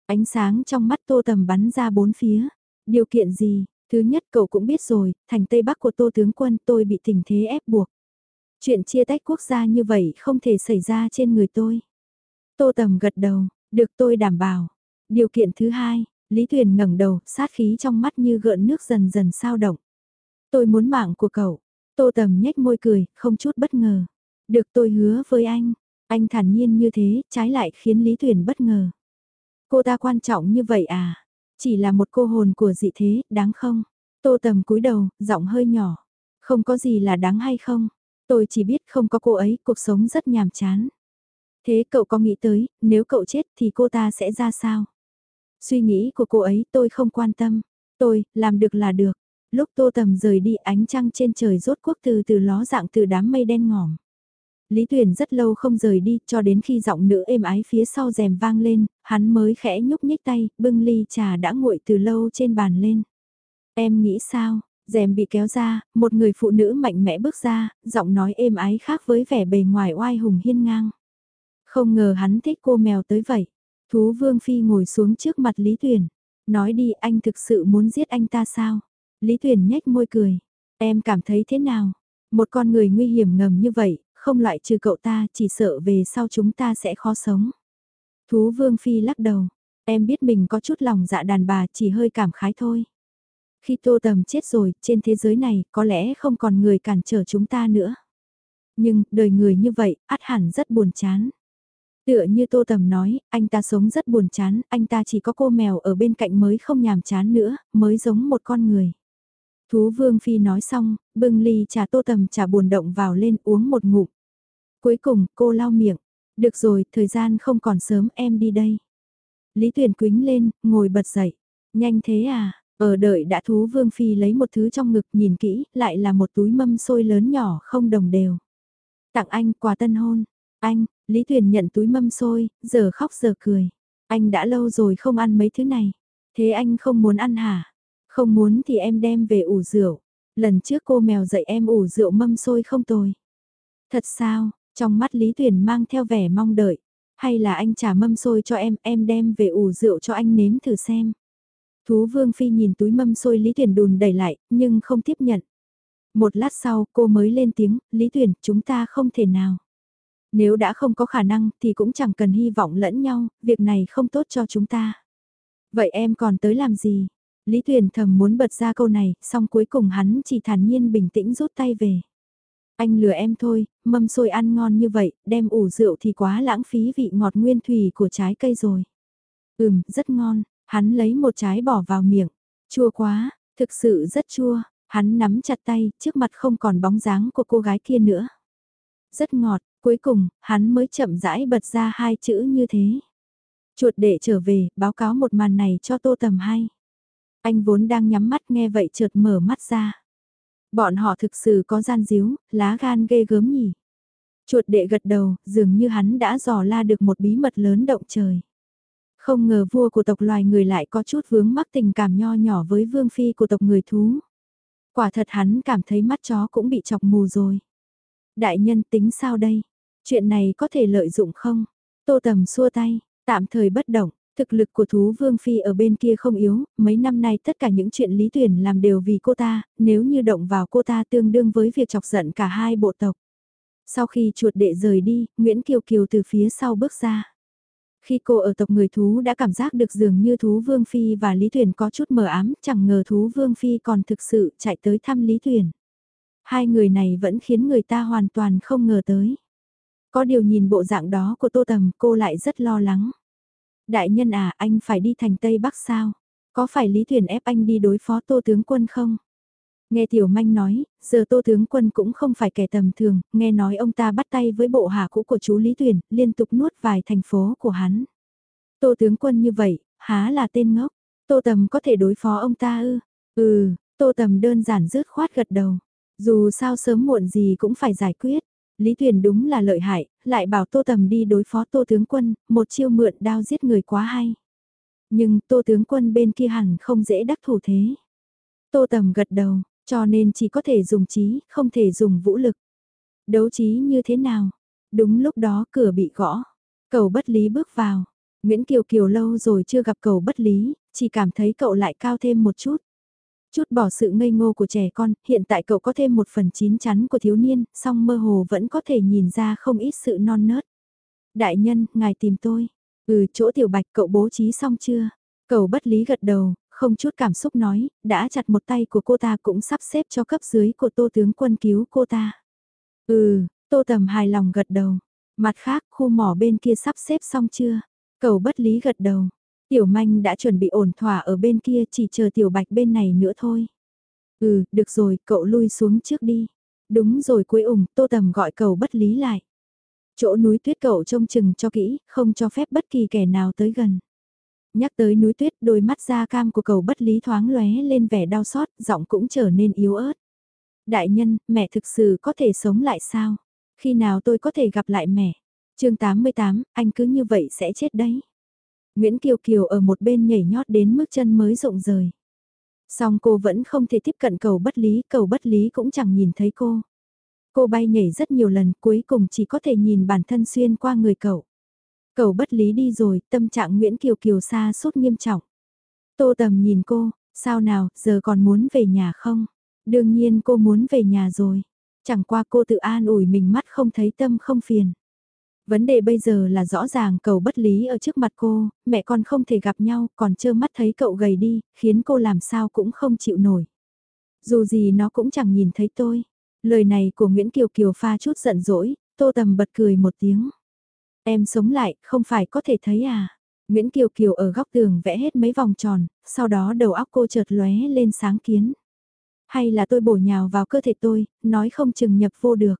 Ánh sáng trong mắt tô tầm bắn ra bốn phía. Điều kiện gì? Thứ nhất cậu cũng biết rồi, thành Tây Bắc của Tô Tướng Quân tôi bị tình thế ép buộc. Chuyện chia tách quốc gia như vậy không thể xảy ra trên người tôi. Tô Tầm gật đầu, được tôi đảm bảo. Điều kiện thứ hai, Lý Tuyền ngẩng đầu, sát khí trong mắt như gợn nước dần dần sao động. Tôi muốn mạng của cậu. Tô Tầm nhếch môi cười, không chút bất ngờ. Được tôi hứa với anh. Anh thản nhiên như thế, trái lại khiến Lý Tuyền bất ngờ. Cô ta quan trọng như vậy à? Chỉ là một cô hồn của dị thế, đáng không? Tô Tầm cúi đầu, giọng hơi nhỏ. Không có gì là đáng hay không? Tôi chỉ biết không có cô ấy, cuộc sống rất nhàm chán. Thế cậu có nghĩ tới, nếu cậu chết thì cô ta sẽ ra sao? Suy nghĩ của cô ấy tôi không quan tâm. Tôi, làm được là được. Lúc tô tầm rời đi ánh trăng trên trời rốt quốc từ từ ló dạng từ đám mây đen ngòm. Lý Tuyền rất lâu không rời đi cho đến khi giọng nữ êm ái phía sau rèm vang lên, hắn mới khẽ nhúc nhích tay, bưng ly trà đã nguội từ lâu trên bàn lên. Em nghĩ sao, rèm bị kéo ra, một người phụ nữ mạnh mẽ bước ra, giọng nói êm ái khác với vẻ bề ngoài oai hùng hiên ngang. Không ngờ hắn thích cô mèo tới vậy. Thú Vương Phi ngồi xuống trước mặt Lý Tuyền. Nói đi anh thực sự muốn giết anh ta sao? Lý Tuyền nhếch môi cười. Em cảm thấy thế nào? Một con người nguy hiểm ngầm như vậy, không loại trừ cậu ta chỉ sợ về sau chúng ta sẽ khó sống. Thú Vương Phi lắc đầu. Em biết mình có chút lòng dạ đàn bà chỉ hơi cảm khái thôi. Khi Tô Tầm chết rồi, trên thế giới này có lẽ không còn người cản trở chúng ta nữa. Nhưng, đời người như vậy, át hẳn rất buồn chán. Tựa như Tô Tầm nói, anh ta sống rất buồn chán, anh ta chỉ có cô mèo ở bên cạnh mới không nhàm chán nữa, mới giống một con người. Thú Vương Phi nói xong, bưng ly trà Tô Tầm trà buồn động vào lên uống một ngụm. Cuối cùng, cô lau miệng. Được rồi, thời gian không còn sớm, em đi đây. Lý Tuyền quính lên, ngồi bật dậy. Nhanh thế à, ở đợi đã thú Vương Phi lấy một thứ trong ngực nhìn kỹ, lại là một túi mâm xôi lớn nhỏ không đồng đều. Tặng anh quà tân hôn. Anh, Lý Tuyền nhận túi mâm xôi, giờ khóc giờ cười. Anh đã lâu rồi không ăn mấy thứ này. Thế anh không muốn ăn hả? Không muốn thì em đem về ủ rượu. Lần trước cô mèo dạy em ủ rượu mâm xôi không tồi. Thật sao, trong mắt Lý Tuyền mang theo vẻ mong đợi. Hay là anh trả mâm xôi cho em, em đem về ủ rượu cho anh nếm thử xem. Thú Vương Phi nhìn túi mâm xôi Lý Tuyền đùn đẩy lại, nhưng không tiếp nhận. Một lát sau cô mới lên tiếng, Lý Tuyền, chúng ta không thể nào. Nếu đã không có khả năng thì cũng chẳng cần hy vọng lẫn nhau, việc này không tốt cho chúng ta. Vậy em còn tới làm gì? Lý Tuyền thầm muốn bật ra câu này, xong cuối cùng hắn chỉ thản nhiên bình tĩnh rút tay về. Anh lừa em thôi, mâm xôi ăn ngon như vậy, đem ủ rượu thì quá lãng phí vị ngọt nguyên thủy của trái cây rồi. Ừm, rất ngon, hắn lấy một trái bỏ vào miệng. Chua quá, thực sự rất chua, hắn nắm chặt tay, trước mặt không còn bóng dáng của cô gái kia nữa. Rất ngọt, cuối cùng, hắn mới chậm rãi bật ra hai chữ như thế. Chuột đệ trở về, báo cáo một màn này cho tô tầm hay. Anh vốn đang nhắm mắt nghe vậy chợt mở mắt ra. Bọn họ thực sự có gian díu, lá gan ghê gớm nhỉ. Chuột đệ gật đầu, dường như hắn đã dò la được một bí mật lớn động trời. Không ngờ vua của tộc loài người lại có chút vướng mắc tình cảm nho nhỏ với vương phi của tộc người thú. Quả thật hắn cảm thấy mắt chó cũng bị chọc mù rồi. Đại nhân tính sao đây? Chuyện này có thể lợi dụng không? Tô Tầm xua tay, tạm thời bất động, thực lực của thú vương phi ở bên kia không yếu, mấy năm nay tất cả những chuyện lý tuyển làm đều vì cô ta, nếu như động vào cô ta tương đương với việc chọc giận cả hai bộ tộc. Sau khi chuột đệ rời đi, Nguyễn Kiều Kiều từ phía sau bước ra. Khi cô ở tộc người thú đã cảm giác được dường như thú Vương Phi và Lý thuyền có chút mờ ám, chẳng ngờ thú Vương Phi còn thực sự chạy tới thăm Lý thuyền Hai người này vẫn khiến người ta hoàn toàn không ngờ tới. Có điều nhìn bộ dạng đó của Tô Tầm cô lại rất lo lắng. Đại nhân à, anh phải đi thành Tây Bắc sao? Có phải Lý thuyền ép anh đi đối phó Tô Tướng Quân không? Nghe Tiểu Manh nói, giờ Tô Tướng Quân cũng không phải kẻ tầm thường, nghe nói ông ta bắt tay với bộ hạ cũ của chú Lý Tuyển, liên tục nuốt vài thành phố của hắn. Tô Tướng Quân như vậy, há là tên ngốc, Tô Tầm có thể đối phó ông ta ư? Ừ, Tô Tầm đơn giản rứt khoát gật đầu. Dù sao sớm muộn gì cũng phải giải quyết. Lý Tuyền đúng là lợi hại, lại bảo Tô Tầm đi đối phó Tô Tướng Quân, một chiêu mượn đao giết người quá hay. Nhưng Tô Tướng Quân bên kia hẳn không dễ đắc thủ thế. Tô Tầm gật đầu, cho nên chỉ có thể dùng trí, không thể dùng vũ lực. Đấu trí như thế nào? Đúng lúc đó cửa bị gõ. Cầu bất lý bước vào. Nguyễn Kiều Kiều lâu rồi chưa gặp cầu bất lý, chỉ cảm thấy cậu lại cao thêm một chút. Chút bỏ sự ngây ngô của trẻ con, hiện tại cậu có thêm một phần chín chắn của thiếu niên, song mơ hồ vẫn có thể nhìn ra không ít sự non nớt. Đại nhân, ngài tìm tôi. Ừ, chỗ tiểu bạch cậu bố trí xong chưa? Cậu bất lý gật đầu, không chút cảm xúc nói, đã chặt một tay của cô ta cũng sắp xếp cho cấp dưới của tô tướng quân cứu cô ta. Ừ, tô tầm hài lòng gật đầu. Mặt khác, khu mỏ bên kia sắp xếp xong chưa? Cầu bất lý gật đầu. Tiểu manh đã chuẩn bị ổn thỏa ở bên kia chỉ chờ tiểu bạch bên này nữa thôi. Ừ, được rồi, cậu lui xuống trước đi. Đúng rồi cuối ủng, tô tầm gọi cầu bất lý lại. Chỗ núi tuyết cậu trông chừng cho kỹ, không cho phép bất kỳ kẻ nào tới gần. Nhắc tới núi tuyết, đôi mắt da cam của cầu bất lý thoáng lóe lên vẻ đau xót, giọng cũng trở nên yếu ớt. Đại nhân, mẹ thực sự có thể sống lại sao? Khi nào tôi có thể gặp lại mẹ? chương 88, anh cứ như vậy sẽ chết đấy. Nguyễn Kiều Kiều ở một bên nhảy nhót đến mức chân mới rộng rời. Song cô vẫn không thể tiếp cận cầu bất lý, cầu bất lý cũng chẳng nhìn thấy cô. Cô bay nhảy rất nhiều lần cuối cùng chỉ có thể nhìn bản thân xuyên qua người cậu. Cầu bất lý đi rồi, tâm trạng Nguyễn Kiều Kiều xa suốt nghiêm trọng. Tô tầm nhìn cô, sao nào, giờ còn muốn về nhà không? Đương nhiên cô muốn về nhà rồi. Chẳng qua cô tự an ủi mình mắt không thấy tâm không phiền. Vấn đề bây giờ là rõ ràng cầu bất lý ở trước mặt cô, mẹ con không thể gặp nhau, còn trơ mắt thấy cậu gầy đi, khiến cô làm sao cũng không chịu nổi. Dù gì nó cũng chẳng nhìn thấy tôi. Lời này của Nguyễn Kiều Kiều pha chút giận dỗi, tô tầm bật cười một tiếng. Em sống lại, không phải có thể thấy à? Nguyễn Kiều Kiều ở góc tường vẽ hết mấy vòng tròn, sau đó đầu óc cô chợt lóe lên sáng kiến. Hay là tôi bổ nhào vào cơ thể tôi, nói không chừng nhập vô được.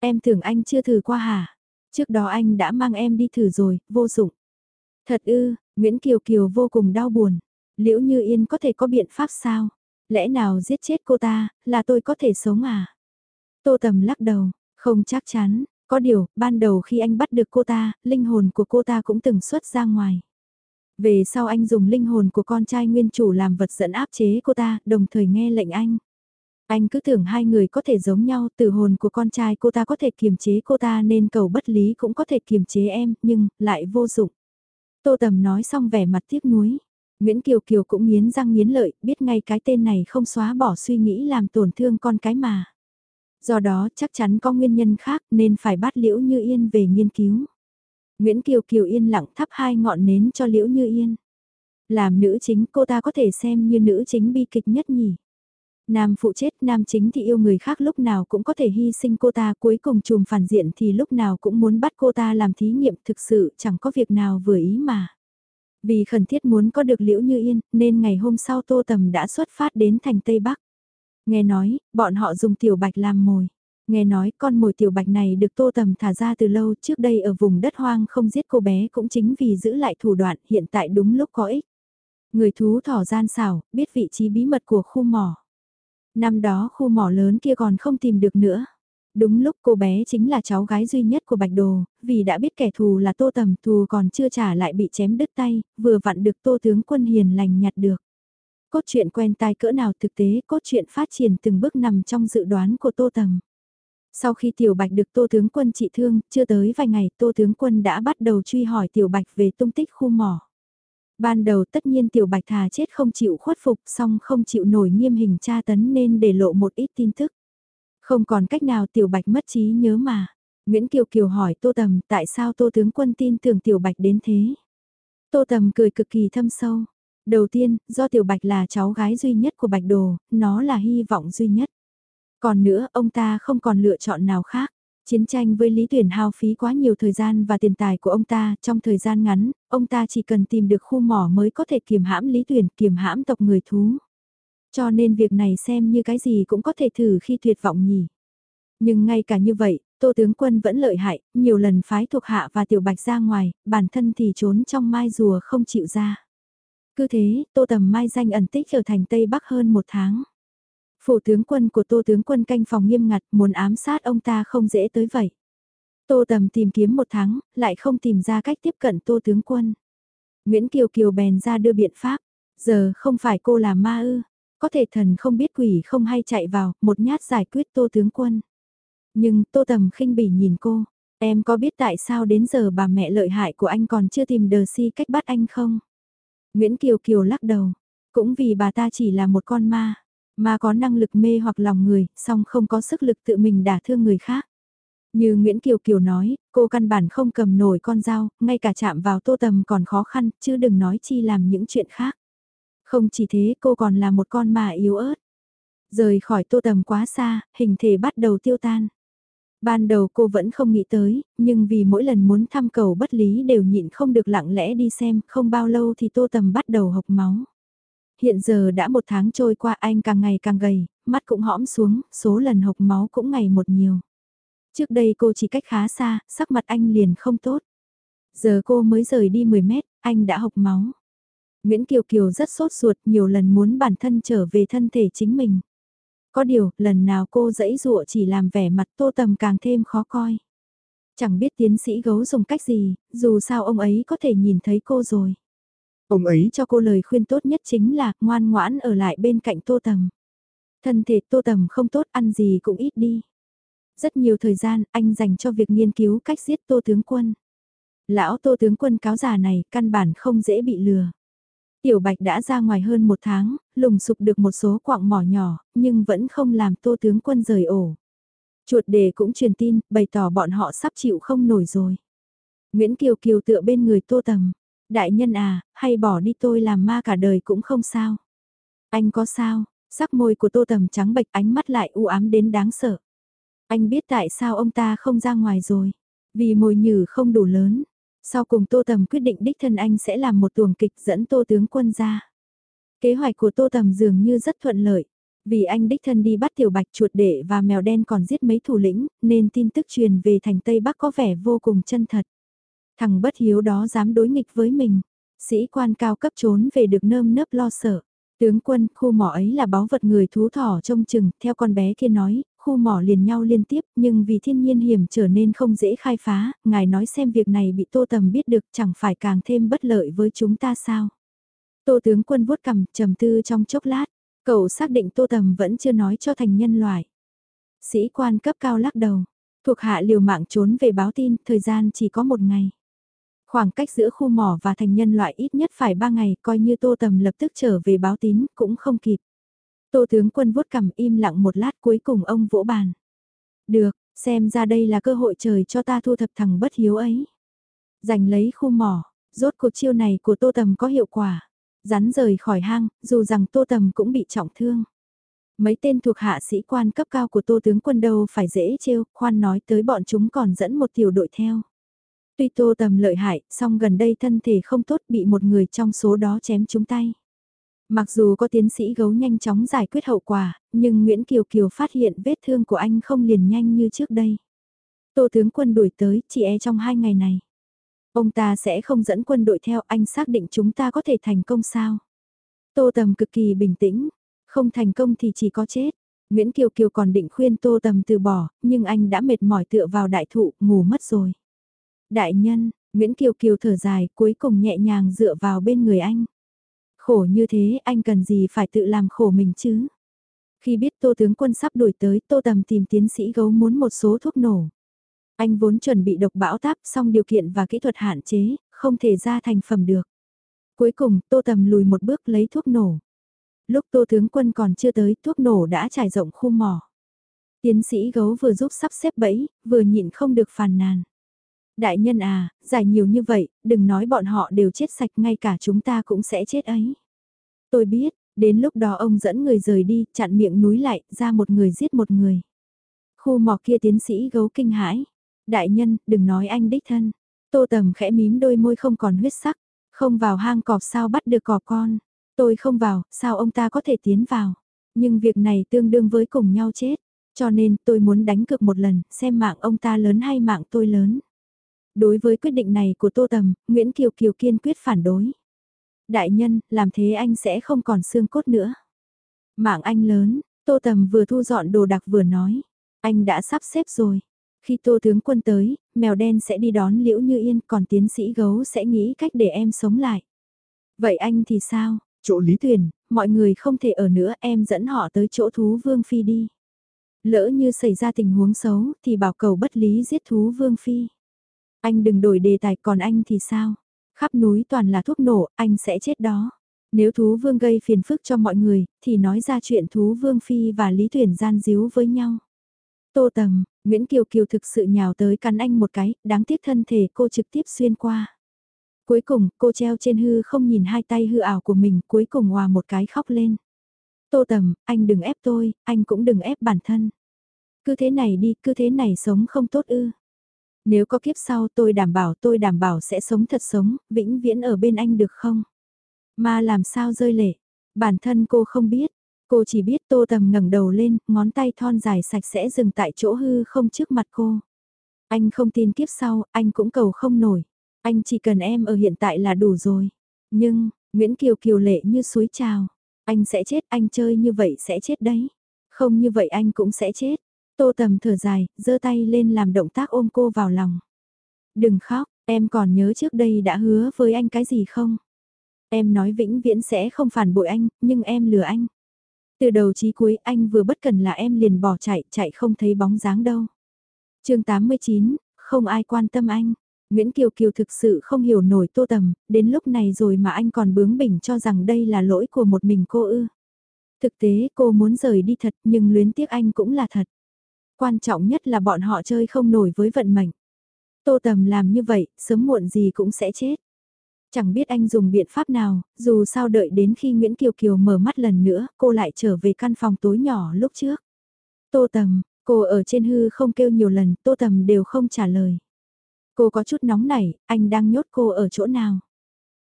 Em tưởng anh chưa thử qua hả? Trước đó anh đã mang em đi thử rồi, vô dụng. Thật ư, Nguyễn Kiều Kiều vô cùng đau buồn. Liễu Như Yên có thể có biện pháp sao? Lẽ nào giết chết cô ta, là tôi có thể sống à? Tô Tầm lắc đầu, không chắc chắn, có điều, ban đầu khi anh bắt được cô ta, linh hồn của cô ta cũng từng xuất ra ngoài. Về sau anh dùng linh hồn của con trai nguyên chủ làm vật dẫn áp chế cô ta, đồng thời nghe lệnh anh. Anh cứ tưởng hai người có thể giống nhau, tử hồn của con trai cô ta có thể kiềm chế cô ta nên cầu bất lý cũng có thể kiềm chế em, nhưng, lại vô dụng. Tô Tầm nói xong vẻ mặt tiếc nuối. Nguyễn Kiều Kiều cũng nghiến răng nghiến lợi, biết ngay cái tên này không xóa bỏ suy nghĩ làm tổn thương con cái mà. Do đó chắc chắn có nguyên nhân khác nên phải bắt Liễu Như Yên về nghiên cứu. Nguyễn Kiều Kiều yên lặng thắp hai ngọn nến cho Liễu Như Yên. Làm nữ chính cô ta có thể xem như nữ chính bi kịch nhất nhỉ. Nam phụ chết, nam chính thì yêu người khác lúc nào cũng có thể hy sinh cô ta, cuối cùng chùm phản diện thì lúc nào cũng muốn bắt cô ta làm thí nghiệm thực sự chẳng có việc nào vừa ý mà. Vì khẩn thiết muốn có được liễu như yên, nên ngày hôm sau Tô Tầm đã xuất phát đến thành Tây Bắc. Nghe nói, bọn họ dùng tiểu bạch làm mồi. Nghe nói con mồi tiểu bạch này được Tô Tầm thả ra từ lâu trước đây ở vùng đất hoang không giết cô bé cũng chính vì giữ lại thủ đoạn hiện tại đúng lúc có ích. Người thú thỏ gian xảo, biết vị trí bí mật của khu mỏ. Năm đó khu mỏ lớn kia còn không tìm được nữa. Đúng lúc cô bé chính là cháu gái duy nhất của Bạch Đồ, vì đã biết kẻ thù là Tô Tầm thù còn chưa trả lại bị chém đứt tay, vừa vặn được Tô tướng quân hiền lành nhặt được. Cốt truyện quen tai cỡ nào thực tế, cốt truyện phát triển từng bước nằm trong dự đoán của Tô Tầm. Sau khi Tiểu Bạch được Tô Tướng Quân trị thương, chưa tới vài ngày Tô Tướng Quân đã bắt đầu truy hỏi Tiểu Bạch về tung tích khu mỏ. Ban đầu tất nhiên Tiểu Bạch thà chết không chịu khuất phục song không chịu nổi nghiêm hình tra tấn nên để lộ một ít tin tức. Không còn cách nào Tiểu Bạch mất trí nhớ mà. Nguyễn Kiều Kiều hỏi Tô Tầm tại sao Tô Tướng Quân tin tưởng Tiểu Bạch đến thế. Tô Tầm cười cực kỳ thâm sâu. Đầu tiên, do Tiểu Bạch là cháu gái duy nhất của Bạch Đồ, nó là hy vọng duy nhất. Còn nữa, ông ta không còn lựa chọn nào khác. Chiến tranh với Lý Tuyển hao phí quá nhiều thời gian và tiền tài của ông ta, trong thời gian ngắn, ông ta chỉ cần tìm được khu mỏ mới có thể kiềm hãm Lý Tuyển, kiềm hãm tộc người thú. Cho nên việc này xem như cái gì cũng có thể thử khi tuyệt vọng nhỉ. Nhưng ngay cả như vậy, Tô tướng quân vẫn lợi hại, nhiều lần phái thuộc hạ và tiểu bạch ra ngoài, bản thân thì trốn trong mai rùa không chịu ra. Cứ thế, Tô Tầm mai danh ẩn tích ở thành Tây Bắc hơn một tháng. Phủ tướng quân của Tô tướng quân canh phòng nghiêm ngặt muốn ám sát ông ta không dễ tới vậy. Tô Tầm tìm kiếm một tháng, lại không tìm ra cách tiếp cận Tô tướng quân. Nguyễn Kiều Kiều bèn ra đưa biện pháp, giờ không phải cô là ma ư, có thể thần không biết quỷ không hay chạy vào, một nhát giải quyết Tô tướng quân. Nhưng Tô Tầm khinh bỉ nhìn cô, em có biết tại sao đến giờ bà mẹ lợi hại của anh còn chưa tìm đờ si cách bắt anh không? Nguyễn Kiều Kiều lắc đầu, cũng vì bà ta chỉ là một con ma, ma có năng lực mê hoặc lòng người, song không có sức lực tự mình đả thương người khác. Như Nguyễn Kiều Kiều nói, cô căn bản không cầm nổi con dao, ngay cả chạm vào tô tầm còn khó khăn, chứ đừng nói chi làm những chuyện khác. Không chỉ thế cô còn là một con ma yếu ớt. Rời khỏi tô tầm quá xa, hình thể bắt đầu tiêu tan. Ban đầu cô vẫn không nghĩ tới, nhưng vì mỗi lần muốn thăm cầu bất lý đều nhịn không được lặng lẽ đi xem, không bao lâu thì tô tầm bắt đầu hộc máu. Hiện giờ đã một tháng trôi qua anh càng ngày càng gầy, mắt cũng hõm xuống, số lần hộc máu cũng ngày một nhiều. Trước đây cô chỉ cách khá xa, sắc mặt anh liền không tốt. Giờ cô mới rời đi 10 mét, anh đã hộc máu. Nguyễn Kiều Kiều rất sốt ruột nhiều lần muốn bản thân trở về thân thể chính mình. Có điều, lần nào cô dẫy dụa chỉ làm vẻ mặt tô tầm càng thêm khó coi. Chẳng biết tiến sĩ gấu dùng cách gì, dù sao ông ấy có thể nhìn thấy cô rồi. Ông ấy cho cô lời khuyên tốt nhất chính là ngoan ngoãn ở lại bên cạnh tô tầm. Thân thể tô tầm không tốt ăn gì cũng ít đi. Rất nhiều thời gian anh dành cho việc nghiên cứu cách giết tô tướng quân. Lão tô tướng quân cáo già này căn bản không dễ bị lừa. Tiểu Bạch đã ra ngoài hơn một tháng, lùng sụp được một số quạng mỏ nhỏ, nhưng vẫn không làm tô tướng quân rời ổ. Chuột đề cũng truyền tin, bày tỏ bọn họ sắp chịu không nổi rồi. Nguyễn Kiều Kiều tựa bên người tô tầm. Đại nhân à, hay bỏ đi tôi làm ma cả đời cũng không sao. Anh có sao, sắc môi của tô tầm trắng bệch ánh mắt lại u ám đến đáng sợ. Anh biết tại sao ông ta không ra ngoài rồi. Vì mồi nhử không đủ lớn, sau cùng Tô Tầm quyết định đích thân anh sẽ làm một tuồng kịch dẫn Tô tướng quân ra. Kế hoạch của Tô Tầm dường như rất thuận lợi. Vì anh đích thân đi bắt tiểu bạch chuột đệ và mèo đen còn giết mấy thủ lĩnh, nên tin tức truyền về thành Tây Bắc có vẻ vô cùng chân thật. Thằng bất hiếu đó dám đối nghịch với mình. Sĩ quan cao cấp trốn về được nơm nớp lo sợ. Tướng quân, khu mỏ ấy là báu vật người thú thỏ trông chừng, theo con bé kia nói, khu mỏ liền nhau liên tiếp nhưng vì thiên nhiên hiểm trở nên không dễ khai phá, ngài nói xem việc này bị tô tầm biết được chẳng phải càng thêm bất lợi với chúng ta sao. Tô tướng quân vuốt cầm trầm tư trong chốc lát, cậu xác định tô tầm vẫn chưa nói cho thành nhân loại. Sĩ quan cấp cao lắc đầu, thuộc hạ liều mạng trốn về báo tin, thời gian chỉ có một ngày. Khoảng cách giữa khu mỏ và thành nhân loại ít nhất phải ba ngày, coi như tô tầm lập tức trở về báo tín, cũng không kịp. Tô tướng quân vuốt cầm im lặng một lát cuối cùng ông vỗ bàn. Được, xem ra đây là cơ hội trời cho ta thu thập thằng bất hiếu ấy. Giành lấy khu mỏ, rốt cuộc chiêu này của tô tầm có hiệu quả. Rắn rời khỏi hang, dù rằng tô tầm cũng bị trọng thương. Mấy tên thuộc hạ sĩ quan cấp cao của tô tướng quân đâu phải dễ trêu, khoan nói tới bọn chúng còn dẫn một tiểu đội theo. Tuy tô tầm lợi hại, song gần đây thân thể không tốt bị một người trong số đó chém trúng tay. Mặc dù có tiến sĩ gấu nhanh chóng giải quyết hậu quả, nhưng Nguyễn Kiều Kiều phát hiện vết thương của anh không liền nhanh như trước đây. Tô tướng quân đuổi tới, chỉ e trong hai ngày này. Ông ta sẽ không dẫn quân đội theo anh xác định chúng ta có thể thành công sao. Tô Tầm cực kỳ bình tĩnh, không thành công thì chỉ có chết. Nguyễn Kiều Kiều còn định khuyên Tô Tầm từ bỏ, nhưng anh đã mệt mỏi tựa vào đại thụ, ngủ mất rồi. Đại nhân, Nguyễn Kiều Kiều thở dài, cuối cùng nhẹ nhàng dựa vào bên người anh. Khổ như thế anh cần gì phải tự làm khổ mình chứ? Khi biết tô tướng quân sắp đuổi tới, tô tầm tìm tiến sĩ gấu muốn một số thuốc nổ. Anh vốn chuẩn bị độc bão táp xong điều kiện và kỹ thuật hạn chế, không thể ra thành phẩm được. Cuối cùng, tô tầm lùi một bước lấy thuốc nổ. Lúc tô tướng quân còn chưa tới, thuốc nổ đã trải rộng khu mỏ. Tiến sĩ gấu vừa giúp sắp xếp bẫy, vừa nhịn không được phàn nàn. Đại nhân à, giải nhiều như vậy, đừng nói bọn họ đều chết sạch ngay cả chúng ta cũng sẽ chết ấy. Tôi biết, đến lúc đó ông dẫn người rời đi, chặn miệng núi lại, ra một người giết một người. Khu mỏ kia tiến sĩ gấu kinh hãi. Đại nhân, đừng nói anh đích thân. Tô tầm khẽ mím đôi môi không còn huyết sắc. Không vào hang cọp sao bắt được cọp con. Tôi không vào, sao ông ta có thể tiến vào. Nhưng việc này tương đương với cùng nhau chết. Cho nên tôi muốn đánh cược một lần, xem mạng ông ta lớn hay mạng tôi lớn. Đối với quyết định này của Tô Tầm, Nguyễn Kiều Kiều kiên quyết phản đối. Đại nhân, làm thế anh sẽ không còn xương cốt nữa. Mạng anh lớn, Tô Tầm vừa thu dọn đồ đạc vừa nói. Anh đã sắp xếp rồi. Khi Tô Tướng Quân tới, mèo đen sẽ đi đón Liễu Như Yên còn tiến sĩ gấu sẽ nghĩ cách để em sống lại. Vậy anh thì sao? Chỗ Lý Tuyền, mọi người không thể ở nữa em dẫn họ tới chỗ thú Vương Phi đi. Lỡ như xảy ra tình huống xấu thì bảo cầu bất lý giết thú Vương Phi. Anh đừng đổi đề tài còn anh thì sao? Khắp núi toàn là thuốc nổ, anh sẽ chết đó. Nếu thú vương gây phiền phức cho mọi người, thì nói ra chuyện thú vương phi và lý tuyển gian díu với nhau. Tô tầm, Nguyễn Kiều Kiều thực sự nhào tới cắn anh một cái, đáng tiếc thân thể cô trực tiếp xuyên qua. Cuối cùng, cô treo trên hư không nhìn hai tay hư ảo của mình, cuối cùng hòa một cái khóc lên. Tô tầm, anh đừng ép tôi, anh cũng đừng ép bản thân. Cứ thế này đi, cứ thế này sống không tốt ư. Nếu có kiếp sau tôi đảm bảo tôi đảm bảo sẽ sống thật sống, vĩnh viễn ở bên anh được không? Mà làm sao rơi lệ? Bản thân cô không biết. Cô chỉ biết tô tầm ngẩng đầu lên, ngón tay thon dài sạch sẽ dừng tại chỗ hư không trước mặt cô. Anh không tin kiếp sau, anh cũng cầu không nổi. Anh chỉ cần em ở hiện tại là đủ rồi. Nhưng, Nguyễn Kiều Kiều lệ như suối trào. Anh sẽ chết, anh chơi như vậy sẽ chết đấy. Không như vậy anh cũng sẽ chết. Tô tầm thở dài, giơ tay lên làm động tác ôm cô vào lòng. Đừng khóc, em còn nhớ trước đây đã hứa với anh cái gì không? Em nói vĩnh viễn sẽ không phản bội anh, nhưng em lừa anh. Từ đầu chí cuối anh vừa bất cần là em liền bỏ chạy, chạy không thấy bóng dáng đâu. chương 89, không ai quan tâm anh. Nguyễn Kiều Kiều thực sự không hiểu nổi tô tầm, đến lúc này rồi mà anh còn bướng bỉnh cho rằng đây là lỗi của một mình cô ư. Thực tế cô muốn rời đi thật nhưng luyến tiếc anh cũng là thật. Quan trọng nhất là bọn họ chơi không nổi với vận mệnh. Tô Tầm làm như vậy, sớm muộn gì cũng sẽ chết. Chẳng biết anh dùng biện pháp nào, dù sao đợi đến khi Nguyễn Kiều Kiều mở mắt lần nữa, cô lại trở về căn phòng tối nhỏ lúc trước. Tô Tầm, cô ở trên hư không kêu nhiều lần, Tô Tầm đều không trả lời. Cô có chút nóng nảy, anh đang nhốt cô ở chỗ nào?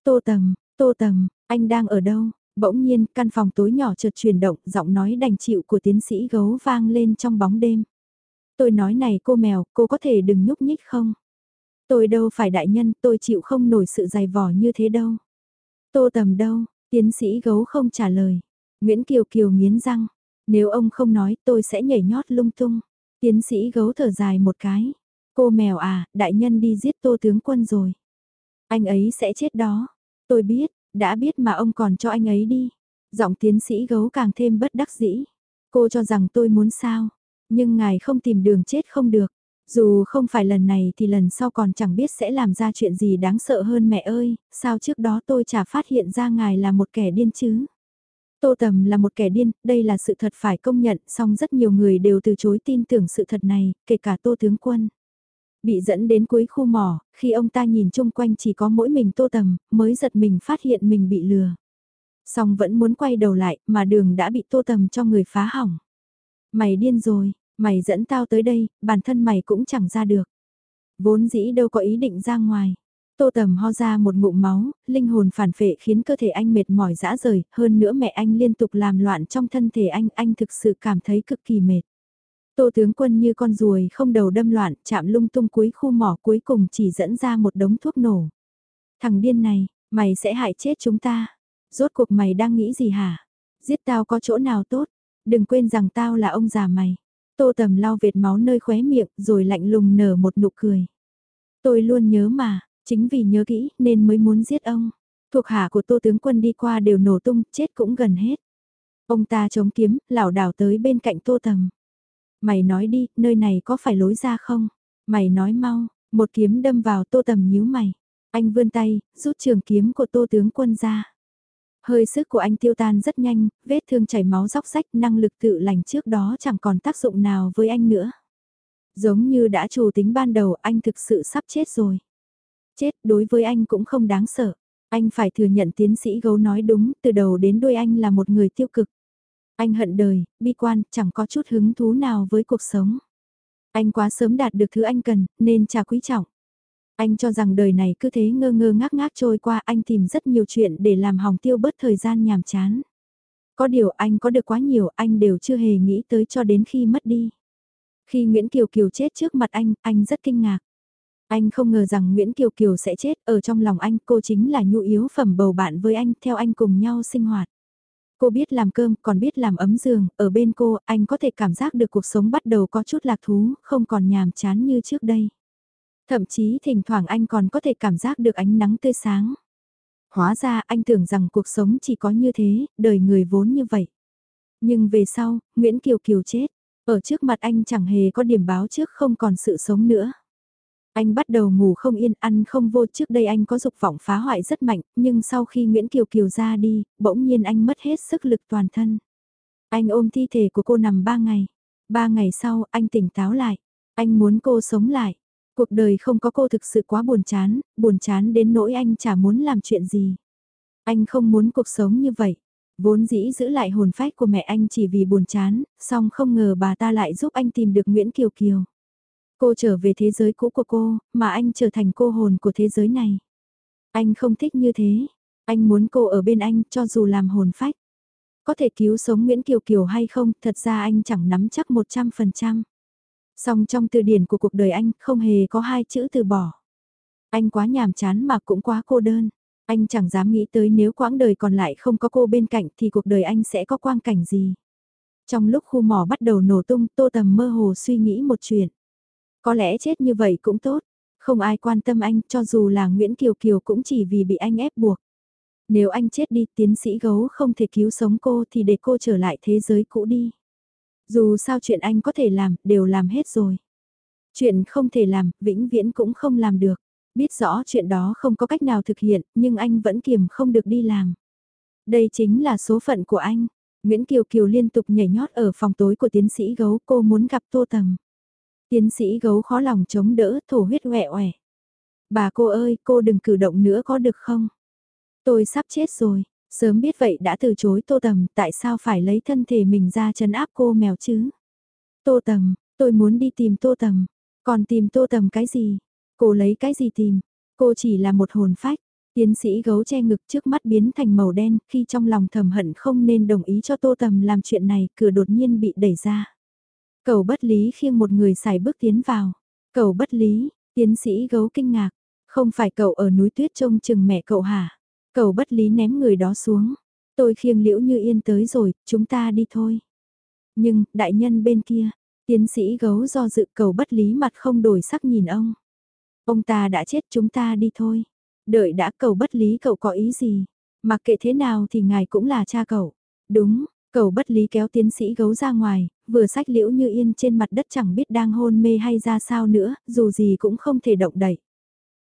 Tô Tầm, Tô Tầm, anh đang ở đâu? Bỗng nhiên, căn phòng tối nhỏ chợt chuyển động, giọng nói đành chịu của tiến sĩ gấu vang lên trong bóng đêm. Tôi nói này cô mèo, cô có thể đừng nhúc nhích không? Tôi đâu phải đại nhân, tôi chịu không nổi sự dày vò như thế đâu. Tô tầm đâu, tiến sĩ gấu không trả lời. Nguyễn Kiều Kiều nghiến răng, nếu ông không nói tôi sẽ nhảy nhót lung tung. Tiến sĩ gấu thở dài một cái. Cô mèo à, đại nhân đi giết tô tướng quân rồi. Anh ấy sẽ chết đó. Tôi biết, đã biết mà ông còn cho anh ấy đi. Giọng tiến sĩ gấu càng thêm bất đắc dĩ. Cô cho rằng tôi muốn sao, nhưng ngài không tìm đường chết không được. Dù không phải lần này thì lần sau còn chẳng biết sẽ làm ra chuyện gì đáng sợ hơn mẹ ơi, sao trước đó tôi chả phát hiện ra ngài là một kẻ điên chứ. Tô Tầm là một kẻ điên, đây là sự thật phải công nhận, song rất nhiều người đều từ chối tin tưởng sự thật này, kể cả Tô Tướng Quân. Bị dẫn đến cuối khu mỏ, khi ông ta nhìn chung quanh chỉ có mỗi mình Tô Tầm, mới giật mình phát hiện mình bị lừa. Song vẫn muốn quay đầu lại, mà đường đã bị Tô Tầm cho người phá hỏng. Mày điên rồi, Mày dẫn tao tới đây, bản thân mày cũng chẳng ra được. Vốn dĩ đâu có ý định ra ngoài. Tô Tầm ho ra một ngụm máu, linh hồn phản phệ khiến cơ thể anh mệt mỏi dã rời, hơn nữa mẹ anh liên tục làm loạn trong thân thể anh, anh thực sự cảm thấy cực kỳ mệt. Tô tướng quân như con ruồi không đầu đâm loạn, chạm lung tung cuối khu mỏ cuối cùng chỉ dẫn ra một đống thuốc nổ. Thằng điên này, mày sẽ hại chết chúng ta. Rốt cuộc mày đang nghĩ gì hả? Giết tao có chỗ nào tốt? Đừng quên rằng tao là ông già mày. Tô tầm lau vệt máu nơi khóe miệng rồi lạnh lùng nở một nụ cười. Tôi luôn nhớ mà, chính vì nhớ kỹ nên mới muốn giết ông. Thuộc hạ của tô tướng quân đi qua đều nổ tung, chết cũng gần hết. Ông ta chống kiếm, lảo đảo tới bên cạnh tô tầm. Mày nói đi, nơi này có phải lối ra không? Mày nói mau, một kiếm đâm vào tô tầm nhíu mày. Anh vươn tay, rút trường kiếm của tô tướng quân ra. Hơi sức của anh tiêu tan rất nhanh, vết thương chảy máu róc rách năng lực tự lành trước đó chẳng còn tác dụng nào với anh nữa. Giống như đã chủ tính ban đầu anh thực sự sắp chết rồi. Chết đối với anh cũng không đáng sợ. Anh phải thừa nhận tiến sĩ gấu nói đúng, từ đầu đến đuôi anh là một người tiêu cực. Anh hận đời, bi quan, chẳng có chút hứng thú nào với cuộc sống. Anh quá sớm đạt được thứ anh cần, nên trả quý trọng. Anh cho rằng đời này cứ thế ngơ ngơ ngác ngác trôi qua anh tìm rất nhiều chuyện để làm hỏng tiêu bớt thời gian nhàm chán. Có điều anh có được quá nhiều anh đều chưa hề nghĩ tới cho đến khi mất đi. Khi Nguyễn Kiều Kiều chết trước mặt anh, anh rất kinh ngạc. Anh không ngờ rằng Nguyễn Kiều Kiều sẽ chết, ở trong lòng anh cô chính là nhu yếu phẩm bầu bạn với anh, theo anh cùng nhau sinh hoạt. Cô biết làm cơm, còn biết làm ấm giường, ở bên cô, anh có thể cảm giác được cuộc sống bắt đầu có chút lạc thú, không còn nhàm chán như trước đây. Thậm chí thỉnh thoảng anh còn có thể cảm giác được ánh nắng tươi sáng. Hóa ra anh tưởng rằng cuộc sống chỉ có như thế, đời người vốn như vậy. Nhưng về sau, Nguyễn Kiều Kiều chết, ở trước mặt anh chẳng hề có điểm báo trước không còn sự sống nữa. Anh bắt đầu ngủ không yên, ăn không vô trước đây anh có dục vọng phá hoại rất mạnh, nhưng sau khi Nguyễn Kiều Kiều ra đi, bỗng nhiên anh mất hết sức lực toàn thân. Anh ôm thi thể của cô nằm ba ngày. Ba ngày sau, anh tỉnh táo lại. Anh muốn cô sống lại. Cuộc đời không có cô thực sự quá buồn chán, buồn chán đến nỗi anh chả muốn làm chuyện gì. Anh không muốn cuộc sống như vậy. Vốn dĩ giữ lại hồn phách của mẹ anh chỉ vì buồn chán, song không ngờ bà ta lại giúp anh tìm được Nguyễn Kiều Kiều. Cô trở về thế giới cũ của cô, mà anh trở thành cô hồn của thế giới này. Anh không thích như thế. Anh muốn cô ở bên anh cho dù làm hồn phách. Có thể cứu sống Nguyễn Kiều Kiều hay không, thật ra anh chẳng nắm chắc 100%. Song trong từ điển của cuộc đời anh không hề có hai chữ từ bỏ. Anh quá nhàm chán mà cũng quá cô đơn. Anh chẳng dám nghĩ tới nếu quãng đời còn lại không có cô bên cạnh thì cuộc đời anh sẽ có quang cảnh gì. Trong lúc khu mỏ bắt đầu nổ tung, Tô Tầm mơ hồ suy nghĩ một chuyện. Có lẽ chết như vậy cũng tốt. Không ai quan tâm anh cho dù là Nguyễn Kiều Kiều cũng chỉ vì bị anh ép buộc. Nếu anh chết đi tiến sĩ gấu không thể cứu sống cô thì để cô trở lại thế giới cũ đi. Dù sao chuyện anh có thể làm, đều làm hết rồi. Chuyện không thể làm, vĩnh viễn cũng không làm được. Biết rõ chuyện đó không có cách nào thực hiện, nhưng anh vẫn kiềm không được đi làm. Đây chính là số phận của anh. Nguyễn Kiều Kiều liên tục nhảy nhót ở phòng tối của tiến sĩ gấu cô muốn gặp Tô Tầm. Tiến sĩ gấu khó lòng chống đỡ, thổ huyết oẹ oẹ. Bà cô ơi, cô đừng cử động nữa có được không? Tôi sắp chết rồi, sớm biết vậy đã từ chối tô tầm, tại sao phải lấy thân thể mình ra chấn áp cô mèo chứ? Tô tầm, tôi muốn đi tìm tô tầm, còn tìm tô tầm cái gì? Cô lấy cái gì tìm? Cô chỉ là một hồn phách. Tiến sĩ gấu che ngực trước mắt biến thành màu đen khi trong lòng thầm hận không nên đồng ý cho tô tầm làm chuyện này cửa đột nhiên bị đẩy ra. Cầu bất lý khiêng một người xài bước tiến vào. Cầu bất lý, tiến sĩ gấu kinh ngạc. Không phải cậu ở núi tuyết trông chừng mẹ cậu hả? Cầu bất lý ném người đó xuống. Tôi khiêng liễu như yên tới rồi, chúng ta đi thôi. Nhưng, đại nhân bên kia, tiến sĩ gấu do dự cầu bất lý mặt không đổi sắc nhìn ông. Ông ta đã chết chúng ta đi thôi. Đợi đã cầu bất lý cậu có ý gì? Mặc kệ thế nào thì ngài cũng là cha cậu. Đúng, cầu bất lý kéo tiến sĩ gấu ra ngoài, vừa sách liễu như yên trên mặt đất chẳng biết đang hôn mê hay ra sao nữa, dù gì cũng không thể động đậy.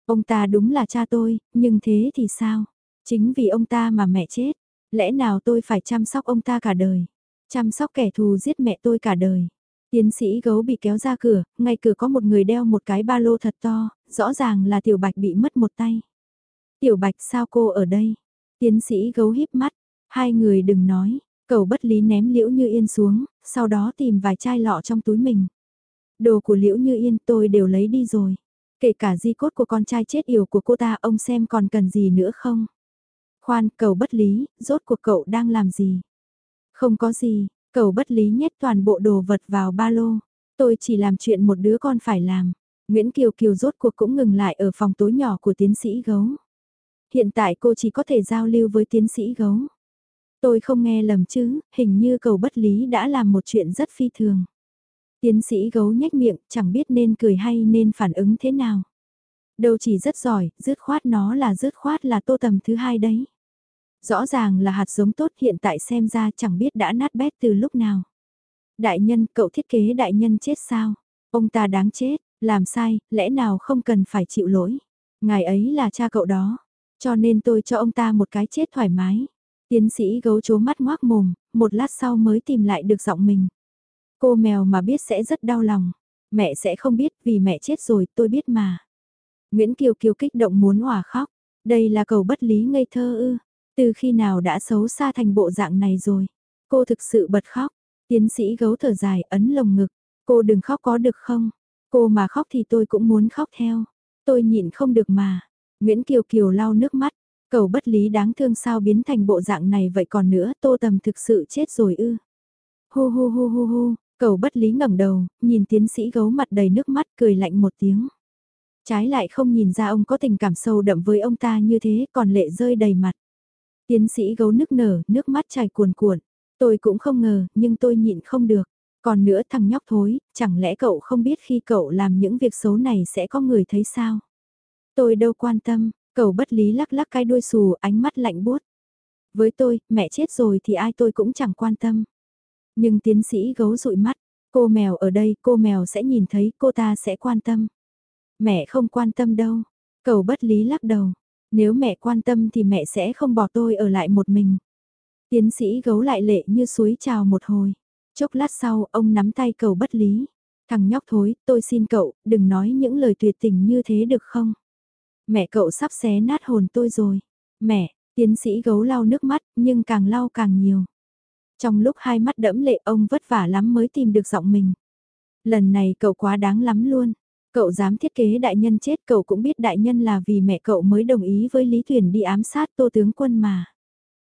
Ông ta đúng là cha tôi, nhưng thế thì sao? Chính vì ông ta mà mẹ chết, lẽ nào tôi phải chăm sóc ông ta cả đời? Chăm sóc kẻ thù giết mẹ tôi cả đời. Tiến sĩ gấu bị kéo ra cửa, ngay cửa có một người đeo một cái ba lô thật to, rõ ràng là tiểu bạch bị mất một tay. Tiểu bạch sao cô ở đây? Tiến sĩ gấu híp mắt, hai người đừng nói, cầu bất lý ném liễu như yên xuống, sau đó tìm vài chai lọ trong túi mình. Đồ của liễu như yên tôi đều lấy đi rồi. Kể cả di cốt của con trai chết yểu của cô ta ông xem còn cần gì nữa không? Khoan, cầu bất lý, rốt cuộc cậu đang làm gì? Không có gì, cầu bất lý nhét toàn bộ đồ vật vào ba lô. Tôi chỉ làm chuyện một đứa con phải làm. Nguyễn Kiều Kiều rốt cuộc cũng ngừng lại ở phòng tối nhỏ của tiến sĩ gấu. Hiện tại cô chỉ có thể giao lưu với tiến sĩ gấu. Tôi không nghe lầm chứ, hình như cầu bất lý đã làm một chuyện rất phi thường. Tiến sĩ gấu nhếch miệng, chẳng biết nên cười hay nên phản ứng thế nào. Đâu chỉ rất giỏi, dứt khoát nó là dứt khoát là tô tầm thứ hai đấy. Rõ ràng là hạt giống tốt hiện tại xem ra chẳng biết đã nát bét từ lúc nào. Đại nhân, cậu thiết kế đại nhân chết sao? Ông ta đáng chết, làm sai, lẽ nào không cần phải chịu lỗi? Ngài ấy là cha cậu đó, cho nên tôi cho ông ta một cái chết thoải mái. Tiến sĩ gấu chố mắt ngoác mồm, một lát sau mới tìm lại được giọng mình. Cô mèo mà biết sẽ rất đau lòng. Mẹ sẽ không biết vì mẹ chết rồi tôi biết mà. Nguyễn Kiều Kiều kích động muốn hòa khóc. Đây là cầu bất lý ngây thơ ư. Từ khi nào đã xấu xa thành bộ dạng này rồi. Cô thực sự bật khóc. Tiến sĩ gấu thở dài ấn lồng ngực. Cô đừng khóc có được không? Cô mà khóc thì tôi cũng muốn khóc theo. Tôi nhịn không được mà. Nguyễn Kiều Kiều lau nước mắt. Cầu bất lý đáng thương sao biến thành bộ dạng này vậy còn nữa tô tầm thực sự chết rồi ư. Hu hu hu hu hu, cầu bất lý ngẩng đầu, nhìn tiến sĩ gấu mặt đầy nước mắt cười lạnh một tiếng. Trái lại không nhìn ra ông có tình cảm sâu đậm với ông ta như thế còn lệ rơi đầy mặt. Tiến sĩ gấu nức nở, nước mắt chảy cuồn cuộn. Tôi cũng không ngờ, nhưng tôi nhịn không được. Còn nữa thằng nhóc thối, chẳng lẽ cậu không biết khi cậu làm những việc xấu này sẽ có người thấy sao? Tôi đâu quan tâm, cậu bất lý lắc lắc cái đuôi xù ánh mắt lạnh buốt. Với tôi, mẹ chết rồi thì ai tôi cũng chẳng quan tâm. Nhưng tiến sĩ gấu dụi mắt, cô mèo ở đây cô mèo sẽ nhìn thấy cô ta sẽ quan tâm. Mẹ không quan tâm đâu, cậu bất lý lắc đầu. Nếu mẹ quan tâm thì mẹ sẽ không bỏ tôi ở lại một mình. Tiến sĩ gấu lại lệ như suối trào một hồi. Chốc lát sau, ông nắm tay cầu bất lý. Thằng nhóc thối, tôi xin cậu, đừng nói những lời tuyệt tình như thế được không? Mẹ cậu sắp xé nát hồn tôi rồi. Mẹ, tiến sĩ gấu lau nước mắt, nhưng càng lau càng nhiều. Trong lúc hai mắt đẫm lệ ông vất vả lắm mới tìm được giọng mình. Lần này cậu quá đáng lắm luôn. Cậu dám thiết kế đại nhân chết cậu cũng biết đại nhân là vì mẹ cậu mới đồng ý với Lý Thuyền đi ám sát tô tướng quân mà.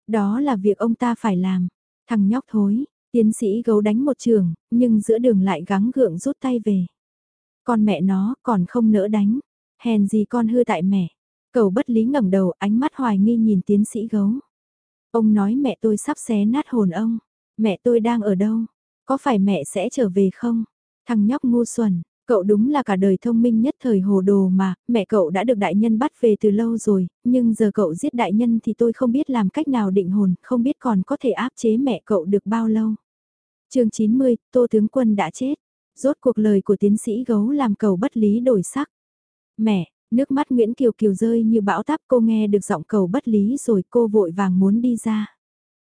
Đó là việc ông ta phải làm. Thằng nhóc thối, tiến sĩ gấu đánh một trường, nhưng giữa đường lại gắng gượng rút tay về. Con mẹ nó còn không nỡ đánh. Hèn gì con hư tại mẹ. cậu bất lý ngẩng đầu ánh mắt hoài nghi nhìn tiến sĩ gấu. Ông nói mẹ tôi sắp xé nát hồn ông. Mẹ tôi đang ở đâu? Có phải mẹ sẽ trở về không? Thằng nhóc ngu xuẩn, Cậu đúng là cả đời thông minh nhất thời hồ đồ mà, mẹ cậu đã được đại nhân bắt về từ lâu rồi, nhưng giờ cậu giết đại nhân thì tôi không biết làm cách nào định hồn, không biết còn có thể áp chế mẹ cậu được bao lâu. chương 90, Tô Tướng Quân đã chết. Rốt cuộc lời của tiến sĩ gấu làm cầu bất lý đổi sắc. Mẹ, nước mắt Nguyễn Kiều Kiều rơi như bão táp cô nghe được giọng cầu bất lý rồi cô vội vàng muốn đi ra.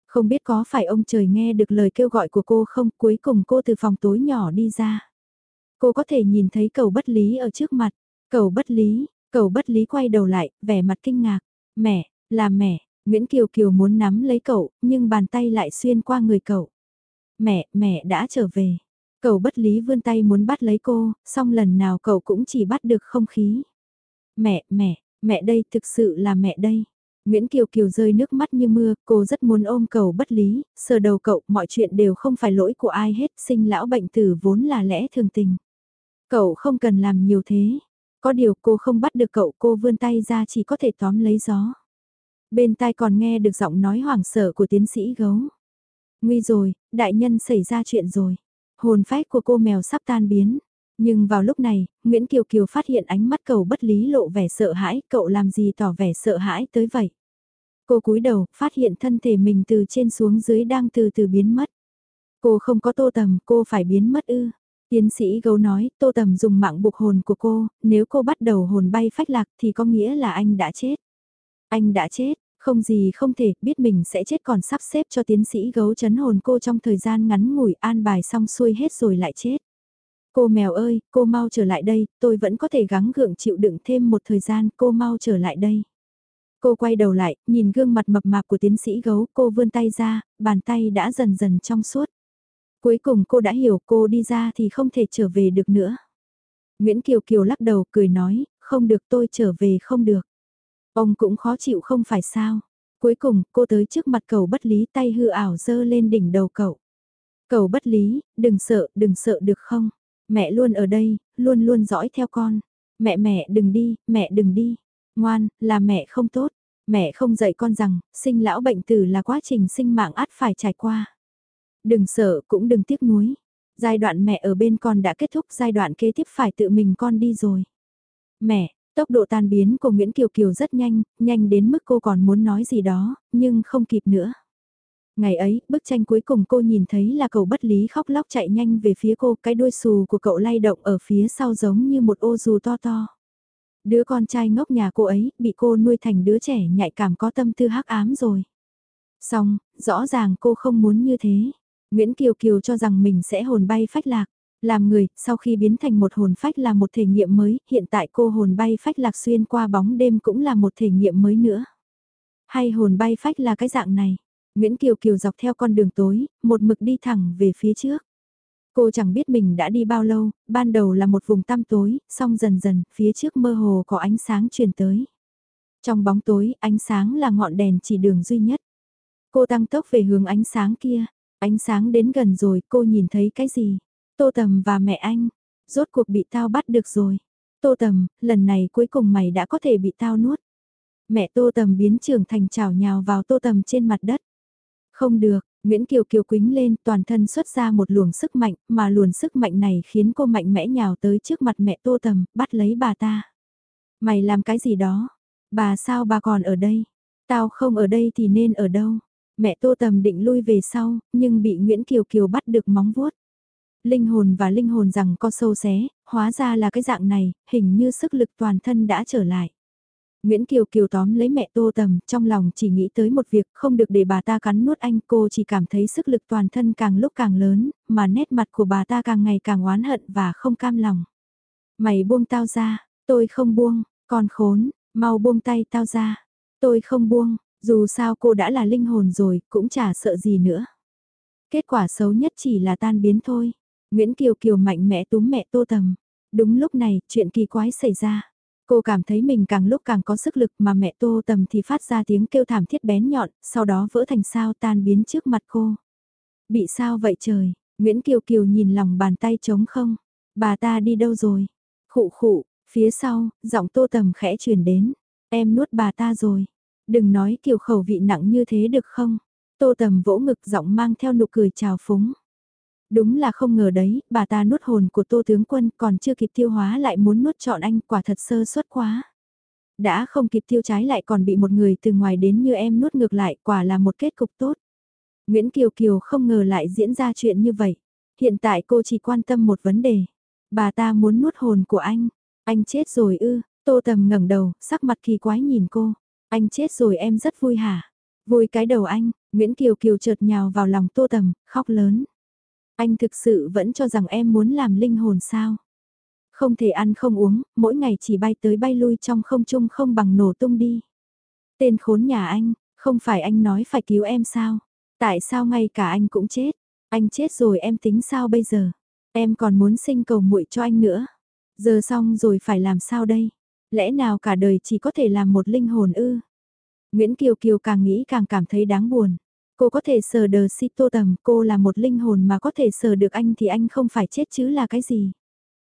Không biết có phải ông trời nghe được lời kêu gọi của cô không, cuối cùng cô từ phòng tối nhỏ đi ra. Cô có thể nhìn thấy cầu bất lý ở trước mặt. Cầu bất lý, cầu bất lý quay đầu lại, vẻ mặt kinh ngạc. Mẹ, là mẹ, Nguyễn Kiều Kiều muốn nắm lấy cậu, nhưng bàn tay lại xuyên qua người cậu. Mẹ, mẹ đã trở về. Cậu bất lý vươn tay muốn bắt lấy cô, song lần nào cậu cũng chỉ bắt được không khí. Mẹ, mẹ, mẹ đây thực sự là mẹ đây. Nguyễn Kiều Kiều rơi nước mắt như mưa, cô rất muốn ôm cầu bất lý, sờ đầu cậu, mọi chuyện đều không phải lỗi của ai hết, sinh lão bệnh tử vốn là lẽ thường tình. Cậu không cần làm nhiều thế. Có điều cô không bắt được cậu cô vươn tay ra chỉ có thể tóm lấy gió. Bên tai còn nghe được giọng nói hoảng sợ của tiến sĩ gấu. Nguy rồi, đại nhân xảy ra chuyện rồi. Hồn phách của cô mèo sắp tan biến. Nhưng vào lúc này, Nguyễn Kiều Kiều phát hiện ánh mắt cậu bất lý lộ vẻ sợ hãi, cậu làm gì tỏ vẻ sợ hãi tới vậy. Cô cúi đầu, phát hiện thân thể mình từ trên xuống dưới đang từ từ biến mất. Cô không có tô tầm, cô phải biến mất ư. Tiến sĩ gấu nói, tô tầm dùng mạng buộc hồn của cô, nếu cô bắt đầu hồn bay phách lạc thì có nghĩa là anh đã chết. Anh đã chết, không gì không thể, biết mình sẽ chết còn sắp xếp cho tiến sĩ gấu chấn hồn cô trong thời gian ngắn ngủi an bài xong xuôi hết rồi lại chết. Cô mèo ơi, cô mau trở lại đây, tôi vẫn có thể gắng gượng chịu đựng thêm một thời gian, cô mau trở lại đây. Cô quay đầu lại, nhìn gương mặt mập mạp của tiến sĩ gấu, cô vươn tay ra, bàn tay đã dần dần trong suốt. Cuối cùng cô đã hiểu cô đi ra thì không thể trở về được nữa. Nguyễn Kiều Kiều lắc đầu cười nói, không được tôi trở về không được. Ông cũng khó chịu không phải sao. Cuối cùng cô tới trước mặt cầu bất lý tay hư ảo dơ lên đỉnh đầu cậu. Cầu bất lý, đừng sợ, đừng sợ được không? Mẹ luôn ở đây, luôn luôn dõi theo con. Mẹ mẹ đừng đi, mẹ đừng đi. Ngoan, là mẹ không tốt. Mẹ không dạy con rằng, sinh lão bệnh tử là quá trình sinh mạng át phải trải qua. Đừng sợ cũng đừng tiếc nuối. Giai đoạn mẹ ở bên con đã kết thúc giai đoạn kế tiếp phải tự mình con đi rồi. Mẹ, Tốc độ tan biến của Nguyễn Kiều Kiều rất nhanh, nhanh đến mức cô còn muốn nói gì đó, nhưng không kịp nữa. Ngày ấy, bức tranh cuối cùng cô nhìn thấy là cậu bất lý khóc lóc chạy nhanh về phía cô, cái đuôi xù của cậu lay động ở phía sau giống như một ô dù to to. Đứa con trai ngốc nhà cô ấy, bị cô nuôi thành đứa trẻ nhạy cảm có tâm tư hắc ám rồi. Xong, rõ ràng cô không muốn như thế. Nguyễn Kiều Kiều cho rằng mình sẽ hồn bay phách lạc. Làm người, sau khi biến thành một hồn phách là một thể nghiệm mới, hiện tại cô hồn bay phách lạc xuyên qua bóng đêm cũng là một thể nghiệm mới nữa. Hay hồn bay phách là cái dạng này. Nguyễn Kiều Kiều dọc theo con đường tối, một mực đi thẳng về phía trước. Cô chẳng biết mình đã đi bao lâu, ban đầu là một vùng tăm tối, xong dần dần, phía trước mơ hồ có ánh sáng truyền tới. Trong bóng tối, ánh sáng là ngọn đèn chỉ đường duy nhất. Cô tăng tốc về hướng ánh sáng kia, ánh sáng đến gần rồi, cô nhìn thấy cái gì? Tô Tầm và mẹ anh, rốt cuộc bị tao bắt được rồi. Tô Tầm, lần này cuối cùng mày đã có thể bị tao nuốt. Mẹ Tô Tầm biến trưởng thành chảo nhào vào Tô Tầm trên mặt đất. Không được, Nguyễn Kiều Kiều quính lên toàn thân xuất ra một luồng sức mạnh, mà luồng sức mạnh này khiến cô mạnh mẽ nhào tới trước mặt mẹ Tô Tầm, bắt lấy bà ta. Mày làm cái gì đó? Bà sao bà còn ở đây? Tao không ở đây thì nên ở đâu? Mẹ Tô Tầm định lui về sau, nhưng bị Nguyễn Kiều Kiều bắt được móng vuốt. Linh hồn và linh hồn rằng có sâu xé, hóa ra là cái dạng này, hình như sức lực toàn thân đã trở lại. Nguyễn Kiều Kiều tóm lấy mẹ Tô Tầm, trong lòng chỉ nghĩ tới một việc, không được để bà ta cắn nuốt anh, cô chỉ cảm thấy sức lực toàn thân càng lúc càng lớn, mà nét mặt của bà ta càng ngày càng oán hận và không cam lòng. Mày buông tao ra, tôi không buông, con khốn, mau buông tay tao ra, tôi không buông, dù sao cô đã là linh hồn rồi, cũng chả sợ gì nữa. Kết quả xấu nhất chỉ là tan biến thôi. Nguyễn Kiều Kiều mạnh mẽ túm mẹ Tô Tầm. Đúng lúc này, chuyện kỳ quái xảy ra. Cô cảm thấy mình càng lúc càng có sức lực mà mẹ Tô Tầm thì phát ra tiếng kêu thảm thiết bén nhọn, sau đó vỡ thành sao tan biến trước mặt cô. Bị sao vậy trời? Nguyễn Kiều Kiều nhìn lòng bàn tay trống không? Bà ta đi đâu rồi? Khụ khụ, phía sau, giọng Tô Tầm khẽ truyền đến. Em nuốt bà ta rồi. Đừng nói kiểu khẩu vị nặng như thế được không? Tô Tầm vỗ ngực giọng mang theo nụ cười chào phúng. Đúng là không ngờ đấy, bà ta nuốt hồn của Tô Tướng Quân còn chưa kịp tiêu hóa lại muốn nuốt trọn anh quả thật sơ suất quá. Đã không kịp tiêu trái lại còn bị một người từ ngoài đến như em nuốt ngược lại quả là một kết cục tốt. Nguyễn Kiều Kiều không ngờ lại diễn ra chuyện như vậy. Hiện tại cô chỉ quan tâm một vấn đề. Bà ta muốn nuốt hồn của anh. Anh chết rồi ư, Tô Tầm ngẩng đầu, sắc mặt kỳ quái nhìn cô. Anh chết rồi em rất vui hả? Vui cái đầu anh, Nguyễn Kiều Kiều chợt nhào vào lòng Tô Tầm, khóc lớn. Anh thực sự vẫn cho rằng em muốn làm linh hồn sao? Không thể ăn không uống, mỗi ngày chỉ bay tới bay lui trong không trung không bằng nổ tung đi. Tên khốn nhà anh, không phải anh nói phải cứu em sao? Tại sao ngay cả anh cũng chết? Anh chết rồi em tính sao bây giờ? Em còn muốn sinh cầu muội cho anh nữa. Giờ xong rồi phải làm sao đây? Lẽ nào cả đời chỉ có thể làm một linh hồn ư? Nguyễn Kiều Kiều càng nghĩ càng cảm thấy đáng buồn. Cô có thể sờ đờ si tô tầm, cô là một linh hồn mà có thể sờ được anh thì anh không phải chết chứ là cái gì.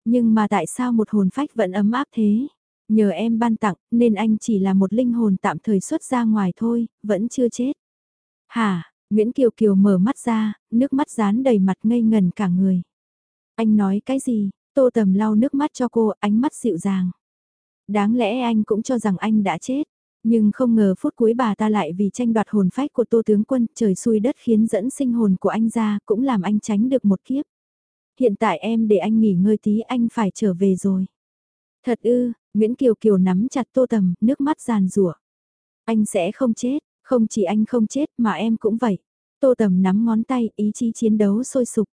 Nhưng mà tại sao một hồn phách vẫn ấm áp thế? Nhờ em ban tặng, nên anh chỉ là một linh hồn tạm thời xuất ra ngoài thôi, vẫn chưa chết. Hả, Nguyễn Kiều Kiều mở mắt ra, nước mắt dán đầy mặt ngây ngần cả người. Anh nói cái gì? Tô tầm lau nước mắt cho cô, ánh mắt dịu dàng. Đáng lẽ anh cũng cho rằng anh đã chết. Nhưng không ngờ phút cuối bà ta lại vì tranh đoạt hồn phách của tô tướng quân trời xui đất khiến dẫn sinh hồn của anh ra cũng làm anh tránh được một kiếp. Hiện tại em để anh nghỉ ngơi tí anh phải trở về rồi. Thật ư, Nguyễn Kiều Kiều nắm chặt tô tầm, nước mắt giàn rủa Anh sẽ không chết, không chỉ anh không chết mà em cũng vậy. Tô tầm nắm ngón tay, ý chí chiến đấu sôi sục.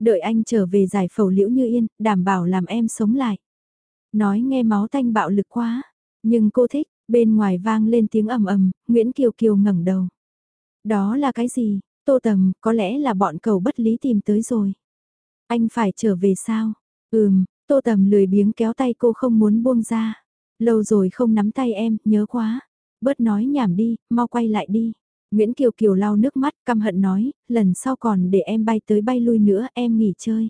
Đợi anh trở về giải phẫu liễu như yên, đảm bảo làm em sống lại. Nói nghe máu tanh bạo lực quá, nhưng cô thích, Bên ngoài vang lên tiếng ầm ầm, Nguyễn Kiều Kiều ngẩng đầu. Đó là cái gì? Tô Tầm, có lẽ là bọn cầu bất lý tìm tới rồi. Anh phải trở về sao? Ừm, Tô Tầm lười biếng kéo tay cô không muốn buông ra. Lâu rồi không nắm tay em, nhớ quá. Bớt nói nhảm đi, mau quay lại đi. Nguyễn Kiều Kiều lau nước mắt căm hận nói, lần sau còn để em bay tới bay lui nữa em nghỉ chơi.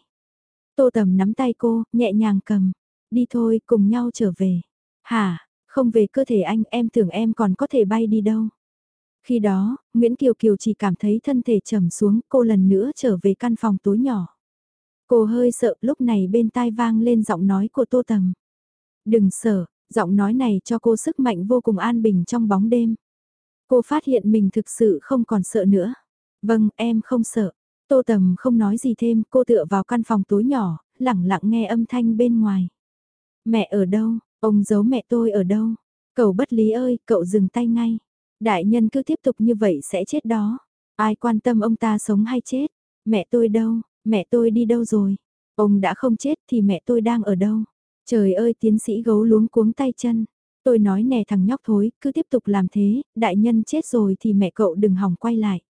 Tô Tầm nắm tay cô, nhẹ nhàng cầm. Đi thôi, cùng nhau trở về. Hả, không về cơ thể anh em tưởng em còn có thể bay đi đâu. Khi đó, Nguyễn Kiều Kiều chỉ cảm thấy thân thể trầm xuống cô lần nữa trở về căn phòng tối nhỏ. Cô hơi sợ lúc này bên tai vang lên giọng nói của Tô Tầm. Đừng sợ, Giọng nói này cho cô sức mạnh vô cùng an bình trong bóng đêm. Cô phát hiện mình thực sự không còn sợ nữa. Vâng, em không sợ. Tô Tầm không nói gì thêm, cô tựa vào căn phòng tối nhỏ, lặng lặng nghe âm thanh bên ngoài. Mẹ ở đâu? Ông giấu mẹ tôi ở đâu? Cậu bất lý ơi, cậu dừng tay ngay. Đại nhân cứ tiếp tục như vậy sẽ chết đó. Ai quan tâm ông ta sống hay chết? Mẹ tôi đâu? Mẹ tôi đi đâu rồi? Ông đã không chết thì mẹ tôi đang ở đâu? Trời ơi tiến sĩ gấu luống cuống tay chân. Tôi nói nè thằng nhóc thối, cứ tiếp tục làm thế, đại nhân chết rồi thì mẹ cậu đừng hỏng quay lại.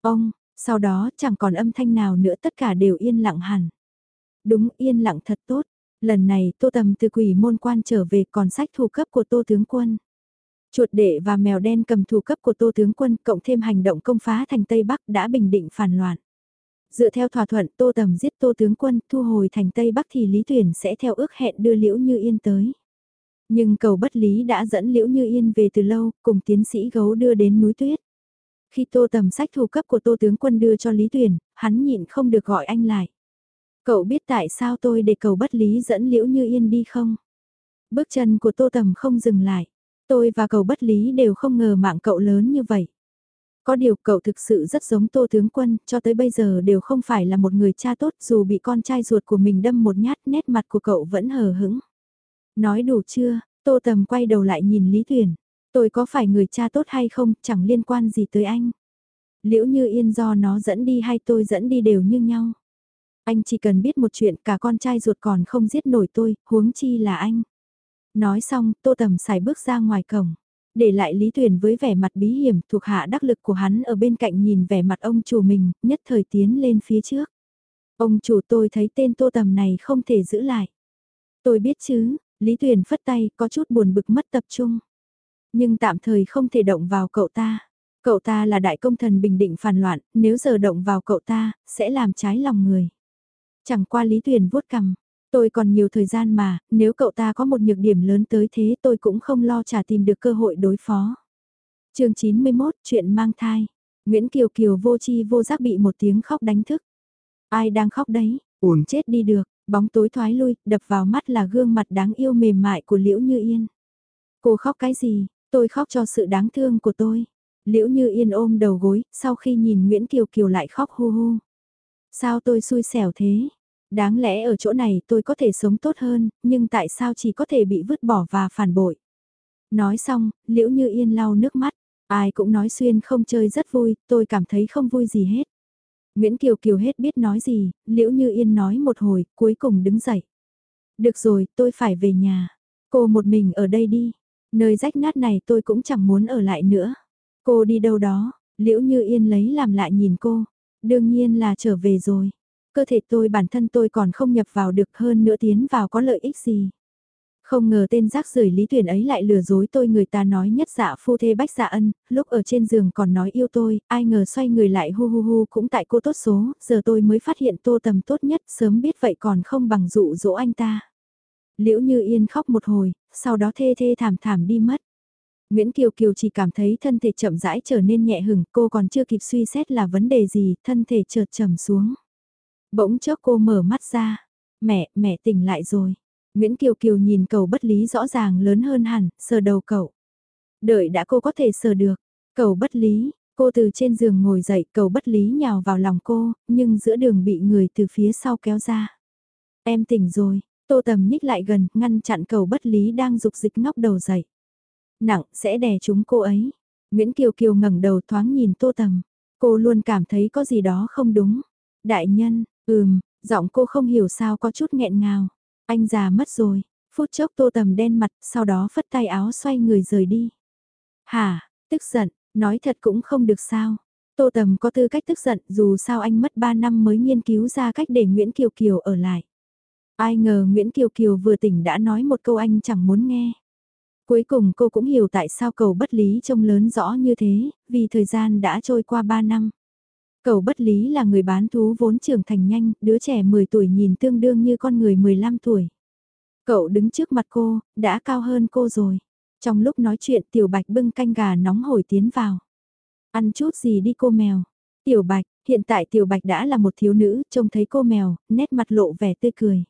Ông, sau đó chẳng còn âm thanh nào nữa tất cả đều yên lặng hẳn. Đúng yên lặng thật tốt. Lần này Tô Tầm từ quỷ môn quan trở về còn sách thủ cấp của Tô Tướng Quân. Chuột đệ và mèo đen cầm thủ cấp của Tô Tướng Quân cộng thêm hành động công phá thành Tây Bắc đã bình định phản loạn. Dựa theo thỏa thuận Tô Tầm giết Tô Tướng Quân thu hồi thành Tây Bắc thì Lý Tuyển sẽ theo ước hẹn đưa Liễu Như Yên tới. Nhưng cầu bất lý đã dẫn Liễu Như Yên về từ lâu, cùng tiến sĩ gấu đưa đến núi tuyết. Khi Tô Tầm sách thủ cấp của Tô Tướng Quân đưa cho Lý Tuyển, hắn nhịn không được gọi anh lại. Cậu biết tại sao tôi để cầu bất lý dẫn Liễu Như Yên đi không? Bước chân của Tô Tầm không dừng lại. Tôi và cầu bất lý đều không ngờ mạng cậu lớn như vậy. Có điều cậu thực sự rất giống Tô Tướng Quân, cho tới bây giờ đều không phải là một người cha tốt dù bị con trai ruột của mình đâm một nhát nét mặt của cậu vẫn hờ hững. Nói đủ chưa, Tô Tầm quay đầu lại nhìn Lý thuyền, Tôi có phải người cha tốt hay không, chẳng liên quan gì tới anh. Liễu như yên do nó dẫn đi hay tôi dẫn đi đều như nhau. Anh chỉ cần biết một chuyện cả con trai ruột còn không giết nổi tôi, huống chi là anh. Nói xong, Tô Tầm xài bước ra ngoài cổng. Để lại Lý Tuyền với vẻ mặt bí hiểm thuộc hạ đắc lực của hắn ở bên cạnh nhìn vẻ mặt ông chủ mình, nhất thời tiến lên phía trước. Ông chủ tôi thấy tên Tô Tầm này không thể giữ lại. Tôi biết chứ, Lý Tuyền phất tay có chút buồn bực mất tập trung. Nhưng tạm thời không thể động vào cậu ta. Cậu ta là đại công thần bình định phản loạn, nếu giờ động vào cậu ta, sẽ làm trái lòng người. Chẳng qua Lý Tuyền vuốt cằm, tôi còn nhiều thời gian mà, nếu cậu ta có một nhược điểm lớn tới thế tôi cũng không lo trả tìm được cơ hội đối phó. chương 91, chuyện mang thai. Nguyễn Kiều Kiều vô chi vô giác bị một tiếng khóc đánh thức. Ai đang khóc đấy, ổn chết đi được, bóng tối thoái lui, đập vào mắt là gương mặt đáng yêu mềm mại của Liễu Như Yên. Cô khóc cái gì, tôi khóc cho sự đáng thương của tôi. Liễu Như Yên ôm đầu gối, sau khi nhìn Nguyễn Kiều Kiều lại khóc hu hu. Sao tôi xui xẻo thế? Đáng lẽ ở chỗ này tôi có thể sống tốt hơn, nhưng tại sao chỉ có thể bị vứt bỏ và phản bội? Nói xong, liễu như yên lau nước mắt, ai cũng nói xuyên không chơi rất vui, tôi cảm thấy không vui gì hết. Nguyễn Kiều Kiều hết biết nói gì, liễu như yên nói một hồi, cuối cùng đứng dậy. Được rồi, tôi phải về nhà. Cô một mình ở đây đi. Nơi rách nát này tôi cũng chẳng muốn ở lại nữa. Cô đi đâu đó, liễu như yên lấy làm lại nhìn cô. Đương nhiên là trở về rồi. Cơ thể tôi bản thân tôi còn không nhập vào được hơn nữa tiến vào có lợi ích gì. Không ngờ tên rác rưởi lý tuyển ấy lại lừa dối tôi người ta nói nhất dạ phu thê bách dạ ân, lúc ở trên giường còn nói yêu tôi, ai ngờ xoay người lại hu hu hu cũng tại cô tốt số, giờ tôi mới phát hiện tô tầm tốt nhất, sớm biết vậy còn không bằng dụ dỗ anh ta. Liễu như yên khóc một hồi, sau đó thê thê thảm thảm đi mất. Nguyễn Kiều Kiều chỉ cảm thấy thân thể chậm rãi trở nên nhẹ hừng, cô còn chưa kịp suy xét là vấn đề gì, thân thể chợt trầm xuống. Bỗng chốc cô mở mắt ra, mẹ, mẹ tỉnh lại rồi. Nguyễn Kiều Kiều nhìn cầu bất lý rõ ràng lớn hơn hẳn, sờ đầu cậu. Đợi đã cô có thể sờ được, cầu bất lý, cô từ trên giường ngồi dậy cầu bất lý nhào vào lòng cô, nhưng giữa đường bị người từ phía sau kéo ra. Em tỉnh rồi, tô tầm nhích lại gần, ngăn chặn cầu bất lý đang dục dịch ngóc đầu dậy. Nặng, sẽ đè chúng cô ấy. Nguyễn Kiều Kiều ngẩng đầu thoáng nhìn tô tầm. Cô luôn cảm thấy có gì đó không đúng. Đại nhân, ừm, giọng cô không hiểu sao có chút nghẹn ngào. Anh già mất rồi. Phút chốc tô tầm đen mặt, sau đó phất tay áo xoay người rời đi. Hả, tức giận, nói thật cũng không được sao. Tô Tầm có tư cách tức giận dù sao anh mất 3 năm mới nghiên cứu ra cách để Nguyễn Kiều Kiều ở lại. Ai ngờ Nguyễn Kiều Kiều vừa tỉnh đã nói một câu anh chẳng muốn nghe. Cuối cùng cô cũng hiểu tại sao cầu bất lý trông lớn rõ như thế, vì thời gian đã trôi qua 3 năm. Cầu bất lý là người bán thú vốn trưởng thành nhanh, đứa trẻ 10 tuổi nhìn tương đương như con người 15 tuổi. Cậu đứng trước mặt cô, đã cao hơn cô rồi. Trong lúc nói chuyện tiểu bạch bưng canh gà nóng hổi tiến vào. Ăn chút gì đi cô mèo. Tiểu bạch, hiện tại tiểu bạch đã là một thiếu nữ, trông thấy cô mèo, nét mặt lộ vẻ tươi cười.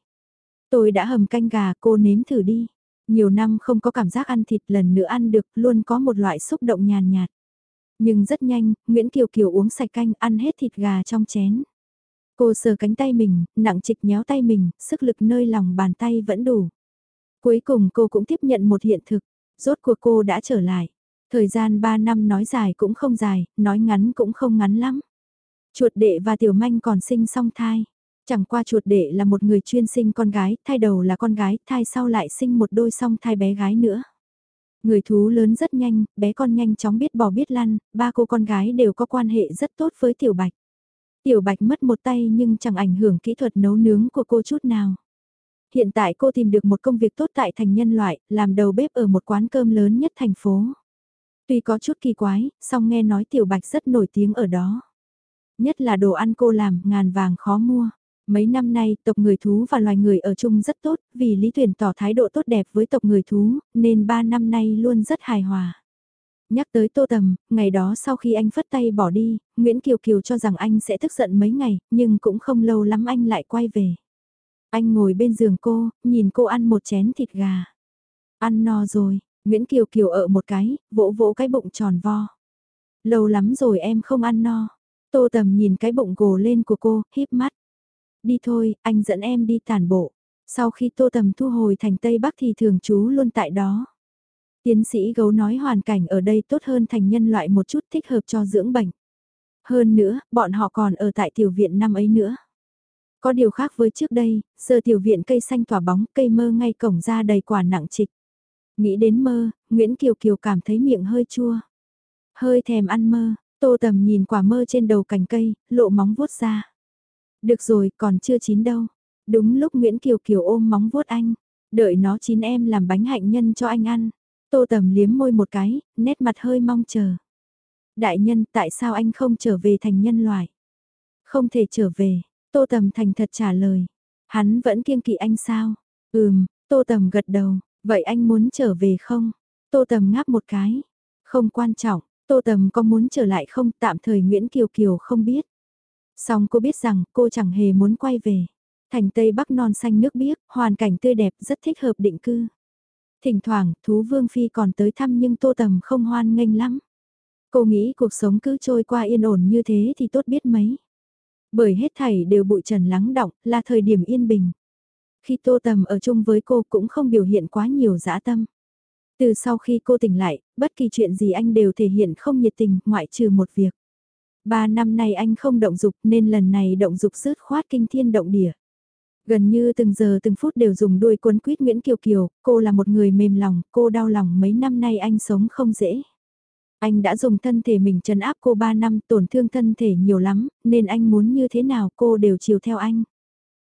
Tôi đã hầm canh gà, cô nếm thử đi. Nhiều năm không có cảm giác ăn thịt lần nữa ăn được luôn có một loại xúc động nhàn nhạt. Nhưng rất nhanh, Nguyễn Kiều Kiều uống sạch canh ăn hết thịt gà trong chén. Cô sờ cánh tay mình, nặng trịch nhéo tay mình, sức lực nơi lòng bàn tay vẫn đủ. Cuối cùng cô cũng tiếp nhận một hiện thực, rốt cuộc cô đã trở lại. Thời gian 3 năm nói dài cũng không dài, nói ngắn cũng không ngắn lắm. Chuột đệ và tiểu manh còn sinh song thai. Chẳng qua chuột đệ là một người chuyên sinh con gái, thai đầu là con gái, thai sau lại sinh một đôi song thai bé gái nữa. Người thú lớn rất nhanh, bé con nhanh chóng biết bò biết lăn, ba cô con gái đều có quan hệ rất tốt với tiểu bạch. Tiểu bạch mất một tay nhưng chẳng ảnh hưởng kỹ thuật nấu nướng của cô chút nào. Hiện tại cô tìm được một công việc tốt tại thành nhân loại, làm đầu bếp ở một quán cơm lớn nhất thành phố. Tuy có chút kỳ quái, song nghe nói tiểu bạch rất nổi tiếng ở đó. Nhất là đồ ăn cô làm, ngàn vàng khó mua. Mấy năm nay, tộc người thú và loài người ở chung rất tốt, vì Lý Tuyển tỏ thái độ tốt đẹp với tộc người thú, nên ba năm nay luôn rất hài hòa. Nhắc tới Tô Tầm, ngày đó sau khi anh phất tay bỏ đi, Nguyễn Kiều Kiều cho rằng anh sẽ tức giận mấy ngày, nhưng cũng không lâu lắm anh lại quay về. Anh ngồi bên giường cô, nhìn cô ăn một chén thịt gà. Ăn no rồi, Nguyễn Kiều Kiều ở một cái, vỗ vỗ cái bụng tròn vo. Lâu lắm rồi em không ăn no. Tô Tầm nhìn cái bụng gồ lên của cô, híp mắt. Đi thôi, anh dẫn em đi tản bộ. Sau khi Tô Tầm thu hồi thành Tây Bắc thì thường trú luôn tại đó. Tiến sĩ gấu nói hoàn cảnh ở đây tốt hơn thành nhân loại một chút thích hợp cho dưỡng bệnh. Hơn nữa, bọn họ còn ở tại tiểu viện năm ấy nữa. Có điều khác với trước đây, giờ tiểu viện cây xanh tỏa bóng, cây mơ ngay cổng ra đầy quả nặng trịch. Nghĩ đến mơ, Nguyễn Kiều Kiều cảm thấy miệng hơi chua. Hơi thèm ăn mơ, tô tầm nhìn quả mơ trên đầu cành cây, lộ móng vuốt ra. Được rồi, còn chưa chín đâu. Đúng lúc Nguyễn Kiều Kiều ôm móng vuốt anh. Đợi nó chín em làm bánh hạnh nhân cho anh ăn. Tô tầm liếm môi một cái, nét mặt hơi mong chờ. Đại nhân, tại sao anh không trở về thành nhân loại? Không thể trở về, Tô tầm thành thật trả lời. Hắn vẫn kiêng kỵ anh sao? Ừm, Tô tầm gật đầu, vậy anh muốn trở về không? Tô tầm ngáp một cái. Không quan trọng, Tô tầm có muốn trở lại không tạm thời Nguyễn Kiều Kiều không biết. Song cô biết rằng cô chẳng hề muốn quay về. Thành Tây Bắc non xanh nước biếc, hoàn cảnh tươi đẹp rất thích hợp định cư. Thỉnh thoảng, thú vương phi còn tới thăm nhưng tô tầm không hoan nghênh lắm. Cô nghĩ cuộc sống cứ trôi qua yên ổn như thế thì tốt biết mấy. Bởi hết thảy đều bụi trần lắng động, là thời điểm yên bình. Khi tô tầm ở chung với cô cũng không biểu hiện quá nhiều dã tâm. Từ sau khi cô tỉnh lại, bất kỳ chuyện gì anh đều thể hiện không nhiệt tình, ngoại trừ một việc. Ba năm nay anh không động dục nên lần này động dục sứt khoát kinh thiên động địa. Gần như từng giờ từng phút đều dùng đuôi cuốn quýt Nguyễn Kiều Kiều, cô là một người mềm lòng, cô đau lòng mấy năm nay anh sống không dễ. Anh đã dùng thân thể mình trấn áp cô 3 năm tổn thương thân thể nhiều lắm, nên anh muốn như thế nào cô đều chiều theo anh.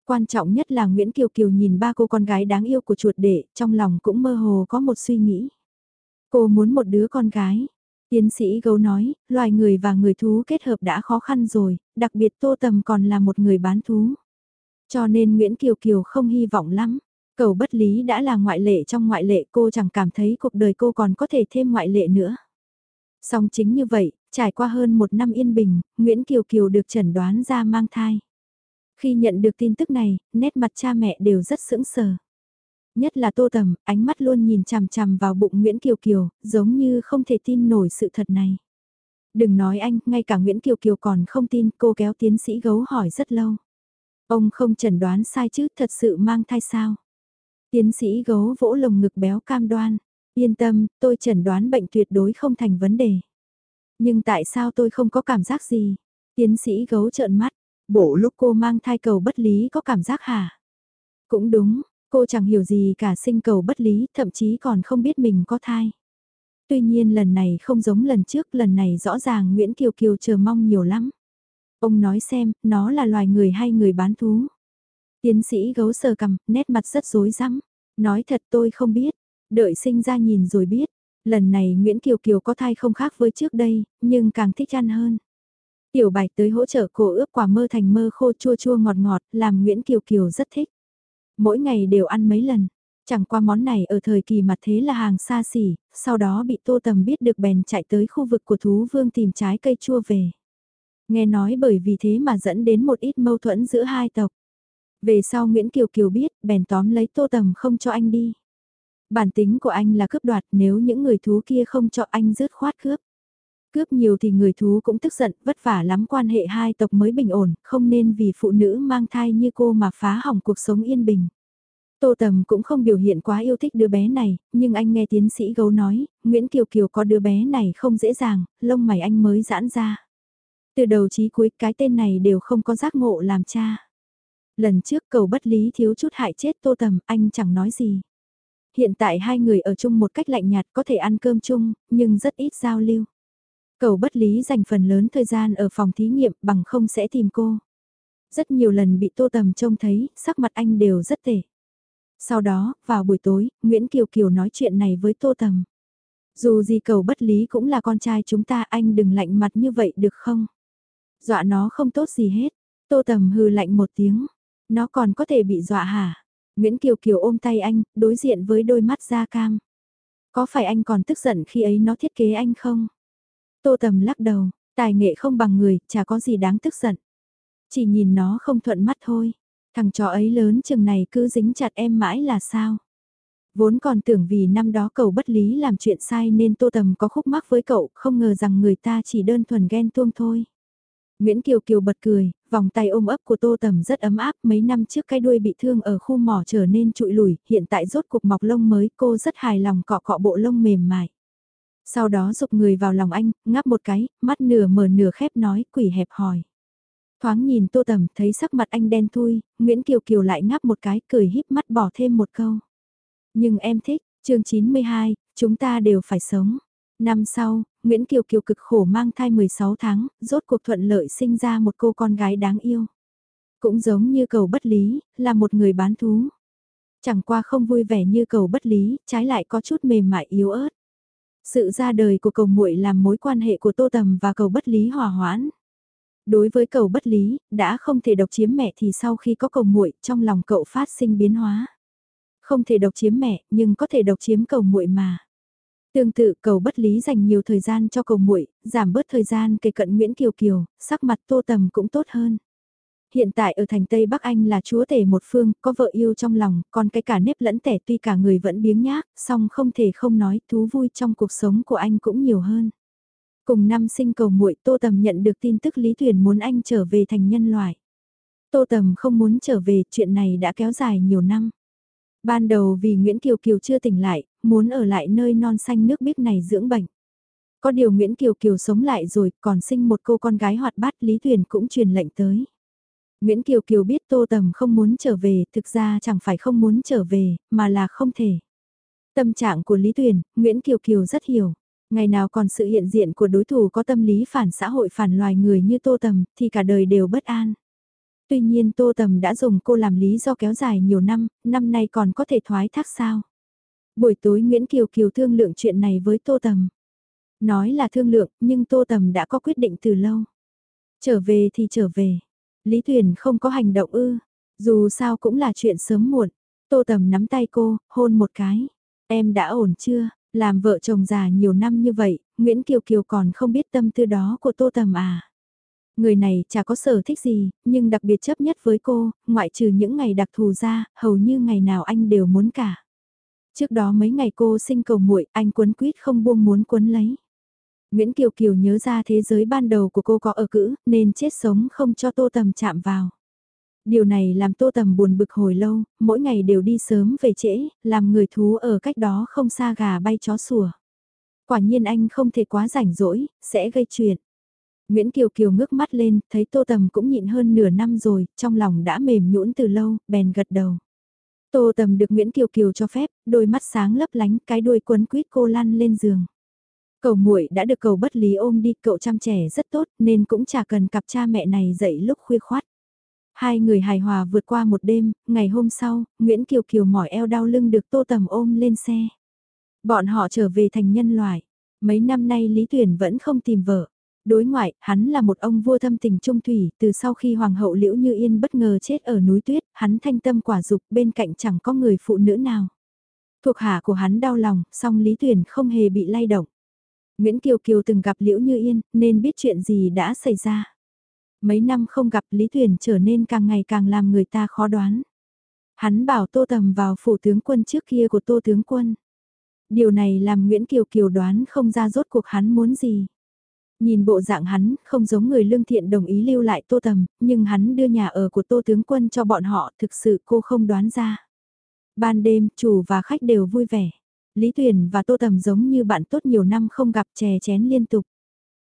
Quan trọng nhất là Nguyễn Kiều Kiều nhìn ba cô con gái đáng yêu của chuột đệ, trong lòng cũng mơ hồ có một suy nghĩ. Cô muốn một đứa con gái. Tiến sĩ gấu nói, loài người và người thú kết hợp đã khó khăn rồi, đặc biệt Tô Tầm còn là một người bán thú. Cho nên Nguyễn Kiều Kiều không hy vọng lắm. Cầu bất lý đã là ngoại lệ trong ngoại lệ cô chẳng cảm thấy cuộc đời cô còn có thể thêm ngoại lệ nữa. Song chính như vậy, trải qua hơn một năm yên bình, Nguyễn Kiều Kiều được chẩn đoán ra mang thai. Khi nhận được tin tức này, nét mặt cha mẹ đều rất sững sờ. Nhất là Tô Tầm, ánh mắt luôn nhìn chằm chằm vào bụng Nguyễn Kiều Kiều, giống như không thể tin nổi sự thật này. Đừng nói anh, ngay cả Nguyễn Kiều Kiều còn không tin, cô kéo tiến sĩ gấu hỏi rất lâu. Ông không chẩn đoán sai chứ, thật sự mang thai sao? Tiến sĩ gấu vỗ lồng ngực béo cam đoan. Yên tâm, tôi chẩn đoán bệnh tuyệt đối không thành vấn đề. Nhưng tại sao tôi không có cảm giác gì? Tiến sĩ gấu trợn mắt, bộ lúc cô mang thai cầu bất lý có cảm giác hả? Cũng đúng, cô chẳng hiểu gì cả sinh cầu bất lý, thậm chí còn không biết mình có thai. Tuy nhiên lần này không giống lần trước, lần này rõ ràng Nguyễn Kiều Kiều chờ mong nhiều lắm. Ông nói xem, nó là loài người hay người bán thú. Tiến sĩ gấu sờ cầm, nét mặt rất rối rắm. Nói thật tôi không biết, đợi sinh ra nhìn rồi biết. Lần này Nguyễn Kiều Kiều có thai không khác với trước đây, nhưng càng thích ăn hơn. Tiểu bạch tới hỗ trợ cô ướp quả mơ thành mơ khô chua chua ngọt ngọt, làm Nguyễn Kiều Kiều rất thích. Mỗi ngày đều ăn mấy lần. Chẳng qua món này ở thời kỳ mặt thế là hàng xa xỉ, sau đó bị tô tầm biết được bèn chạy tới khu vực của thú vương tìm trái cây chua về. Nghe nói bởi vì thế mà dẫn đến một ít mâu thuẫn giữa hai tộc. Về sau Nguyễn Kiều Kiều biết, bèn tóm lấy tô tầm không cho anh đi. Bản tính của anh là cướp đoạt nếu những người thú kia không cho anh rớt khoát cướp. Cướp nhiều thì người thú cũng tức giận, vất vả lắm quan hệ hai tộc mới bình ổn, không nên vì phụ nữ mang thai như cô mà phá hỏng cuộc sống yên bình. Tô Tầm cũng không biểu hiện quá yêu thích đứa bé này, nhưng anh nghe tiến sĩ gấu nói, Nguyễn Kiều Kiều có đứa bé này không dễ dàng, lông mày anh mới giãn ra. Từ đầu chí cuối cái tên này đều không có giác ngộ làm cha. Lần trước cầu bất lý thiếu chút hại chết Tô Tầm, anh chẳng nói gì. Hiện tại hai người ở chung một cách lạnh nhạt có thể ăn cơm chung, nhưng rất ít giao lưu. Cầu bất lý dành phần lớn thời gian ở phòng thí nghiệm bằng không sẽ tìm cô. Rất nhiều lần bị Tô Tầm trông thấy, sắc mặt anh đều rất tệ. Sau đó, vào buổi tối, Nguyễn Kiều Kiều nói chuyện này với Tô Tầm. Dù gì cầu bất lý cũng là con trai chúng ta anh đừng lạnh mặt như vậy được không? Dọa nó không tốt gì hết. Tô Tầm hừ lạnh một tiếng. Nó còn có thể bị dọa hả? Nguyễn Kiều Kiều ôm tay anh, đối diện với đôi mắt da cam. Có phải anh còn tức giận khi ấy nó thiết kế anh không? Tô Tầm lắc đầu, tài nghệ không bằng người, chả có gì đáng tức giận. Chỉ nhìn nó không thuận mắt thôi. Thằng chó ấy lớn chừng này cứ dính chặt em mãi là sao? Vốn còn tưởng vì năm đó cậu bất lý làm chuyện sai nên Tô Tầm có khúc mắc với cậu, không ngờ rằng người ta chỉ đơn thuần ghen tuông thôi. Nguyễn Kiều Kiều bật cười, vòng tay ôm ấp của Tô Tầm rất ấm áp, mấy năm trước cái đuôi bị thương ở khu mỏ trở nên trụi lùi, hiện tại rốt cục mọc lông mới, cô rất hài lòng cọ cọ bộ lông mềm mại. Sau đó dục người vào lòng anh, ngáp một cái, mắt nửa mở nửa khép nói, quỷ hẹp hỏi. Thoáng nhìn Tô Tầm, thấy sắc mặt anh đen thui, Nguyễn Kiều Kiều lại ngáp một cái, cười híp mắt bỏ thêm một câu. Nhưng em thích, chương 92, chúng ta đều phải sống. Năm sau, Nguyễn Kiều Kiều cực khổ mang thai 16 tháng, rốt cuộc thuận lợi sinh ra một cô con gái đáng yêu. Cũng giống như cầu bất lý, là một người bán thú. Chẳng qua không vui vẻ như cầu bất lý, trái lại có chút mềm mại yếu ớt. Sự ra đời của cầu muội làm mối quan hệ của Tô Tầm và cầu bất lý hòa hoãn. Đối với cầu bất lý, đã không thể độc chiếm mẹ thì sau khi có cầu muội trong lòng cậu phát sinh biến hóa. Không thể độc chiếm mẹ, nhưng có thể độc chiếm cầu muội mà. Tương tự cầu bất lý dành nhiều thời gian cho cầu muội, giảm bớt thời gian kề cận Nguyễn Kiều Kiều, sắc mặt tô tầm cũng tốt hơn. Hiện tại ở thành Tây Bắc Anh là chúa tể một phương, có vợ yêu trong lòng, còn cái cả nếp lẫn tẻ tuy cả người vẫn biếng nhác, song không thể không nói thú vui trong cuộc sống của anh cũng nhiều hơn. Cùng năm sinh cầu muội Tô Tầm nhận được tin tức Lý Thuyền muốn anh trở về thành nhân loại. Tô Tầm không muốn trở về, chuyện này đã kéo dài nhiều năm. Ban đầu vì Nguyễn Kiều Kiều chưa tỉnh lại, muốn ở lại nơi non xanh nước biếc này dưỡng bệnh. Có điều Nguyễn Kiều Kiều sống lại rồi, còn sinh một cô con gái hoạt bát Lý Thuyền cũng truyền lệnh tới. Nguyễn Kiều Kiều biết Tô Tầm không muốn trở về, thực ra chẳng phải không muốn trở về, mà là không thể. Tâm trạng của Lý Tuyền, Nguyễn Kiều Kiều rất hiểu. Ngày nào còn sự hiện diện của đối thủ có tâm lý phản xã hội phản loài người như Tô Tầm, thì cả đời đều bất an. Tuy nhiên Tô Tầm đã dùng cô làm lý do kéo dài nhiều năm, năm nay còn có thể thoái thác sao. Buổi tối Nguyễn Kiều Kiều thương lượng chuyện này với Tô Tầm. Nói là thương lượng, nhưng Tô Tầm đã có quyết định từ lâu. Trở về thì trở về. Lý Tuyền không có hành động ư. Dù sao cũng là chuyện sớm muộn. Tô Tầm nắm tay cô, hôn một cái. Em đã ổn chưa? Làm vợ chồng già nhiều năm như vậy, Nguyễn Kiều Kiều còn không biết tâm tư đó của Tô Tầm à. Người này chả có sở thích gì, nhưng đặc biệt chấp nhất với cô, ngoại trừ những ngày đặc thù ra, hầu như ngày nào anh đều muốn cả. Trước đó mấy ngày cô sinh cầu muội, anh quấn quýt không buông muốn quấn lấy. Nguyễn Kiều Kiều nhớ ra thế giới ban đầu của cô có ở cữ, nên chết sống không cho Tô Tầm chạm vào. Điều này làm Tô Tầm buồn bực hồi lâu, mỗi ngày đều đi sớm về trễ, làm người thú ở cách đó không xa gà bay chó sủa. Quả nhiên anh không thể quá rảnh rỗi, sẽ gây chuyện. Nguyễn Kiều Kiều ngước mắt lên, thấy Tô Tầm cũng nhịn hơn nửa năm rồi, trong lòng đã mềm nhũn từ lâu, bèn gật đầu. Tô Tầm được Nguyễn Kiều Kiều cho phép, đôi mắt sáng lấp lánh, cái đuôi quấn quýt cô lăn lên giường. Cầu muội đã được cầu bất lý ôm đi, cậu chăm trẻ rất tốt, nên cũng chả cần cặp cha mẹ này dậy lúc khuya khoát. Hai người hài hòa vượt qua một đêm, ngày hôm sau, Nguyễn Kiều Kiều mỏi eo đau lưng được Tô Tầm ôm lên xe. Bọn họ trở về thành nhân loại. Mấy năm nay Lý Tuyển vẫn không tìm vợ. Đối ngoại, hắn là một ông vua thâm tình trung thủy, từ sau khi Hoàng hậu Liễu Như Yên bất ngờ chết ở núi tuyết, hắn thanh tâm quả dục bên cạnh chẳng có người phụ nữ nào. Thuộc hạ của hắn đau lòng, song Lý Tuyển không hề bị lay động. Nguyễn Kiều Kiều từng gặp Liễu Như Yên, nên biết chuyện gì đã xảy ra. Mấy năm không gặp Lý Tuyền trở nên càng ngày càng làm người ta khó đoán. Hắn bảo Tô Tầm vào phủ tướng quân trước kia của Tô tướng quân. Điều này làm Nguyễn Kiều Kiều đoán không ra rốt cuộc hắn muốn gì. Nhìn bộ dạng hắn, không giống người lương thiện đồng ý lưu lại Tô Tầm, nhưng hắn đưa nhà ở của Tô tướng quân cho bọn họ, thực sự cô không đoán ra. Ban đêm, chủ và khách đều vui vẻ. Lý Tuyền và Tô Tầm giống như bạn tốt nhiều năm không gặp chè chén liên tục.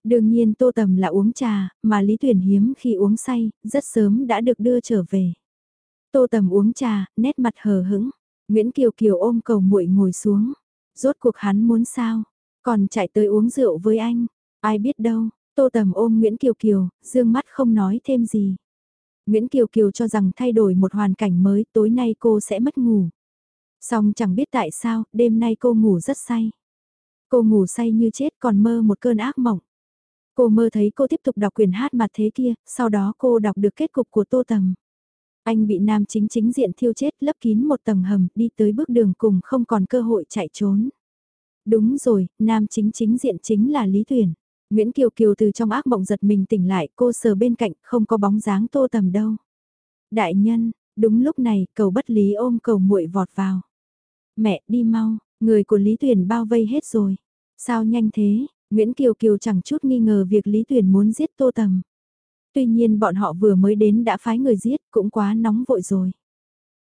Đương nhiên Tô Tầm là uống trà, mà Lý Tuyền hiếm khi uống say, rất sớm đã được đưa trở về. Tô Tầm uống trà, nét mặt hờ hững. Nguyễn Kiều Kiều ôm cầu muội ngồi xuống. Rốt cuộc hắn muốn sao? Còn chạy tới uống rượu với anh. Ai biết đâu, Tô Tầm ôm Nguyễn Kiều Kiều, dương mắt không nói thêm gì. Nguyễn Kiều Kiều cho rằng thay đổi một hoàn cảnh mới tối nay cô sẽ mất ngủ. Xong chẳng biết tại sao, đêm nay cô ngủ rất say. Cô ngủ say như chết còn mơ một cơn ác mộng. Cô mơ thấy cô tiếp tục đọc quyền hát mặt thế kia, sau đó cô đọc được kết cục của Tô Tầm. Anh bị nam chính chính diện thiêu chết lấp kín một tầng hầm đi tới bước đường cùng không còn cơ hội chạy trốn. Đúng rồi, nam chính chính diện chính là Lý Tuyển. Nguyễn Kiều Kiều từ trong ác mộng giật mình tỉnh lại cô sờ bên cạnh không có bóng dáng tô tầm đâu. Đại nhân, đúng lúc này cầu bất lý ôm cầu muội vọt vào. Mẹ đi mau, người của Lý Tuyển bao vây hết rồi. Sao nhanh thế, Nguyễn Kiều Kiều chẳng chút nghi ngờ việc Lý Tuyển muốn giết tô tầm. Tuy nhiên bọn họ vừa mới đến đã phái người giết cũng quá nóng vội rồi.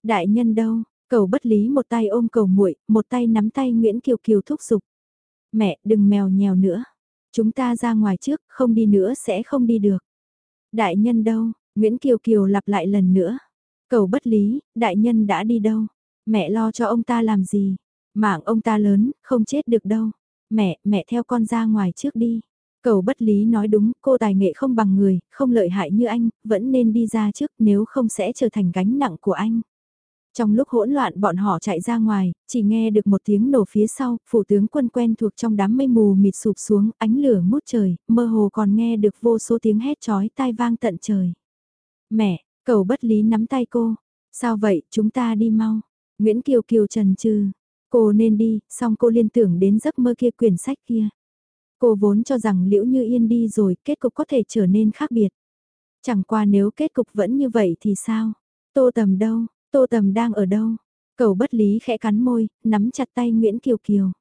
Đại nhân đâu, cầu bất lý một tay ôm cầu muội một tay nắm tay Nguyễn Kiều Kiều thúc giục. Mẹ đừng mèo nhèo nữa. Chúng ta ra ngoài trước, không đi nữa sẽ không đi được. Đại nhân đâu, Nguyễn Kiều Kiều lặp lại lần nữa. Cầu bất lý, đại nhân đã đi đâu? Mẹ lo cho ông ta làm gì? Mạng ông ta lớn, không chết được đâu. Mẹ, mẹ theo con ra ngoài trước đi. Cầu bất lý nói đúng, cô tài nghệ không bằng người, không lợi hại như anh, vẫn nên đi ra trước nếu không sẽ trở thành gánh nặng của anh. Trong lúc hỗn loạn bọn họ chạy ra ngoài, chỉ nghe được một tiếng nổ phía sau, phủ tướng quân quen thuộc trong đám mây mù mịt sụp xuống, ánh lửa mút trời, mơ hồ còn nghe được vô số tiếng hét chói tai vang tận trời. Mẹ, cầu bất lý nắm tay cô. Sao vậy, chúng ta đi mau. Nguyễn Kiều Kiều trần trừ. Cô nên đi, xong cô liên tưởng đến giấc mơ kia quyển sách kia. Cô vốn cho rằng liễu như yên đi rồi, kết cục có thể trở nên khác biệt. Chẳng qua nếu kết cục vẫn như vậy thì sao? Tô tầm đâu, Tô Tầm đang ở đâu? Cầu bất lý khẽ cắn môi, nắm chặt tay Nguyễn Kiều Kiều.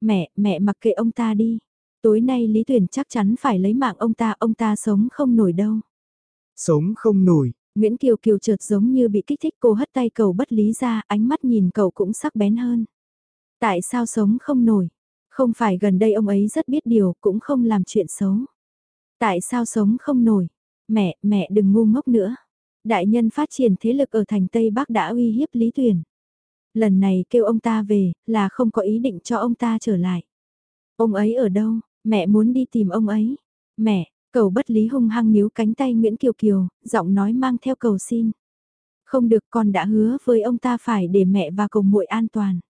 Mẹ, mẹ mặc kệ ông ta đi. Tối nay Lý Tuyển chắc chắn phải lấy mạng ông ta, ông ta sống không nổi đâu. Sống không nổi. Nguyễn Kiều Kiều chợt giống như bị kích thích cô hất tay cầu bất lý ra, ánh mắt nhìn cậu cũng sắc bén hơn. Tại sao sống không nổi? Không phải gần đây ông ấy rất biết điều, cũng không làm chuyện xấu. Tại sao sống không nổi? Mẹ, mẹ đừng ngu ngốc nữa đại nhân phát triển thế lực ở thành Tây Bắc đã uy hiếp Lý Tuyền. Lần này kêu ông ta về, là không có ý định cho ông ta trở lại. Ông ấy ở đâu, mẹ muốn đi tìm ông ấy. Mẹ, cầu bất lý hung hăng níu cánh tay Nguyễn Kiều Kiều, giọng nói mang theo cầu xin. Không được con đã hứa với ông ta phải để mẹ và cầu muội an toàn.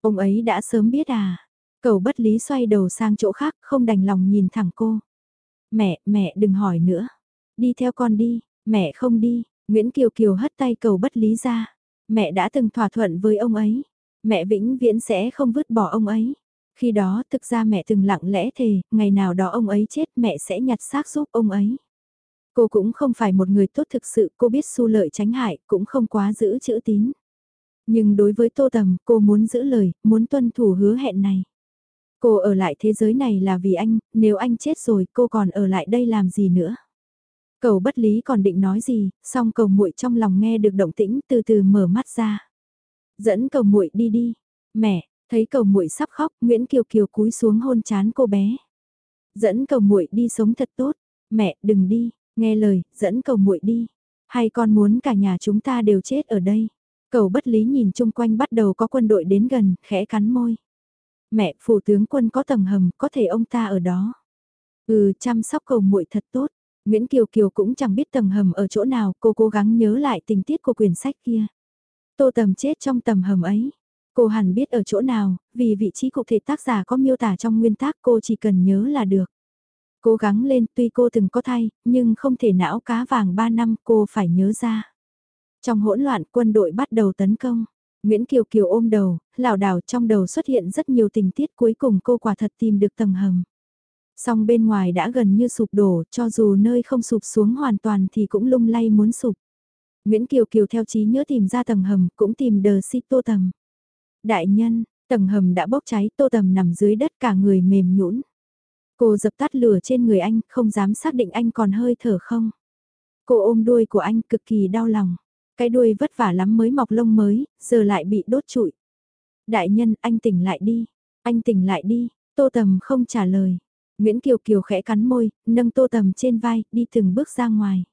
Ông ấy đã sớm biết à. Cầu bất lý xoay đầu sang chỗ khác không đành lòng nhìn thẳng cô. Mẹ, mẹ đừng hỏi nữa. Đi theo con đi, Mẹ không đi, Nguyễn Kiều Kiều hất tay cầu bất lý ra. Mẹ đã từng thỏa thuận với ông ấy. Mẹ vĩnh viễn sẽ không vứt bỏ ông ấy. Khi đó thực ra mẹ từng lặng lẽ thề, ngày nào đó ông ấy chết mẹ sẽ nhặt xác giúp ông ấy. Cô cũng không phải một người tốt thực sự, cô biết su lợi tránh hại, cũng không quá giữ chữ tín. Nhưng đối với Tô Tầm, cô muốn giữ lời, muốn tuân thủ hứa hẹn này. Cô ở lại thế giới này là vì anh, nếu anh chết rồi cô còn ở lại đây làm gì nữa. Cầu bất lý còn định nói gì, song cầu muội trong lòng nghe được động tĩnh từ từ mở mắt ra. Dẫn cầu muội đi đi. Mẹ, thấy cầu muội sắp khóc, Nguyễn Kiều Kiều cúi xuống hôn chán cô bé. Dẫn cầu muội đi sống thật tốt. Mẹ, đừng đi, nghe lời, dẫn cầu muội đi. Hay con muốn cả nhà chúng ta đều chết ở đây. Cầu bất lý nhìn chung quanh bắt đầu có quân đội đến gần, khẽ cắn môi. Mẹ, phủ tướng quân có tầng hầm, có thể ông ta ở đó. Ừ, chăm sóc cầu muội thật tốt. Nguyễn Kiều Kiều cũng chẳng biết tầng hầm ở chỗ nào, cô cố gắng nhớ lại tình tiết của quyển sách kia. Tô Tầm chết trong tầm hầm ấy. Cô hẳn biết ở chỗ nào, vì vị trí cụ thể tác giả có miêu tả trong nguyên tác cô chỉ cần nhớ là được. Cố gắng lên tuy cô từng có thay, nhưng không thể não cá vàng 3 năm cô phải nhớ ra. Trong hỗn loạn quân đội bắt đầu tấn công. Nguyễn Kiều Kiều ôm đầu, lảo đảo trong đầu xuất hiện rất nhiều tình tiết cuối cùng cô quả thật tìm được tầng hầm. Song bên ngoài đã gần như sụp đổ, cho dù nơi không sụp xuống hoàn toàn thì cũng lung lay muốn sụp. Nguyễn Kiều Kiều theo trí nhớ tìm ra tầng hầm, cũng tìm đờ si tô tầm. Đại nhân, tầng hầm đã bốc cháy, tô tầm nằm dưới đất cả người mềm nhũn. Cô dập tắt lửa trên người anh, không dám xác định anh còn hơi thở không. Cô ôm đuôi của anh cực kỳ đau lòng. Cái đuôi vất vả lắm mới mọc lông mới, giờ lại bị đốt trụi. Đại nhân, anh tỉnh lại đi. Anh tỉnh lại đi. Tô Tầm không trả lời. Nguyễn Kiều Kiều khẽ cắn môi, nâng Tô Tầm trên vai, đi từng bước ra ngoài.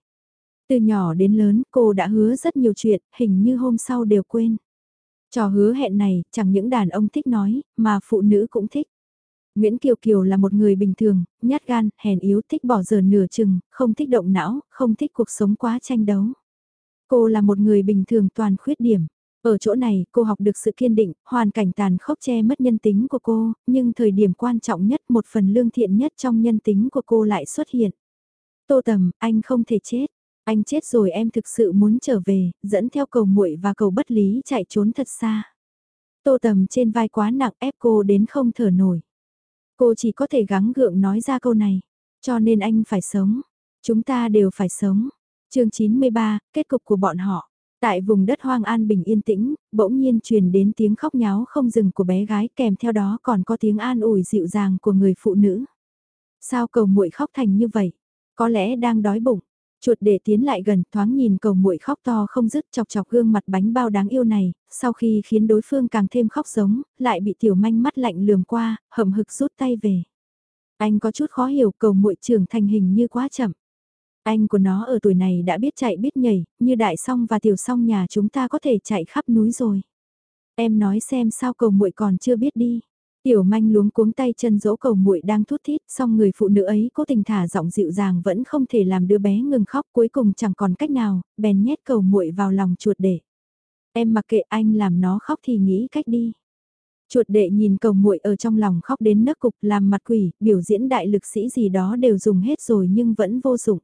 Từ nhỏ đến lớn, cô đã hứa rất nhiều chuyện, hình như hôm sau đều quên. Trò hứa hẹn này, chẳng những đàn ông thích nói, mà phụ nữ cũng thích. Nguyễn Kiều Kiều là một người bình thường, nhát gan, hèn yếu, thích bỏ giờ nửa chừng, không thích động não, không thích cuộc sống quá tranh đấu. Cô là một người bình thường toàn khuyết điểm. Ở chỗ này, cô học được sự kiên định, hoàn cảnh tàn khốc che mất nhân tính của cô, nhưng thời điểm quan trọng nhất một phần lương thiện nhất trong nhân tính của cô lại xuất hiện. Tô Tầm, anh không thể chết. Anh chết rồi em thực sự muốn trở về, dẫn theo cầu muội và cầu bất lý chạy trốn thật xa. Tô Tầm trên vai quá nặng ép cô đến không thở nổi. Cô chỉ có thể gắng gượng nói ra câu này. Cho nên anh phải sống. Chúng ta đều phải sống. chương 93, kết cục của bọn họ. Tại vùng đất hoang an bình yên tĩnh, bỗng nhiên truyền đến tiếng khóc nháo không dừng của bé gái kèm theo đó còn có tiếng an ủi dịu dàng của người phụ nữ. Sao cầu muội khóc thành như vậy? Có lẽ đang đói bụng. Chuột để tiến lại gần thoáng nhìn cầu muội khóc to không dứt chọc chọc gương mặt bánh bao đáng yêu này, sau khi khiến đối phương càng thêm khóc giống, lại bị tiểu manh mắt lạnh lườm qua, hậm hực rút tay về. Anh có chút khó hiểu cầu muội trưởng thành hình như quá chậm. Anh của nó ở tuổi này đã biết chạy biết nhảy, như đại song và tiểu song nhà chúng ta có thể chạy khắp núi rồi. Em nói xem sao cầu muội còn chưa biết đi. Tiểu manh luống cuống tay chân dỗ cầu muội đang thút thít, song người phụ nữ ấy cố tình thả giọng dịu dàng vẫn không thể làm đứa bé ngừng khóc cuối cùng chẳng còn cách nào, bèn nhét cầu muội vào lòng chuột để. Em mặc kệ anh làm nó khóc thì nghĩ cách đi. Chuột đệ nhìn cầu muội ở trong lòng khóc đến nấc cục làm mặt quỷ, biểu diễn đại lực sĩ gì đó đều dùng hết rồi nhưng vẫn vô dụng.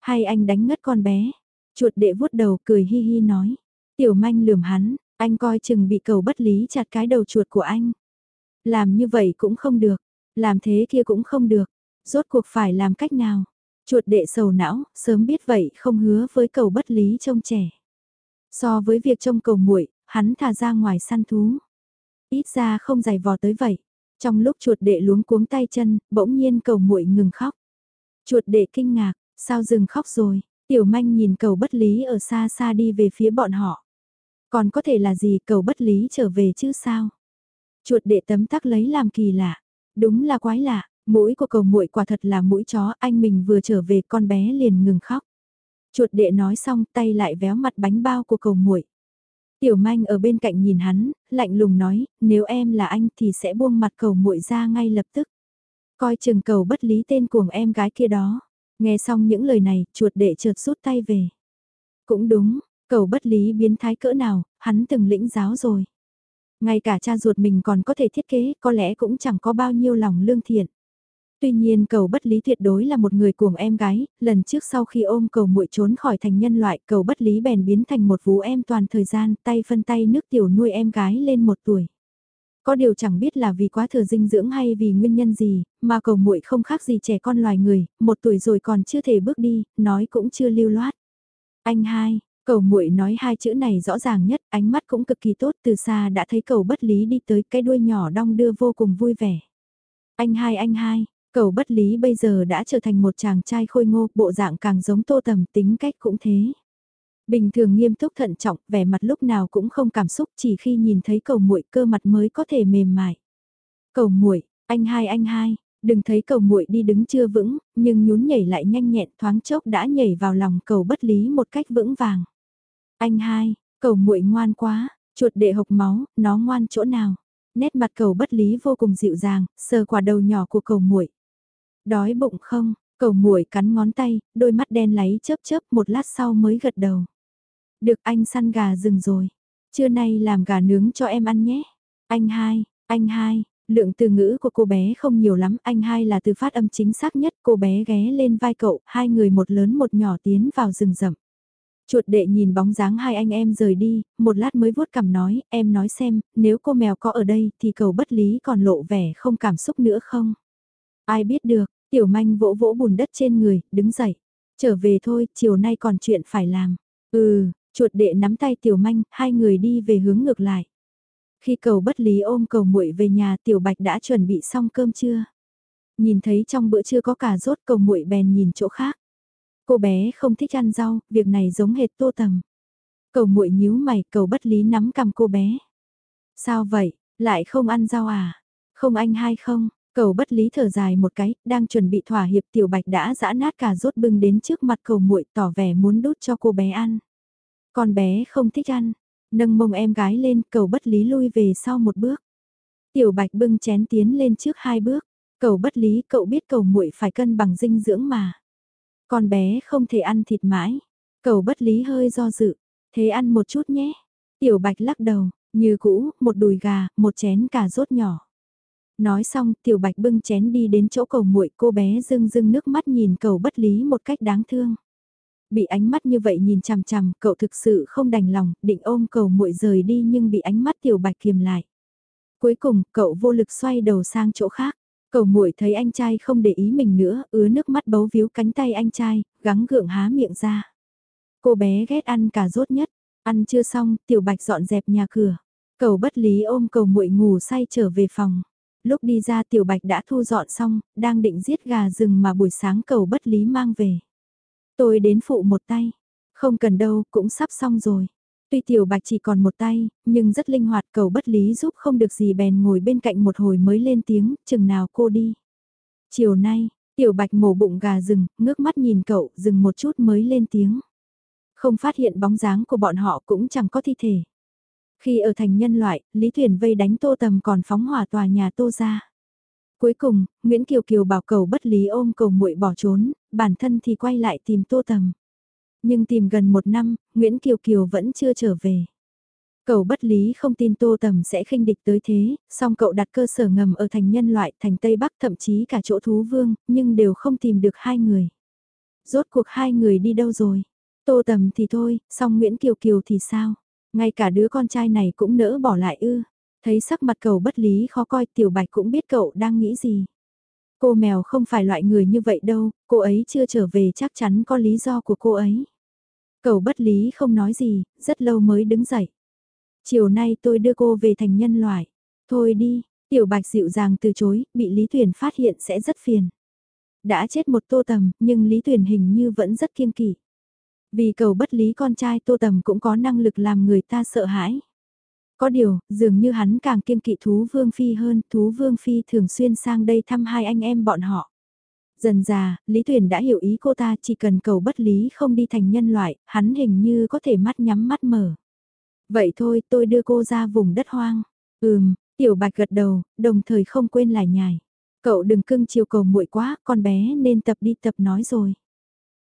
Hay anh đánh ngất con bé. Chuột đệ vuốt đầu cười hi hi nói. Tiểu manh lườm hắn, anh coi chừng bị cầu bất lý chặt cái đầu chuột của anh. Làm như vậy cũng không được, làm thế kia cũng không được, rốt cuộc phải làm cách nào. Chuột đệ sầu não, sớm biết vậy không hứa với cầu bất lý trông trẻ. So với việc trông cầu muội, hắn thả ra ngoài săn thú. Ít ra không giày vò tới vậy. Trong lúc chuột đệ luống cuống tay chân, bỗng nhiên cầu muội ngừng khóc. Chuột đệ kinh ngạc, sao dừng khóc rồi? Tiểu manh nhìn cầu bất lý ở xa xa đi về phía bọn họ. Còn có thể là gì cầu bất lý trở về chứ sao? Chuột đệ tấm tắc lấy làm kỳ lạ. Đúng là quái lạ, mũi của cầu muội quả thật là mũi chó, anh mình vừa trở về con bé liền ngừng khóc. Chuột đệ nói xong tay lại véo mặt bánh bao của cầu muội. Tiểu manh ở bên cạnh nhìn hắn, lạnh lùng nói, nếu em là anh thì sẽ buông mặt cầu muội ra ngay lập tức. Coi chừng cầu bất lý tên cuồng em gái kia đó. Nghe xong những lời này, chuột đệ chợt rút tay về. Cũng đúng, cầu bất lý biến thái cỡ nào, hắn từng lĩnh giáo rồi. Ngay cả cha ruột mình còn có thể thiết kế, có lẽ cũng chẳng có bao nhiêu lòng lương thiện. Tuy nhiên cầu bất lý tuyệt đối là một người cuồng em gái, lần trước sau khi ôm cầu muội trốn khỏi thành nhân loại cầu bất lý bèn biến thành một vú em toàn thời gian tay phân tay nước tiểu nuôi em gái lên một tuổi. Có điều chẳng biết là vì quá thừa dinh dưỡng hay vì nguyên nhân gì, mà cầu muội không khác gì trẻ con loài người, một tuổi rồi còn chưa thể bước đi, nói cũng chưa lưu loát. Anh hai, cầu muội nói hai chữ này rõ ràng nhất, ánh mắt cũng cực kỳ tốt, từ xa đã thấy cầu bất lý đi tới cái đuôi nhỏ đong đưa vô cùng vui vẻ. Anh hai anh hai, cầu bất lý bây giờ đã trở thành một chàng trai khôi ngô, bộ dạng càng giống tô tầm tính cách cũng thế. Bình thường nghiêm túc thận trọng, vẻ mặt lúc nào cũng không cảm xúc chỉ khi nhìn thấy cầu muội cơ mặt mới có thể mềm mại. Cầu muội, anh hai anh hai, đừng thấy cầu muội đi đứng chưa vững, nhưng nhún nhảy lại nhanh nhẹn thoáng chốc đã nhảy vào lòng cầu bất lý một cách vững vàng. Anh hai, cầu muội ngoan quá, chuột đệ hộc máu, nó ngoan chỗ nào? Nét mặt cầu bất lý vô cùng dịu dàng, sờ quả đầu nhỏ của cầu muội. Đói bụng không? Cầu muội cắn ngón tay, đôi mắt đen láy chớp chớp một lát sau mới gật đầu. Được anh săn gà rừng rồi. Trưa nay làm gà nướng cho em ăn nhé. Anh hai, anh hai, lượng từ ngữ của cô bé không nhiều lắm. Anh hai là từ phát âm chính xác nhất. Cô bé ghé lên vai cậu, hai người một lớn một nhỏ tiến vào rừng rậm. Chuột đệ nhìn bóng dáng hai anh em rời đi, một lát mới vuốt cằm nói, em nói xem, nếu cô mèo có ở đây thì cầu bất lý còn lộ vẻ không cảm xúc nữa không? Ai biết được, tiểu manh vỗ vỗ bùn đất trên người, đứng dậy. Trở về thôi, chiều nay còn chuyện phải làm. Ừ, chuột đệ nắm tay tiểu manh, hai người đi về hướng ngược lại. Khi cầu bất lý ôm cầu muội về nhà tiểu bạch đã chuẩn bị xong cơm trưa. Nhìn thấy trong bữa trưa có cả rốt cầu muội bèn nhìn chỗ khác. Cô bé không thích ăn rau, việc này giống hệt tô tầm. Cầu muội nhíu mày, cầu bất lý nắm cầm cô bé. Sao vậy, lại không ăn rau à? Không anh hay không? Cầu bất lý thở dài một cái, đang chuẩn bị thỏa hiệp tiểu bạch đã giã nát cả rốt bưng đến trước mặt cầu muội tỏ vẻ muốn đút cho cô bé ăn. Con bé không thích ăn, nâng mông em gái lên cầu bất lý lui về sau một bước. Tiểu bạch bưng chén tiến lên trước hai bước, cầu bất lý cậu biết cầu muội phải cân bằng dinh dưỡng mà. Con bé không thể ăn thịt mãi, cầu bất lý hơi do dự, thế ăn một chút nhé. Tiểu bạch lắc đầu, như cũ, một đùi gà, một chén cà rốt nhỏ. Nói xong, tiểu bạch bưng chén đi đến chỗ cầu muội cô bé rưng rưng nước mắt nhìn cầu bất lý một cách đáng thương. Bị ánh mắt như vậy nhìn chằm chằm, cậu thực sự không đành lòng, định ôm cầu muội rời đi nhưng bị ánh mắt tiểu bạch kiềm lại. Cuối cùng, cậu vô lực xoay đầu sang chỗ khác. Cầu muội thấy anh trai không để ý mình nữa, ứa nước mắt bấu víu cánh tay anh trai, gắng gượng há miệng ra. Cô bé ghét ăn cà rốt nhất, ăn chưa xong, tiểu bạch dọn dẹp nhà cửa. Cầu bất lý ôm cầu muội ngủ say trở về phòng. Lúc đi ra tiểu bạch đã thu dọn xong, đang định giết gà rừng mà buổi sáng cầu bất lý mang về. Tôi đến phụ một tay. Không cần đâu, cũng sắp xong rồi. Tuy tiểu bạch chỉ còn một tay, nhưng rất linh hoạt cầu bất lý giúp không được gì bèn ngồi bên cạnh một hồi mới lên tiếng, chừng nào cô đi. Chiều nay, tiểu bạch mổ bụng gà rừng, ngước mắt nhìn cậu, dừng một chút mới lên tiếng. Không phát hiện bóng dáng của bọn họ cũng chẳng có thi thể. Khi ở thành nhân loại, Lý Thuyền vây đánh tô tầm còn phóng hỏa tòa nhà tô ra. Cuối cùng, Nguyễn Kiều Kiều bảo cầu bất lý ôm cầu muội bỏ trốn, bản thân thì quay lại tìm tô tầm. Nhưng tìm gần một năm, Nguyễn Kiều Kiều vẫn chưa trở về. Cậu bất lý không tin Tô Tầm sẽ khinh địch tới thế, song cậu đặt cơ sở ngầm ở thành nhân loại, thành Tây Bắc thậm chí cả chỗ thú vương, nhưng đều không tìm được hai người. Rốt cuộc hai người đi đâu rồi? Tô Tầm thì thôi, song Nguyễn Kiều Kiều thì sao? Ngay cả đứa con trai này cũng nỡ bỏ lại ư. Thấy sắc mặt cậu bất lý khó coi tiểu bạch cũng biết cậu đang nghĩ gì. Cô mèo không phải loại người như vậy đâu, cô ấy chưa trở về chắc chắn có lý do của cô ấy cầu bất lý không nói gì, rất lâu mới đứng dậy. Chiều nay tôi đưa cô về thành nhân loại. Thôi đi, tiểu bạch dịu dàng từ chối, bị Lý Tuyền phát hiện sẽ rất phiền. Đã chết một tô tầm, nhưng Lý Tuyền hình như vẫn rất kiên kỵ. Vì cầu bất lý con trai tô tầm cũng có năng lực làm người ta sợ hãi. Có điều, dường như hắn càng kiên kỵ thú vương phi hơn, thú vương phi thường xuyên sang đây thăm hai anh em bọn họ. Dần già, Lý Tuyền đã hiểu ý cô ta chỉ cần cầu bất lý không đi thành nhân loại, hắn hình như có thể mắt nhắm mắt mở. Vậy thôi tôi đưa cô ra vùng đất hoang. Ừm, tiểu bạch gật đầu, đồng thời không quên lại nhài. Cậu đừng cưng chiều cầu muội quá, con bé nên tập đi tập nói rồi.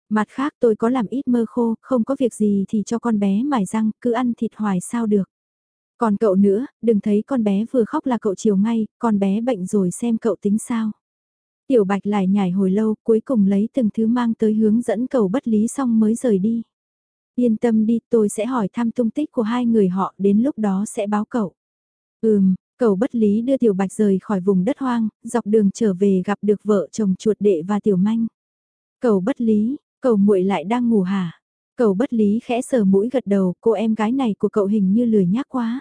Mặt khác tôi có làm ít mơ khô, không có việc gì thì cho con bé mải răng, cứ ăn thịt hoài sao được. Còn cậu nữa, đừng thấy con bé vừa khóc là cậu chiều ngay, con bé bệnh rồi xem cậu tính sao. Tiểu bạch lại nhảy hồi lâu, cuối cùng lấy từng thứ mang tới hướng dẫn cầu bất lý xong mới rời đi. Yên tâm đi, tôi sẽ hỏi thăm tung tích của hai người họ, đến lúc đó sẽ báo cậu. Ừm, cầu bất lý đưa tiểu bạch rời khỏi vùng đất hoang, dọc đường trở về gặp được vợ chồng chuột đệ và tiểu manh. Cầu bất lý, cầu muội lại đang ngủ hả? Cầu bất lý khẽ sờ mũi gật đầu, cô em gái này của cậu hình như lười nhác quá.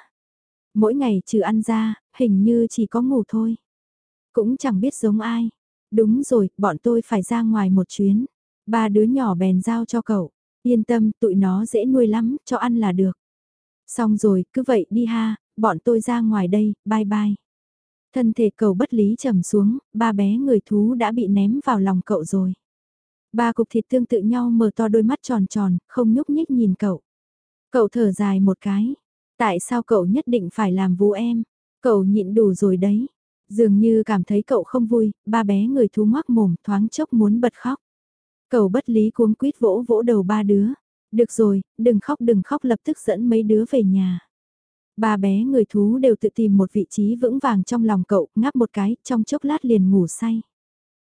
Mỗi ngày trừ ăn ra, hình như chỉ có ngủ thôi. Cũng chẳng biết giống ai. Đúng rồi, bọn tôi phải ra ngoài một chuyến. Ba đứa nhỏ bèn giao cho cậu. Yên tâm, tụi nó dễ nuôi lắm, cho ăn là được. Xong rồi, cứ vậy đi ha, bọn tôi ra ngoài đây, bye bye. Thân thể cậu bất lý trầm xuống, ba bé người thú đã bị ném vào lòng cậu rồi. Ba cục thịt tương tự nhau mở to đôi mắt tròn tròn, không nhúc nhích nhìn cậu. Cậu thở dài một cái. Tại sao cậu nhất định phải làm vú em? Cậu nhịn đủ rồi đấy. Dường như cảm thấy cậu không vui, ba bé người thú ngoác mồm thoáng chốc muốn bật khóc. Cậu bất lý cuống quýt vỗ vỗ đầu ba đứa. Được rồi, đừng khóc đừng khóc lập tức dẫn mấy đứa về nhà. Ba bé người thú đều tự tìm một vị trí vững vàng trong lòng cậu, ngáp một cái, trong chốc lát liền ngủ say.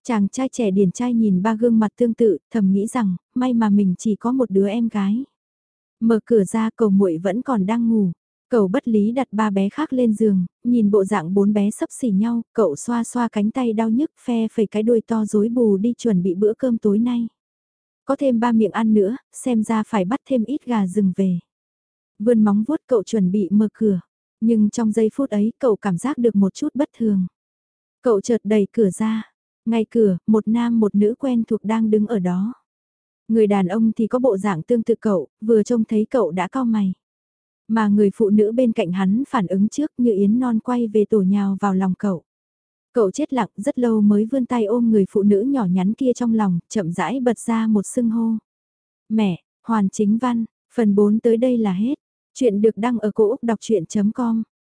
Chàng trai trẻ điển trai nhìn ba gương mặt tương tự, thầm nghĩ rằng, may mà mình chỉ có một đứa em gái. Mở cửa ra cầu muội vẫn còn đang ngủ. Cậu bất lý đặt ba bé khác lên giường, nhìn bộ dạng bốn bé sấp xỉ nhau, cậu xoa xoa cánh tay đau nhức phe phẩy cái đuôi to rối bù đi chuẩn bị bữa cơm tối nay. Có thêm ba miệng ăn nữa, xem ra phải bắt thêm ít gà rừng về. Vươn móng vuốt cậu chuẩn bị mở cửa. Nhưng trong giây phút ấy cậu cảm giác được một chút bất thường. Cậu chợt đẩy cửa ra. Ngay cửa, một nam một nữ quen thuộc đang đứng ở đó. Người đàn ông thì có bộ dạng tương tự cậu, vừa trông thấy cậu đã cao mày. Mà người phụ nữ bên cạnh hắn phản ứng trước như yến non quay về tổ nhào vào lòng cậu. Cậu chết lặng rất lâu mới vươn tay ôm người phụ nữ nhỏ nhắn kia trong lòng, chậm rãi bật ra một sưng hô. Mẹ, Hoàn Chính Văn, phần 4 tới đây là hết. Chuyện được đăng ở cổ Úc đọc chuyện.com